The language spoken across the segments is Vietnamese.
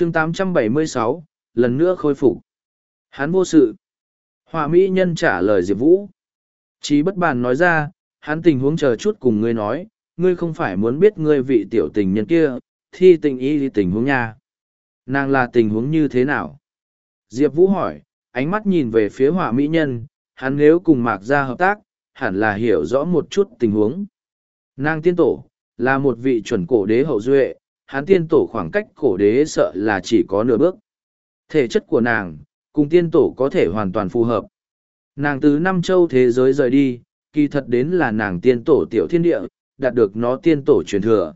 chương 876, lần nữa khôi phục. Hắn vô sự. Họa mỹ nhân trả lời Diệp Vũ. Chí bất bàn nói ra, hắn tình huống chờ chút cùng ngươi nói, ngươi không phải muốn biết ngươi vị tiểu tình nhân kia, thi tình ý thì tình huống nha. Nàng là tình huống như thế nào? Diệp Vũ hỏi, ánh mắt nhìn về phía họa mỹ nhân, hắn nếu cùng mạc ra hợp tác, hẳn là hiểu rõ một chút tình huống. Nàng tiên tổ, là một vị chuẩn cổ đế hậu duệ, Hán tiên tổ khoảng cách cổ đế sợ là chỉ có nửa bước. Thể chất của nàng, cùng tiên tổ có thể hoàn toàn phù hợp. Nàng từ năm châu thế giới rời đi, kỳ thật đến là nàng tiên tổ tiểu thiên địa, đạt được nó tiên tổ truyền thừa.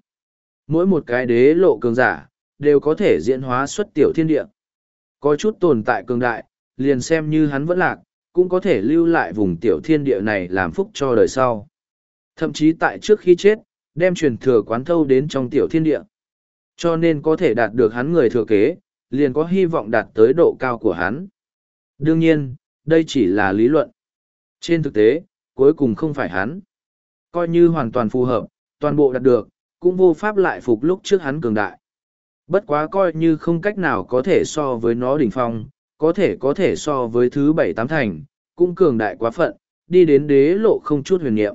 Mỗi một cái đế lộ cường giả, đều có thể diễn hóa xuất tiểu thiên địa. Có chút tồn tại cường đại, liền xem như hắn vẫn lạc, cũng có thể lưu lại vùng tiểu thiên địa này làm phúc cho đời sau. Thậm chí tại trước khi chết, đem truyền thừa quán thâu đến trong tiểu thiên địa. Cho nên có thể đạt được hắn người thừa kế, liền có hy vọng đạt tới độ cao của hắn. Đương nhiên, đây chỉ là lý luận. Trên thực tế, cuối cùng không phải hắn. Coi như hoàn toàn phù hợp, toàn bộ đạt được, cũng vô pháp lại phục lúc trước hắn cường đại. Bất quá coi như không cách nào có thể so với nó đỉnh phong, có thể có thể so với thứ bảy tám thành, cũng cường đại quá phận, đi đến đế lộ không chút huyền niệm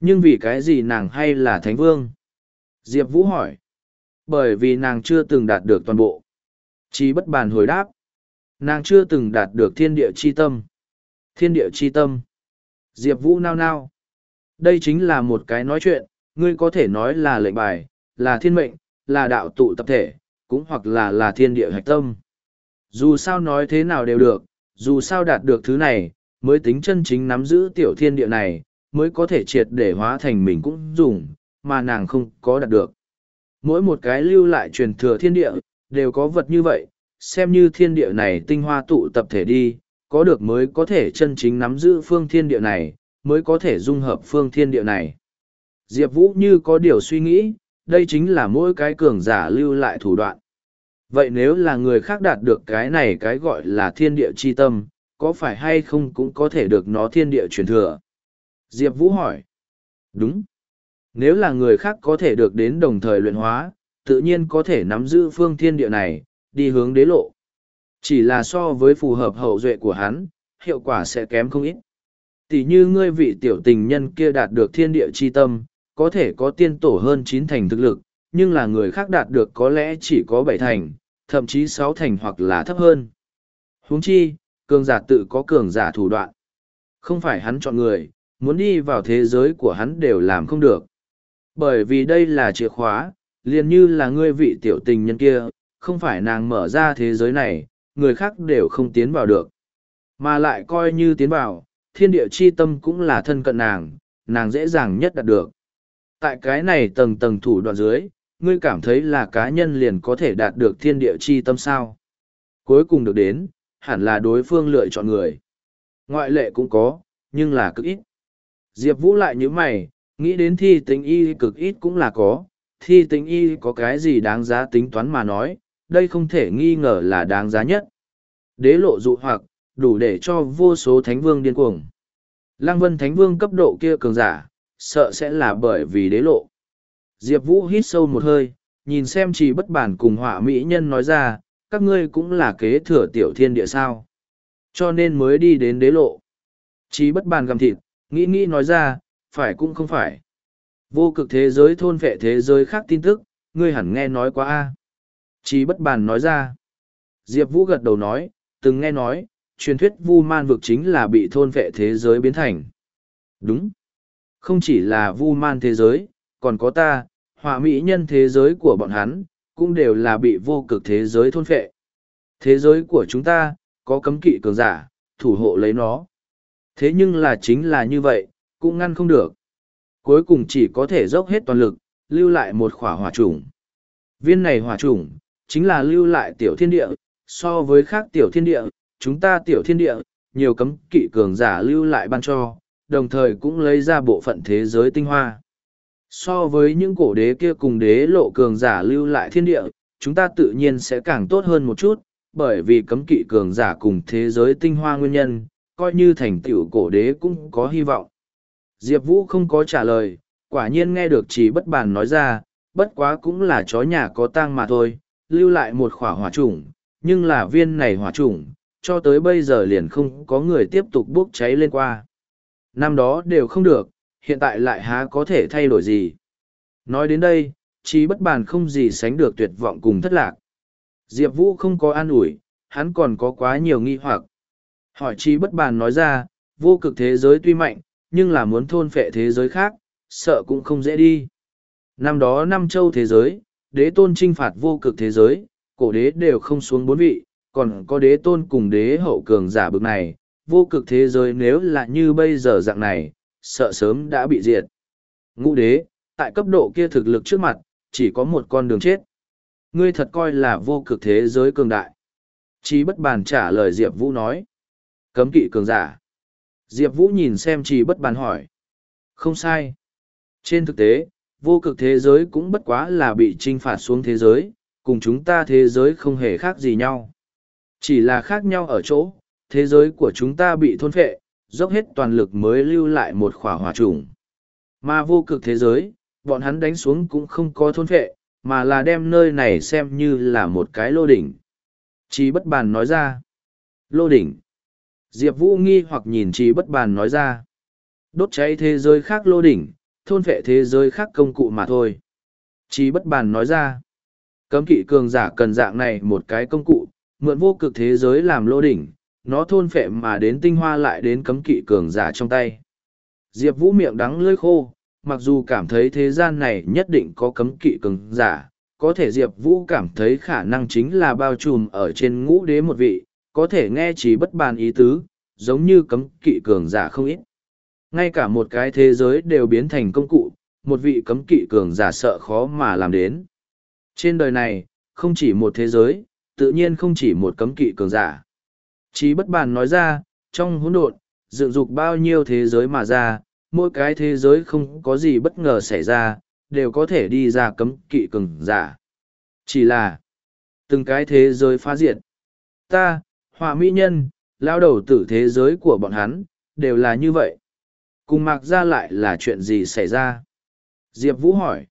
Nhưng vì cái gì nàng hay là thánh vương? Diệp Vũ hỏi. Bởi vì nàng chưa từng đạt được toàn bộ. Chí bất bàn hồi đáp. Nàng chưa từng đạt được thiên địa chi tâm. Thiên địa chi tâm. Diệp Vũ nao nao. Đây chính là một cái nói chuyện, ngươi có thể nói là lệnh bài, là thiên mệnh, là đạo tụ tập thể, cũng hoặc là là thiên địa hạch tâm. Dù sao nói thế nào đều được, dù sao đạt được thứ này, mới tính chân chính nắm giữ tiểu thiên địa này, mới có thể triệt để hóa thành mình cũng dùng, mà nàng không có đạt được. Mỗi một cái lưu lại truyền thừa thiên địa, đều có vật như vậy, xem như thiên địa này tinh hoa tụ tập thể đi, có được mới có thể chân chính nắm giữ phương thiên địa này, mới có thể dung hợp phương thiên địa này. Diệp Vũ như có điều suy nghĩ, đây chính là mỗi cái cường giả lưu lại thủ đoạn. Vậy nếu là người khác đạt được cái này cái gọi là thiên địa chi tâm, có phải hay không cũng có thể được nó thiên địa truyền thừa? Diệp Vũ hỏi. Đúng. Nếu là người khác có thể được đến đồng thời luyện hóa, tự nhiên có thể nắm giữ phương thiên địa này, đi hướng đế lộ. Chỉ là so với phù hợp hậu duệ của hắn, hiệu quả sẽ kém không ít. Tỷ như ngươi vị tiểu tình nhân kia đạt được thiên địa chi tâm, có thể có tiên tổ hơn chín thành thực lực, nhưng là người khác đạt được có lẽ chỉ có bảy thành, thậm chí sáu thành hoặc là thấp hơn. huống chi, cường giả tự có cường giả thủ đoạn. Không phải hắn chọn người, muốn đi vào thế giới của hắn đều làm không được. Bởi vì đây là chìa khóa, liền như là ngươi vị tiểu tình nhân kia, không phải nàng mở ra thế giới này, người khác đều không tiến vào được. Mà lại coi như tiến vào, thiên địa chi tâm cũng là thân cận nàng, nàng dễ dàng nhất đạt được. Tại cái này tầng tầng thủ đoạn dưới, ngươi cảm thấy là cá nhân liền có thể đạt được thiên địa chi tâm sao. Cuối cùng được đến, hẳn là đối phương lựa chọn người. Ngoại lệ cũng có, nhưng là cực ít. Diệp Vũ lại như mày, nghĩ đến thi tính y cực ít cũng là có, thi tính y có cái gì đáng giá tính toán mà nói, đây không thể nghi ngờ là đáng giá nhất. Đế lộ dụ hoặc, đủ để cho vô số thánh vương điên cuồng. Lăng vân thánh vương cấp độ kia cường giả, sợ sẽ là bởi vì đế lộ. Diệp Vũ hít sâu một hơi, nhìn xem chỉ bất bản cùng họa mỹ nhân nói ra, các ngươi cũng là kế thừa tiểu thiên địa sao. Cho nên mới đi đến đế lộ. Chí bất bàn gầm thịt, nghĩ nghĩ nói ra, phải cũng không phải. Vô cực thế giới thôn vệ thế giới khác tin tức, ngươi hẳn nghe nói quá a. Chí bất bàn nói ra. Diệp Vũ gật đầu nói, từng nghe nói, truyền thuyết vu man vực chính là bị thôn vệ thế giới biến thành. Đúng. Không chỉ là vu man thế giới, còn có ta, họa mỹ nhân thế giới của bọn hắn, cũng đều là bị vô cực thế giới thôn phệ. Thế giới của chúng ta, có cấm kỵ cường giả, thủ hộ lấy nó. Thế nhưng là chính là như vậy, cũng ngăn không được. Cuối cùng chỉ có thể dốc hết toàn lực, lưu lại một khỏa hỏa trùng. Viên này hỏa trùng, chính là lưu lại tiểu thiên địa, so với khác tiểu thiên địa, chúng ta tiểu thiên địa, nhiều cấm kỵ cường giả lưu lại ban cho, đồng thời cũng lấy ra bộ phận thế giới tinh hoa. So với những cổ đế kia cùng đế lộ cường giả lưu lại thiên địa, chúng ta tự nhiên sẽ càng tốt hơn một chút, bởi vì cấm kỵ cường giả cùng thế giới tinh hoa nguyên nhân, coi như thành tựu cổ đế cũng có hy vọng. Diệp Vũ không có trả lời, quả nhiên nghe được chỉ bất bàn nói ra, bất quá cũng là chó nhà có tang mà thôi, lưu lại một khỏa hỏa chủng, nhưng là viên này hỏa chủng, cho tới bây giờ liền không có người tiếp tục bốc cháy lên qua. Năm đó đều không được, hiện tại lại há có thể thay đổi gì. Nói đến đây, chỉ bất bàn không gì sánh được tuyệt vọng cùng thất lạc. Diệp Vũ không có an ủi, hắn còn có quá nhiều nghi hoặc. Hỏi trí bất bàn nói ra, vô cực thế giới tuy mạnh, nhưng là muốn thôn phệ thế giới khác, sợ cũng không dễ đi. Năm đó năm châu thế giới, đế tôn trinh phạt vô cực thế giới, cổ đế đều không xuống bốn vị, còn có đế tôn cùng đế hậu cường giả bực này, vô cực thế giới nếu là như bây giờ dạng này, sợ sớm đã bị diệt. Ngũ đế, tại cấp độ kia thực lực trước mặt, chỉ có một con đường chết. Ngươi thật coi là vô cực thế giới cường đại. Chí bất bàn trả lời Diệp Vũ nói. Cấm kỵ cường giả. Diệp Vũ nhìn xem chỉ bất bàn hỏi. Không sai. Trên thực tế, vô cực thế giới cũng bất quá là bị trinh phạt xuống thế giới, cùng chúng ta thế giới không hề khác gì nhau. Chỉ là khác nhau ở chỗ, thế giới của chúng ta bị thôn phệ, dốc hết toàn lực mới lưu lại một khỏa hỏa trùng. Mà vô cực thế giới, bọn hắn đánh xuống cũng không có thôn phệ, mà là đem nơi này xem như là một cái lô đỉnh. Chí bất bàn nói ra. Lô đỉnh. Diệp Vũ nghi hoặc nhìn trí bất bàn nói ra. Đốt cháy thế giới khác lô đỉnh, thôn phệ thế giới khác công cụ mà thôi. Trí bất bàn nói ra. Cấm kỵ cường giả cần dạng này một cái công cụ, mượn vô cực thế giới làm lô đỉnh, nó thôn phệ mà đến tinh hoa lại đến cấm kỵ cường giả trong tay. Diệp Vũ miệng đắng lưỡi khô, mặc dù cảm thấy thế gian này nhất định có cấm kỵ cường giả, có thể Diệp Vũ cảm thấy khả năng chính là bao trùm ở trên ngũ đế một vị, có thể nghe chỉ bất bàn ý tứ, giống như cấm kỵ cường giả không ít. Ngay cả một cái thế giới đều biến thành công cụ, một vị cấm kỵ cường giả sợ khó mà làm đến. Trên đời này, không chỉ một thế giới, tự nhiên không chỉ một cấm kỵ cường giả. Chí bất bàn nói ra, trong hỗn độn, dựng dục bao nhiêu thế giới mà ra, mỗi cái thế giới không có gì bất ngờ xảy ra, đều có thể đi ra cấm kỵ cường giả. Chỉ là, từng cái thế giới phá diệt. Ta, họa mỹ nhân, lao đầu tử thế giới của bọn hắn, đều là như vậy. Cùng mạc ra lại là chuyện gì xảy ra? Diệp Vũ hỏi.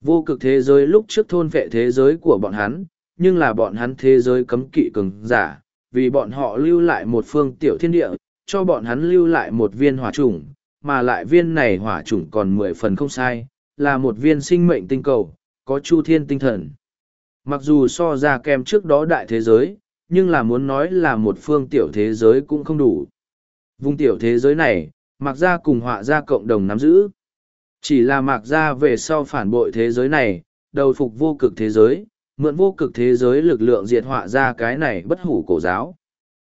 Vô cực thế giới lúc trước thôn vệ thế giới của bọn hắn, nhưng là bọn hắn thế giới cấm kỵ cường giả, vì bọn họ lưu lại một phương tiểu thiên địa, cho bọn hắn lưu lại một viên hỏa chủng, mà lại viên này hỏa chủng còn mười phần không sai, là một viên sinh mệnh tinh cầu, có chu thiên tinh thần. Mặc dù so ra kèm trước đó đại thế giới, nhưng là muốn nói là một phương tiểu thế giới cũng không đủ. Vùng tiểu thế giới này, mạc gia cùng họa ra cộng đồng nắm giữ. Chỉ là mạc gia về sau phản bội thế giới này, đầu phục vô cực thế giới, mượn vô cực thế giới lực lượng diệt họa ra cái này bất hủ cổ giáo.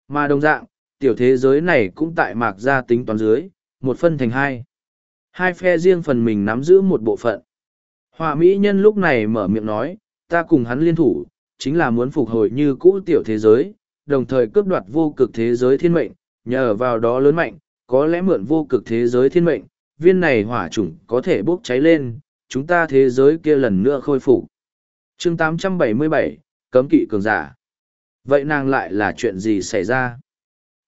Mà đồng dạng, tiểu thế giới này cũng tại mạc gia tính toán dưới, một phân thành hai. Hai phe riêng phần mình nắm giữ một bộ phận. Họa Mỹ nhân lúc này mở miệng nói, ta cùng hắn liên thủ, chính là muốn phục hồi như cũ tiểu thế giới, đồng thời cướp đoạt vô cực thế giới thiên mệnh, nhờ vào đó lớn mạnh, có lẽ mượn vô cực thế giới thiên mệnh, viên này hỏa chủng có thể bốc cháy lên, chúng ta thế giới kia lần nữa khôi phục chương 877, cấm kỵ cường giả. Vậy nàng lại là chuyện gì xảy ra?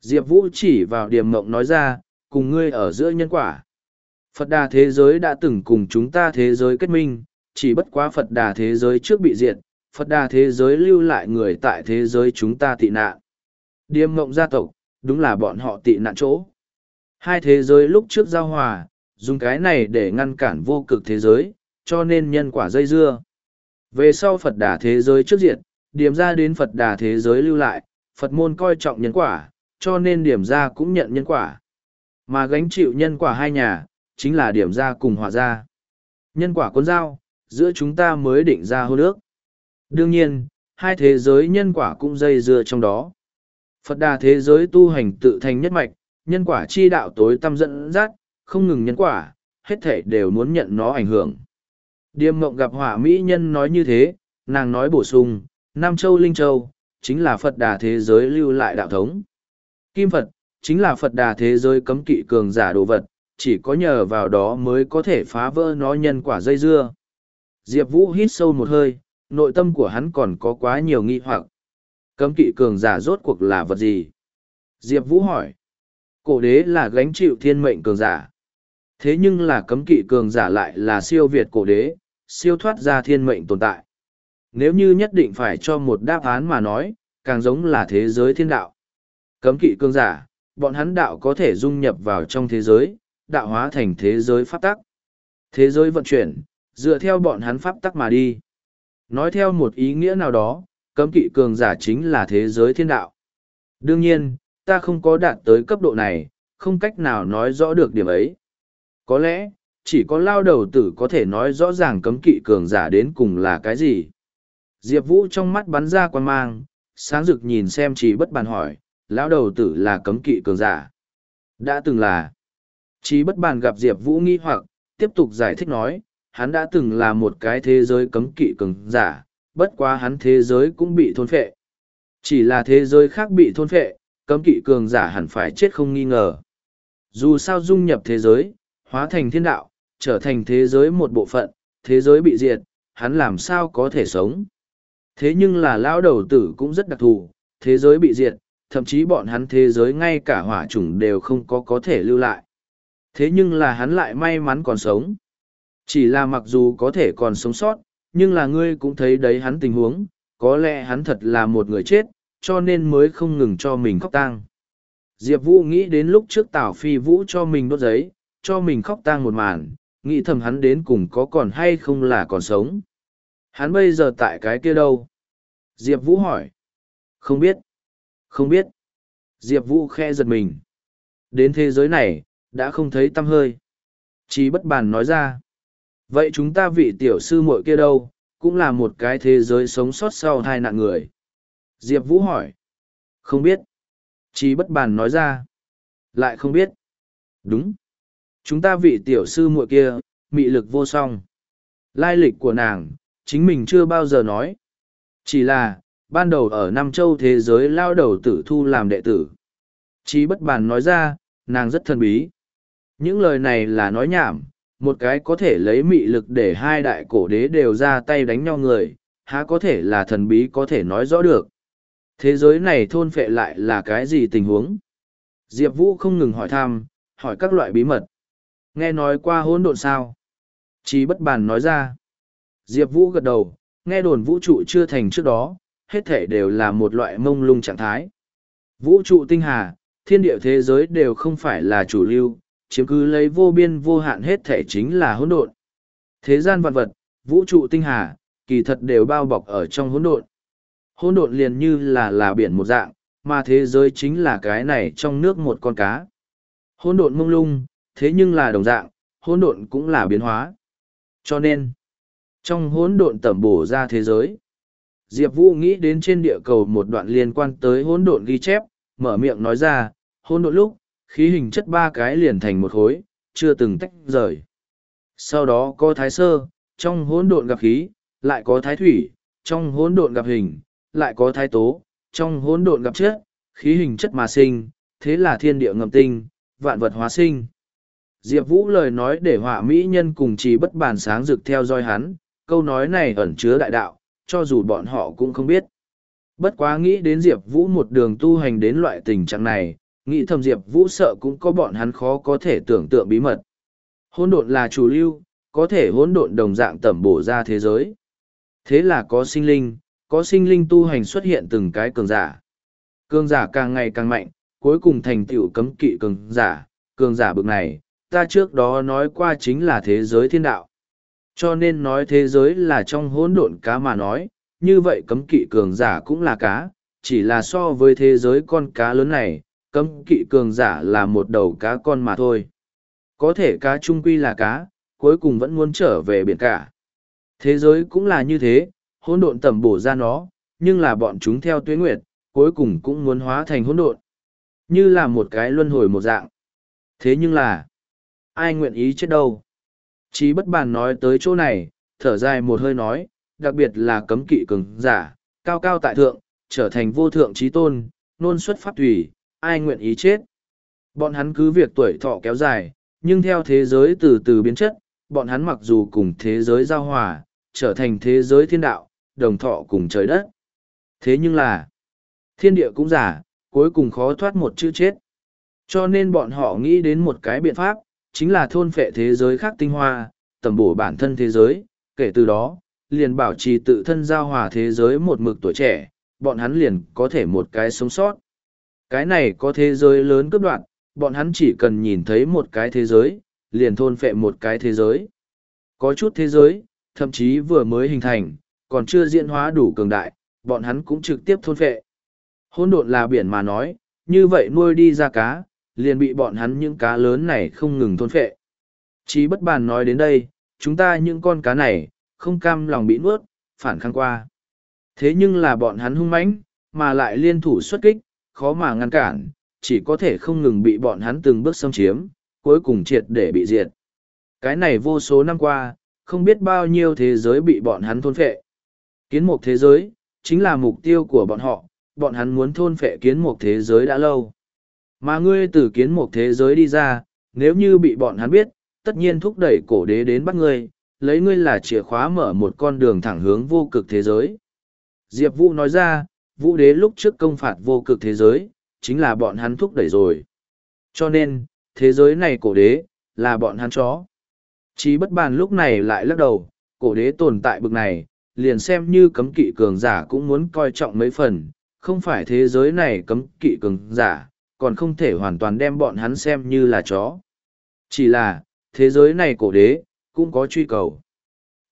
Diệp Vũ chỉ vào điểm mộng nói ra, cùng ngươi ở giữa nhân quả. Phật đà thế giới đã từng cùng chúng ta thế giới kết minh, chỉ bất quá Phật đà thế giới trước bị diệt, Phật đà thế giới lưu lại người tại thế giới chúng ta tị nạn. Điềm mộng gia tộc, đúng là bọn họ tị nạn chỗ. Hai thế giới lúc trước giao hòa, dùng cái này để ngăn cản vô cực thế giới, cho nên nhân quả dây dưa. Về sau Phật đà thế giới trước diện, điểm ra đến Phật đà thế giới lưu lại, Phật môn coi trọng nhân quả, cho nên điểm ra cũng nhận nhân quả. Mà gánh chịu nhân quả hai nhà, chính là điểm ra cùng hòa ra. Nhân quả con giao, giữa chúng ta mới định ra hôn ước. Đương nhiên, hai thế giới nhân quả cũng dây dưa trong đó. Phật đà thế giới tu hành tự thành nhất mạch, nhân quả chi đạo tối tâm dẫn dắt, không ngừng nhân quả, hết thể đều muốn nhận nó ảnh hưởng. Điềm mộng gặp hỏa mỹ nhân nói như thế, nàng nói bổ sung, Nam Châu Linh Châu, chính là Phật đà thế giới lưu lại đạo thống. Kim Phật, chính là Phật đà thế giới cấm kỵ cường giả đồ vật, chỉ có nhờ vào đó mới có thể phá vỡ nó nhân quả dây dưa. Diệp Vũ hít sâu một hơi, nội tâm của hắn còn có quá nhiều nghi hoặc. Cấm kỵ cường giả rốt cuộc là vật gì? Diệp Vũ hỏi. Cổ đế là gánh chịu thiên mệnh cường giả. Thế nhưng là cấm kỵ cường giả lại là siêu việt cổ đế, siêu thoát ra thiên mệnh tồn tại. Nếu như nhất định phải cho một đáp án mà nói, càng giống là thế giới thiên đạo. Cấm kỵ cường giả, bọn hắn đạo có thể dung nhập vào trong thế giới, đạo hóa thành thế giới pháp tắc. Thế giới vận chuyển, dựa theo bọn hắn pháp tắc mà đi. Nói theo một ý nghĩa nào đó, cấm kỵ cường giả chính là thế giới thiên đạo. Đương nhiên, ta không có đạt tới cấp độ này, không cách nào nói rõ được điểm ấy. Có lẽ, chỉ có lao đầu tử có thể nói rõ ràng cấm kỵ cường giả đến cùng là cái gì. Diệp Vũ trong mắt bắn ra quan mang, sáng rực nhìn xem chỉ bất bàn hỏi, lão đầu tử là cấm kỵ cường giả. Đã từng là. Chí bất bàn gặp Diệp Vũ nghi hoặc, tiếp tục giải thích nói, hắn đã từng là một cái thế giới cấm kỵ cường giả, bất quá hắn thế giới cũng bị thôn phệ. Chỉ là thế giới khác bị thôn phệ, cấm kỵ cường giả hẳn phải chết không nghi ngờ. Dù sao dung nhập thế giới, hóa thành thiên đạo, trở thành thế giới một bộ phận, thế giới bị diệt, hắn làm sao có thể sống. Thế nhưng là lão đầu tử cũng rất đặc thù, thế giới bị diệt, thậm chí bọn hắn thế giới ngay cả hỏa chủng đều không có có thể lưu lại. Thế nhưng là hắn lại may mắn còn sống. Chỉ là mặc dù có thể còn sống sót, nhưng là ngươi cũng thấy đấy hắn tình huống, có lẽ hắn thật là một người chết, cho nên mới không ngừng cho mình khóc tang. Diệp Vũ nghĩ đến lúc trước Tào Phi Vũ cho mình đốt giấy, cho mình khóc tang một màn, nghĩ thầm hắn đến cùng có còn hay không là còn sống. Hắn bây giờ tại cái kia đâu? Diệp Vũ hỏi. Không biết. Không biết. Diệp Vũ khe giật mình. Đến thế giới này, đã không thấy tâm hơi. Chí bất bàn nói ra. Vậy chúng ta vị tiểu sư muội kia đâu, cũng là một cái thế giới sống sót sau hai nạn người. Diệp Vũ hỏi. Không biết. Chí bất bàn nói ra. Lại không biết. Đúng. Chúng ta vị tiểu sư muội kia, mị lực vô song. Lai lịch của nàng, chính mình chưa bao giờ nói. Chỉ là, ban đầu ở Nam Châu thế giới lao đầu tử thu làm đệ tử. Chí bất bàn nói ra, nàng rất thần bí. Những lời này là nói nhảm, một cái có thể lấy mị lực để hai đại cổ đế đều ra tay đánh nhau người, há có thể là thần bí có thể nói rõ được. Thế giới này thôn phệ lại là cái gì tình huống? Diệp Vũ không ngừng hỏi thăm, hỏi các loại bí mật. Nghe nói qua hỗn độn sao? Chí bất bàn nói ra. Diệp Vũ gật đầu, nghe đồn vũ trụ chưa thành trước đó, hết thể đều là một loại mông lung trạng thái. Vũ trụ tinh hà, thiên địa thế giới đều không phải là chủ lưu, chiếm cứ lấy vô biên vô hạn hết thể chính là hỗn độn. Thế gian vạn vật, vũ trụ tinh hà, kỳ thật đều bao bọc ở trong hỗn độn. Hỗn độn liền như là là biển một dạng, mà thế giới chính là cái này trong nước một con cá. Hỗn độn mông lung, thế nhưng là đồng dạng, hỗn độn cũng là biến hóa. Cho nên, trong hỗn độn tẩm bổ ra thế giới, Diệp Vũ nghĩ đến trên địa cầu một đoạn liên quan tới hỗn độn ghi chép, mở miệng nói ra, hỗn độn lúc, khí hình chất ba cái liền thành một khối, chưa từng tách rời. Sau đó có thái sơ, trong hỗn độn gặp khí, lại có thái thủy, trong hỗn độn gặp hình, lại có thái tố, trong hỗn độn gặp chất, khí hình chất mà sinh, thế là thiên địa ngầm tinh, vạn vật hóa sinh. Diệp Vũ lời nói để họa mỹ nhân cùng chỉ bất bàn sáng rực theo dõi hắn, câu nói này ẩn chứa đại đạo, cho dù bọn họ cũng không biết. Bất quá nghĩ đến Diệp Vũ một đường tu hành đến loại tình trạng này, nghĩ thầm Diệp Vũ sợ cũng có bọn hắn khó có thể tưởng tượng bí mật. Hỗn độn là chủ lưu, có thể hỗn độn đồng dạng tẩm bổ ra thế giới. Thế là có sinh linh, có sinh linh tu hành xuất hiện từng cái cường giả. Cường giả càng ngày càng mạnh, cuối cùng thành tựu cấm kỵ cường giả, cường giả bực này, ta trước đó nói qua chính là thế giới thiên đạo. Cho nên nói thế giới là trong hỗn độn cá mà nói, như vậy cấm kỵ cường giả cũng là cá, chỉ là so với thế giới con cá lớn này, cấm kỵ cường giả là một đầu cá con mà thôi. Có thể cá trung quy là cá, cuối cùng vẫn muốn trở về biển cả. Thế giới cũng là như thế, hỗn độn tẩm bổ ra nó, nhưng là bọn chúng theo tuế nguyệt, cuối cùng cũng muốn hóa thành hỗn độn. Như là một cái luân hồi một dạng. Thế nhưng là, ai nguyện ý chết đâu? Chí bất bàn nói tới chỗ này, thở dài một hơi nói, đặc biệt là cấm kỵ cường giả, cao cao tại thượng, trở thành vô thượng trí tôn, nôn xuất pháp thủy, ai nguyện ý chết. Bọn hắn cứ việc tuổi thọ kéo dài, nhưng theo thế giới từ từ biến chất, bọn hắn mặc dù cùng thế giới giao hòa, trở thành thế giới thiên đạo, đồng thọ cùng trời đất. Thế nhưng là, thiên địa cũng giả, cuối cùng khó thoát một chữ chết. Cho nên bọn họ nghĩ đến một cái biện pháp, chính là thôn phệ thế giới khác tinh hoa, tầm bổ bản thân thế giới, kể từ đó, liền bảo trì tự thân giao hòa thế giới một mực tuổi trẻ, bọn hắn liền có thể một cái sống sót. Cái này có thế giới lớn cướp đoạn, bọn hắn chỉ cần nhìn thấy một cái thế giới, liền thôn phệ một cái thế giới. Có chút thế giới, thậm chí vừa mới hình thành, còn chưa diễn hóa đủ cường đại, bọn hắn cũng trực tiếp thôn phệ. Hôn độn là biển mà nói, như vậy nuôi đi ra cá, liền bị bọn hắn những cá lớn này không ngừng thôn phệ. Chí bất bàn nói đến đây, chúng ta những con cá này, không cam lòng bị nuốt, phản kháng qua. Thế nhưng là bọn hắn hung mãnh, mà lại liên thủ xuất kích, khó mà ngăn cản, chỉ có thể không ngừng bị bọn hắn từng bước xâm chiếm, cuối cùng triệt để bị diệt. Cái này vô số năm qua, không biết bao nhiêu thế giới bị bọn hắn thôn phệ. Kiến mục thế giới, chính là mục tiêu của bọn họ, bọn hắn muốn thôn phệ kiến mục thế giới đã lâu. Mà ngươi từ kiến mục thế giới đi ra, nếu như bị bọn hắn biết, tất nhiên thúc đẩy cổ đế đến bắt ngươi, lấy ngươi là chìa khóa mở một con đường thẳng hướng vô cực thế giới. Diệp Vũ nói ra, Vũ đế lúc trước công phạt vô cực thế giới, chính là bọn hắn thúc đẩy rồi. Cho nên, thế giới này cổ đế, là bọn hắn chó. Chí bất bàn lúc này lại lắc đầu, cổ đế tồn tại bực này, liền xem như cấm kỵ cường giả cũng muốn coi trọng mấy phần, không phải thế giới này cấm kỵ cường giả, còn không thể hoàn toàn đem bọn hắn xem như là chó. Chỉ là, thế giới này cổ đế, cũng có truy cầu.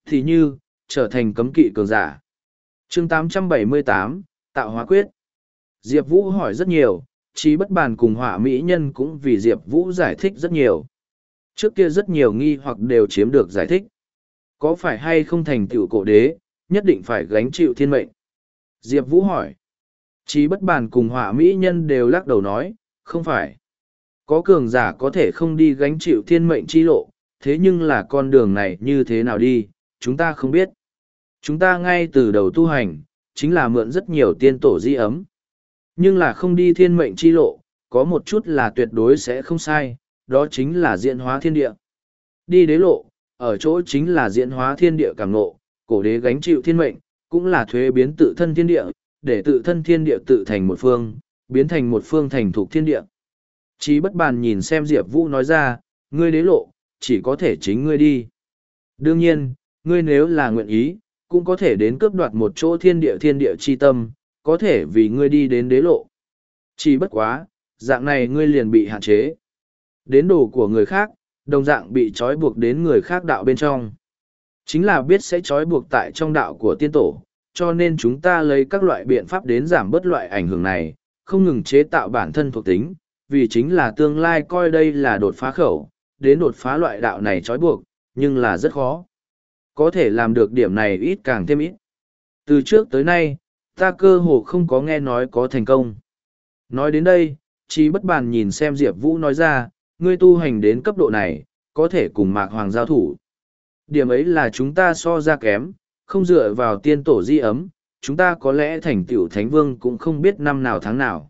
Thì như, trở thành cấm kỵ cường giả. chương 878, Tạo hóa quyết. Diệp Vũ hỏi rất nhiều, trí bất bàn cùng hỏa mỹ nhân cũng vì Diệp Vũ giải thích rất nhiều. Trước kia rất nhiều nghi hoặc đều chiếm được giải thích. Có phải hay không thành tựu cổ đế, nhất định phải gánh chịu thiên mệnh? Diệp Vũ hỏi. Trí bất bàn cùng hỏa mỹ nhân đều lắc đầu nói, không phải. Có cường giả có thể không đi gánh chịu thiên mệnh chi lộ, thế nhưng là con đường này như thế nào đi, chúng ta không biết. Chúng ta ngay từ đầu tu hành, chính là mượn rất nhiều tiên tổ di ấm. Nhưng là không đi thiên mệnh chi lộ, có một chút là tuyệt đối sẽ không sai, đó chính là diễn hóa thiên địa. Đi đế lộ, ở chỗ chính là diễn hóa thiên địa cảm ngộ, cổ đế gánh chịu thiên mệnh, cũng là thuế biến tự thân thiên địa, để tự thân thiên địa tự thành một phương, biến thành một phương thành thuộc thiên địa. Chí bất bàn nhìn xem Diệp Vũ nói ra, ngươi đế lộ, chỉ có thể chính ngươi đi. Đương nhiên, ngươi nếu là nguyện ý, cũng có thể đến cướp đoạt một chỗ thiên địa thiên địa chi tâm, có thể vì ngươi đi đến đế lộ. Chỉ bất quá, dạng này ngươi liền bị hạn chế. Đến đồ của người khác, đồng dạng bị trói buộc đến người khác đạo bên trong. Chính là biết sẽ trói buộc tại trong đạo của tiên tổ, cho nên chúng ta lấy các loại biện pháp đến giảm bớt loại ảnh hưởng này, không ngừng chế tạo bản thân thuộc tính, vì chính là tương lai coi đây là đột phá khẩu, đến đột phá loại đạo này trói buộc, nhưng là rất khó. Có thể làm được điểm này ít càng thêm ít. Từ trước tới nay, ta cơ hồ không có nghe nói có thành công. Nói đến đây, chỉ bất bàn nhìn xem Diệp Vũ nói ra, ngươi tu hành đến cấp độ này, có thể cùng Mạc Hoàng giao thủ. Điểm ấy là chúng ta so ra kém, không dựa vào tiên tổ di ấm, chúng ta có lẽ thành tiểu thánh vương cũng không biết năm nào tháng nào.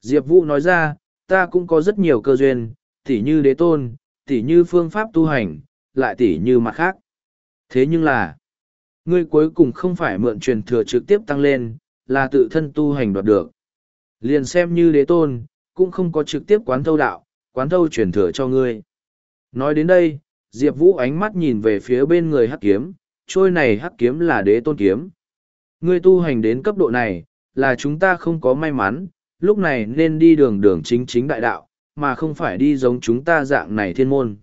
Diệp Vũ nói ra, ta cũng có rất nhiều cơ duyên, tỉ như đế tôn, tỉ như phương pháp tu hành, lại tỉ như mặt khác. Thế nhưng là, ngươi cuối cùng không phải mượn truyền thừa trực tiếp tăng lên, là tự thân tu hành đoạt được. Liền xem như đế tôn, cũng không có trực tiếp quán thâu đạo, quán thâu truyền thừa cho ngươi. Nói đến đây, Diệp Vũ ánh mắt nhìn về phía bên người hắc kiếm, trôi này hắc kiếm là đế tôn kiếm. Ngươi tu hành đến cấp độ này, là chúng ta không có may mắn, lúc này nên đi đường đường chính chính đại đạo, mà không phải đi giống chúng ta dạng này thiên môn.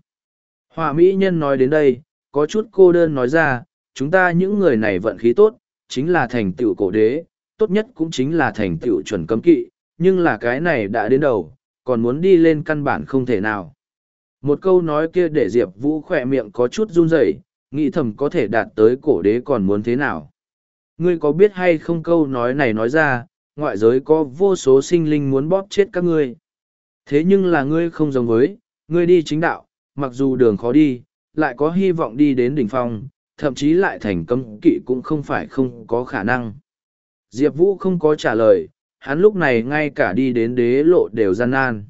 Hòa Mỹ Nhân nói đến đây, có chút cô đơn nói ra, chúng ta những người này vận khí tốt, chính là thành tựu cổ đế, tốt nhất cũng chính là thành tựu chuẩn cấm kỵ, nhưng là cái này đã đến đầu, còn muốn đi lên căn bản không thể nào. Một câu nói kia để Diệp Vũ khỏe miệng có chút run rẩy, nghĩ thầm có thể đạt tới cổ đế còn muốn thế nào. Ngươi có biết hay không câu nói này nói ra, ngoại giới có vô số sinh linh muốn bóp chết các ngươi. Thế nhưng là ngươi không giống với, ngươi đi chính đạo, mặc dù đường khó đi, lại có hy vọng đi đến đỉnh phong, thậm chí lại thành cấm kỵ cũng không phải không có khả năng. Diệp Vũ không có trả lời, hắn lúc này ngay cả đi đến đế lộ đều gian nan.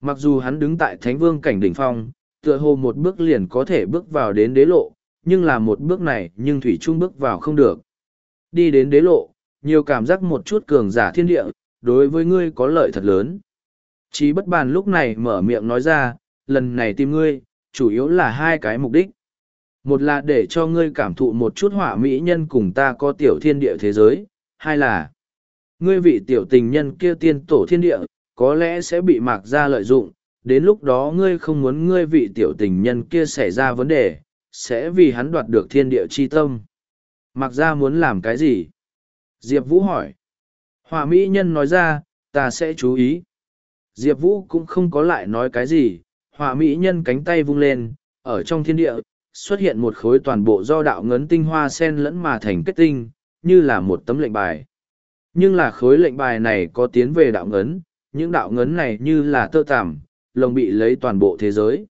Mặc dù hắn đứng tại thánh vương cảnh đỉnh phong, tựa hồ một bước liền có thể bước vào đến đế lộ, nhưng là một bước này nhưng Thủy Trung bước vào không được. Đi đến đế lộ, nhiều cảm giác một chút cường giả thiên địa, đối với ngươi có lợi thật lớn. Chí bất bàn lúc này mở miệng nói ra, lần này tìm ngươi, chủ yếu là hai cái mục đích. Một là để cho ngươi cảm thụ một chút họa mỹ nhân cùng ta có tiểu thiên địa thế giới, hai là ngươi vị tiểu tình nhân kia tiên tổ thiên địa, có lẽ sẽ bị mạc ra lợi dụng, đến lúc đó ngươi không muốn ngươi vị tiểu tình nhân kia xảy ra vấn đề, sẽ vì hắn đoạt được thiên địa chi tâm. Mạc ra muốn làm cái gì? Diệp Vũ hỏi. Họa mỹ nhân nói ra, ta sẽ chú ý. Diệp Vũ cũng không có lại nói cái gì, họa mỹ nhân cánh tay vung lên, ở trong thiên địa, xuất hiện một khối toàn bộ do đạo ngấn tinh hoa sen lẫn mà thành kết tinh, như là một tấm lệnh bài. Nhưng là khối lệnh bài này có tiến về đạo ngấn, những đạo ngấn này như là tơ tảm, lồng bị lấy toàn bộ thế giới.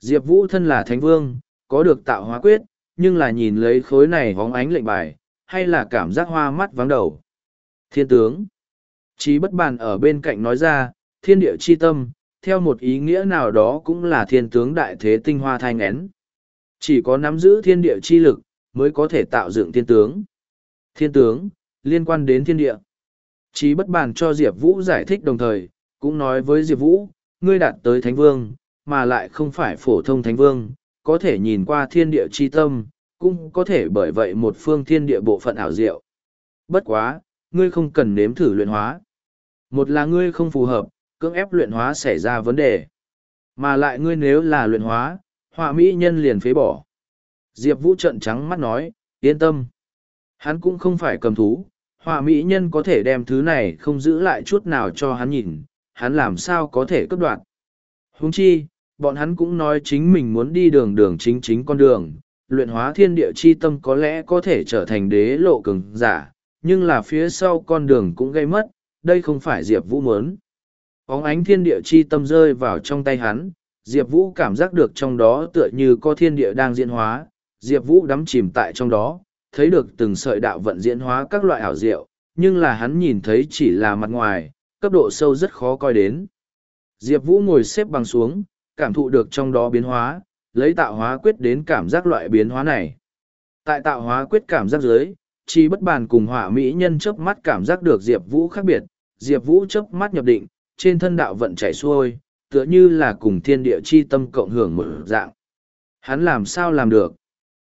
Diệp Vũ thân là thánh vương, có được tạo hóa quyết, nhưng là nhìn lấy khối này hóng ánh lệnh bài, hay là cảm giác hoa mắt vắng đầu. Thiên tướng trí bất bàn ở bên cạnh nói ra, thiên địa chi tâm, theo một ý nghĩa nào đó cũng là thiên tướng đại thế tinh hoa thai ngén. Chỉ có nắm giữ thiên địa chi lực, mới có thể tạo dựng thiên tướng. Thiên tướng, liên quan đến thiên địa. Chí bất bàn cho Diệp Vũ giải thích đồng thời, cũng nói với Diệp Vũ, ngươi đạt tới Thánh Vương, mà lại không phải phổ thông Thánh Vương, có thể nhìn qua thiên địa chi tâm, cũng có thể bởi vậy một phương thiên địa bộ phận ảo diệu. Bất quá, ngươi không cần nếm thử luyện hóa. Một là ngươi không phù hợp, cưỡng ép luyện hóa xảy ra vấn đề. Mà lại ngươi nếu là luyện hóa, họa mỹ nhân liền phế bỏ. Diệp Vũ trận trắng mắt nói, yên tâm. Hắn cũng không phải cầm thú, họa mỹ nhân có thể đem thứ này không giữ lại chút nào cho hắn nhìn, hắn làm sao có thể cấp đoạn. Húng chi, bọn hắn cũng nói chính mình muốn đi đường đường chính chính con đường, luyện hóa thiên địa chi tâm có lẽ có thể trở thành đế lộ cường giả, nhưng là phía sau con đường cũng gây mất, đây không phải Diệp Vũ muốn. Óng ánh thiên địa chi tâm rơi vào trong tay hắn, Diệp Vũ cảm giác được trong đó tựa như có thiên địa đang diễn hóa, Diệp Vũ đắm chìm tại trong đó, thấy được từng sợi đạo vận diễn hóa các loại ảo diệu, nhưng là hắn nhìn thấy chỉ là mặt ngoài, cấp độ sâu rất khó coi đến. Diệp Vũ ngồi xếp bằng xuống, cảm thụ được trong đó biến hóa, lấy tạo hóa quyết đến cảm giác loại biến hóa này. Tại tạo hóa quyết cảm giác dưới, chi bất bàn cùng hỏa mỹ nhân chớp mắt cảm giác được Diệp Vũ khác biệt, Diệp Vũ chớp mắt nhập định, trên thân đạo vận chảy xuôi, tựa như là cùng thiên địa chi tâm cộng hưởng một dạng. Hắn làm sao làm được?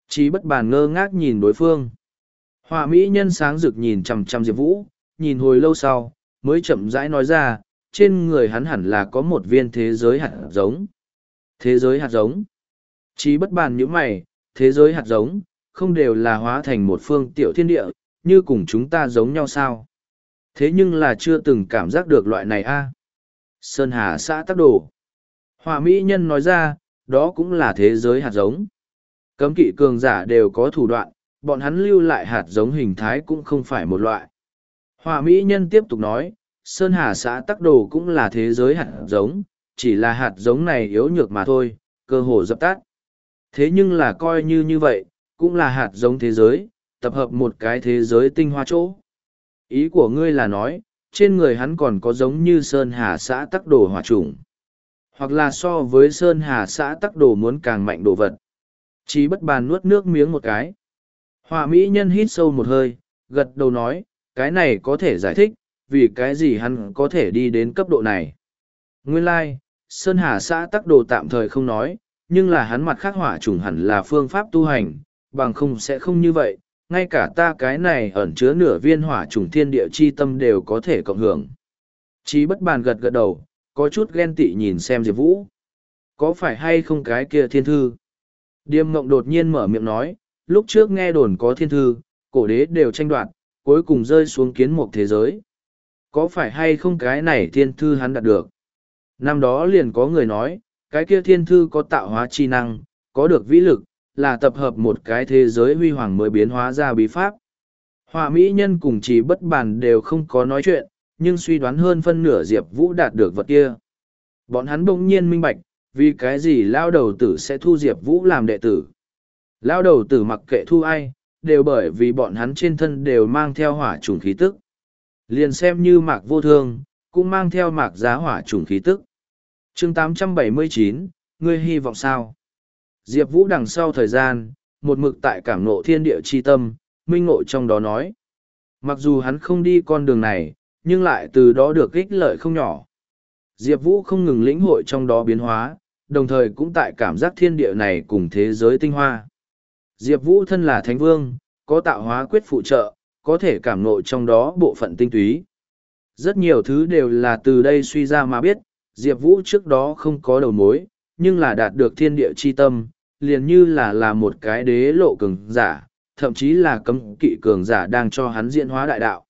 Chi bất bàn ngơ ngác nhìn đối phương. Họa mỹ nhân sáng rực nhìn chằm chằm Diệp Vũ, nhìn hồi lâu sau, mới chậm rãi nói ra, trên người hắn hẳn là có một viên thế giới hạt giống. Thế giới hạt giống. Chí bất bàn những mày, thế giới hạt giống, không đều là hóa thành một phương tiểu thiên địa, như cùng chúng ta giống nhau sao. Thế nhưng là chưa từng cảm giác được loại này a Sơn Hà xã tắc đồ. Họa Mỹ Nhân nói ra, đó cũng là thế giới hạt giống. Cấm kỵ cường giả đều có thủ đoạn, bọn hắn lưu lại hạt giống hình thái cũng không phải một loại. Họa Mỹ Nhân tiếp tục nói, Sơn Hà xã tắc đồ cũng là thế giới hạt giống, chỉ là hạt giống này yếu nhược mà thôi, cơ hồ dập tắt. Thế nhưng là coi như như vậy, cũng là hạt giống thế giới, tập hợp một cái thế giới tinh hoa chỗ. Ý của ngươi là nói, trên người hắn còn có giống như Sơn Hà xã tắc đồ hòa trùng. Hoặc là so với Sơn Hà xã tắc đồ muốn càng mạnh đồ vật. Chí bất bàn nuốt nước miếng một cái. Họa mỹ nhân hít sâu một hơi, gật đầu nói, cái này có thể giải thích, vì cái gì hắn có thể đi đến cấp độ này. Nguyên lai、like, Sơn Hà xã tắc đồ tạm thời không nói, nhưng là hắn mặt khác hỏa trùng hẳn là phương pháp tu hành, bằng không sẽ không như vậy, ngay cả ta cái này ẩn chứa nửa viên hỏa trùng thiên địa chi tâm đều có thể cộng hưởng. Chí bất bàn gật gật đầu, có chút ghen tị nhìn xem Diệp Vũ. Có phải hay không cái kia thiên thư? Điềm ngộng đột nhiên mở miệng nói, lúc trước nghe đồn có thiên thư, cổ đế đều tranh đoạt, cuối cùng rơi xuống kiến một thế giới. Có phải hay không cái này thiên thư hắn đạt được? Năm đó liền có người nói, cái kia thiên thư có tạo hóa chi năng, có được vĩ lực, là tập hợp một cái thế giới huy hoàng mới biến hóa ra bí pháp. Họa mỹ nhân cùng chỉ bất bàn đều không có nói chuyện, nhưng suy đoán hơn phân nửa Diệp Vũ đạt được vật kia. Bọn hắn bỗng nhiên minh bạch, vì cái gì lao đầu tử sẽ thu Diệp Vũ làm đệ tử. Lao đầu tử mặc kệ thu ai, đều bởi vì bọn hắn trên thân đều mang theo hỏa trùng khí tức. Liền xem như mạc vô thương, cũng mang theo mạc giá hỏa trùng khí tức chương 879, ngươi hy vọng sao? Diệp Vũ đằng sau thời gian, một mực tại cảm ngộ thiên địa chi tâm, minh ngộ trong đó nói. Mặc dù hắn không đi con đường này, nhưng lại từ đó được ích lợi không nhỏ. Diệp Vũ không ngừng lĩnh hội trong đó biến hóa, đồng thời cũng tại cảm giác thiên địa này cùng thế giới tinh hoa. Diệp Vũ thân là thánh vương, có tạo hóa quyết phụ trợ, có thể cảm ngộ trong đó bộ phận tinh túy. Rất nhiều thứ đều là từ đây suy ra mà biết, Diệp Vũ trước đó không có đầu mối, nhưng là đạt được thiên địa chi tâm, liền như là là một cái đế lộ cường giả, thậm chí là cấm kỵ cường giả đang cho hắn diễn hóa đại đạo.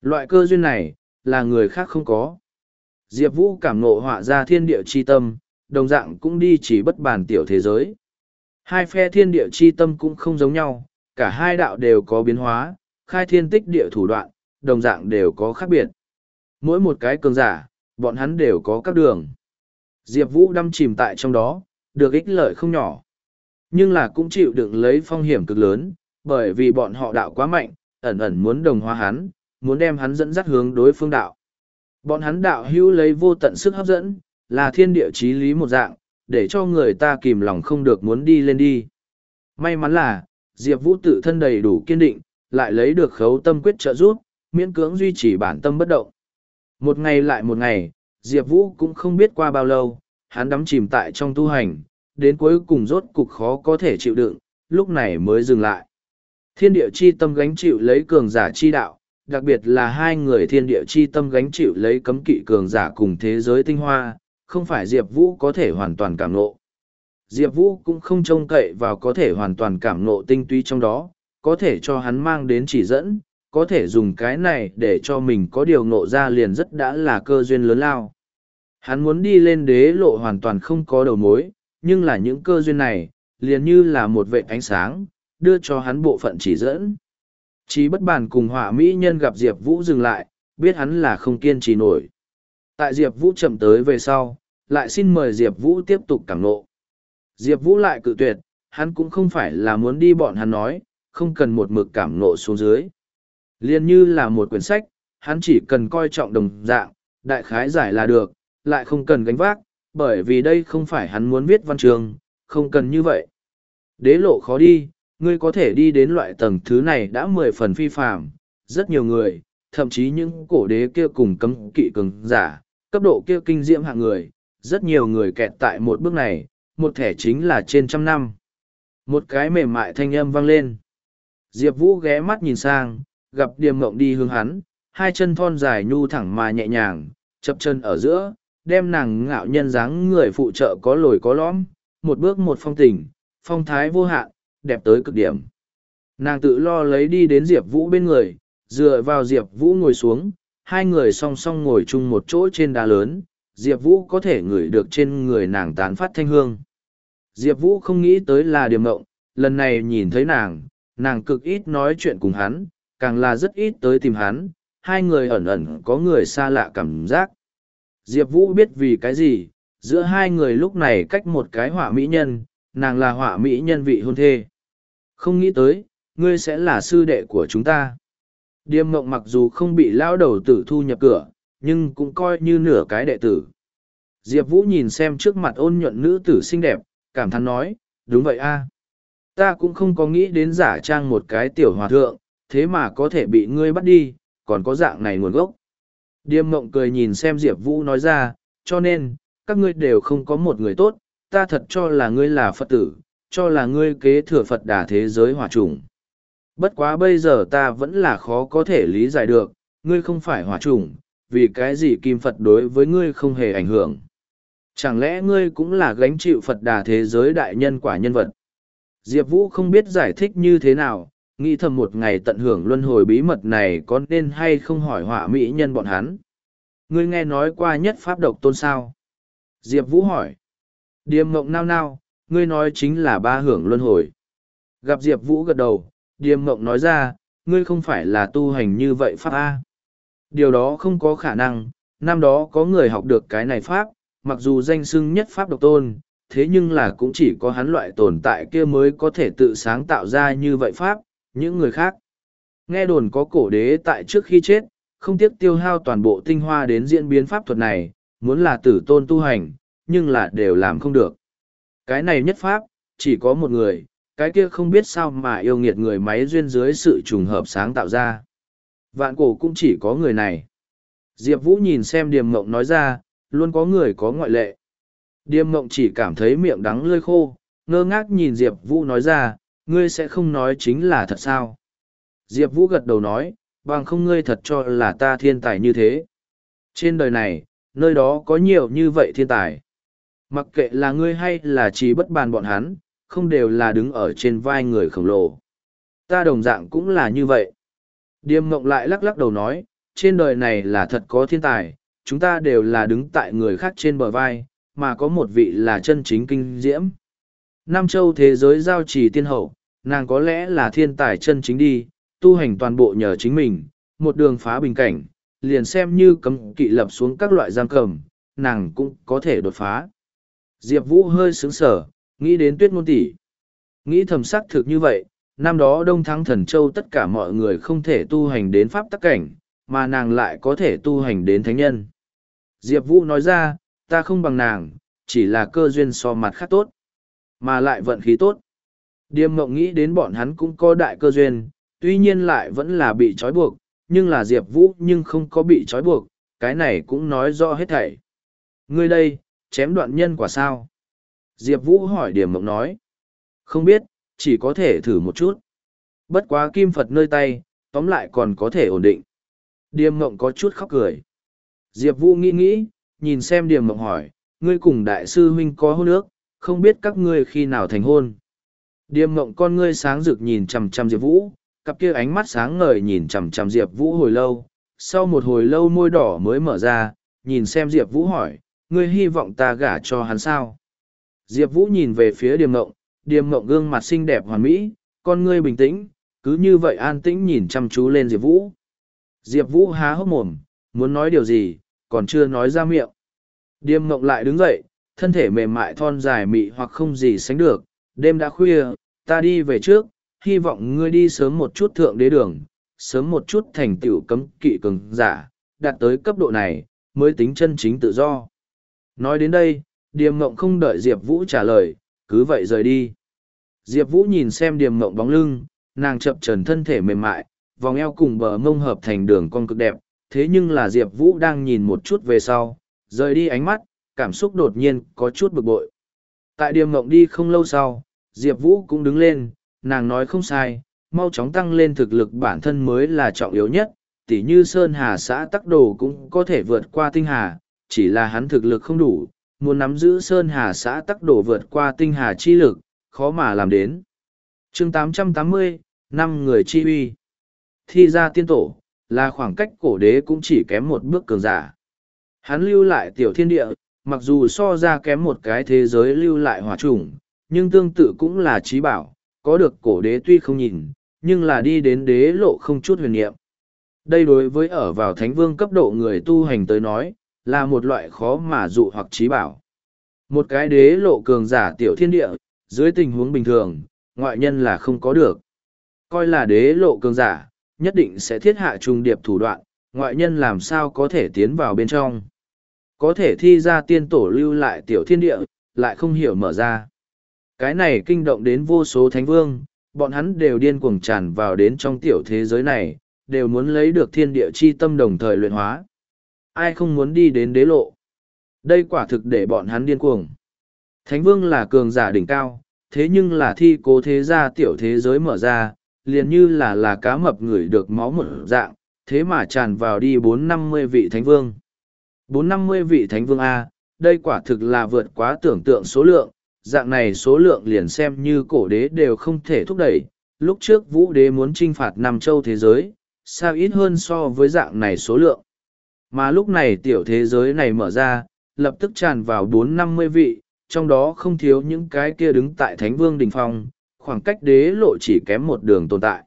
Loại cơ duyên này, là người khác không có. Diệp Vũ cảm ngộ họa ra thiên địa chi tâm, đồng dạng cũng đi chỉ bất bàn tiểu thế giới. Hai phe thiên địa chi tâm cũng không giống nhau, cả hai đạo đều có biến hóa, khai thiên tích địa thủ đoạn, đồng dạng đều có khác biệt. Mỗi một cái cường giả, bọn hắn đều có các đường. Diệp Vũ đâm chìm tại trong đó, được ích lợi không nhỏ. Nhưng là cũng chịu đựng lấy phong hiểm cực lớn, bởi vì bọn họ đạo quá mạnh, ẩn ẩn muốn đồng hóa hắn, muốn đem hắn dẫn dắt hướng đối phương đạo. Bọn hắn đạo hữu lấy vô tận sức hấp dẫn, là thiên địa chí lý một dạng, để cho người ta kìm lòng không được muốn đi lên đi. May mắn là, Diệp Vũ tự thân đầy đủ kiên định, lại lấy được khấu tâm quyết trợ giúp, miễn cưỡng duy trì bản tâm bất động. Một ngày lại một ngày, Diệp Vũ cũng không biết qua bao lâu, hắn đắm chìm tại trong tu hành, đến cuối cùng rốt cục khó có thể chịu đựng, lúc này mới dừng lại. Thiên địa chi tâm gánh chịu lấy cường giả chi đạo, đặc biệt là hai người thiên địa chi tâm gánh chịu lấy cấm kỵ cường giả cùng thế giới tinh hoa, không phải Diệp Vũ có thể hoàn toàn cảm ngộ. Diệp Vũ cũng không trông cậy vào có thể hoàn toàn cảm ngộ tinh túy trong đó, có thể cho hắn mang đến chỉ dẫn, có thể dùng cái này để cho mình có điều ngộ ra liền rất đã là cơ duyên lớn lao. Hắn muốn đi lên đế lộ hoàn toàn không có đầu mối, nhưng là những cơ duyên này, liền như là một vệ ánh sáng, đưa cho hắn bộ phận chỉ dẫn. Chí bất bàn cùng họa mỹ nhân gặp Diệp Vũ dừng lại, biết hắn là không kiên trì nổi. Tại Diệp Vũ chậm tới về sau, lại xin mời Diệp Vũ tiếp tục cảm nộ. Diệp Vũ lại cự tuyệt, hắn cũng không phải là muốn đi bọn hắn nói, không cần một mực cảm nộ xuống dưới. Liên như là một quyển sách, hắn chỉ cần coi trọng đồng dạng, đại khái giải là được, lại không cần gánh vác, bởi vì đây không phải hắn muốn viết văn trường, không cần như vậy. Đế lộ khó đi, ngươi có thể đi đến loại tầng thứ này đã mười phần phi phạm, rất nhiều người, thậm chí những cổ đế kia cùng cấm kỵ cường giả, cấp độ kia kinh diễm hạng người, rất nhiều người kẹt tại một bước này, một thẻ chính là trên trăm năm. Một cái mềm mại thanh âm vang lên. Diệp Vũ ghé mắt nhìn sang, gặp điềm mộng đi hướng hắn, hai chân thon dài nhu thẳng mà nhẹ nhàng, chập chân ở giữa, đem nàng ngạo nhân dáng người phụ trợ có lồi có lõm, một bước một phong tình, phong thái vô hạn, đẹp tới cực điểm. Nàng tự lo lấy đi đến Diệp Vũ bên người, dựa vào Diệp Vũ ngồi xuống, hai người song song ngồi chung một chỗ trên đá lớn, Diệp Vũ có thể ngửi được trên người nàng tán phát thanh hương. Diệp Vũ không nghĩ tới là điểm mộng, lần này nhìn thấy nàng, nàng cực ít nói chuyện cùng hắn, càng là rất ít tới tìm hắn, hai người ẩn ẩn có người xa lạ cảm giác. Diệp Vũ biết vì cái gì, giữa hai người lúc này cách một cái họa mỹ nhân, nàng là họa mỹ nhân vị hôn thê. Không nghĩ tới, ngươi sẽ là sư đệ của chúng ta. Điềm mộng mặc dù không bị lao đầu tử thu nhập cửa, nhưng cũng coi như nửa cái đệ tử. Diệp Vũ nhìn xem trước mặt ôn nhuận nữ tử xinh đẹp, cảm thán nói, đúng vậy a Ta cũng không có nghĩ đến giả trang một cái tiểu hòa thượng, thế mà có thể bị ngươi bắt đi, còn có dạng này nguồn gốc. Điềm mộng cười nhìn xem Diệp Vũ nói ra, cho nên, các ngươi đều không có một người tốt, ta thật cho là ngươi là Phật tử, cho là ngươi kế thừa Phật đà thế giới hỏa trùng. Bất quá bây giờ ta vẫn là khó có thể lý giải được, ngươi không phải hỏa trùng, vì cái gì kim Phật đối với ngươi không hề ảnh hưởng. Chẳng lẽ ngươi cũng là gánh chịu Phật đà thế giới đại nhân quả nhân vật? Diệp Vũ không biết giải thích như thế nào, nghĩ thầm một ngày tận hưởng luân hồi bí mật này có nên hay không hỏi họa mỹ nhân bọn hắn. Ngươi nghe nói qua nhất pháp độc tôn sao? Diệp Vũ hỏi. Điềm mộng nao nao, ngươi nói chính là ba hưởng luân hồi. Gặp Diệp Vũ gật đầu, Điềm mộng nói ra, ngươi không phải là tu hành như vậy pháp A. Điều đó không có khả năng, năm đó có người học được cái này pháp, mặc dù danh xưng nhất pháp độc tôn, thế nhưng là cũng chỉ có hắn loại tồn tại kia mới có thể tự sáng tạo ra như vậy pháp, những người khác. Nghe đồn có cổ đế tại trước khi chết, không tiếc tiêu hao toàn bộ tinh hoa đến diễn biến pháp thuật này, muốn là tử tôn tu hành, nhưng là đều làm không được. Cái này nhất pháp, chỉ có một người, cái kia không biết sao mà yêu nghiệt người máy duyên dưới sự trùng hợp sáng tạo ra. Vạn cổ cũng chỉ có người này. Diệp Vũ nhìn xem Điềm Mộng nói ra, luôn có người có ngoại lệ. Điềm Mộng chỉ cảm thấy miệng đắng lơi khô, ngơ ngác nhìn Diệp Vũ nói ra, Ngươi sẽ không nói chính là thật sao? Diệp Vũ gật đầu nói, bằng không ngươi thật cho là ta thiên tài như thế. Trên đời này, nơi đó có nhiều như vậy thiên tài. Mặc kệ là ngươi hay là chỉ bất bàn bọn hắn, không đều là đứng ở trên vai người khổng lồ. Ta đồng dạng cũng là như vậy. Điềm mộng lại lắc lắc đầu nói, trên đời này là thật có thiên tài, chúng ta đều là đứng tại người khác trên bờ vai, mà có một vị là chân chính kinh diễm. Nam châu thế giới giao trì tiên hậu, nàng có lẽ là thiên tài chân chính đi, tu hành toàn bộ nhờ chính mình, một đường phá bình cảnh, liền xem như cấm kỵ lập xuống các loại giam cầm, nàng cũng có thể đột phá. Diệp Vũ hơi sướng sở, nghĩ đến tuyết Ngôn tỷ. Nghĩ thầm sắc thực như vậy, năm đó Đông Thắng Thần Châu tất cả mọi người không thể tu hành đến pháp tắc cảnh, mà nàng lại có thể tu hành đến thánh nhân. Diệp Vũ nói ra, ta không bằng nàng, chỉ là cơ duyên so mặt khác tốt, mà lại vận khí tốt. Điềm mộng nghĩ đến bọn hắn cũng có đại cơ duyên, tuy nhiên lại vẫn là bị trói buộc, nhưng là Diệp Vũ nhưng không có bị trói buộc, cái này cũng nói rõ hết thảy. Ngươi đây, chém đoạn nhân quả sao? Diệp Vũ hỏi Điềm mộng nói. Không biết, chỉ có thể thử một chút. Bất quá kim Phật nơi tay, tóm lại còn có thể ổn định. Điềm mộng có chút khóc cười. Diệp Vũ nghĩ nghĩ, nhìn xem Điềm mộng hỏi, ngươi cùng đại sư huynh có hôn ước, không biết các ngươi khi nào thành hôn. Điềm mộng con ngươi sáng rực nhìn chằm chằm Diệp Vũ, cặp kia ánh mắt sáng ngời nhìn chằm chằm Diệp Vũ hồi lâu. Sau một hồi lâu môi đỏ mới mở ra, nhìn xem Diệp Vũ hỏi, ngươi hy vọng ta gả cho hắn sao? Diệp Vũ nhìn về phía Điềm mộng, Điềm mộng gương mặt xinh đẹp hoàn mỹ, con ngươi bình tĩnh, cứ như vậy an tĩnh nhìn chăm chú lên Diệp Vũ. Diệp Vũ há hốc mồm, muốn nói điều gì, còn chưa nói ra miệng. Điềm mộng lại đứng dậy, thân thể mềm mại thon dài mị hoặc không gì sánh được, đêm đã khuya, ta đi về trước, hy vọng ngươi đi sớm một chút thượng đế đường, sớm một chút thành tựu cấm kỵ cường giả, đạt tới cấp độ này, mới tính chân chính tự do. Nói đến đây, Điềm Mộng không đợi Diệp Vũ trả lời, cứ vậy rời đi. Diệp Vũ nhìn xem Điềm Mộng bóng lưng, nàng chập trần thân thể mềm mại, vòng eo cùng bờ mông hợp thành đường cong cực đẹp, thế nhưng là Diệp Vũ đang nhìn một chút về sau, rời đi ánh mắt, cảm xúc đột nhiên có chút bực bội. Tại Điềm Mộng đi không lâu sau, Diệp Vũ cũng đứng lên, nàng nói không sai, mau chóng tăng lên thực lực bản thân mới là trọng yếu nhất, tỉ như Sơn Hà xã tắc đồ cũng có thể vượt qua tinh hà, chỉ là hắn thực lực không đủ, muốn nắm giữ Sơn Hà xã tắc đồ vượt qua tinh hà chi lực, khó mà làm đến. chương 880, năm người chi uy. Thi ra tiên tổ, là khoảng cách cổ đế cũng chỉ kém một bước cường giả. Hắn lưu lại tiểu thiên địa, mặc dù so ra kém một cái thế giới lưu lại hỏa chủng, nhưng tương tự cũng là trí bảo, có được cổ đế tuy không nhìn, nhưng là đi đến đế lộ không chút huyền niệm. Đây đối với ở vào thánh vương cấp độ người tu hành tới nói, là một loại khó mà dụ hoặc trí bảo. Một cái đế lộ cường giả tiểu thiên địa, dưới tình huống bình thường, ngoại nhân là không có được. Coi là đế lộ cường giả, nhất định sẽ thiết hạ trùng điệp thủ đoạn, ngoại nhân làm sao có thể tiến vào bên trong. Có thể thi ra tiên tổ lưu lại tiểu thiên địa, lại không hiểu mở ra. Cái này kinh động đến vô số thánh vương, bọn hắn đều điên cuồng tràn vào đến trong tiểu thế giới này, đều muốn lấy được thiên địa chi tâm đồng thời luyện hóa. Ai không muốn đi đến đế lộ? Đây quả thực để bọn hắn điên cuồng. Thánh vương là cường giả đỉnh cao, thế nhưng là thi cố thế gia tiểu thế giới mở ra, liền như là là cá mập người được máu một dạng, thế mà tràn vào đi bốn năm mươi vị thánh vương bốn năm mươi vị thánh vương A, đây quả thực là vượt quá tưởng tượng số lượng, dạng này số lượng liền xem như cổ đế đều không thể thúc đẩy. Lúc trước vũ đế muốn trinh phạt năm châu thế giới, sao ít hơn so với dạng này số lượng. Mà lúc này tiểu thế giới này mở ra, lập tức tràn vào bốn năm mươi vị, trong đó không thiếu những cái kia đứng tại Thánh Vương Đình Phong, khoảng cách đế lộ chỉ kém một đường tồn tại.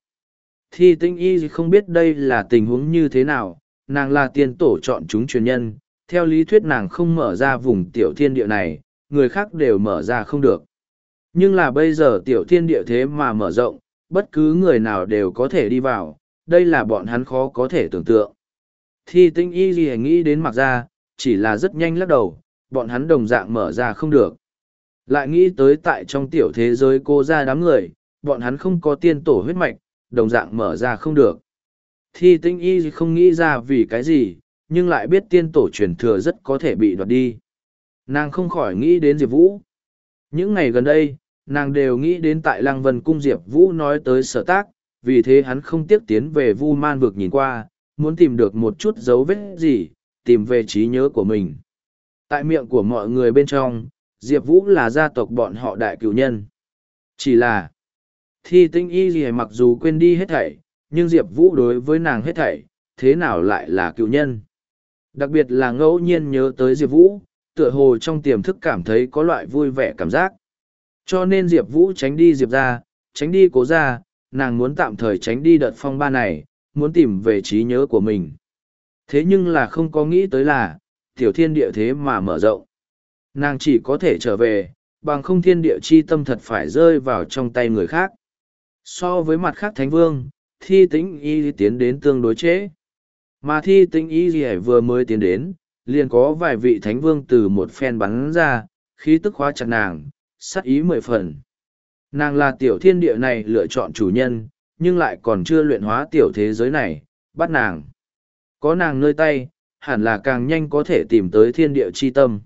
Thi tinh y không biết đây là tình huống như thế nào, nàng là tiên tổ chọn chúng truyền nhân, theo lý thuyết nàng không mở ra vùng tiểu thiên địa này, người khác đều mở ra không được. Nhưng là bây giờ tiểu thiên địa thế mà mở rộng, bất cứ người nào đều có thể đi vào, đây là bọn hắn khó có thể tưởng tượng. Thi tinh y gì nghĩ đến mặc ra, chỉ là rất nhanh lắc đầu, bọn hắn đồng dạng mở ra không được. Lại nghĩ tới tại trong tiểu thế giới cô ra đám người, bọn hắn không có tiên tổ huyết mạch, đồng dạng mở ra không được. Thi tinh y không nghĩ ra vì cái gì, nhưng lại biết tiên tổ truyền thừa rất có thể bị đoạt đi. Nàng không khỏi nghĩ đến Diệp Vũ. Những ngày gần đây, nàng đều nghĩ đến tại lăng vân cung diệp vũ nói tới sở tác vì thế hắn không tiếc tiến về vu man vực nhìn qua muốn tìm được một chút dấu vết gì tìm về trí nhớ của mình tại miệng của mọi người bên trong diệp vũ là gia tộc bọn họ đại cựu nhân chỉ là thi tinh y gì mặc dù quên đi hết thảy nhưng diệp vũ đối với nàng hết thảy thế nào lại là cựu nhân đặc biệt là ngẫu nhiên nhớ tới diệp vũ, tựa hồ trong tiềm thức cảm thấy có loại vui vẻ cảm giác. Cho nên diệp vũ tránh đi diệp ra tránh đi cố ra nàng muốn tạm thời tránh đi đợt phong ba này, muốn tìm về trí nhớ của mình. Thế nhưng là không có nghĩ tới là, tiểu thiên địa thế mà mở rộng. Nàng chỉ có thể trở về, bằng không thiên địa chi tâm thật phải rơi vào trong tay người khác. So với mặt khác thánh vương, thi tĩnh y tiến đến tương đối trễ mà thi Tinh y gì vừa mới tiến đến, liền có vài vị thánh vương từ một phen bắn ra, khí tức khóa chặt nàng sắc ý mười phần. Nàng là tiểu thiên địa này lựa chọn chủ nhân, nhưng lại còn chưa luyện hóa tiểu thế giới này, bắt nàng. Có nàng nơi tay, hẳn là càng nhanh có thể tìm tới thiên địa chi tâm.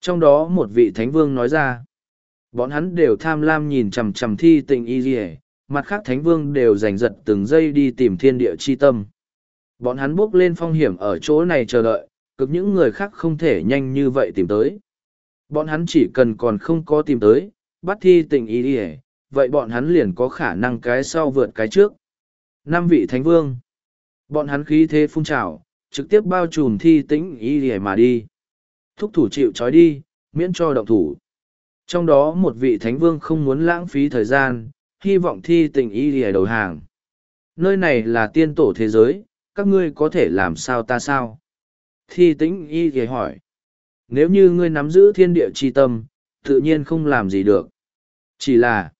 Trong đó một vị thánh vương nói ra, bọn hắn đều tham lam nhìn chằm chằm thi tình y dỉa mặt khác thánh vương đều giành giật từng giây đi tìm thiên địa chi tâm bọn hắn bước lên phong hiểm ở chỗ này chờ đợi, cực những người khác không thể nhanh như vậy tìm tới. Bọn hắn chỉ cần còn không có tìm tới, bắt thi tình ý dỉa vậy bọn hắn liền có khả năng cái sau vượt cái trước. Năm vị thánh vương. Bọn hắn khí thế phun trào, trực tiếp bao trùm thi tĩnh ý đi mà đi. Thúc thủ chịu trói đi, miễn cho động thủ. Trong đó một vị thánh vương không muốn lãng phí thời gian, hy vọng thi tình ý đi đầu hàng. Nơi này là tiên tổ thế giới các ngươi có thể làm sao ta sao thi tĩnh y thì hỏi nếu như ngươi nắm giữ thiên địa chi tâm tự nhiên không làm gì được chỉ là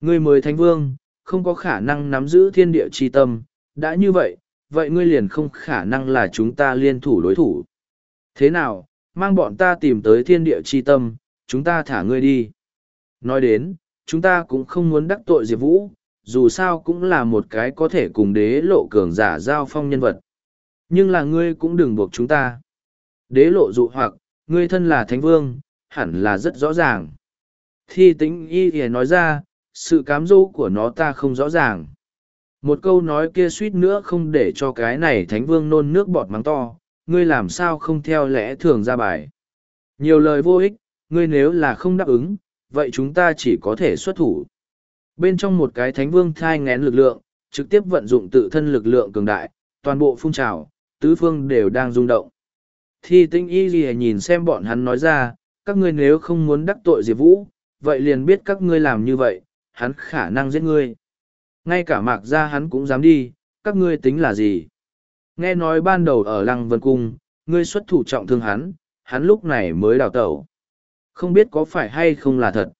ngươi mới thánh vương không có khả năng nắm giữ thiên địa chi tâm đã như vậy vậy ngươi liền không khả năng là chúng ta liên thủ đối thủ. Thế nào, mang bọn ta tìm tới thiên địa chi tâm, chúng ta thả ngươi đi. Nói đến, chúng ta cũng không muốn đắc tội Diệp Vũ, dù sao cũng là một cái có thể cùng đế lộ cường giả giao phong nhân vật. Nhưng là ngươi cũng đừng buộc chúng ta. Đế lộ dụ hoặc, ngươi thân là thánh vương, hẳn là rất rõ ràng. Thi tính y thì nói ra, sự cám dỗ của nó ta không rõ ràng. Một câu nói kia suýt nữa không để cho cái này thánh vương nôn nước bọt mắng to, ngươi làm sao không theo lẽ thường ra bài. Nhiều lời vô ích, ngươi nếu là không đáp ứng, vậy chúng ta chỉ có thể xuất thủ. Bên trong một cái thánh vương thai ngén lực lượng, trực tiếp vận dụng tự thân lực lượng cường đại, toàn bộ phun trào, tứ phương đều đang rung động. Thi tinh y gì nhìn xem bọn hắn nói ra, các ngươi nếu không muốn đắc tội Diệp Vũ, vậy liền biết các ngươi làm như vậy, hắn khả năng giết ngươi. Ngay cả mạc ra hắn cũng dám đi, các ngươi tính là gì? Nghe nói ban đầu ở Lăng Vân Cung, ngươi xuất thủ trọng thương hắn, hắn lúc này mới đào tẩu. Không biết có phải hay không là thật.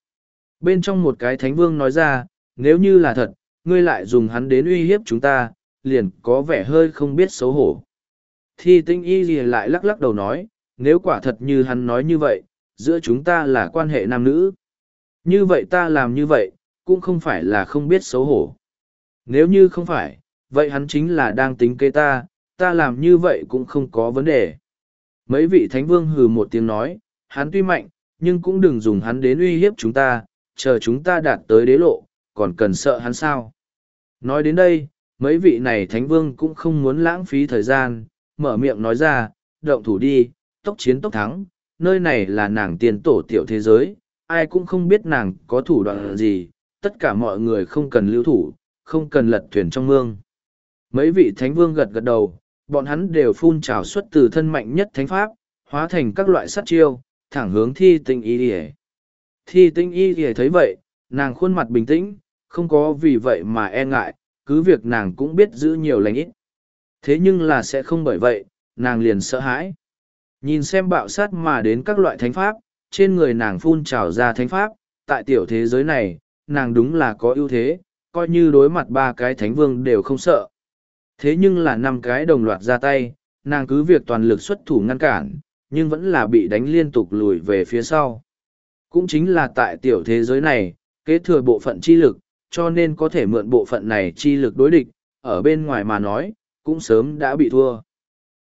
Bên trong một cái thánh vương nói ra, nếu như là thật, ngươi lại dùng hắn đến uy hiếp chúng ta, liền có vẻ hơi không biết xấu hổ. Thi tinh y gì lại lắc lắc đầu nói, nếu quả thật như hắn nói như vậy, giữa chúng ta là quan hệ nam nữ. Như vậy ta làm như vậy, cũng không phải là không biết xấu hổ. Nếu như không phải, vậy hắn chính là đang tính kế ta, ta làm như vậy cũng không có vấn đề. Mấy vị thánh vương hừ một tiếng nói, hắn tuy mạnh, nhưng cũng đừng dùng hắn đến uy hiếp chúng ta, chờ chúng ta đạt tới đế lộ, còn cần sợ hắn sao. Nói đến đây, mấy vị này thánh vương cũng không muốn lãng phí thời gian, mở miệng nói ra, động thủ đi, tốc chiến tốc thắng, nơi này là nàng tiền tổ tiểu thế giới, ai cũng không biết nàng có thủ đoạn gì, tất cả mọi người không cần lưu thủ, không cần lật thuyền trong mương. Mấy vị thánh vương gật gật đầu, bọn hắn đều phun trào xuất từ thân mạnh nhất thánh pháp, hóa thành các loại sát chiêu, thẳng hướng thi tình ý địa. Thi tinh y thì thấy vậy, nàng khuôn mặt bình tĩnh, không có vì vậy mà e ngại, cứ việc nàng cũng biết giữ nhiều lành ít. Thế nhưng là sẽ không bởi vậy, nàng liền sợ hãi. Nhìn xem bạo sát mà đến các loại thánh pháp, trên người nàng phun trào ra thánh pháp, tại tiểu thế giới này, nàng đúng là có ưu thế, coi như đối mặt ba cái thánh vương đều không sợ. Thế nhưng là năm cái đồng loạt ra tay, nàng cứ việc toàn lực xuất thủ ngăn cản, nhưng vẫn là bị đánh liên tục lùi về phía sau. Cũng chính là tại tiểu thế giới này, kế thừa bộ phận chi lực, cho nên có thể mượn bộ phận này chi lực đối địch, ở bên ngoài mà nói, cũng sớm đã bị thua.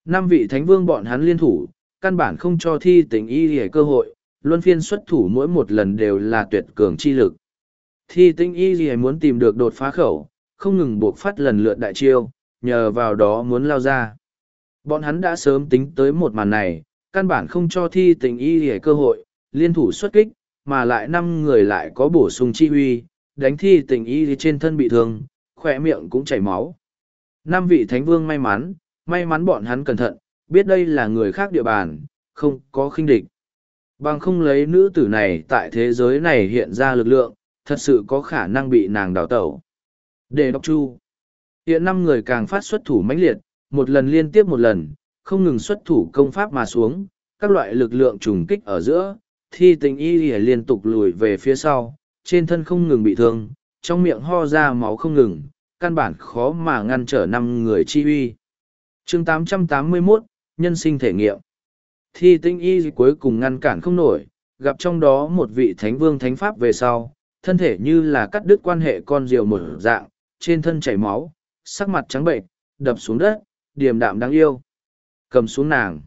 Năm vị thánh vương bọn hắn liên thủ, căn bản không cho thi tình y hề cơ hội, luân phiên xuất thủ mỗi một lần đều là tuyệt cường chi lực. Thi tinh y gì muốn tìm được đột phá khẩu, không ngừng buộc phát lần lượt đại chiêu, nhờ vào đó muốn lao ra. Bọn hắn đã sớm tính tới một màn này, căn bản không cho thi tình y gì cơ hội, liên thủ xuất kích, mà lại năm người lại có bổ sung chi huy, đánh thi tình y trên thân bị thương, khỏe miệng cũng chảy máu. Năm vị thánh vương may mắn, may mắn bọn hắn cẩn thận, biết đây là người khác địa bàn, không có khinh địch. Bằng không lấy nữ tử này tại thế giới này hiện ra lực lượng, thật sự có khả năng bị nàng đào tẩu. Để đọc chu. Hiện năm người càng phát xuất thủ mãnh liệt, một lần liên tiếp một lần, không ngừng xuất thủ công pháp mà xuống, các loại lực lượng trùng kích ở giữa, thi tình y liên tục lùi về phía sau, trên thân không ngừng bị thương, trong miệng ho ra máu không ngừng, căn bản khó mà ngăn trở năm người chi uy. chương 881, Nhân sinh thể nghiệm. Thi tinh y cuối cùng ngăn cản không nổi, gặp trong đó một vị thánh vương thánh pháp về sau, thân thể như là cắt đứt quan hệ con diều một dạng, trên thân chảy máu, sắc mặt trắng bệnh, đập xuống đất, điềm đạm đáng yêu. Cầm xuống nàng.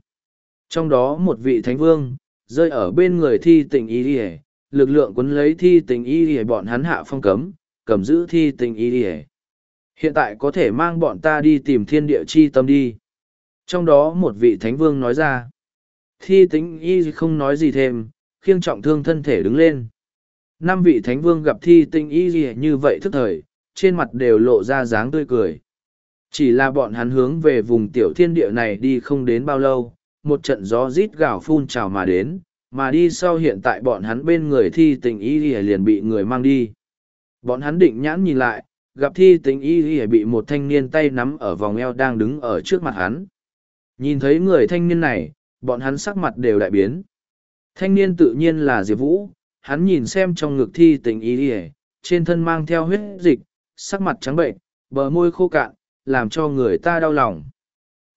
Trong đó một vị thánh vương, rơi ở bên người thi tình y đi lực lượng quấn lấy thi tình y đi bọn hắn hạ phong cấm, cầm giữ thi tình y đi Hiện tại có thể mang bọn ta đi tìm thiên địa chi tâm đi. Trong đó một vị thánh vương nói ra. Thi tính y không nói gì thêm, khiêng trọng thương thân thể đứng lên. Năm vị thánh vương gặp thi tinh y như vậy thức thời, trên mặt đều lộ ra dáng tươi cười. Chỉ là bọn hắn hướng về vùng tiểu thiên địa này đi không đến bao lâu, một trận gió rít gào phun trào mà đến, mà đi sau hiện tại bọn hắn bên người thi tình y liền bị người mang đi. Bọn hắn định nhãn nhìn lại, gặp thi tình y bị một thanh niên tay nắm ở vòng eo đang đứng ở trước mặt hắn. Nhìn thấy người thanh niên này, bọn hắn sắc mặt đều đại biến. Thanh niên tự nhiên là Diệp Vũ, hắn nhìn xem trong ngực thi tình y trên thân mang theo huyết dịch, sắc mặt trắng bệnh, bờ môi khô cạn, làm cho người ta đau lòng.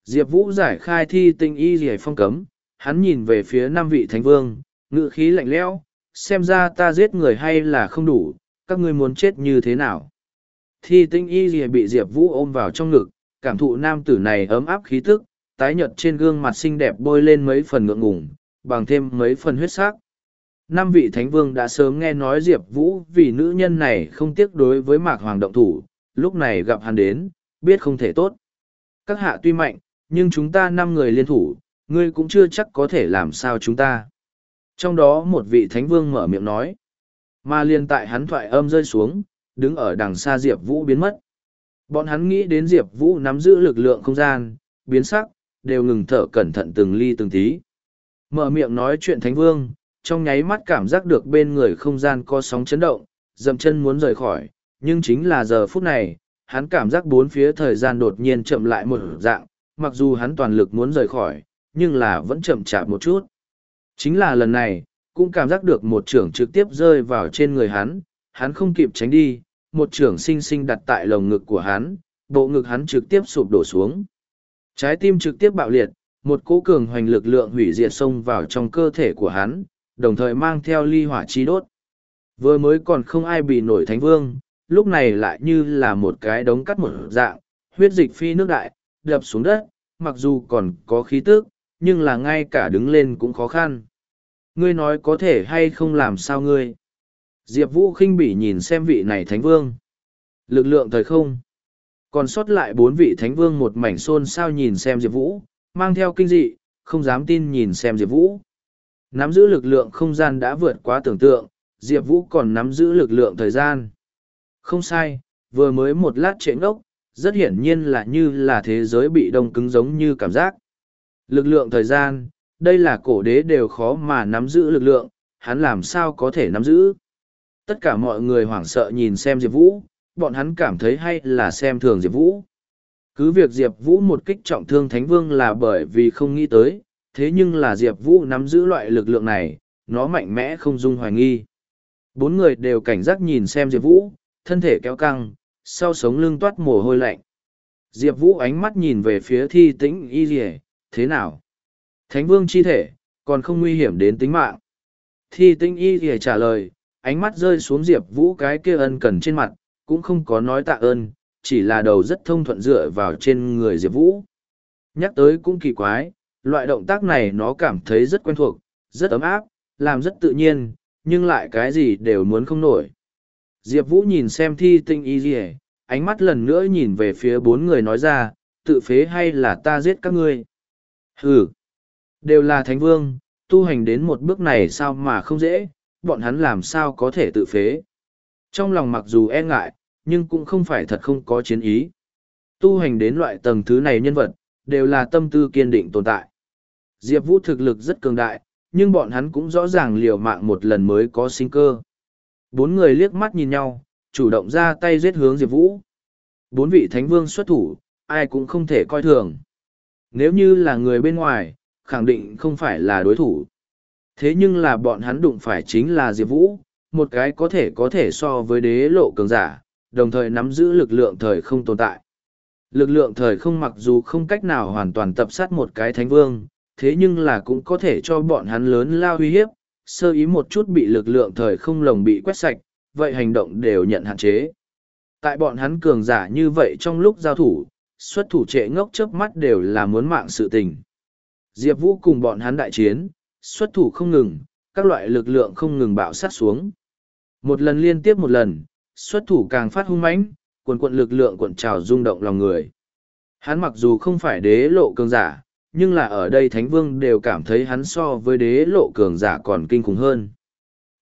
Diệp Vũ giải khai thi tinh y gì phong cấm, hắn nhìn về phía năm vị thánh vương, ngự khí lạnh lẽo, xem ra ta giết người hay là không đủ, các ngươi muốn chết như thế nào. Thi tinh y gì bị Diệp Vũ ôm vào trong ngực, cảm thụ nam tử này ấm áp khí tức, tái nhợt trên gương mặt xinh đẹp bôi lên mấy phần ngượng ngùng, bằng thêm mấy phần huyết sắc. Năm vị thánh vương đã sớm nghe nói Diệp Vũ vì nữ nhân này không tiếc đối với Mạc Hoàng động thủ, lúc này gặp hắn đến, biết không thể tốt. Các hạ tuy mạnh, nhưng chúng ta năm người liên thủ, ngươi cũng chưa chắc có thể làm sao chúng ta. Trong đó một vị thánh vương mở miệng nói, mà liên tại hắn thoại âm rơi xuống, đứng ở đằng xa Diệp Vũ biến mất. Bọn hắn nghĩ đến Diệp Vũ nắm giữ lực lượng không gian, biến sắc, đều ngừng thở cẩn thận từng ly từng tí. Mở miệng nói chuyện thánh vương, trong nháy mắt cảm giác được bên người không gian có sóng chấn động, dậm chân muốn rời khỏi, nhưng chính là giờ phút này, hắn cảm giác bốn phía thời gian đột nhiên chậm lại một dạng, mặc dù hắn toàn lực muốn rời khỏi, nhưng là vẫn chậm chạp một chút. Chính là lần này, cũng cảm giác được một trưởng trực tiếp rơi vào trên người hắn, hắn không kịp tránh đi, một trưởng sinh sinh đặt tại lồng ngực của hắn, bộ ngực hắn trực tiếp sụp đổ xuống. Trái tim trực tiếp bạo liệt, một cỗ cường hoành lực lượng hủy diệt xông vào trong cơ thể của hắn, đồng thời mang theo ly hỏa chi đốt. Vừa mới còn không ai bị nổi thánh vương, lúc này lại như là một cái đống cắt một dạng, huyết dịch phi nước đại, đập xuống đất, mặc dù còn có khí tức, nhưng là ngay cả đứng lên cũng khó khăn. Ngươi nói có thể hay không làm sao ngươi? Diệp Vũ khinh bỉ nhìn xem vị này thánh vương. Lực lượng thời không. Còn sót lại bốn vị thánh vương một mảnh xôn sao nhìn xem Diệp Vũ, mang theo kinh dị, không dám tin nhìn xem Diệp Vũ. Nắm giữ lực lượng không gian đã vượt quá tưởng tượng, Diệp Vũ còn nắm giữ lực lượng thời gian. Không sai, vừa mới một lát trễ ngốc, rất hiển nhiên là như là thế giới bị đông cứng giống như cảm giác. Lực lượng thời gian, đây là cổ đế đều khó mà nắm giữ lực lượng, hắn làm sao có thể nắm giữ. Tất cả mọi người hoảng sợ nhìn xem Diệp Vũ, bọn hắn cảm thấy hay là xem thường Diệp Vũ. Cứ việc Diệp Vũ một kích trọng thương Thánh Vương là bởi vì không nghĩ tới, thế nhưng là Diệp Vũ nắm giữ loại lực lượng này, nó mạnh mẽ không dung hoài nghi. Bốn người đều cảnh giác nhìn xem Diệp Vũ, thân thể kéo căng, sau sống lưng toát mồ hôi lạnh. Diệp Vũ ánh mắt nhìn về phía thi tĩnh y rỉ, thế nào? Thánh vương chi thể, còn không nguy hiểm đến tính mạng. Thi tĩnh y rỉ trả lời, ánh mắt rơi xuống Diệp Vũ cái kia ân cần trên mặt, cũng không có nói tạ ơn, chỉ là đầu rất thông thuận dựa vào trên người Diệp Vũ. Nhắc tới cũng kỳ quái, loại động tác này nó cảm thấy rất quen thuộc, rất ấm áp, làm rất tự nhiên, nhưng lại cái gì đều muốn không nổi. Diệp Vũ nhìn xem thi tinh y gì ánh mắt lần nữa nhìn về phía bốn người nói ra, tự phế hay là ta giết các ngươi. Hừ, đều là thánh vương, tu hành đến một bước này sao mà không dễ, bọn hắn làm sao có thể tự phế. Trong lòng mặc dù e ngại, nhưng cũng không phải thật không có chiến ý. Tu hành đến loại tầng thứ này nhân vật, đều là tâm tư kiên định tồn tại. Diệp Vũ thực lực rất cường đại, nhưng bọn hắn cũng rõ ràng liều mạng một lần mới có sinh cơ. Bốn người liếc mắt nhìn nhau, chủ động ra tay giết hướng Diệp Vũ. Bốn vị thánh vương xuất thủ, ai cũng không thể coi thường. Nếu như là người bên ngoài, khẳng định không phải là đối thủ. Thế nhưng là bọn hắn đụng phải chính là Diệp Vũ, một cái có thể có thể so với đế lộ cường giả, đồng thời nắm giữ lực lượng thời không tồn tại. Lực lượng thời không mặc dù không cách nào hoàn toàn tập sát một cái thánh vương, thế nhưng là cũng có thể cho bọn hắn lớn lao uy hiếp, sơ ý một chút bị lực lượng thời không lồng bị quét sạch, vậy hành động đều nhận hạn chế. Tại bọn hắn cường giả như vậy trong lúc giao thủ, xuất thủ trệ ngốc chớp mắt đều là muốn mạng sự tình. Diệp Vũ cùng bọn hắn đại chiến, xuất thủ không ngừng, các loại lực lượng không ngừng bạo sát xuống. Một lần liên tiếp một lần, xuất thủ càng phát hung mãnh, cuộn cuộn lực lượng cuộn trào rung động lòng người. Hắn mặc dù không phải đế lộ cường giả, nhưng là ở đây Thánh Vương đều cảm thấy hắn so với đế lộ cường giả còn kinh khủng hơn.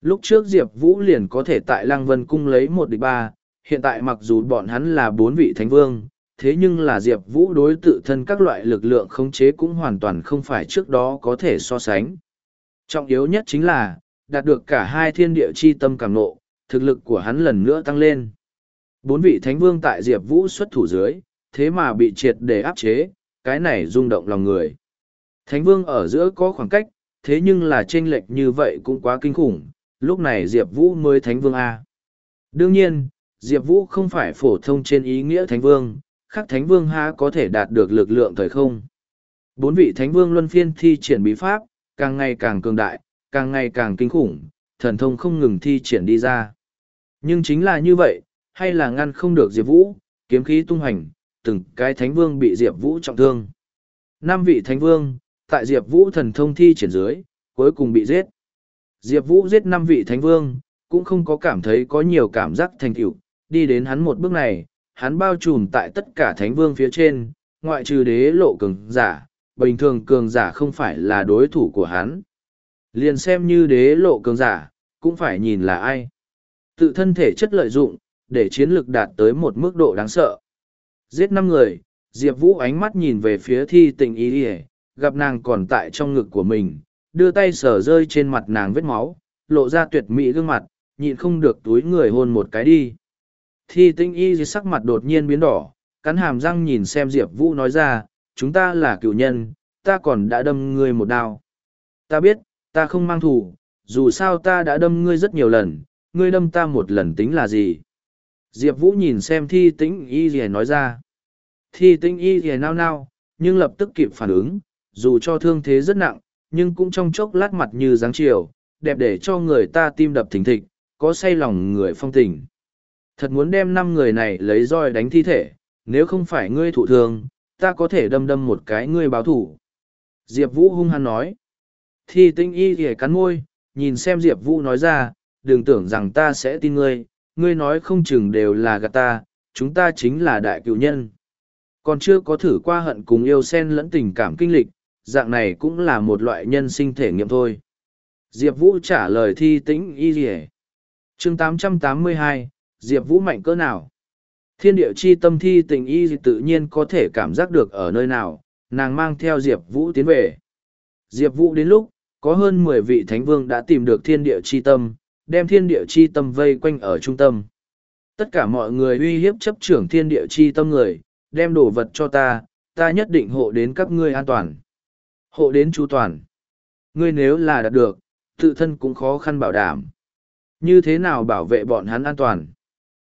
Lúc trước Diệp Vũ liền có thể tại Lăng Vân Cung lấy một địch ba, hiện tại mặc dù bọn hắn là bốn vị Thánh Vương, thế nhưng là Diệp Vũ đối tự thân các loại lực lượng khống chế cũng hoàn toàn không phải trước đó có thể so sánh. Trọng yếu nhất chính là, đạt được cả hai thiên địa chi tâm cảm nộ, thực lực của hắn lần nữa tăng lên. Bốn vị thánh vương tại Diệp Vũ xuất thủ dưới, thế mà bị triệt để áp chế, cái này rung động lòng người. Thánh vương ở giữa có khoảng cách, thế nhưng là chênh lệch như vậy cũng quá kinh khủng, lúc này Diệp Vũ mới thánh vương A. Đương nhiên, Diệp Vũ không phải phổ thông trên ý nghĩa thánh vương, khác thánh vương ha có thể đạt được lực lượng thời không. Bốn vị thánh vương luân phiên thi triển bí pháp, càng ngày càng cường đại, càng ngày càng kinh khủng, thần thông không ngừng thi triển đi ra. Nhưng chính là như vậy, hay là ngăn không được Diệp Vũ, kiếm khí tung hành, từng cái thánh vương bị Diệp Vũ trọng thương. Năm vị thánh vương, tại Diệp Vũ thần thông thi triển dưới, cuối cùng bị giết. Diệp Vũ giết năm vị thánh vương, cũng không có cảm thấy có nhiều cảm giác thành tựu, đi đến hắn một bước này, hắn bao trùm tại tất cả thánh vương phía trên, ngoại trừ đế lộ cường giả, bình thường cường giả không phải là đối thủ của hắn. Liền xem như đế lộ cường giả, cũng phải nhìn là ai. Tự thân thể chất lợi dụng, để chiến lược đạt tới một mức độ đáng sợ. Giết năm người, Diệp Vũ ánh mắt nhìn về phía thi tình ý ỉa gặp nàng còn tại trong ngực của mình, đưa tay sờ rơi trên mặt nàng vết máu, lộ ra tuyệt mỹ gương mặt, nhịn không được túi người hôn một cái đi. Thi tinh y dưới sắc mặt đột nhiên biến đỏ, cắn hàm răng nhìn xem Diệp Vũ nói ra, chúng ta là cựu nhân, ta còn đã đâm ngươi một đao. Ta biết, ta không mang thù, dù sao ta đã đâm ngươi rất nhiều lần, ngươi đâm ta một lần tính là gì? Diệp Vũ nhìn xem thi tĩnh y gì nói ra. Thi tĩnh y gì nao nao, nhưng lập tức kịp phản ứng, dù cho thương thế rất nặng, nhưng cũng trong chốc lát mặt như dáng chiều, đẹp để cho người ta tim đập thình thịch, có say lòng người phong tình. Thật muốn đem năm người này lấy roi đánh thi thể, nếu không phải ngươi thụ thương, ta có thể đâm đâm một cái ngươi báo thủ. Diệp Vũ hung hăng nói. Thi tinh y thì cắn môi, nhìn xem Diệp Vũ nói ra, đừng tưởng rằng ta sẽ tin ngươi, ngươi nói không chừng đều là gạt ta, chúng ta chính là đại cựu nhân. Còn chưa có thử qua hận cùng yêu sen lẫn tình cảm kinh lịch, dạng này cũng là một loại nhân sinh thể nghiệm thôi. Diệp Vũ trả lời thi tĩnh y gì chương 882, Diệp Vũ mạnh cỡ nào? Thiên địa chi tâm thi tình y tự nhiên có thể cảm giác được ở nơi nào, nàng mang theo Diệp Vũ tiến về. Diệp Vũ đến lúc, có hơn mười vị thánh vương đã tìm được thiên địa chi tâm, đem thiên địa chi tâm vây quanh ở trung tâm. Tất cả mọi người uy hiếp chấp trưởng thiên địa chi tâm người, đem đồ vật cho ta, ta nhất định hộ đến các ngươi an toàn. Hộ đến chú toàn. Ngươi nếu là đạt được, tự thân cũng khó khăn bảo đảm. Như thế nào bảo vệ bọn hắn an toàn?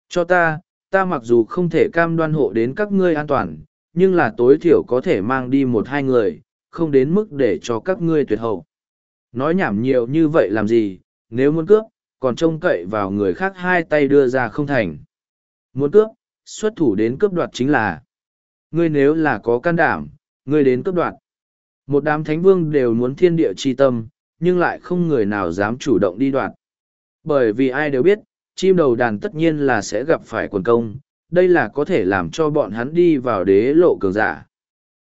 Cho ta, ta mặc dù không thể cam đoan hộ đến các ngươi an toàn, nhưng là tối thiểu có thể mang đi một hai người, không đến mức để cho các ngươi tuyệt hậu. Nói nhảm nhiều như vậy làm gì, nếu muốn cướp, còn trông cậy vào người khác hai tay đưa ra không thành. Muốn cướp, xuất thủ đến cướp đoạt chính là. Ngươi nếu là có can đảm, ngươi đến cướp đoạt. Một đám thánh vương đều muốn thiên địa chi tâm, nhưng lại không người nào dám chủ động đi đoạt. Bởi vì ai đều biết, chim đầu đàn tất nhiên là sẽ gặp phải quần công, đây là có thể làm cho bọn hắn đi vào đế lộ cường giả.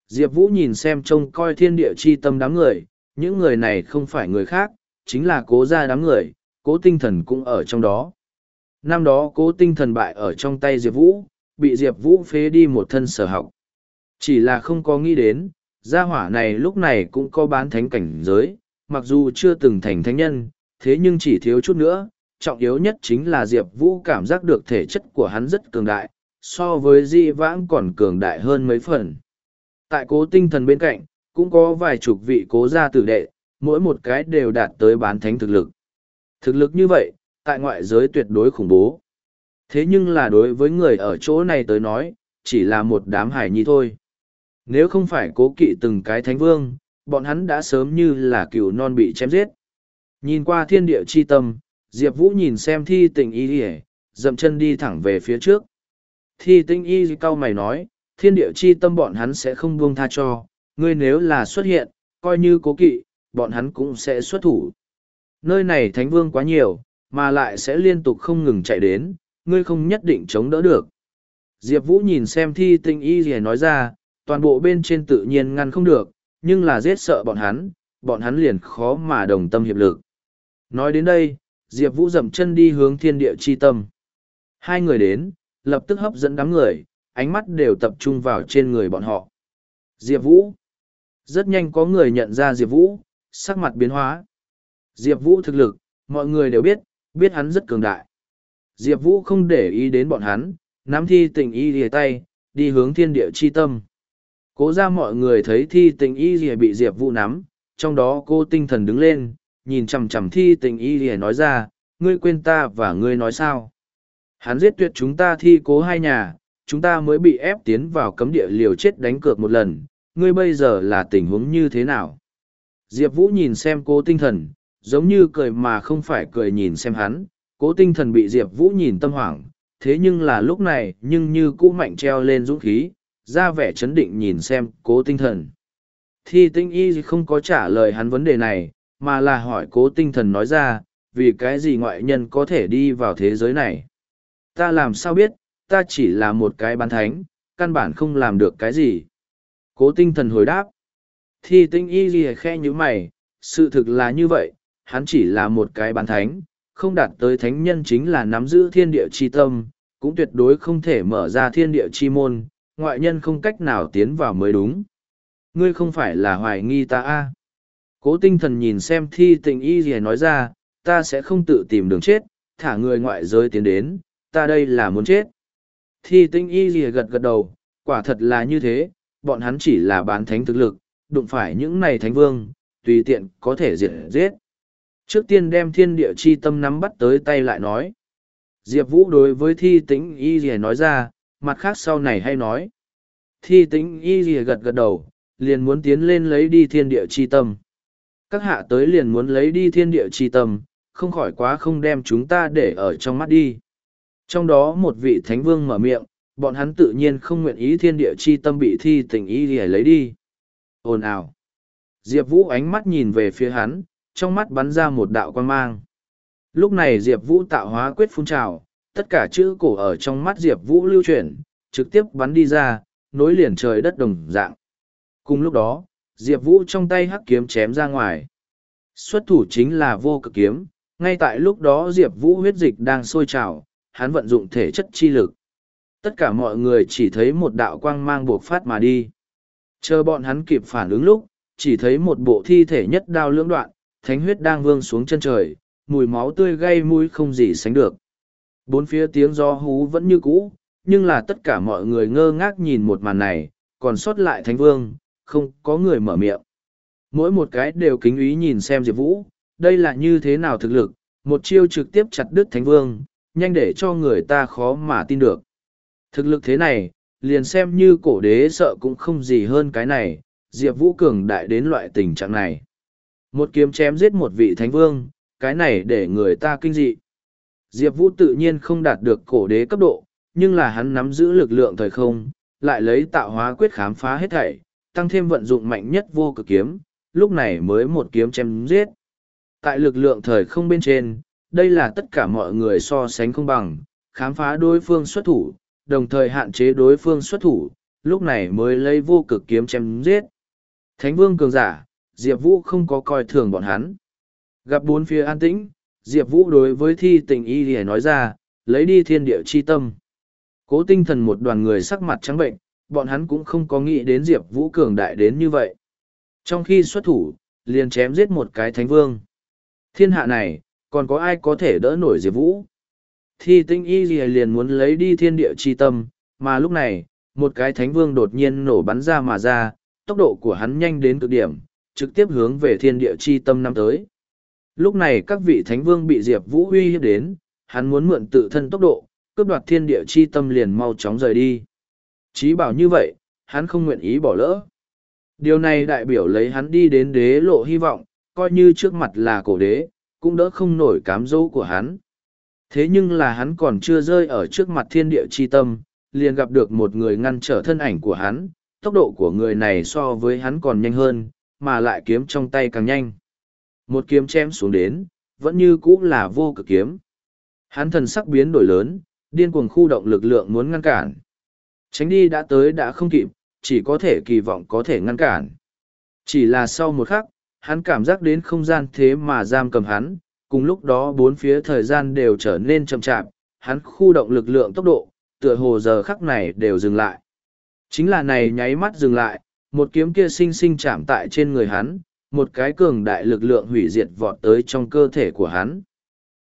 Diệp Vũ nhìn xem trông coi thiên địa chi tâm đám người, những người này không phải người khác, chính là cố gia đám người, cố tinh thần cũng ở trong đó. Năm đó cố tinh thần bại ở trong tay Diệp Vũ, bị Diệp Vũ phế đi một thân sở học. Chỉ là không có nghĩ đến, gia hỏa này lúc này cũng có bán thánh cảnh giới, mặc dù chưa từng thành thánh nhân, thế nhưng chỉ thiếu chút nữa, trọng yếu nhất chính là Diệp Vũ cảm giác được thể chất của hắn rất cường đại, so với Di Vãng còn cường đại hơn mấy phần. Tại cố tinh thần bên cạnh, cũng có vài chục vị cố gia tử đệ, mỗi một cái đều đạt tới bán thánh thực lực. Thực lực như vậy, tại ngoại giới tuyệt đối khủng bố. Thế nhưng là đối với người ở chỗ này tới nói, chỉ là một đám hải nhi thôi. Nếu không phải cố kỵ từng cái thánh vương, bọn hắn đã sớm như là cừu non bị chém giết. Nhìn qua thiên địa chi tâm, Diệp Vũ nhìn xem thi tình y đi dậm chân đi thẳng về phía trước. Thi tình y cao mày nói, thiên địa chi tâm bọn hắn sẽ không buông tha cho, ngươi nếu là xuất hiện, coi như cố kỵ, bọn hắn cũng sẽ xuất thủ. Nơi này thánh vương quá nhiều, mà lại sẽ liên tục không ngừng chạy đến, ngươi không nhất định chống đỡ được. Diệp Vũ nhìn xem thi tinh y gì nói ra, toàn bộ bên trên tự nhiên ngăn không được, nhưng là giết sợ bọn hắn, bọn hắn liền khó mà đồng tâm hiệp lực. Nói đến đây, Diệp Vũ dậm chân đi hướng thiên địa chi tâm. Hai người đến, lập tức hấp dẫn đám người, ánh mắt đều tập trung vào trên người bọn họ. Diệp Vũ. Rất nhanh có người nhận ra Diệp Vũ, sắc mặt biến hóa. Diệp Vũ thực lực, mọi người đều biết, biết hắn rất cường đại. Diệp Vũ không để ý đến bọn hắn, nắm thi tình y rìa tay, đi hướng thiên địa chi tâm. Cố ra mọi người thấy thi tình y rìa bị Diệp Vũ nắm, trong đó cô tinh thần đứng lên, nhìn chằm chằm thi tình y rìa nói ra, ngươi quên ta và ngươi nói sao. Hắn giết tuyệt chúng ta thi cố hai nhà, chúng ta mới bị ép tiến vào cấm địa liều chết đánh cược một lần, ngươi bây giờ là tình huống như thế nào? Diệp Vũ nhìn xem cô tinh thần, giống như cười mà không phải cười nhìn xem hắn, cố tinh thần bị Diệp Vũ nhìn tâm hoảng, thế nhưng là lúc này nhưng như cũ mạnh treo lên dũng khí, ra vẻ chấn định nhìn xem cố tinh thần. Thi tinh y không có trả lời hắn vấn đề này, mà là hỏi cố tinh thần nói ra, vì cái gì ngoại nhân có thể đi vào thế giới này. Ta làm sao biết, ta chỉ là một cái bán thánh, căn bản không làm được cái gì. Cố tinh thần hồi đáp. Thi tinh y gì khe như mày, sự thực là như vậy, hắn chỉ là một cái bán thánh, không đạt tới thánh nhân chính là nắm giữ thiên địa chi tâm, cũng tuyệt đối không thể mở ra thiên địa chi môn, ngoại nhân không cách nào tiến vào mới đúng. Ngươi không phải là hoài nghi ta a Cố tinh thần nhìn xem thi tình y gì nói ra, ta sẽ không tự tìm đường chết, thả người ngoại giới tiến đến, ta đây là muốn chết. Thi tinh y gì gật gật đầu, quả thật là như thế, bọn hắn chỉ là bán thánh thực lực, đụng phải những này thánh vương, tùy tiện có thể diệt giết. Trước tiên đem thiên địa chi tâm nắm bắt tới tay lại nói. Diệp Vũ đối với thi tĩnh y gì nói ra, mặt khác sau này hay nói. Thi tĩnh y gì gật gật đầu, liền muốn tiến lên lấy đi thiên địa chi tâm. Các hạ tới liền muốn lấy đi thiên địa chi tâm, không khỏi quá không đem chúng ta để ở trong mắt đi. Trong đó một vị thánh vương mở miệng, bọn hắn tự nhiên không nguyện ý thiên địa chi tâm bị thi tình y rìa lấy đi. Ồn ào. Diệp Vũ ánh mắt nhìn về phía hắn, trong mắt bắn ra một đạo quan mang. Lúc này Diệp Vũ tạo hóa quyết phun trào, tất cả chữ cổ ở trong mắt Diệp Vũ lưu chuyển, trực tiếp bắn đi ra, nối liền trời đất đồng dạng. Cùng lúc đó, Diệp Vũ trong tay hắc kiếm chém ra ngoài. Xuất thủ chính là vô cực kiếm, ngay tại lúc đó Diệp Vũ huyết dịch đang sôi trào, hắn vận dụng thể chất chi lực. Tất cả mọi người chỉ thấy một đạo quang mang buộc phát mà đi. Chờ bọn hắn kịp phản ứng lúc, chỉ thấy một bộ thi thể nhất đao lưỡng đoạn, thánh huyết đang vương xuống chân trời, mùi máu tươi gây mũi không gì sánh được. Bốn phía tiếng gió hú vẫn như cũ, nhưng là tất cả mọi người ngơ ngác nhìn một màn này, còn sót lại thánh vương, không có người mở miệng. Mỗi một cái đều kính ý nhìn xem Diệp Vũ, đây là như thế nào thực lực, một chiêu trực tiếp chặt đứt thánh vương, nhanh để cho người ta khó mà tin được. Thực lực thế này, liền xem như cổ đế sợ cũng không gì hơn cái này, Diệp Vũ cường đại đến loại tình trạng này. Một kiếm chém giết một vị thánh vương, cái này để người ta kinh dị. Diệp Vũ tự nhiên không đạt được cổ đế cấp độ, nhưng là hắn nắm giữ lực lượng thời không, lại lấy tạo hóa quyết khám phá hết thảy, tăng thêm vận dụng mạnh nhất vô cực kiếm, lúc này mới một kiếm chém giết. Tại lực lượng thời không bên trên, đây là tất cả mọi người so sánh không bằng, khám phá đối phương xuất thủ, đồng thời hạn chế đối phương xuất thủ, lúc này mới lấy vô cực kiếm chém giết. Thánh vương cường giả, Diệp Vũ không có coi thường bọn hắn. Gặp bốn phía an tĩnh, Diệp Vũ đối với thi tình y thì nói ra, lấy đi thiên địa chi tâm. Cố tinh thần một đoàn người sắc mặt trắng bệnh, bọn hắn cũng không có nghĩ đến Diệp Vũ cường đại đến như vậy. Trong khi xuất thủ, liền chém giết một cái thánh vương. Thiên hạ này, còn có ai có thể đỡ nổi Diệp Vũ? Thi tinh y liền muốn lấy đi thiên địa chi tâm, mà lúc này, một cái thánh vương đột nhiên nổ bắn ra mà ra, tốc độ của hắn nhanh đến cực điểm, trực tiếp hướng về thiên địa chi tâm năm tới. Lúc này các vị thánh vương bị Diệp Vũ uy hiếp đến, hắn muốn mượn tự thân tốc độ, cướp đoạt thiên địa chi tâm liền mau chóng rời đi. Chí bảo như vậy, hắn không nguyện ý bỏ lỡ. Điều này đại biểu lấy hắn đi đến đế lộ hy vọng, coi như trước mặt là cổ đế, cũng đỡ không nổi cám dỗ của hắn. Thế nhưng là hắn còn chưa rơi ở trước mặt thiên địa chi tâm, liền gặp được một người ngăn trở thân ảnh của hắn, tốc độ của người này so với hắn còn nhanh hơn, mà lại kiếm trong tay càng nhanh. Một kiếm chém xuống đến, vẫn như cũ là vô cực kiếm. Hắn thần sắc biến đổi lớn, điên cuồng khu động lực lượng muốn ngăn cản. Tránh đi đã tới đã không kịp, chỉ có thể kỳ vọng có thể ngăn cản. Chỉ là sau một khắc, hắn cảm giác đến không gian thế mà giam cầm hắn, cùng lúc đó bốn phía thời gian đều trở nên chậm chạp, hắn khu động lực lượng tốc độ, tựa hồ giờ khắc này đều dừng lại. Chính là này nháy mắt dừng lại, một kiếm kia sinh sinh chạm tại trên người hắn, một cái cường đại lực lượng hủy diệt vọt tới trong cơ thể của hắn.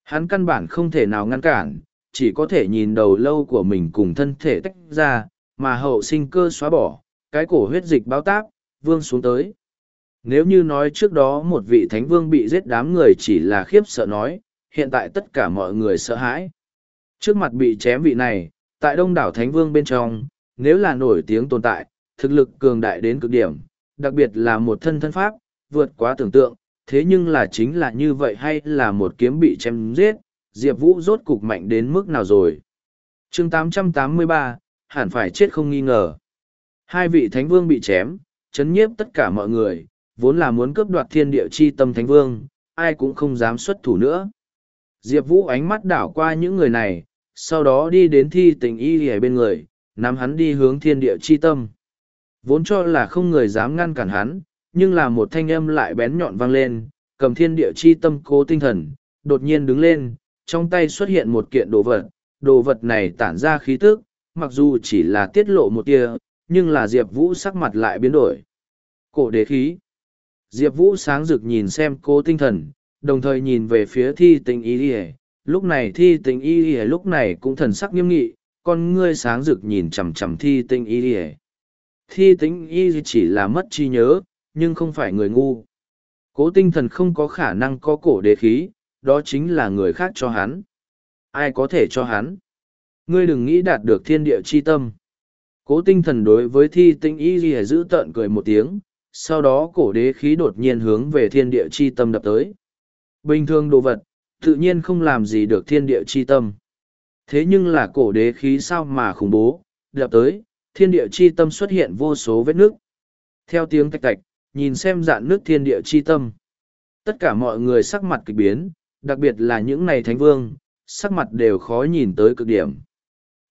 Hắn căn bản không thể nào ngăn cản, chỉ có thể nhìn đầu lâu của mình cùng thân thể tách ra, mà hậu sinh cơ xóa bỏ, cái cổ huyết dịch báo tác, vương xuống tới. Nếu như nói trước đó một vị thánh vương bị giết đám người chỉ là khiếp sợ nói, hiện tại tất cả mọi người sợ hãi. Trước mặt bị chém vị này, tại đông đảo thánh vương bên trong, nếu là nổi tiếng tồn tại, thực lực cường đại đến cực điểm, đặc biệt là một thân thân pháp, vượt quá tưởng tượng, thế nhưng là chính là như vậy hay là một kiếm bị chém giết, Diệp Vũ rốt cục mạnh đến mức nào rồi. chương 883, hẳn phải chết không nghi ngờ. Hai vị thánh vương bị chém, chấn nhiếp tất cả mọi người, vốn là muốn cướp đoạt thiên địa chi tâm thánh vương, ai cũng không dám xuất thủ nữa. Diệp Vũ ánh mắt đảo qua những người này, sau đó đi đến thi tình y hề bên người, nắm hắn đi hướng thiên địa chi tâm. Vốn cho là không người dám ngăn cản hắn, nhưng là một thanh âm lại bén nhọn vang lên, cầm thiên địa chi tâm cố tinh thần, đột nhiên đứng lên, trong tay xuất hiện một kiện đồ vật, đồ vật này tản ra khí tức, mặc dù chỉ là tiết lộ một tia, nhưng là Diệp Vũ sắc mặt lại biến đổi. Cổ đế khí. Diệp Vũ sáng rực nhìn xem cố tinh thần, đồng thời nhìn về phía thi tình y đi lúc này thi tình y đi lúc này cũng thần sắc nghiêm nghị, con ngươi sáng rực nhìn chằm chằm thi tình y đi Thi tính y chỉ là mất trí nhớ, nhưng không phải người ngu. Cố tinh thần không có khả năng có cổ đế khí, đó chính là người khác cho hắn. Ai có thể cho hắn? Ngươi đừng nghĩ đạt được thiên địa chi tâm. Cố tinh thần đối với thi tinh y gì giữ tợn cười một tiếng, sau đó cổ đế khí đột nhiên hướng về thiên địa chi tâm đập tới. Bình thường đồ vật, tự nhiên không làm gì được thiên địa chi tâm. Thế nhưng là cổ đế khí sao mà khủng bố, đập tới, thiên địa chi tâm xuất hiện vô số vết nước. Theo tiếng tạch tạch, nhìn xem dạn nước thiên địa chi tâm. Tất cả mọi người sắc mặt kịch biến, đặc biệt là những này thánh vương, sắc mặt đều khó nhìn tới cực điểm.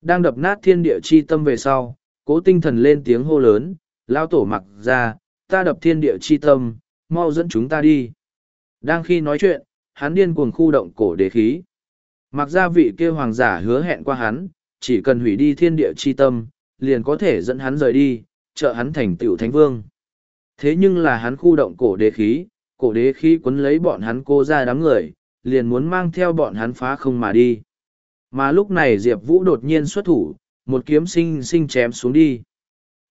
Đang đập nát thiên địa chi tâm về sau, cố tinh thần lên tiếng hô lớn, lao tổ mặc ra, ta đập thiên địa chi tâm, mau dẫn chúng ta đi. Đang khi nói chuyện, hắn điên cuồng khu động cổ đế khí. Mặc ra vị kia hoàng giả hứa hẹn qua hắn, chỉ cần hủy đi thiên địa chi tâm, liền có thể dẫn hắn rời đi, trợ hắn thành tiểu thánh vương. Thế nhưng là hắn khu động cổ đế khí, cổ đế khí quấn lấy bọn hắn cô ra đám người, liền muốn mang theo bọn hắn phá không mà đi. Mà lúc này Diệp Vũ đột nhiên xuất thủ, một kiếm sinh sinh chém xuống đi.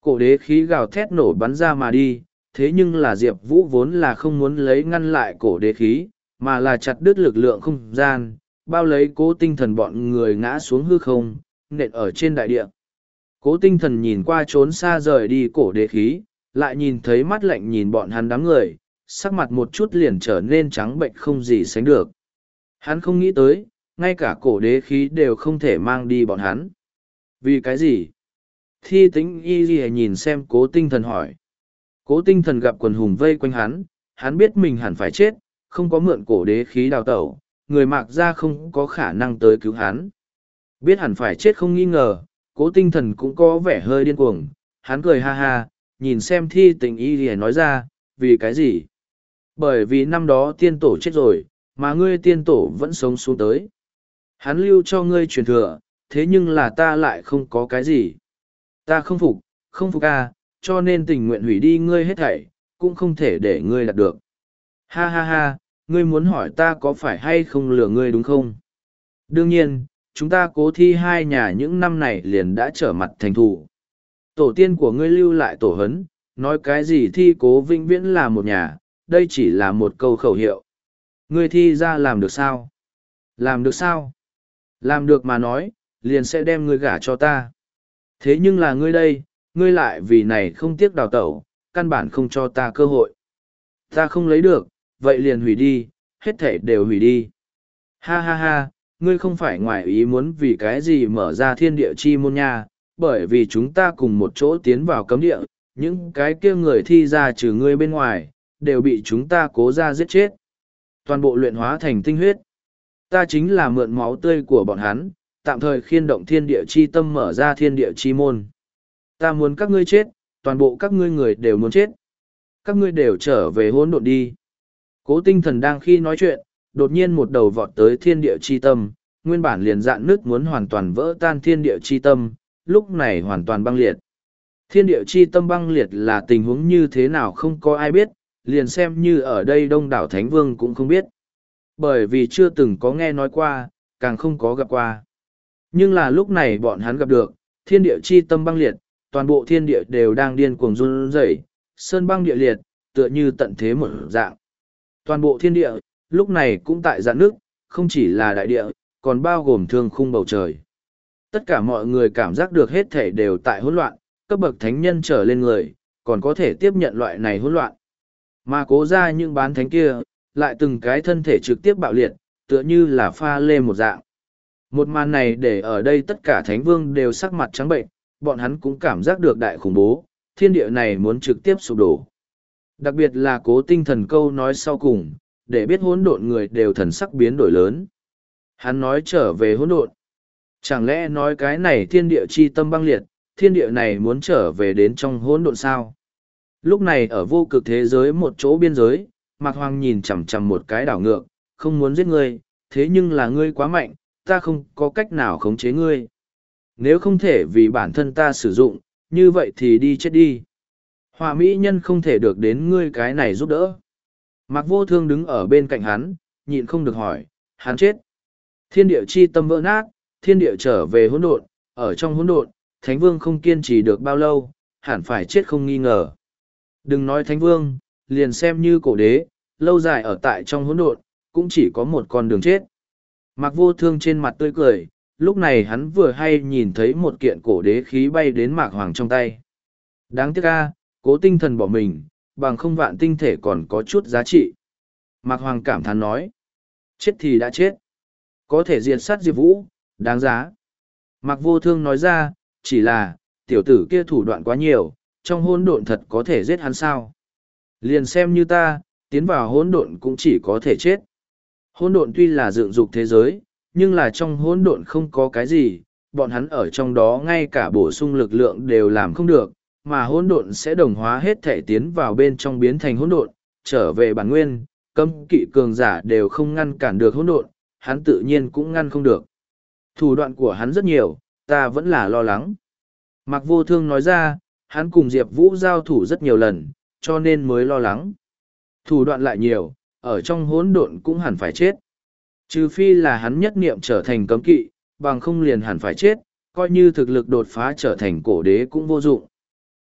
Cổ đế khí gào thét nổ bắn ra mà đi, thế nhưng là Diệp Vũ vốn là không muốn lấy ngăn lại cổ đế khí, mà là chặt đứt lực lượng không gian, bao lấy cố tinh thần bọn người ngã xuống hư không, nện ở trên đại địa. Cố tinh thần nhìn qua trốn xa rời đi cổ đế khí, lại nhìn thấy mắt lạnh nhìn bọn hắn đám người, sắc mặt một chút liền trở nên trắng bệnh không gì sánh được. Hắn không nghĩ tới, ngay cả cổ đế khí đều không thể mang đi bọn hắn. Vì cái gì? Thi tính y gì nhìn xem cố tinh thần hỏi. Cố tinh thần gặp quần hùng vây quanh hắn, hắn biết mình hẳn phải chết, không có mượn cổ đế khí đào tẩu, người mạc ra không có khả năng tới cứu hắn. Biết hẳn phải chết không nghi ngờ, cố tinh thần cũng có vẻ hơi điên cuồng, hắn cười ha ha, nhìn xem thi tình y thì nói ra, vì cái gì? Bởi vì năm đó tiên tổ chết rồi, mà ngươi tiên tổ vẫn sống xuống tới. Hắn lưu cho ngươi truyền thừa, thế nhưng là ta lại không có cái gì. Ta không phục, không phục ca cho nên tình nguyện hủy đi ngươi hết thảy, cũng không thể để ngươi đạt được. Ha ha ha, ngươi muốn hỏi ta có phải hay không lừa ngươi đúng không? Đương nhiên, chúng ta cố thi hai nhà những năm này liền đã trở mặt thành thù. Tổ tiên của ngươi lưu lại tổ hấn, nói cái gì thi cố vĩnh viễn là một nhà, đây chỉ là một câu khẩu hiệu. Ngươi thi ra làm được sao? Làm được sao? Làm được mà nói, liền sẽ đem ngươi gả cho ta. Thế nhưng là ngươi đây, ngươi lại vì này không tiếc đào tẩu, căn bản không cho ta cơ hội. Ta không lấy được, vậy liền hủy đi, hết thể đều hủy đi. Ha ha ha, ngươi không phải ngoài ý muốn vì cái gì mở ra thiên địa chi môn nha, bởi vì chúng ta cùng một chỗ tiến vào cấm địa, những cái kia người thi ra trừ ngươi bên ngoài, đều bị chúng ta cố ra giết chết. Toàn bộ luyện hóa thành tinh huyết. Ta chính là mượn máu tươi của bọn hắn, tạm thời khiên động thiên địa chi tâm mở ra thiên địa chi môn. Ta muốn các ngươi chết, toàn bộ các ngươi người đều muốn chết. Các ngươi đều trở về hỗn độn đi. Cố tinh thần đang khi nói chuyện, đột nhiên một đầu vọt tới thiên địa chi tâm, nguyên bản liền dạn nước muốn hoàn toàn vỡ tan thiên địa chi tâm, lúc này hoàn toàn băng liệt. Thiên địa chi tâm băng liệt là tình huống như thế nào không có ai biết, liền xem như ở đây đông đảo Thánh Vương cũng không biết. Bởi vì chưa từng có nghe nói qua, càng không có gặp qua. Nhưng là lúc này bọn hắn gặp được, thiên địa chi tâm băng liệt, toàn bộ thiên địa đều đang điên cuồng run rẩy, sơn băng địa liệt, tựa như tận thế một dạng. Toàn bộ thiên địa, lúc này cũng tại dạng nước, không chỉ là đại địa, còn bao gồm thương khung bầu trời. Tất cả mọi người cảm giác được hết thể đều tại hỗn loạn, cấp bậc thánh nhân trở lên người, còn có thể tiếp nhận loại này hỗn loạn. Mà cố ra những bán thánh kia, lại từng cái thân thể trực tiếp bạo liệt, tựa như là pha lê một dạng. Một màn này để ở đây tất cả thánh vương đều sắc mặt trắng bệnh, bọn hắn cũng cảm giác được đại khủng bố, thiên địa này muốn trực tiếp sụp đổ. Đặc biệt là cố tinh thần câu nói sau cùng, để biết hỗn độn người đều thần sắc biến đổi lớn. Hắn nói trở về hỗn độn. Chẳng lẽ nói cái này thiên địa chi tâm băng liệt, thiên địa này muốn trở về đến trong hỗn độn sao? Lúc này ở vô cực thế giới một chỗ biên giới, Mạc Hoàng nhìn chằm chằm một cái đảo ngược, không muốn giết ngươi, thế nhưng là ngươi quá mạnh, ta không có cách nào khống chế ngươi. Nếu không thể vì bản thân ta sử dụng, như vậy thì đi chết đi. Hòa mỹ nhân không thể được đến ngươi cái này giúp đỡ. Mạc vô thương đứng ở bên cạnh hắn, nhịn không được hỏi, hắn chết. Thiên địa chi tâm vỡ nát, thiên địa trở về hỗn độn, ở trong hỗn độn, Thánh Vương không kiên trì được bao lâu, hẳn phải chết không nghi ngờ. Đừng nói Thánh Vương, liền xem như cổ đế, lâu dài ở tại trong hỗn độn, cũng chỉ có một con đường chết. Mạc vô thương trên mặt tươi cười, lúc này hắn vừa hay nhìn thấy một kiện cổ đế khí bay đến mạc hoàng trong tay. Đáng tiếc a, cố tinh thần bỏ mình, bằng không vạn tinh thể còn có chút giá trị. Mạc hoàng cảm thán nói, chết thì đã chết. Có thể diệt sát Diệp Vũ, đáng giá. Mạc vô thương nói ra, chỉ là, tiểu tử kia thủ đoạn quá nhiều, trong hôn độn thật có thể giết hắn sao. Liền xem như ta, tiến vào hỗn độn cũng chỉ có thể chết. Hỗn độn tuy là dựng dục thế giới, nhưng là trong hỗn độn không có cái gì, bọn hắn ở trong đó ngay cả bổ sung lực lượng đều làm không được, mà hỗn độn sẽ đồng hóa hết thể tiến vào bên trong biến thành hỗn độn, trở về bản nguyên, cấm kỵ cường giả đều không ngăn cản được hỗn độn, hắn tự nhiên cũng ngăn không được. Thủ đoạn của hắn rất nhiều, ta vẫn là lo lắng. Mạc Vô Thương nói ra, hắn cùng Diệp Vũ giao thủ rất nhiều lần, cho nên mới lo lắng. Thủ đoạn lại nhiều, ở trong hỗn độn cũng hẳn phải chết. Trừ phi là hắn nhất niệm trở thành cấm kỵ, bằng không liền hẳn phải chết, coi như thực lực đột phá trở thành cổ đế cũng vô dụng.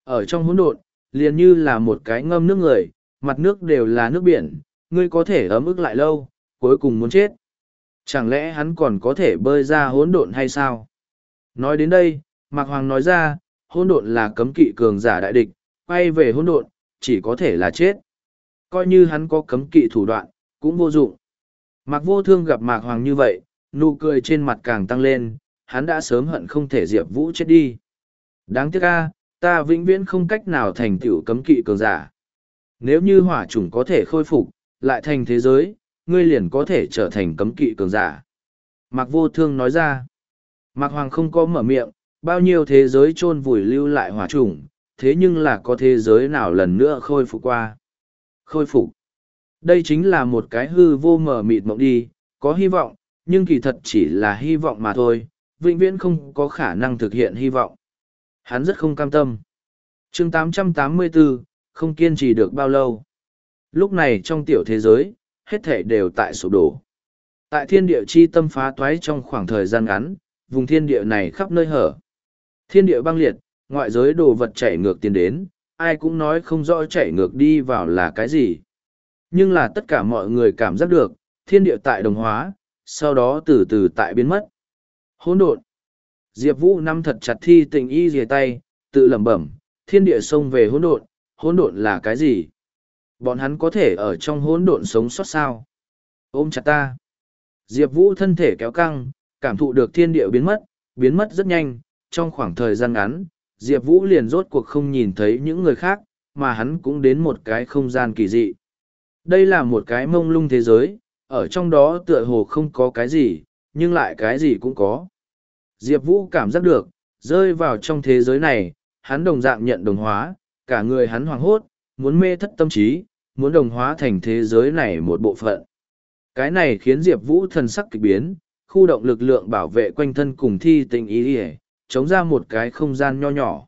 Ở trong hỗn độn, liền như là một cái ngâm nước người, mặt nước đều là nước biển, ngươi có thể ấm ức lại lâu, cuối cùng muốn chết. Chẳng lẽ hắn còn có thể bơi ra hỗn độn hay sao? Nói đến đây, Mạc Hoàng nói ra, hỗn độn là cấm kỵ cường giả đại địch, quay về hỗn độn, chỉ có thể là chết. Coi như hắn có cấm kỵ thủ đoạn, cũng vô dụng. Mạc vô thương gặp Mạc Hoàng như vậy, nụ cười trên mặt càng tăng lên, hắn đã sớm hận không thể Diệp Vũ chết đi. Đáng tiếc a, ta vĩnh viễn không cách nào thành tựu cấm kỵ cường giả. Nếu như hỏa chủng có thể khôi phục, lại thành thế giới, ngươi liền có thể trở thành cấm kỵ cường giả. Mạc vô thương nói ra, Mạc Hoàng không có mở miệng, bao nhiêu thế giới chôn vùi lưu lại hỏa chủng, thế nhưng là có thế giới nào lần nữa khôi phục qua. Khôi phục. Đây chính là một cái hư vô mở mịt mộng đi, có hy vọng, nhưng kỳ thật chỉ là hy vọng mà thôi, vĩnh viễn không có khả năng thực hiện hy vọng. Hắn rất không cam tâm. chương 884, không kiên trì được bao lâu. Lúc này trong tiểu thế giới, hết thể đều tại sụp đổ. Tại thiên địa chi tâm phá toái trong khoảng thời gian ngắn, vùng thiên địa này khắp nơi hở. Thiên địa băng liệt, ngoại giới đồ vật chảy ngược tiến đến, ai cũng nói không rõ chảy ngược đi vào là cái gì. Nhưng là tất cả mọi người cảm giác được, thiên địa tại đồng hóa, sau đó từ từ tại biến mất. Hỗn độn. Diệp Vũ nắm thật chặt thi tình y rìa tay, tự lẩm bẩm, thiên địa sông về hỗn độn, hỗn độn là cái gì? Bọn hắn có thể ở trong hỗn độn sống sót sao? Ôm chặt ta. Diệp Vũ thân thể kéo căng, cảm thụ được thiên địa biến mất, biến mất rất nhanh, trong khoảng thời gian ngắn, Diệp Vũ liền rốt cuộc không nhìn thấy những người khác, mà hắn cũng đến một cái không gian kỳ dị. Đây là một cái mông lung thế giới, ở trong đó tựa hồ không có cái gì, nhưng lại cái gì cũng có. Diệp Vũ cảm giác được, rơi vào trong thế giới này, hắn đồng dạng nhận đồng hóa, cả người hắn hoàng hốt, muốn mê thất tâm trí, muốn đồng hóa thành thế giới này một bộ phận. Cái này khiến Diệp Vũ thần sắc kịch biến, khu động lực lượng bảo vệ quanh thân cùng thi tình ý hề, chống ra một cái không gian nho nhỏ.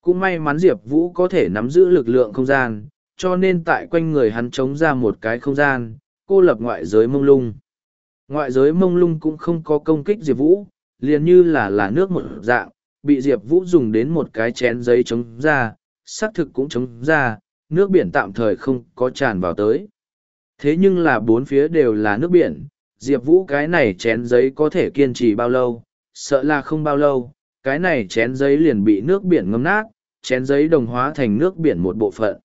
Cũng may mắn Diệp Vũ có thể nắm giữ lực lượng không gian, cho nên tại quanh người hắn chống ra một cái không gian, cô lập ngoại giới mông lung. Ngoại giới mông lung cũng không có công kích Diệp Vũ, liền như là là nước một dạng, bị Diệp Vũ dùng đến một cái chén giấy chống ra, xác thực cũng chống ra, nước biển tạm thời không có tràn vào tới. Thế nhưng là bốn phía đều là nước biển, Diệp Vũ cái này chén giấy có thể kiên trì bao lâu, sợ là không bao lâu, cái này chén giấy liền bị nước biển ngâm nát, chén giấy đồng hóa thành nước biển một bộ phận.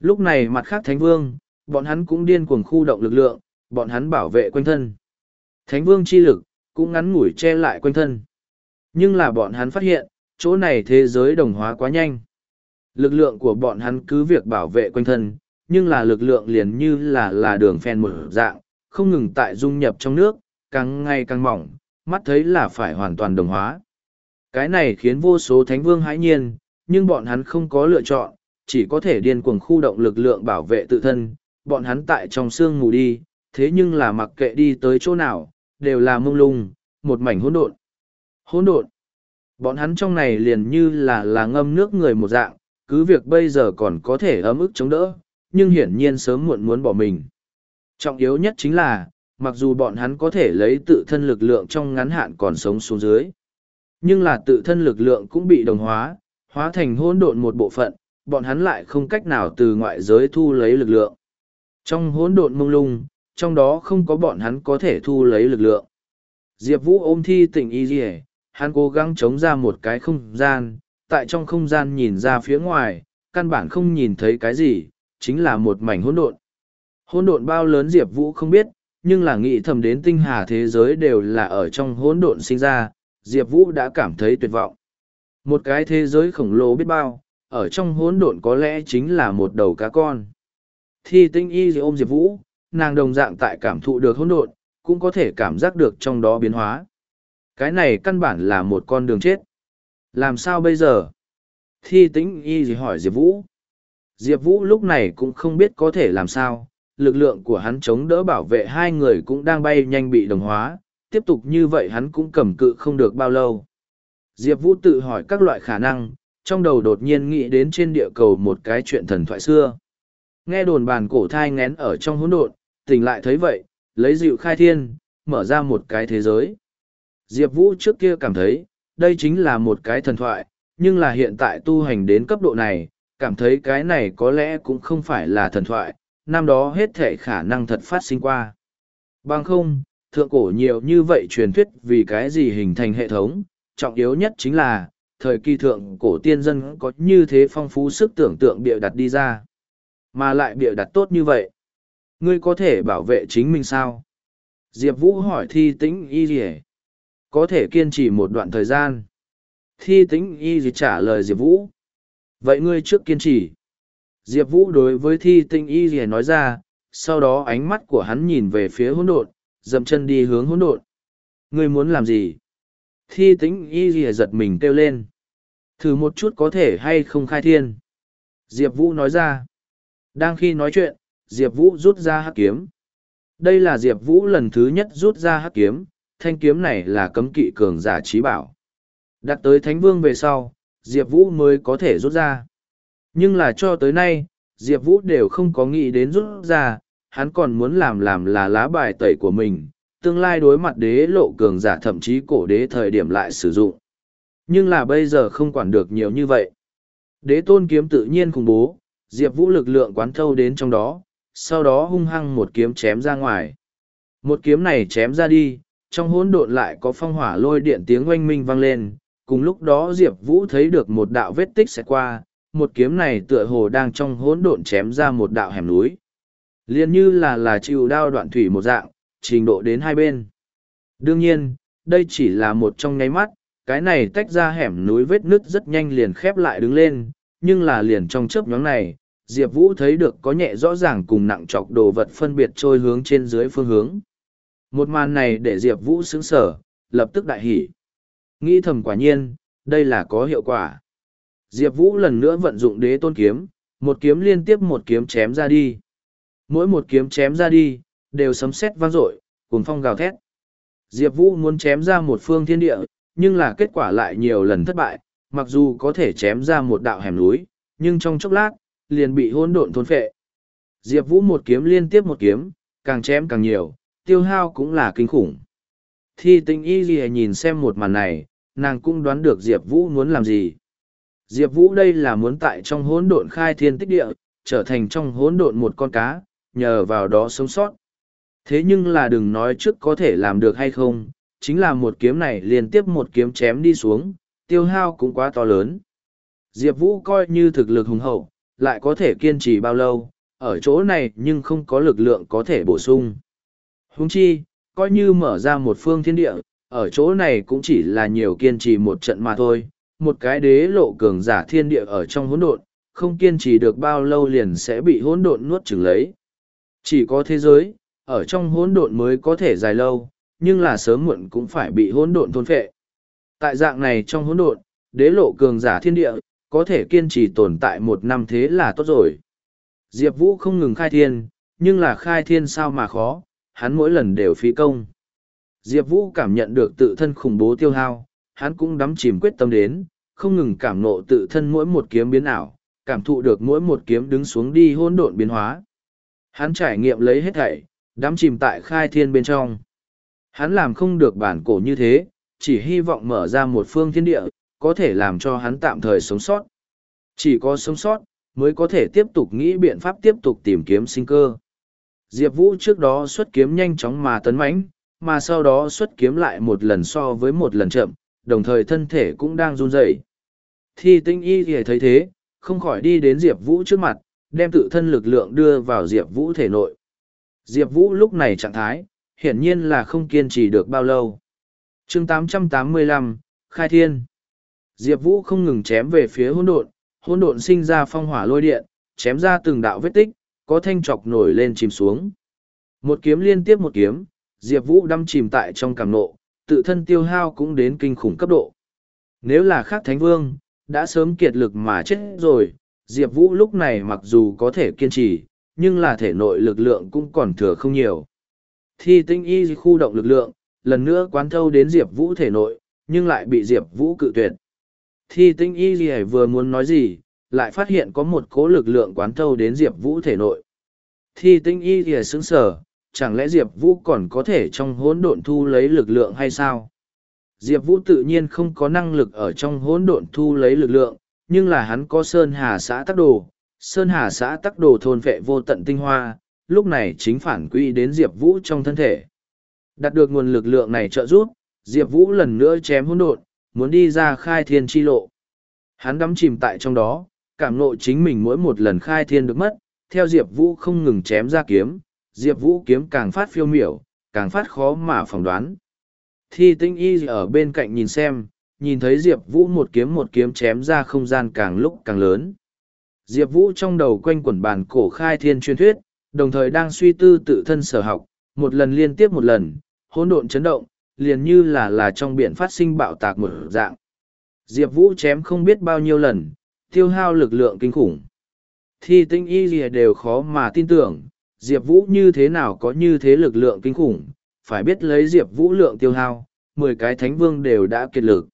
Lúc này mặt khác Thánh Vương, bọn hắn cũng điên cuồng khu động lực lượng, bọn hắn bảo vệ quanh thân. Thánh Vương chi lực, cũng ngắn ngủi che lại quanh thân. Nhưng là bọn hắn phát hiện, chỗ này thế giới đồng hóa quá nhanh. Lực lượng của bọn hắn cứ việc bảo vệ quanh thân, nhưng là lực lượng liền như là là đường phèn một dạng, không ngừng tại dung nhập trong nước, càng ngày càng mỏng, mắt thấy là phải hoàn toàn đồng hóa. Cái này khiến vô số thánh vương hãi nhiên, nhưng bọn hắn không có lựa chọn, chỉ có thể điên cuồng khu động lực lượng bảo vệ tự thân, bọn hắn tại trong sương mù đi, thế nhưng là mặc kệ đi tới chỗ nào, đều là mông lung, một mảnh hỗn độn. Hỗn độn. Bọn hắn trong này liền như là là ngâm nước người một dạng, cứ việc bây giờ còn có thể ấm ức chống đỡ, nhưng hiển nhiên sớm muộn muốn bỏ mình. Trọng yếu nhất chính là, mặc dù bọn hắn có thể lấy tự thân lực lượng trong ngắn hạn còn sống xuống dưới, nhưng là tự thân lực lượng cũng bị đồng hóa, hóa thành hỗn độn một bộ phận, bọn hắn lại không cách nào từ ngoại giới thu lấy lực lượng. Trong hỗn độn mông lung, trong đó không có bọn hắn có thể thu lấy lực lượng. Diệp Vũ ôm thi tình y dì hắn cố gắng chống ra một cái không gian, tại trong không gian nhìn ra phía ngoài, căn bản không nhìn thấy cái gì, chính là một mảnh hỗn độn. Hỗn độn bao lớn Diệp Vũ không biết, nhưng là nghĩ thầm đến tinh hà thế giới đều là ở trong hỗn độn sinh ra, Diệp Vũ đã cảm thấy tuyệt vọng. Một cái thế giới khổng lồ biết bao, ở trong hỗn độn có lẽ chính là một đầu cá con. Thi tinh y ôm Diệp Vũ, nàng đồng dạng tại cảm thụ được hỗn độn, cũng có thể cảm giác được trong đó biến hóa. Cái này căn bản là một con đường chết. Làm sao bây giờ? Thi tĩnh y gì hỏi Diệp Vũ. Diệp Vũ lúc này cũng không biết có thể làm sao, lực lượng của hắn chống đỡ bảo vệ hai người cũng đang bay nhanh bị đồng hóa, tiếp tục như vậy hắn cũng cầm cự không được bao lâu. Diệp Vũ tự hỏi các loại khả năng, trong đầu đột nhiên nghĩ đến trên địa cầu một cái chuyện thần thoại xưa. Nghe đồn bàn cổ thai ngén ở trong hỗn độn, tỉnh lại thấy vậy, lấy dịu khai thiên, mở ra một cái thế giới. Diệp Vũ trước kia cảm thấy, đây chính là một cái thần thoại, nhưng là hiện tại tu hành đến cấp độ này, cảm thấy cái này có lẽ cũng không phải là thần thoại, năm đó hết thể khả năng thật phát sinh qua. Bằng không, thượng cổ nhiều như vậy truyền thuyết vì cái gì hình thành hệ thống, trọng yếu nhất chính là, thời kỳ thượng cổ tiên dân có như thế phong phú sức tưởng tượng bịa đặt đi ra. Mà lại bịa đặt tốt như vậy. Ngươi có thể bảo vệ chính mình sao? Diệp Vũ hỏi thi tĩnh y gì Có thể kiên trì một đoạn thời gian. Thi tĩnh y gì trả lời Diệp Vũ. Vậy ngươi trước kiên trì. Diệp Vũ đối với thi tĩnh y gì nói ra, sau đó ánh mắt của hắn nhìn về phía hỗn độn, dậm chân đi hướng hỗn độn. Ngươi muốn làm gì? Thi tĩnh y gì giật mình kêu lên. Thử một chút có thể hay không khai thiên. Diệp Vũ nói ra. Đang khi nói chuyện, Diệp Vũ rút ra hắc kiếm. Đây là Diệp Vũ lần thứ nhất rút ra hắc kiếm, thanh kiếm này là cấm kỵ cường giả trí bảo. Đặt tới Thánh Vương về sau, Diệp Vũ mới có thể rút ra. Nhưng là cho tới nay, Diệp Vũ đều không có nghĩ đến rút ra, hắn còn muốn làm làm là lá bài tẩy của mình, tương lai đối mặt đế lộ cường giả thậm chí cổ đế thời điểm lại sử dụng. Nhưng là bây giờ không quản được nhiều như vậy. Đế tôn kiếm tự nhiên khủng bố, Diệp Vũ lực lượng quán thâu đến trong đó, sau đó hung hăng một kiếm chém ra ngoài. Một kiếm này chém ra đi, trong hỗn độn lại có phong hỏa lôi điện tiếng oanh minh vang lên, cùng lúc đó Diệp Vũ thấy được một đạo vết tích sẽ qua, một kiếm này tựa hồ đang trong hỗn độn chém ra một đạo hẻm núi. Liên như là là chịu đao đoạn thủy một dạng, trình độ đến hai bên. Đương nhiên, đây chỉ là một trong nháy mắt, cái này tách ra hẻm núi vết nứt rất nhanh liền khép lại đứng lên, nhưng là liền trong chớp nhóm này, Diệp Vũ thấy được có nhẹ rõ ràng cùng nặng chọc đồ vật phân biệt trôi hướng trên dưới phương hướng. Một màn này để Diệp Vũ sững sở, lập tức đại hỉ. Nghĩ thầm quả nhiên, đây là có hiệu quả. Diệp Vũ lần nữa vận dụng đế tôn kiếm, một kiếm liên tiếp một kiếm chém ra đi. Mỗi một kiếm chém ra đi, đều sấm sét vang dội, cùng phong gào thét. Diệp Vũ muốn chém ra một phương thiên địa, nhưng là kết quả lại nhiều lần thất bại, mặc dù có thể chém ra một đạo hẻm núi, nhưng trong chốc lát, liền bị hỗn độn thôn phệ. Diệp Vũ một kiếm liên tiếp một kiếm, càng chém càng nhiều, tiêu hao cũng là kinh khủng. Thi tinh y gì nhìn xem một màn này, nàng cũng đoán được Diệp Vũ muốn làm gì. Diệp Vũ đây là muốn tại trong hỗn độn khai thiên tích địa, trở thành trong hỗn độn một con cá, nhờ vào đó sống sót. Thế nhưng là đừng nói trước có thể làm được hay không, chính là một kiếm này liên tiếp một kiếm chém đi xuống, tiêu hao cũng quá to lớn. Diệp Vũ coi như thực lực hùng hậu, lại có thể kiên trì bao lâu, ở chỗ này nhưng không có lực lượng có thể bổ sung. Húng chi, coi như mở ra một phương thiên địa, ở chỗ này cũng chỉ là nhiều kiên trì một trận mà thôi, một cái đế lộ cường giả thiên địa ở trong hỗn độn, không kiên trì được bao lâu liền sẽ bị hỗn độn nuốt chửng lấy. Chỉ có thế giới, ở trong hỗn độn mới có thể dài lâu, nhưng là sớm muộn cũng phải bị hỗn độn thôn phệ. Tại dạng này trong hỗn độn, đế lộ cường giả thiên địa, có thể kiên trì tồn tại một năm thế là tốt rồi. Diệp Vũ không ngừng khai thiên, nhưng là khai thiên sao mà khó, hắn mỗi lần đều phí công. Diệp Vũ cảm nhận được tự thân khủng bố tiêu hao, hắn cũng đắm chìm quyết tâm đến, không ngừng cảm nộ tự thân mỗi một kiếm biến ảo, cảm thụ được mỗi một kiếm đứng xuống đi hỗn độn biến hóa. Hắn trải nghiệm lấy hết thảy, đắm chìm tại khai thiên bên trong. Hắn làm không được bản cổ như thế, chỉ hy vọng mở ra một phương thiên địa, có thể làm cho hắn tạm thời sống sót. Chỉ có sống sót, mới có thể tiếp tục nghĩ biện pháp tiếp tục tìm kiếm sinh cơ. Diệp Vũ trước đó xuất kiếm nhanh chóng mà tấn mãnh, mà sau đó xuất kiếm lại một lần so với một lần chậm, đồng thời thân thể cũng đang run rẩy. Thi tinh y thì thấy thế, không khỏi đi đến Diệp Vũ trước mặt, đem tự thân lực lượng đưa vào Diệp Vũ thể nội. Diệp Vũ lúc này trạng thái, hiển nhiên là không kiên trì được bao lâu. chương 885, Khai Thiên Diệp Vũ không ngừng chém về phía hỗn độn, hỗn độn sinh ra phong hỏa lôi điện, chém ra từng đạo vết tích, có thanh trọc nổi lên chìm xuống. Một kiếm liên tiếp một kiếm, Diệp Vũ đâm chìm tại trong cảm nộ, tự thân tiêu hao cũng đến kinh khủng cấp độ. Nếu là khác Thánh Vương, đã sớm kiệt lực mà chết rồi, Diệp Vũ lúc này mặc dù có thể kiên trì, nhưng là thể nội lực lượng cũng còn thừa không nhiều. Thi tinh y khu động lực lượng, lần nữa quán thâu đến Diệp Vũ thể nội, nhưng lại bị Diệp Vũ cự tuyệt. Thi tinh y gì vừa muốn nói gì, lại phát hiện có một cố lực lượng quán thâu đến Diệp Vũ thể nội. Thi tinh y gì sững sở, chẳng lẽ Diệp Vũ còn có thể trong hỗn độn thu lấy lực lượng hay sao? Diệp Vũ tự nhiên không có năng lực ở trong hỗn độn thu lấy lực lượng, nhưng là hắn có Sơn Hà xã tắc đồ. Sơn Hà xã tắc đồ thôn vệ vô tận tinh hoa, lúc này chính phản quy đến Diệp Vũ trong thân thể. Đạt được nguồn lực lượng này trợ giúp, Diệp Vũ lần nữa chém hỗn độn, muốn đi ra khai thiên chi lộ. Hắn đắm chìm tại trong đó, cảm ngộ chính mình mỗi một lần khai thiên được mất, theo Diệp Vũ không ngừng chém ra kiếm, Diệp Vũ kiếm càng phát phiêu miểu, càng phát khó mà phỏng đoán. Thi tinh y ở bên cạnh nhìn xem, nhìn thấy Diệp Vũ một kiếm một kiếm chém ra không gian càng lúc càng lớn. Diệp Vũ trong đầu quanh quẩn bàn cổ khai thiên truyền thuyết, Đồng thời đang suy tư tự thân sở học, một lần liên tiếp một lần, hỗn độn chấn động, liền như là là trong biển phát sinh bạo tạc một dạng. Diệp Vũ chém không biết bao nhiêu lần, tiêu hao lực lượng kinh khủng. Thi tinh y gì đều khó mà tin tưởng, Diệp Vũ như thế nào có như thế lực lượng kinh khủng, phải biết lấy Diệp Vũ lượng tiêu hao, mười cái thánh vương đều đã kiệt lực.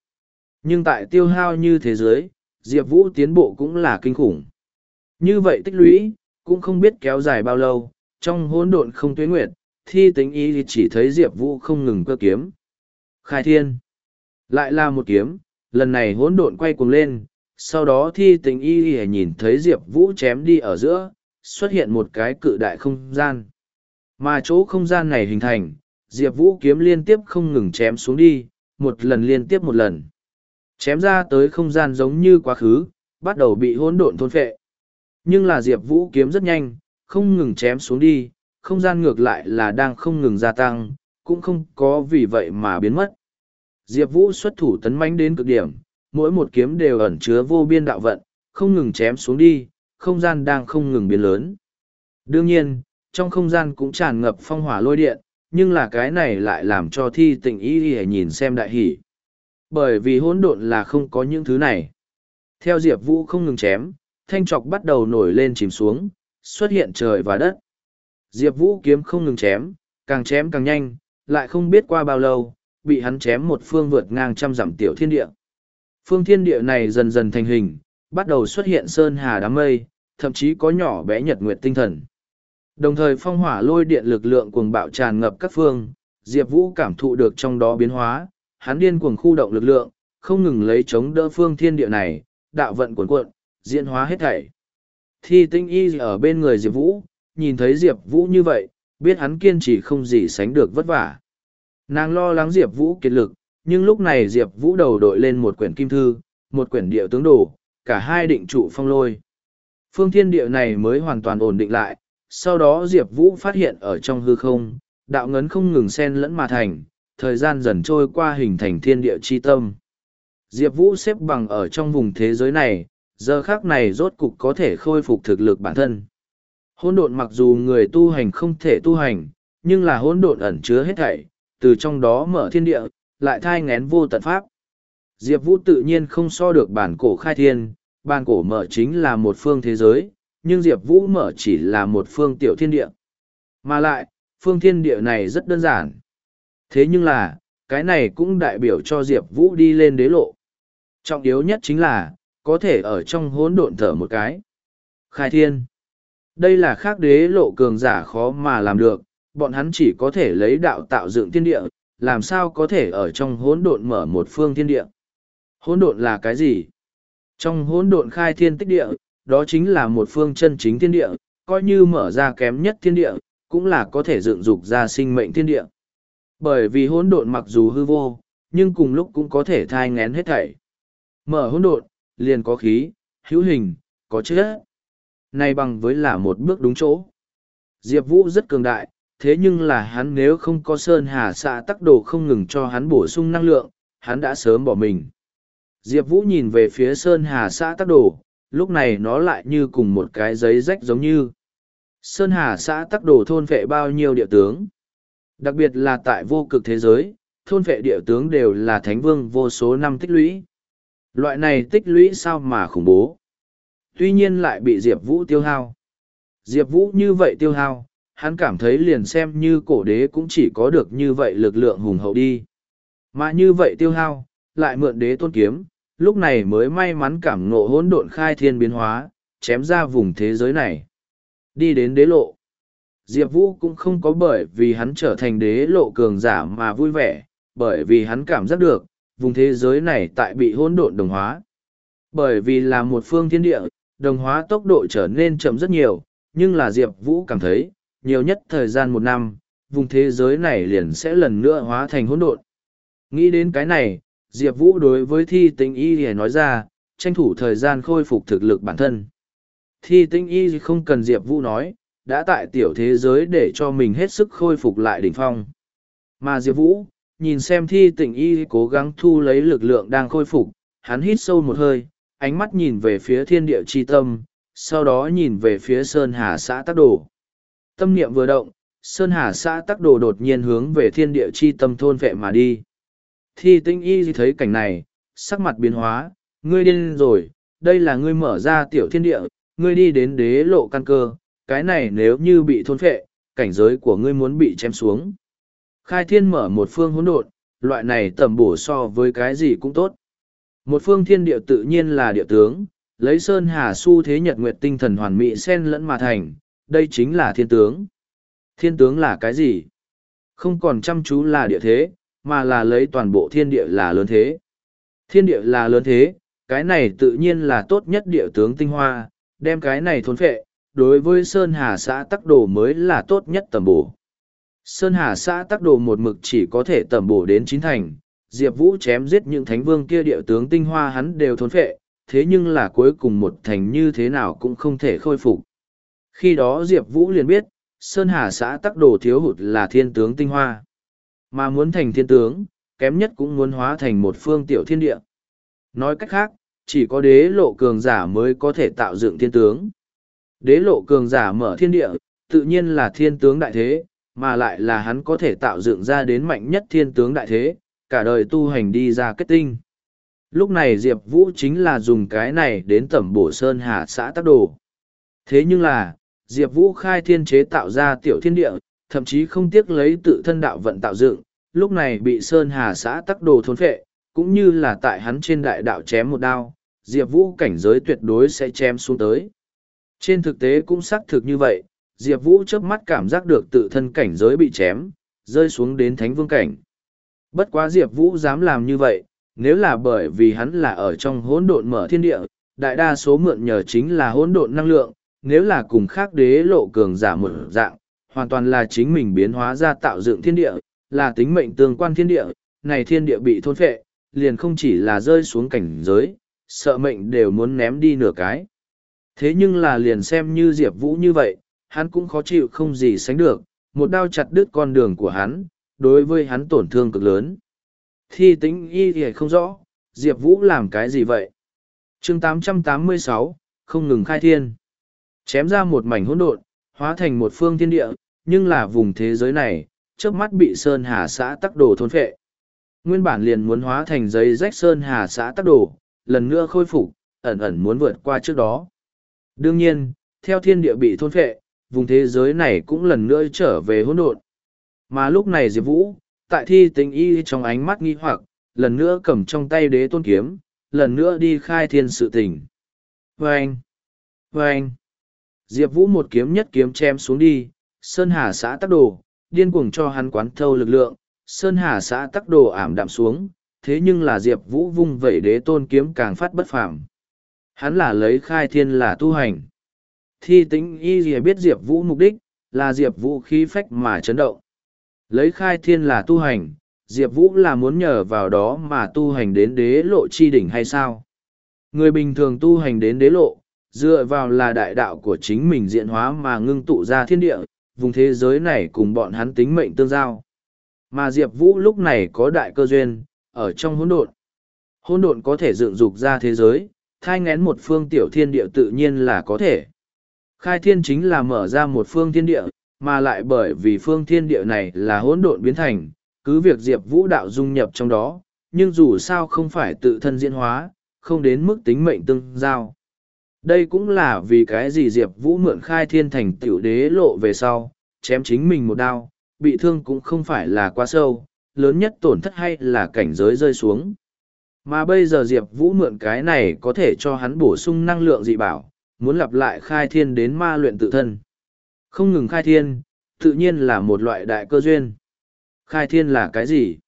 Nhưng tại tiêu hao như thế giới, Diệp Vũ tiến bộ cũng là kinh khủng. Như vậy tích lũy, cũng không biết kéo dài bao lâu, trong hỗn độn không tuyến nguyệt, thi tính y chỉ thấy Diệp Vũ không ngừng cơ kiếm. Khai thiên. Lại là một kiếm, lần này hỗn độn quay cuồng lên, sau đó thi tính y nhìn thấy Diệp Vũ chém đi ở giữa, xuất hiện một cái cự đại không gian. Mà chỗ không gian này hình thành, Diệp Vũ kiếm liên tiếp không ngừng chém xuống đi, một lần liên tiếp một lần. Chém ra tới không gian giống như quá khứ, bắt đầu bị hỗn độn thôn phệ. Nhưng là Diệp Vũ kiếm rất nhanh, không ngừng chém xuống đi, không gian ngược lại là đang không ngừng gia tăng, cũng không có vì vậy mà biến mất. Diệp Vũ xuất thủ tấn mãnh đến cực điểm, mỗi một kiếm đều ẩn chứa vô biên đạo vận, không ngừng chém xuống đi, không gian đang không ngừng biến lớn. Đương nhiên, trong không gian cũng tràn ngập phong hỏa lôi điện, nhưng là cái này lại làm cho thi tình ý ý nhìn xem đại hỷ. Bởi vì hỗn độn là không có những thứ này. Theo Diệp Vũ không ngừng chém, thanh trọc bắt đầu nổi lên chìm xuống, xuất hiện trời và đất. Diệp Vũ kiếm không ngừng chém, càng chém càng nhanh, lại không biết qua bao lâu, bị hắn chém một phương vượt ngang trăm dặm tiểu thiên địa. Phương thiên địa này dần dần thành hình, bắt đầu xuất hiện sơn hà đám mây, thậm chí có nhỏ bé nhật nguyệt tinh thần. Đồng thời phong hỏa lôi điện lực lượng cuồng bạo tràn ngập các phương, Diệp Vũ cảm thụ được trong đó biến hóa, hắn điên cuồng khu động lực lượng, không ngừng lấy chống đỡ phương thiên địa này, đạo vận cuồn cuộn, diễn hóa hết thảy. Thi tinh y ở bên người Diệp Vũ, nhìn thấy Diệp Vũ như vậy, biết hắn kiên trì không gì sánh được vất vả. Nàng lo lắng Diệp Vũ kiệt lực, nhưng lúc này Diệp Vũ đầu đội lên một quyển kim thư, một quyển địa tướng đồ, cả hai định trụ phong lôi. Phương thiên địa này mới hoàn toàn ổn định lại, sau đó Diệp Vũ phát hiện ở trong hư không, đạo ngấn không ngừng xen lẫn mà thành, thời gian dần trôi qua hình thành thiên địa chi tâm. Diệp Vũ xếp bằng ở trong vùng thế giới này, giờ khác này rốt cục có thể khôi phục thực lực bản thân. Hỗn độn mặc dù người tu hành không thể tu hành, nhưng là hỗn độn ẩn chứa hết thảy, từ trong đó mở thiên địa, lại thai ngén vô tận pháp. Diệp Vũ tự nhiên không so được bản cổ khai thiên, bản cổ mở chính là một phương thế giới, nhưng Diệp Vũ mở chỉ là một phương tiểu thiên địa. Mà lại, phương thiên địa này rất đơn giản. Thế nhưng là, cái này cũng đại biểu cho Diệp Vũ đi lên đế lộ. Trọng yếu nhất chính là, có thể ở trong hỗn độn thở một cái. Khai thiên. Đây là khác đế lộ cường giả khó mà làm được, bọn hắn chỉ có thể lấy đạo tạo dựng thiên địa, làm sao có thể ở trong hỗn độn mở một phương thiên địa. Hỗn độn là cái gì? Trong hỗn độn khai thiên tích địa, đó chính là một phương chân chính thiên địa, coi như mở ra kém nhất thiên địa, cũng là có thể dựng dục ra sinh mệnh thiên địa. Bởi vì hỗn độn mặc dù hư vô, nhưng cùng lúc cũng có thể thai ngén hết thảy. Mở hỗn độn, liền có khí, hữu hình, có chất. Này bằng với là một bước đúng chỗ. Diệp Vũ rất cường đại, thế nhưng là hắn nếu không có Sơn Hà xạ tắc đồ không ngừng cho hắn bổ sung năng lượng, hắn đã sớm bỏ mình. Diệp Vũ nhìn về phía Sơn Hà xã tắc đồ, lúc này nó lại như cùng một cái giấy rách giống như. Sơn Hà xã tắc đồ thôn vệ bao nhiêu địa tướng. Đặc biệt là tại vô cực thế giới, thôn vệ địa tướng đều là thánh vương vô số năm tích lũy. Loại này tích lũy sao mà khủng bố. Tuy nhiên lại bị Diệp Vũ tiêu hao. Diệp Vũ như vậy tiêu hao, hắn cảm thấy liền xem như cổ đế cũng chỉ có được như vậy lực lượng hùng hậu đi. Mà như vậy tiêu hao, lại mượn đế tôn kiếm, lúc này mới may mắn cảm ngộ hỗn độn khai thiên biến hóa, chém ra vùng thế giới này. Đi đến đế lộ. Diệp Vũ cũng không có bởi vì hắn trở thành đế lộ cường giả mà vui vẻ, bởi vì hắn cảm giác được, vùng thế giới này tại bị hỗn độn đồng hóa. Bởi vì là một phương thiên địa, đồng hóa tốc độ trở nên chậm rất nhiều, nhưng là Diệp Vũ cảm thấy, nhiều nhất thời gian một năm, vùng thế giới này liền sẽ lần nữa hóa thành hỗn độn. Nghĩ đến cái này, Diệp Vũ đối với thi tinh y thì nói ra, tranh thủ thời gian khôi phục thực lực bản thân. Thi tinh y không cần Diệp Vũ nói, đã tại tiểu thế giới để cho mình hết sức khôi phục lại đỉnh phong. Mà Diệp Vũ, nhìn xem thi tình y cố gắng thu lấy lực lượng đang khôi phục, hắn hít sâu một hơi, ánh mắt nhìn về phía thiên địa chi tâm, sau đó nhìn về phía sơn hà xã tắc đồ. tâm niệm vừa động, Sơn Hà xã tắc đồ đột nhiên hướng về thiên địa chi tâm thôn vệ mà đi. Thi tinh y thấy cảnh này, sắc mặt biến hóa, ngươi điên rồi, đây là ngươi mở ra tiểu thiên địa, ngươi đi đến đế lộ căn cơ, cái này nếu như bị thôn vệ, cảnh giới của ngươi muốn bị chém xuống. Khai thiên mở một phương hỗn độn, loại này tầm bổ so với cái gì cũng tốt. Một phương thiên địa tự nhiên là địa tướng, lấy sơn hà su thế nhật nguyệt tinh thần hoàn mỹ xen lẫn mà thành, đây chính là thiên tướng. Thiên tướng là cái gì? Không còn chăm chú là địa thế, mà là lấy toàn bộ thiên địa là lớn thế. Thiên địa là lớn thế, cái này tự nhiên là tốt nhất địa tướng tinh hoa, đem cái này thôn phệ, đối với Sơn Hà xã tắc đồ mới là tốt nhất tầm bổ. Sơn Hà xã tắc đồ một mực chỉ có thể tầm bổ đến chín thành, Diệp Vũ chém giết những thánh vương kia địa tướng tinh hoa hắn đều thốn phệ, thế nhưng là cuối cùng một thành như thế nào cũng không thể khôi phục. Khi đó Diệp Vũ liền biết, Sơn Hà xã tắc đồ thiếu hụt là thiên tướng tinh hoa. Mà muốn thành thiên tướng, kém nhất cũng muốn hóa thành một phương tiểu thiên địa. Nói cách khác, chỉ có đế lộ cường giả mới có thể tạo dựng thiên tướng. Đế lộ cường giả mở thiên địa, tự nhiên là thiên tướng đại thế, mà lại là hắn có thể tạo dựng ra đến mạnh nhất thiên tướng đại thế, cả đời tu hành đi ra kết tinh. Lúc này Diệp Vũ chính là dùng cái này đến tẩm bổ sơn hà xã tác đồ. Thế nhưng là, Diệp Vũ khai thiên chế tạo ra tiểu thiên địa, thậm chí không tiếc lấy tự thân đạo vận tạo dựng, lúc này bị Sơn Hà xã tắc đồ thôn phệ, cũng như là tại hắn trên đại đạo chém một đao, Diệp Vũ cảnh giới tuyệt đối sẽ chém xuống tới. Trên thực tế cũng xác thực như vậy, Diệp Vũ chớp mắt cảm giác được tự thân cảnh giới bị chém, rơi xuống đến thánh vương cảnh. Bất quá Diệp Vũ dám làm như vậy, nếu là bởi vì hắn là ở trong hỗn độn mở thiên địa, đại đa số mượn nhờ chính là hỗn độn năng lượng, nếu là cùng khác đế lộ cường giả một dạng, hoàn toàn là chính mình biến hóa ra tạo dựng thiên địa, là tính mệnh tương quan thiên địa, này thiên địa bị thôn phệ, liền không chỉ là rơi xuống cảnh giới, sợ mệnh đều muốn ném đi nửa cái. Thế nhưng là liền xem như Diệp Vũ như vậy, hắn cũng khó chịu không gì sánh được, một đao chặt đứt con đường của hắn, đối với hắn tổn thương cực lớn. Thi tính y thì không rõ, Diệp Vũ làm cái gì vậy? chương 886, không ngừng khai thiên. Chém ra một mảnh hỗn độn, hóa thành một phương thiên địa, nhưng là vùng thế giới này, trước mắt bị Sơn Hà xã tắc đồ thôn phệ. Nguyên bản liền muốn hóa thành giấy rách Sơn Hà xã tắc đồ, lần nữa khôi phục, ẩn ẩn muốn vượt qua trước đó. Đương nhiên, theo thiên địa bị thôn phệ, vùng thế giới này cũng lần nữa trở về hỗn độn. Mà lúc này Diệp Vũ, tại thi tính y trong ánh mắt nghi hoặc, lần nữa cầm trong tay đế tôn kiếm, lần nữa đi khai thiên sự tình. Vâng! Vâng! Diệp Vũ một kiếm nhất kiếm chém xuống đi, Sơn Hà xã tắc đồ, điên cuồng cho hắn quán thâu lực lượng, Sơn Hà xã tắc đồ ảm đạm xuống, thế nhưng là Diệp Vũ vung vẩy đế tôn kiếm càng phát bất phàm. Hắn là lấy khai thiên là tu hành. Thi tính y gì biết Diệp Vũ mục đích, là Diệp Vũ khí phách mà chấn động. Lấy khai thiên là tu hành, Diệp Vũ là muốn nhờ vào đó mà tu hành đến đế lộ chi đỉnh hay sao? Người bình thường tu hành đến đế lộ, dựa vào là đại đạo của chính mình diện hóa mà ngưng tụ ra thiên địa, vùng thế giới này cùng bọn hắn tính mệnh tương giao. Mà Diệp Vũ lúc này có đại cơ duyên, ở trong hỗn độn. Hỗn độn có thể dựng dục ra thế giới, thai ngén một phương tiểu thiên địa tự nhiên là có thể. Khai thiên chính là mở ra một phương thiên địa, mà lại bởi vì phương thiên địa này là hỗn độn biến thành, cứ việc Diệp Vũ đạo dung nhập trong đó, nhưng dù sao không phải tự thân diễn hóa, không đến mức tính mệnh tương giao. Đây cũng là vì cái gì Diệp Vũ mượn khai thiên thành tiểu đế lộ về sau, chém chính mình một đao, bị thương cũng không phải là quá sâu, lớn nhất tổn thất hay là cảnh giới rơi xuống. Mà bây giờ Diệp Vũ mượn cái này có thể cho hắn bổ sung năng lượng dị bảo, muốn lặp lại khai thiên đến ma luyện tự thân. Không ngừng khai thiên, tự nhiên là một loại đại cơ duyên. Khai thiên là cái gì?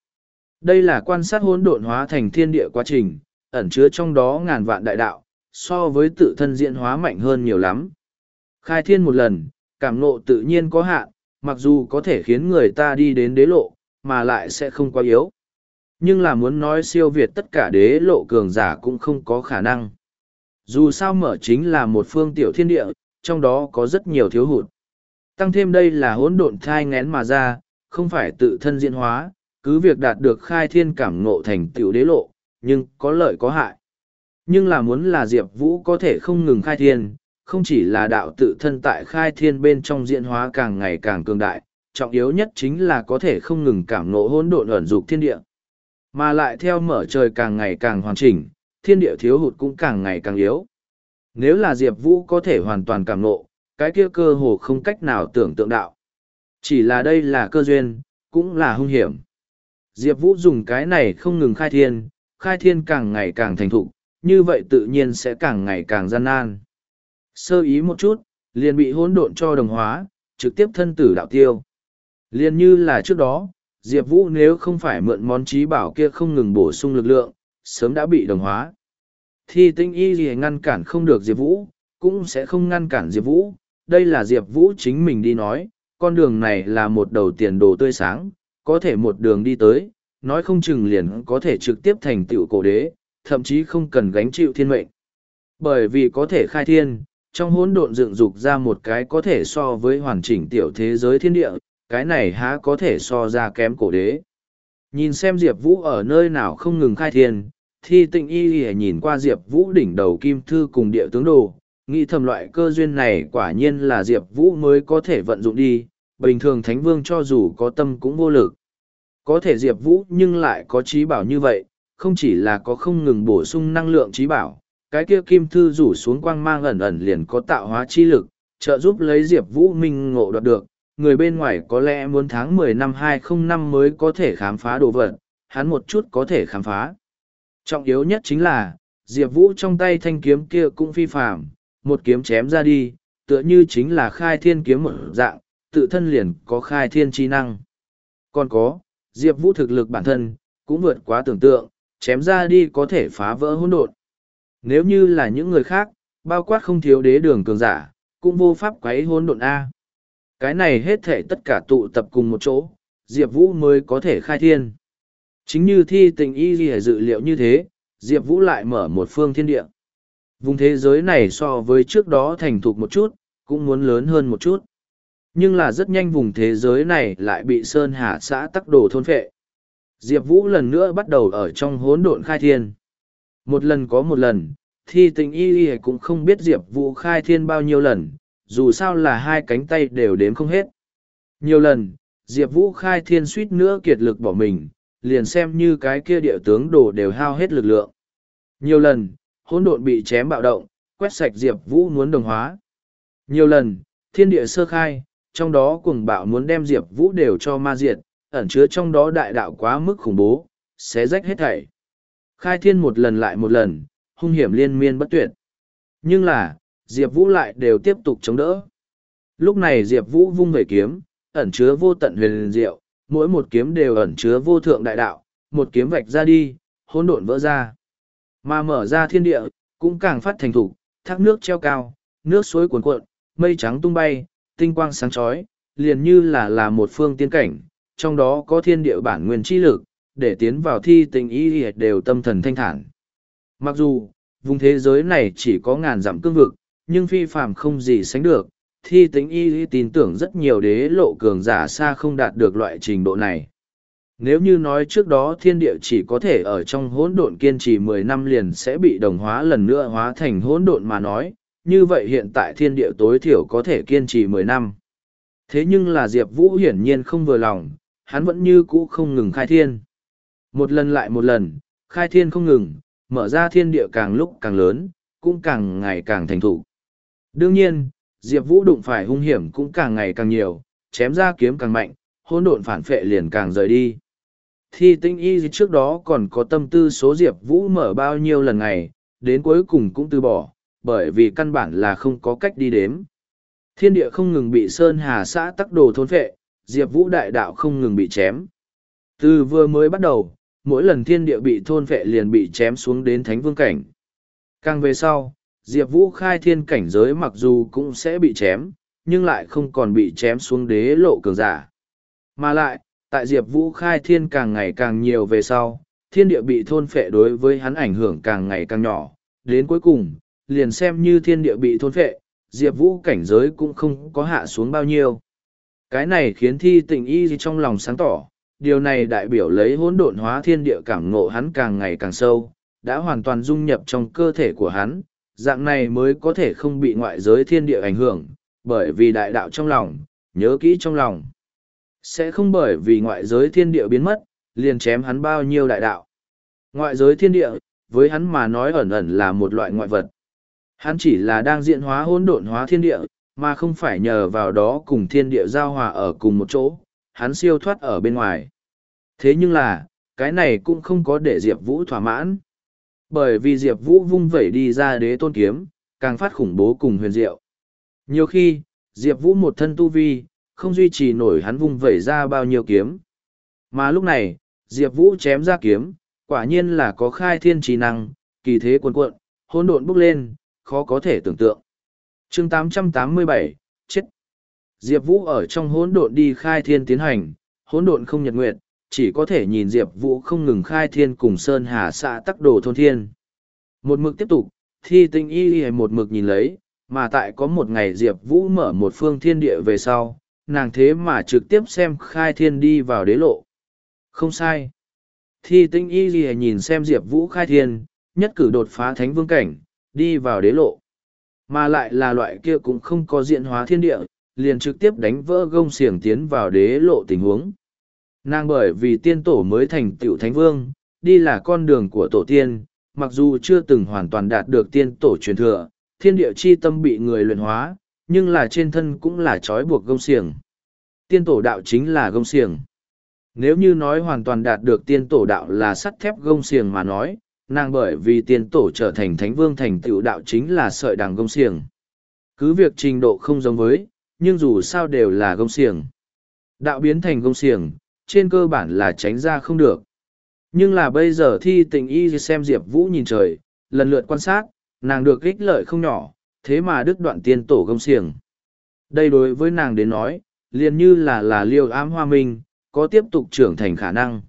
Đây là quan sát hỗn độn hóa thành thiên địa quá trình, ẩn chứa trong đó ngàn vạn đại đạo, so với tự thân diễn hóa mạnh hơn nhiều lắm. Khai thiên một lần, cảm ngộ tự nhiên có hạn, mặc dù có thể khiến người ta đi đến đế lộ, mà lại sẽ không quá yếu. Nhưng là muốn nói siêu việt tất cả đế lộ cường giả cũng không có khả năng. Dù sao mở chính là một phương tiểu thiên địa, trong đó có rất nhiều thiếu hụt. Tăng thêm đây là hỗn độn thai ngén mà ra, không phải tự thân diễn hóa, cứ việc đạt được khai thiên cảm ngộ thành tiểu đế lộ, nhưng có lợi có hại. Nhưng là muốn là Diệp Vũ có thể không ngừng khai thiên, không chỉ là đạo tự thân tại khai thiên bên trong diễn hóa càng ngày càng cường đại, trọng yếu nhất chính là có thể không ngừng cảm ngộ hỗn độn ẩn dục thiên địa. Mà lại theo mở trời càng ngày càng hoàn chỉnh, thiên địa thiếu hụt cũng càng ngày càng yếu. Nếu là Diệp Vũ có thể hoàn toàn cảm ngộ, cái kia cơ hồ không cách nào tưởng tượng đạo. Chỉ là đây là cơ duyên, cũng là hung hiểm. Diệp Vũ dùng cái này không ngừng khai thiên, khai thiên càng ngày càng thành thục, như vậy tự nhiên sẽ càng ngày càng gian nan. Sơ ý một chút, liền bị hỗn độn cho đồng hóa, trực tiếp thân tử đạo tiêu. Liền như là trước đó, Diệp Vũ nếu không phải mượn món trí bảo kia không ngừng bổ sung lực lượng, sớm đã bị đồng hóa. Thì tinh y gì ngăn cản không được Diệp Vũ, cũng sẽ không ngăn cản Diệp Vũ. Đây là Diệp Vũ chính mình đi nói, con đường này là một đầu tiền đồ tươi sáng, có thể một đường đi tới, nói không chừng liền có thể trực tiếp thành tựu cổ đế, thậm chí không cần gánh chịu thiên mệnh. Bởi vì có thể khai thiên, trong hỗn độn dựng dục ra một cái có thể so với hoàn chỉnh tiểu thế giới thiên địa, cái này há có thể so ra kém cổ đế. Nhìn xem Diệp Vũ ở nơi nào không ngừng khai thiên, thì tịnh y y nhìn qua Diệp Vũ đỉnh đầu kim thư cùng địa tướng đồ, nghĩ thầm loại cơ duyên này quả nhiên là Diệp Vũ mới có thể vận dụng đi, bình thường Thánh Vương cho dù có tâm cũng vô lực. Có thể Diệp Vũ nhưng lại có trí bảo như vậy, không chỉ là có không ngừng bổ sung năng lượng trí bảo, cái kia kim thư rủ xuống quang mang ẩn ẩn liền có tạo hóa chi lực, trợ giúp lấy Diệp Vũ Minh ngộ đoạt được, người bên ngoài có lẽ muốn tháng mười năm hai không năm mới có thể khám phá đồ vật, hắn một chút có thể khám phá. Trọng yếu nhất chính là, Diệp Vũ trong tay thanh kiếm kia cũng phi phạm, một kiếm chém ra đi, tựa như chính là khai thiên kiếm một dạng, tự thân liền có khai thiên chi năng. Còn có, Diệp Vũ thực lực bản thân, cũng vượt quá tưởng tượng, chém ra đi có thể phá vỡ hỗn độn. Nếu như là những người khác, bao quát không thiếu đế đường cường giả, cũng vô pháp quấy hỗn độn A. Cái này hết thể tất cả tụ tập cùng một chỗ, Diệp Vũ mới có thể khai thiên. Chính như thi tình y ghi dự liệu như thế, Diệp Vũ lại mở một phương thiên địa. Vùng thế giới này so với trước đó thành thục một chút, cũng muốn lớn hơn một chút. Nhưng là rất nhanh vùng thế giới này lại bị Sơn Hà xã tắc đồ thôn phệ. Diệp Vũ lần nữa bắt đầu ở trong hỗn độn khai thiên. Một lần có một lần, thì tình y y cũng không biết Diệp Vũ khai thiên bao nhiêu lần, dù sao là hai cánh tay đều đếm không hết. Nhiều lần, Diệp Vũ khai thiên suýt nữa kiệt lực bỏ mình, liền xem như cái kia địa tướng đồ đều hao hết lực lượng. Nhiều lần, hỗn độn bị chém bạo động, quét sạch Diệp Vũ muốn đồng hóa. Nhiều lần, thiên địa sơ khai, trong đó cùng bạo muốn đem Diệp Vũ đều cho ma diệt, ẩn chứa trong đó đại đạo quá mức khủng bố, xé rách hết thảy. Khai thiên một lần lại một lần, hung hiểm liên miên bất tuyệt. Nhưng là, Diệp Vũ lại đều tiếp tục chống đỡ. Lúc này Diệp Vũ vung về kiếm, ẩn chứa vô tận huyền diệu, mỗi một kiếm đều ẩn chứa vô thượng đại đạo, một kiếm vạch ra đi, hỗn độn vỡ ra. Mà mở ra thiên địa, cũng càng phát thành thủ, thác nước treo cao, nước suối cuồn cuộn, mây trắng tung bay, tinh quang sáng chói, liền như là là một phương tiên cảnh, trong đó có thiên địa bản nguyên chi lực, để tiến vào thi tình ý đều tâm thần thanh thản. Mặc dù, vùng thế giới này chỉ có ngàn dặm cương vực, nhưng phi phàm không gì sánh được, thi tính y tin tưởng rất nhiều đế lộ cường giả xa không đạt được loại trình độ này. Nếu như nói trước đó thiên địa chỉ có thể ở trong hỗn độn kiên trì mười năm liền sẽ bị đồng hóa lần nữa hóa thành hỗn độn mà nói, như vậy hiện tại thiên địa tối thiểu có thể kiên trì mười năm. Thế nhưng là Diệp Vũ hiển nhiên không vừa lòng, hắn vẫn như cũ không ngừng khai thiên. Một lần lại một lần, khai thiên không ngừng, mở ra thiên địa càng lúc càng lớn, cũng càng ngày càng thành thủ. Đương nhiên, Diệp Vũ đụng phải hung hiểm cũng càng ngày càng nhiều, chém ra kiếm càng mạnh, hỗn độn phản phệ liền càng rời đi. Thi tinh y trước đó còn có tâm tư số Diệp Vũ mở bao nhiêu lần ngày, đến cuối cùng cũng từ bỏ, bởi vì căn bản là không có cách đi đếm. Thiên địa không ngừng bị Sơn Hà xã tắc đồ thôn phệ, Diệp Vũ đại đạo không ngừng bị chém. Từ vừa mới bắt đầu, mỗi lần thiên địa bị thôn phệ liền bị chém xuống đến thánh vương cảnh. Càng về sau, Diệp Vũ khai thiên cảnh giới mặc dù cũng sẽ bị chém, nhưng lại không còn bị chém xuống đế lộ cường giả. Mà lại, tại Diệp Vũ khai thiên càng ngày càng nhiều về sau, thiên địa bị thôn phệ đối với hắn ảnh hưởng càng ngày càng nhỏ. Đến cuối cùng, liền xem như thiên địa bị thôn phệ, Diệp Vũ cảnh giới cũng không có hạ xuống bao nhiêu. Cái này khiến thi tình y trong lòng sáng tỏ, điều này đại biểu lấy hỗn độn hóa thiên địa cảm ngộ hắn càng ngày càng sâu, đã hoàn toàn dung nhập trong cơ thể của hắn, dạng này mới có thể không bị ngoại giới thiên địa ảnh hưởng, bởi vì đại đạo trong lòng, nhớ kỹ trong lòng. Sẽ không bởi vì ngoại giới thiên địa biến mất, liền chém hắn bao nhiêu đại đạo. Ngoại giới thiên địa, với hắn mà nói ẩn ẩn là một loại ngoại vật. Hắn chỉ là đang diện hóa hỗn độn hóa thiên địa, mà không phải nhờ vào đó cùng thiên địa giao hòa ở cùng một chỗ, hắn siêu thoát ở bên ngoài. Thế nhưng là, cái này cũng không có để Diệp Vũ thỏa mãn. Bởi vì Diệp Vũ vung vẩy đi ra đế tôn kiếm, càng phát khủng bố cùng huyền diệu. Nhiều khi, Diệp Vũ một thân tu vi, không duy trì nổi hắn vung vẩy ra bao nhiêu kiếm. Mà lúc này, Diệp Vũ chém ra kiếm, quả nhiên là có khai thiên trí năng, kỳ thế cuồn cuộn, hỗn độn bốc lên, khó có thể tưởng tượng. Chương 887, chết. Diệp Vũ ở trong hỗn độn đi khai thiên tiến hành, hỗn độn không nhật nguyệt, chỉ có thể nhìn Diệp Vũ không ngừng khai thiên cùng Sơn Hà xạ tắc đồ thôn thiên. Một mực tiếp tục, thi tinh y y một mực nhìn lấy, mà tại có một ngày Diệp Vũ mở một phương thiên địa về sau, nàng thế mà trực tiếp xem khai thiên đi vào đế lộ. Không sai. Thi tinh y gì nhìn xem Diệp Vũ khai thiên, nhất cử đột phá thánh vương cảnh, đi vào đế lộ. Mà lại là loại kia cũng không có diện hóa thiên địa, liền trực tiếp đánh vỡ gông xiềng tiến vào đế lộ tình huống. Nàng bởi vì tiên tổ mới thành tựu thánh vương, đi là con đường của tổ tiên, mặc dù chưa từng hoàn toàn đạt được tiên tổ truyền thừa, thiên địa chi tâm bị người luyện hóa, nhưng là trên thân cũng là trói buộc gông xiềng. Tiên tổ đạo chính là gông xiềng. Nếu như nói hoàn toàn đạt được tiên tổ đạo là sắt thép gông xiềng mà nói, nàng bởi vì tiên tổ trở thành thánh vương thành tựu đạo chính là sợi đằng gông xiềng. Cứ việc trình độ không giống với, nhưng dù sao đều là gông xiềng. Đạo biến thành gông xiềng, trên cơ bản là tránh ra không được. Nhưng là bây giờ thi tình y xem Diệp Vũ nhìn trời, lần lượt quan sát, nàng được ích lợi không nhỏ, thế mà đứt đoạn tiên tổ gông xiềng. Đây đối với nàng đến nói, liền như là là liêu ám hoa minh, có tiếp tục trưởng thành khả năng.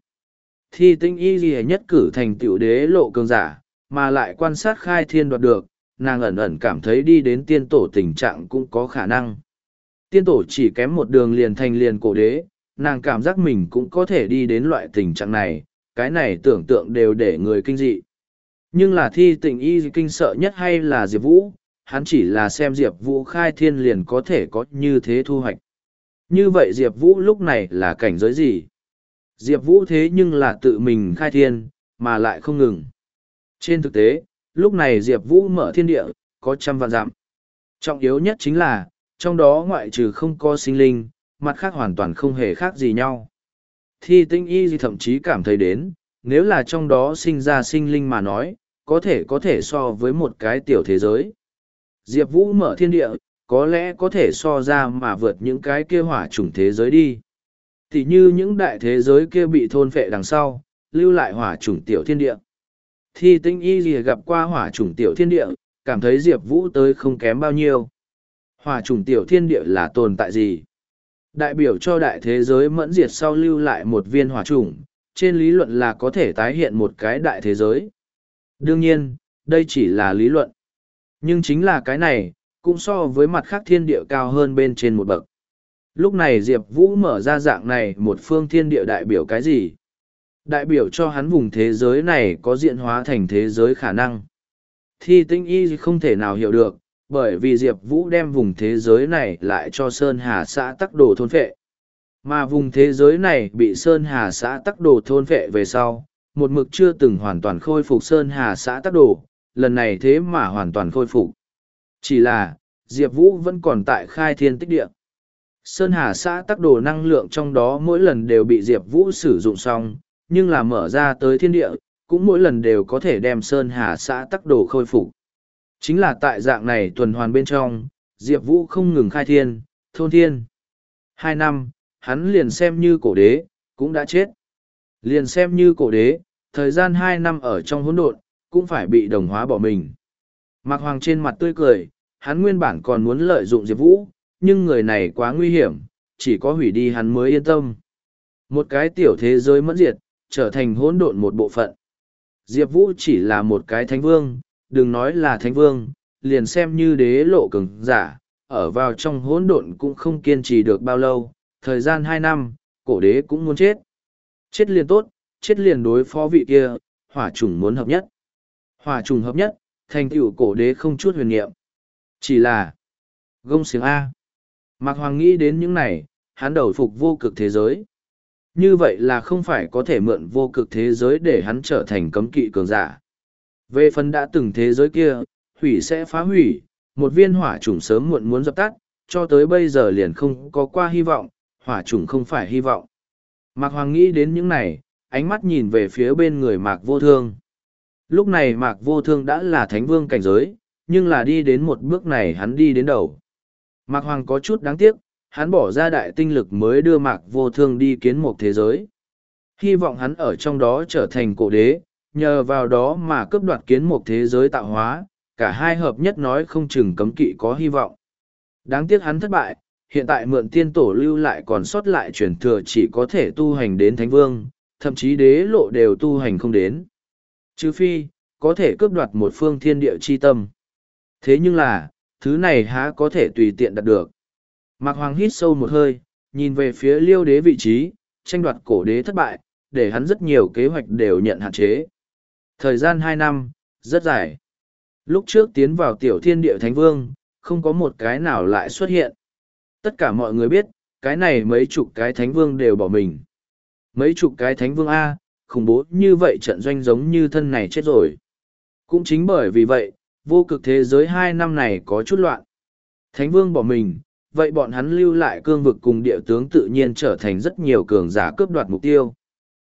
Thi tinh y ghi nhất cử thành tiểu đế lộ cường giả, mà lại quan sát khai thiên đoạt được, nàng ẩn ẩn cảm thấy đi đến tiên tổ tình trạng cũng có khả năng. Tiên tổ chỉ kém một đường liền thành liền cổ đế, nàng cảm giác mình cũng có thể đi đến loại tình trạng này, cái này tưởng tượng đều để người kinh dị. Nhưng là thi tình y kinh sợ nhất hay là Diệp Vũ, hắn chỉ là xem Diệp Vũ khai thiên liền có thể có như thế thu hoạch. Như vậy Diệp Vũ lúc này là cảnh giới gì? Diệp Vũ thế nhưng là tự mình khai thiên, mà lại không ngừng. Trên thực tế, lúc này Diệp Vũ mở thiên địa, có trăm vạn dặm. Trọng yếu nhất chính là, trong đó ngoại trừ không có sinh linh, mặt khác hoàn toàn không hề khác gì nhau. Thi tinh y thậm chí cảm thấy đến, nếu là trong đó sinh ra sinh linh mà nói, có thể có thể so với một cái tiểu thế giới. Diệp Vũ mở thiên địa, có lẽ có thể so ra mà vượt những cái kia hỏa chủng thế giới đi. Thì như những đại thế giới kia bị thôn phệ đằng sau, lưu lại hỏa chủng tiểu thiên địa. Thi tinh y gì gặp qua hỏa chủng tiểu thiên địa, cảm thấy Diệp Vũ tới không kém bao nhiêu. Hỏa chủng tiểu thiên địa là tồn tại gì? Đại biểu cho đại thế giới mẫn diệt sau lưu lại một viên hỏa chủng, trên lý luận là có thể tái hiện một cái đại thế giới. Đương nhiên, đây chỉ là lý luận. Nhưng chính là cái này, cũng so với mặt khác thiên địa cao hơn bên trên một bậc. Lúc này Diệp Vũ mở ra dạng này một phương thiên địa đại biểu cái gì? Đại biểu cho hắn vùng thế giới này có diện hóa thành thế giới khả năng. Thi tinh y không thể nào hiểu được, bởi vì Diệp Vũ đem vùng thế giới này lại cho Sơn Hà xã tắc đồ thôn phệ. Mà vùng thế giới này bị Sơn Hà xã tắc đồ thôn phệ về sau, một mực chưa từng hoàn toàn khôi phục Sơn Hà xã tắc đồ, lần này thế mà hoàn toàn khôi phục. Chỉ là, Diệp Vũ vẫn còn tại khai thiên tích địa. Sơn Hà xã tắc đồ năng lượng trong đó mỗi lần đều bị Diệp Vũ sử dụng xong, nhưng là mở ra tới thiên địa, cũng mỗi lần đều có thể đem Sơn Hà xã tắc đồ khôi phục. Chính là tại dạng này tuần hoàn bên trong, Diệp Vũ không ngừng khai thiên, thôn thiên. Hai năm, hắn liền xem như cổ đế, cũng đã chết. Liền xem như cổ đế, thời gian hai năm ở trong hỗn độn, cũng phải bị đồng hóa bỏ mình. Mạc Hoàng trên mặt tươi cười, hắn nguyên bản còn muốn lợi dụng Diệp Vũ, nhưng người này quá nguy hiểm, chỉ có hủy đi hắn mới yên tâm. Một cái tiểu thế giới mẫn diệt, trở thành hỗn độn một bộ phận. Diệp Vũ chỉ là một cái thánh vương, đừng nói là thánh vương, liền xem như đế lộ cường giả, ở vào trong hỗn độn cũng không kiên trì được bao lâu, thời gian hai năm, cổ đế cũng muốn chết. Chết liền tốt, chết liền đối phó vị kia, hỏa trùng muốn hợp nhất. Hòa trùng hợp nhất, thành tựu cổ đế không chút huyền niệm. Chỉ là gông xiềng A. Mạc Hoàng nghĩ đến những này, hắn đầu phục vô cực thế giới. Như vậy là không phải có thể mượn vô cực thế giới để hắn trở thành cấm kỵ cường giả. Về phần đã từng thế giới kia, hủy sẽ phá hủy, một viên hỏa trùng sớm muộn muốn dập tắt, cho tới bây giờ liền không có qua hy vọng, hỏa trùng không phải hy vọng. Mạc Hoàng nghĩ đến những này, ánh mắt nhìn về phía bên người Mạc Vô Thương. Lúc này Mạc Vô Thương đã là thánh vương cảnh giới, nhưng là đi đến một bước này hắn đi đến đầu. Mạc Hoàng có chút đáng tiếc, hắn bỏ ra đại tinh lực mới đưa Mạc Vô Thương đi kiến một thế giới. Hy vọng hắn ở trong đó trở thành cổ đế, nhờ vào đó mà cướp đoạt kiến một thế giới tạo hóa, cả hai hợp nhất nói không chừng cấm kỵ có hy vọng. Đáng tiếc hắn thất bại, hiện tại mượn tiên tổ lưu lại còn sót lại truyền thừa chỉ có thể tu hành đến thánh vương, thậm chí đế lộ đều tu hành không đến chứ phi, có thể cướp đoạt một phương thiên địa chi tâm. Thế nhưng là, thứ này há có thể tùy tiện đạt được. Mạc Hoàng hít sâu một hơi, nhìn về phía liêu đế vị trí, tranh đoạt cổ đế thất bại, để hắn rất nhiều kế hoạch đều nhận hạn chế. Thời gian hai năm, rất dài. Lúc trước tiến vào tiểu thiên địa thánh vương, không có một cái nào lại xuất hiện. Tất cả mọi người biết, cái này mấy chục cái thánh vương đều bỏ mình. Mấy chục cái thánh vương A, khủng bố như vậy trận doanh giống như thân này chết rồi. Cũng chính bởi vì vậy, vô cực thế giới hai năm này có chút loạn. Thánh vương bỏ mình, vậy bọn hắn lưu lại cương vực cùng địa tướng tự nhiên trở thành rất nhiều cường giả cướp đoạt mục tiêu.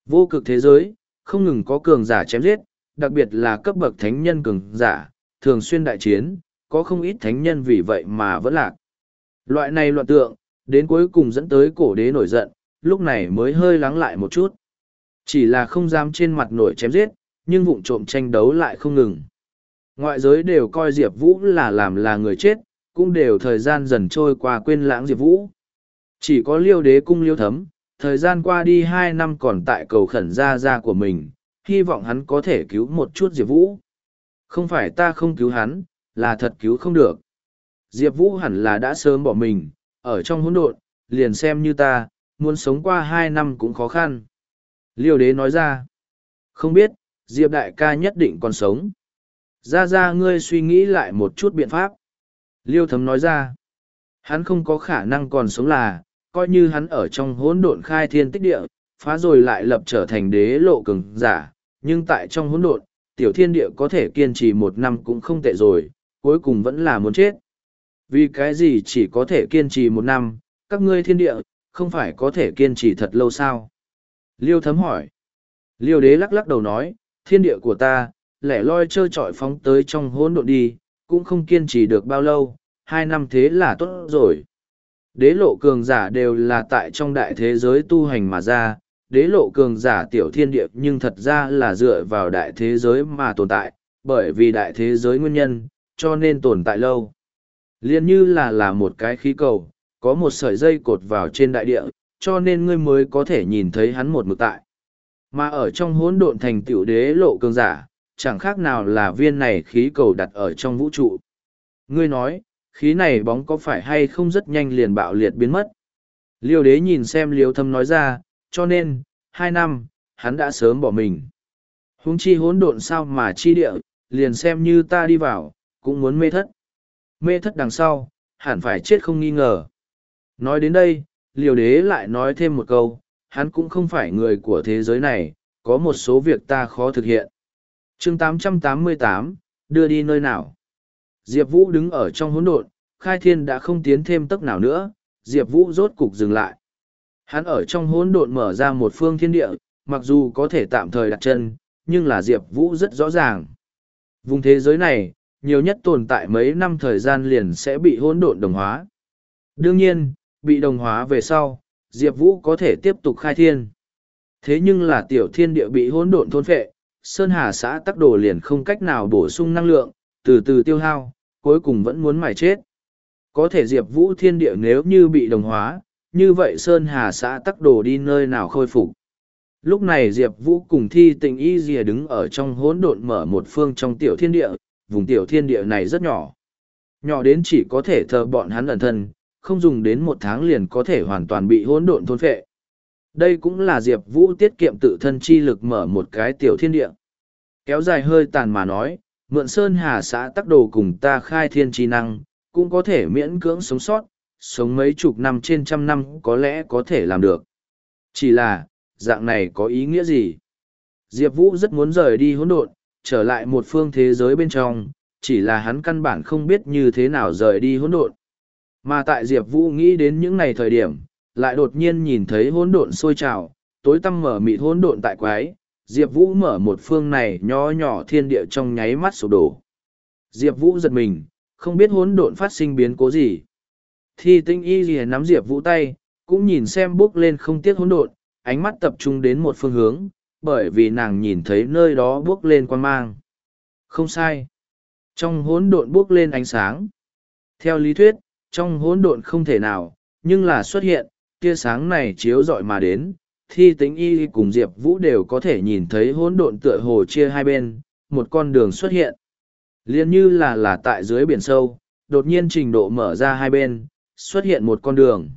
Vô cực thế giới, không ngừng có cường giả chém giết, đặc biệt là cấp bậc thánh nhân cường giả, thường xuyên đại chiến, có không ít thánh nhân vì vậy mà vẫn lạc. Loại này loạn tượng, đến cuối cùng dẫn tới cổ đế nổi giận, lúc này mới hơi lắng lại một chút. Chỉ là không dám trên mặt nổi chém giết, nhưng vụng trộm tranh đấu lại không ngừng. Ngoại giới đều coi Diệp Vũ là làm là người chết, cũng đều thời gian dần trôi qua quên lãng Diệp Vũ. Chỉ có liêu đế cung liêu thấm, thời gian qua đi hai năm còn tại cầu khẩn ra ra của mình, hy vọng hắn có thể cứu một chút Diệp Vũ. Không phải ta không cứu hắn, là thật cứu không được. Diệp Vũ hẳn là đã sớm bỏ mình, ở trong hỗn độn, liền xem như ta, muốn sống qua hai năm cũng khó khăn. Liêu đế nói ra, không biết, Diệp đại ca nhất định còn sống. Ra ra ngươi suy nghĩ lại một chút biện pháp. Liêu thấm nói ra, hắn không có khả năng còn sống là, coi như hắn ở trong hỗn độn khai thiên tích địa, phá rồi lại lập trở thành đế lộ cường giả, nhưng tại trong hỗn độn, tiểu thiên địa có thể kiên trì một năm cũng không tệ rồi, cuối cùng vẫn là muốn chết. Vì cái gì chỉ có thể kiên trì một năm, các ngươi thiên địa, không phải có thể kiên trì thật lâu sao? Liêu thấm hỏi. Liêu đế lắc lắc đầu nói, thiên địa của ta, lẻ loi trơ trọi phóng tới trong hỗn độn đi, cũng không kiên trì được bao lâu, hai năm thế là tốt rồi. Đế lộ cường giả đều là tại trong đại thế giới tu hành mà ra, đế lộ cường giả tiểu thiên địa nhưng thật ra là dựa vào đại thế giới mà tồn tại, bởi vì đại thế giới nguyên nhân, cho nên tồn tại lâu. Liên như là là một cái khí cầu, có một sợi dây cột vào trên đại địa, cho nên ngươi mới có thể nhìn thấy hắn một mực tại. Mà ở trong hỗn độn thành tiểu đế lộ cường giả, chẳng khác nào là viên này khí cầu đặt ở trong vũ trụ. Ngươi nói, khí này bóng có phải hay không rất nhanh liền bạo liệt biến mất. Liêu đế nhìn xem liêu thâm nói ra, cho nên, hai năm, hắn đã sớm bỏ mình. Húng chi hỗn độn sao mà chi địa, liền xem như ta đi vào, cũng muốn mê thất. Mê thất đằng sau, hẳn phải chết không nghi ngờ. Nói đến đây, liều đế lại nói thêm một câu, hắn cũng không phải người của thế giới này, có một số việc ta khó thực hiện. chương 888, đưa đi nơi nào? Diệp Vũ đứng ở trong hỗn độn, khai thiên đã không tiến thêm tấc nào nữa, Diệp Vũ rốt cục dừng lại. Hắn ở trong hỗn độn mở ra một phương thiên địa, mặc dù có thể tạm thời đặt chân, nhưng là Diệp Vũ rất rõ ràng. Vùng thế giới này, nhiều nhất tồn tại mấy năm thời gian liền sẽ bị hỗn độn đồng hóa. Đương nhiên, bị đồng hóa về sau, Diệp Vũ có thể tiếp tục khai thiên. Thế nhưng là tiểu thiên địa bị hỗn độn thôn phệ, Sơn Hà xã tắc đồ liền không cách nào bổ sung năng lượng, từ từ tiêu hao, cuối cùng vẫn muốn mải chết. Có thể Diệp Vũ thiên địa nếu như bị đồng hóa, như vậy Sơn Hà xã tắc đồ đi nơi nào khôi phục. Lúc này Diệp Vũ cùng thi tình y dìa đứng ở trong hỗn độn mở một phương trong tiểu thiên địa, vùng tiểu thiên địa này rất nhỏ. Nhỏ đến chỉ có thể thờ bọn hắn ẩn thân, không dùng đến một tháng liền có thể hoàn toàn bị hỗn độn thôn phệ. Đây cũng là Diệp Vũ tiết kiệm tự thân chi lực mở một cái tiểu thiên địa. Kéo dài hơi tàn mà nói, Mượn Sơn Hà xã tắc đồ cùng ta khai thiên chi năng, cũng có thể miễn cưỡng sống sót, sống mấy chục năm trên trăm năm có lẽ có thể làm được. Chỉ là, dạng này có ý nghĩa gì? Diệp Vũ rất muốn rời đi hỗn độn, trở lại một phương thế giới bên trong, chỉ là hắn căn bản không biết như thế nào rời đi hỗn độn. Mà tại Diệp Vũ nghĩ đến những ngày thời điểm, lại đột nhiên nhìn thấy hỗn độn sôi trào, tối tăm mở mịt hỗn độn tại quái, Diệp Vũ mở một phương này nhỏ nhỏ thiên địa trong nháy mắt sổ đổ. Diệp Vũ giật mình, không biết hỗn độn phát sinh biến cố gì. Thi tinh y gì nắm Diệp Vũ tay, cũng nhìn xem bước lên không tiếc hỗn độn, ánh mắt tập trung đến một phương hướng, bởi vì nàng nhìn thấy nơi đó bước lên quan mang. Không sai. Trong hỗn độn bước lên ánh sáng. Theo lý thuyết, trong hỗn độn không thể nào, nhưng là xuất hiện, tia sáng này chiếu rọi mà đến, thi tính y cùng Diệp Vũ đều có thể nhìn thấy hỗn độn tựa hồ chia hai bên, một con đường xuất hiện. Liên như là là tại dưới biển sâu, đột nhiên trình độ mở ra hai bên, xuất hiện một con đường.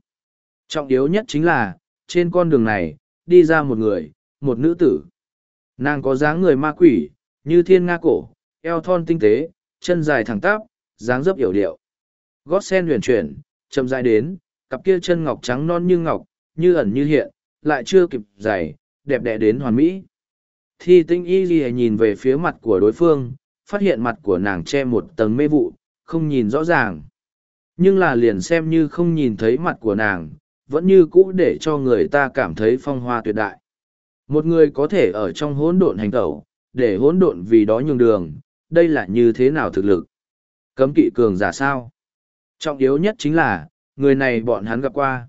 Trọng yếu nhất chính là, trên con đường này, đi ra một người, một nữ tử. Nàng có dáng người ma quỷ, như thiên nga cổ, eo thon tinh tế, chân dài thẳng tắp, dáng dấp hiểu điệu. Gót sen huyền chuyển, chậm dài đến, cặp kia chân ngọc trắng non như ngọc, như ẩn như hiện, lại chưa kịp dày, đẹp đẽ đến hoàn mỹ. Thi tinh y ghi nhìn về phía mặt của đối phương, phát hiện mặt của nàng che một tầng mê vụ, không nhìn rõ ràng. Nhưng là liền xem như không nhìn thấy mặt của nàng, vẫn như cũ để cho người ta cảm thấy phong hoa tuyệt đại. Một người có thể ở trong hỗn độn hành tẩu, để hỗn độn vì đó nhường đường, đây là như thế nào thực lực? Cấm kỵ cường giả sao? Trọng yếu nhất chính là, người này bọn hắn gặp qua.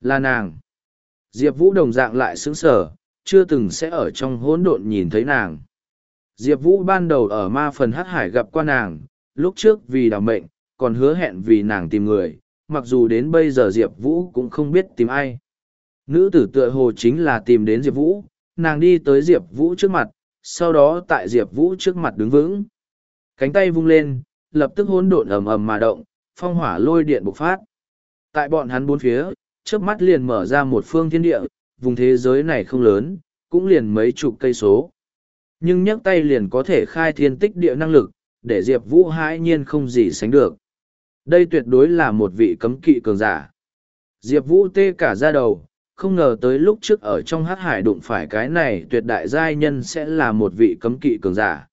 Là nàng. Diệp Vũ đồng dạng lại sững sở, chưa từng sẽ ở trong hỗn độn nhìn thấy nàng. Diệp Vũ ban đầu ở ma phần hát hải gặp qua nàng, lúc trước vì đào mệnh, còn hứa hẹn vì nàng tìm người, mặc dù đến bây giờ Diệp Vũ cũng không biết tìm ai. Nữ tử tựa hồ chính là tìm đến Diệp Vũ, nàng đi tới Diệp Vũ trước mặt, sau đó tại Diệp Vũ trước mặt đứng vững. Cánh tay vung lên, lập tức hỗn độn ầm ầm mà động, phong hỏa lôi điện bộc phát. Tại bọn hắn bốn phía, trước mắt liền mở ra một phương thiên địa, vùng thế giới này không lớn, cũng liền mấy chục cây số. Nhưng nhấc tay liền có thể khai thiên tích địa năng lực, để Diệp Vũ hãi nhiên không gì sánh được. Đây tuyệt đối là một vị cấm kỵ cường giả. Diệp Vũ tê cả ra đầu, không ngờ tới lúc trước ở trong hát hải đụng phải cái này tuyệt đại giai nhân sẽ là một vị cấm kỵ cường giả.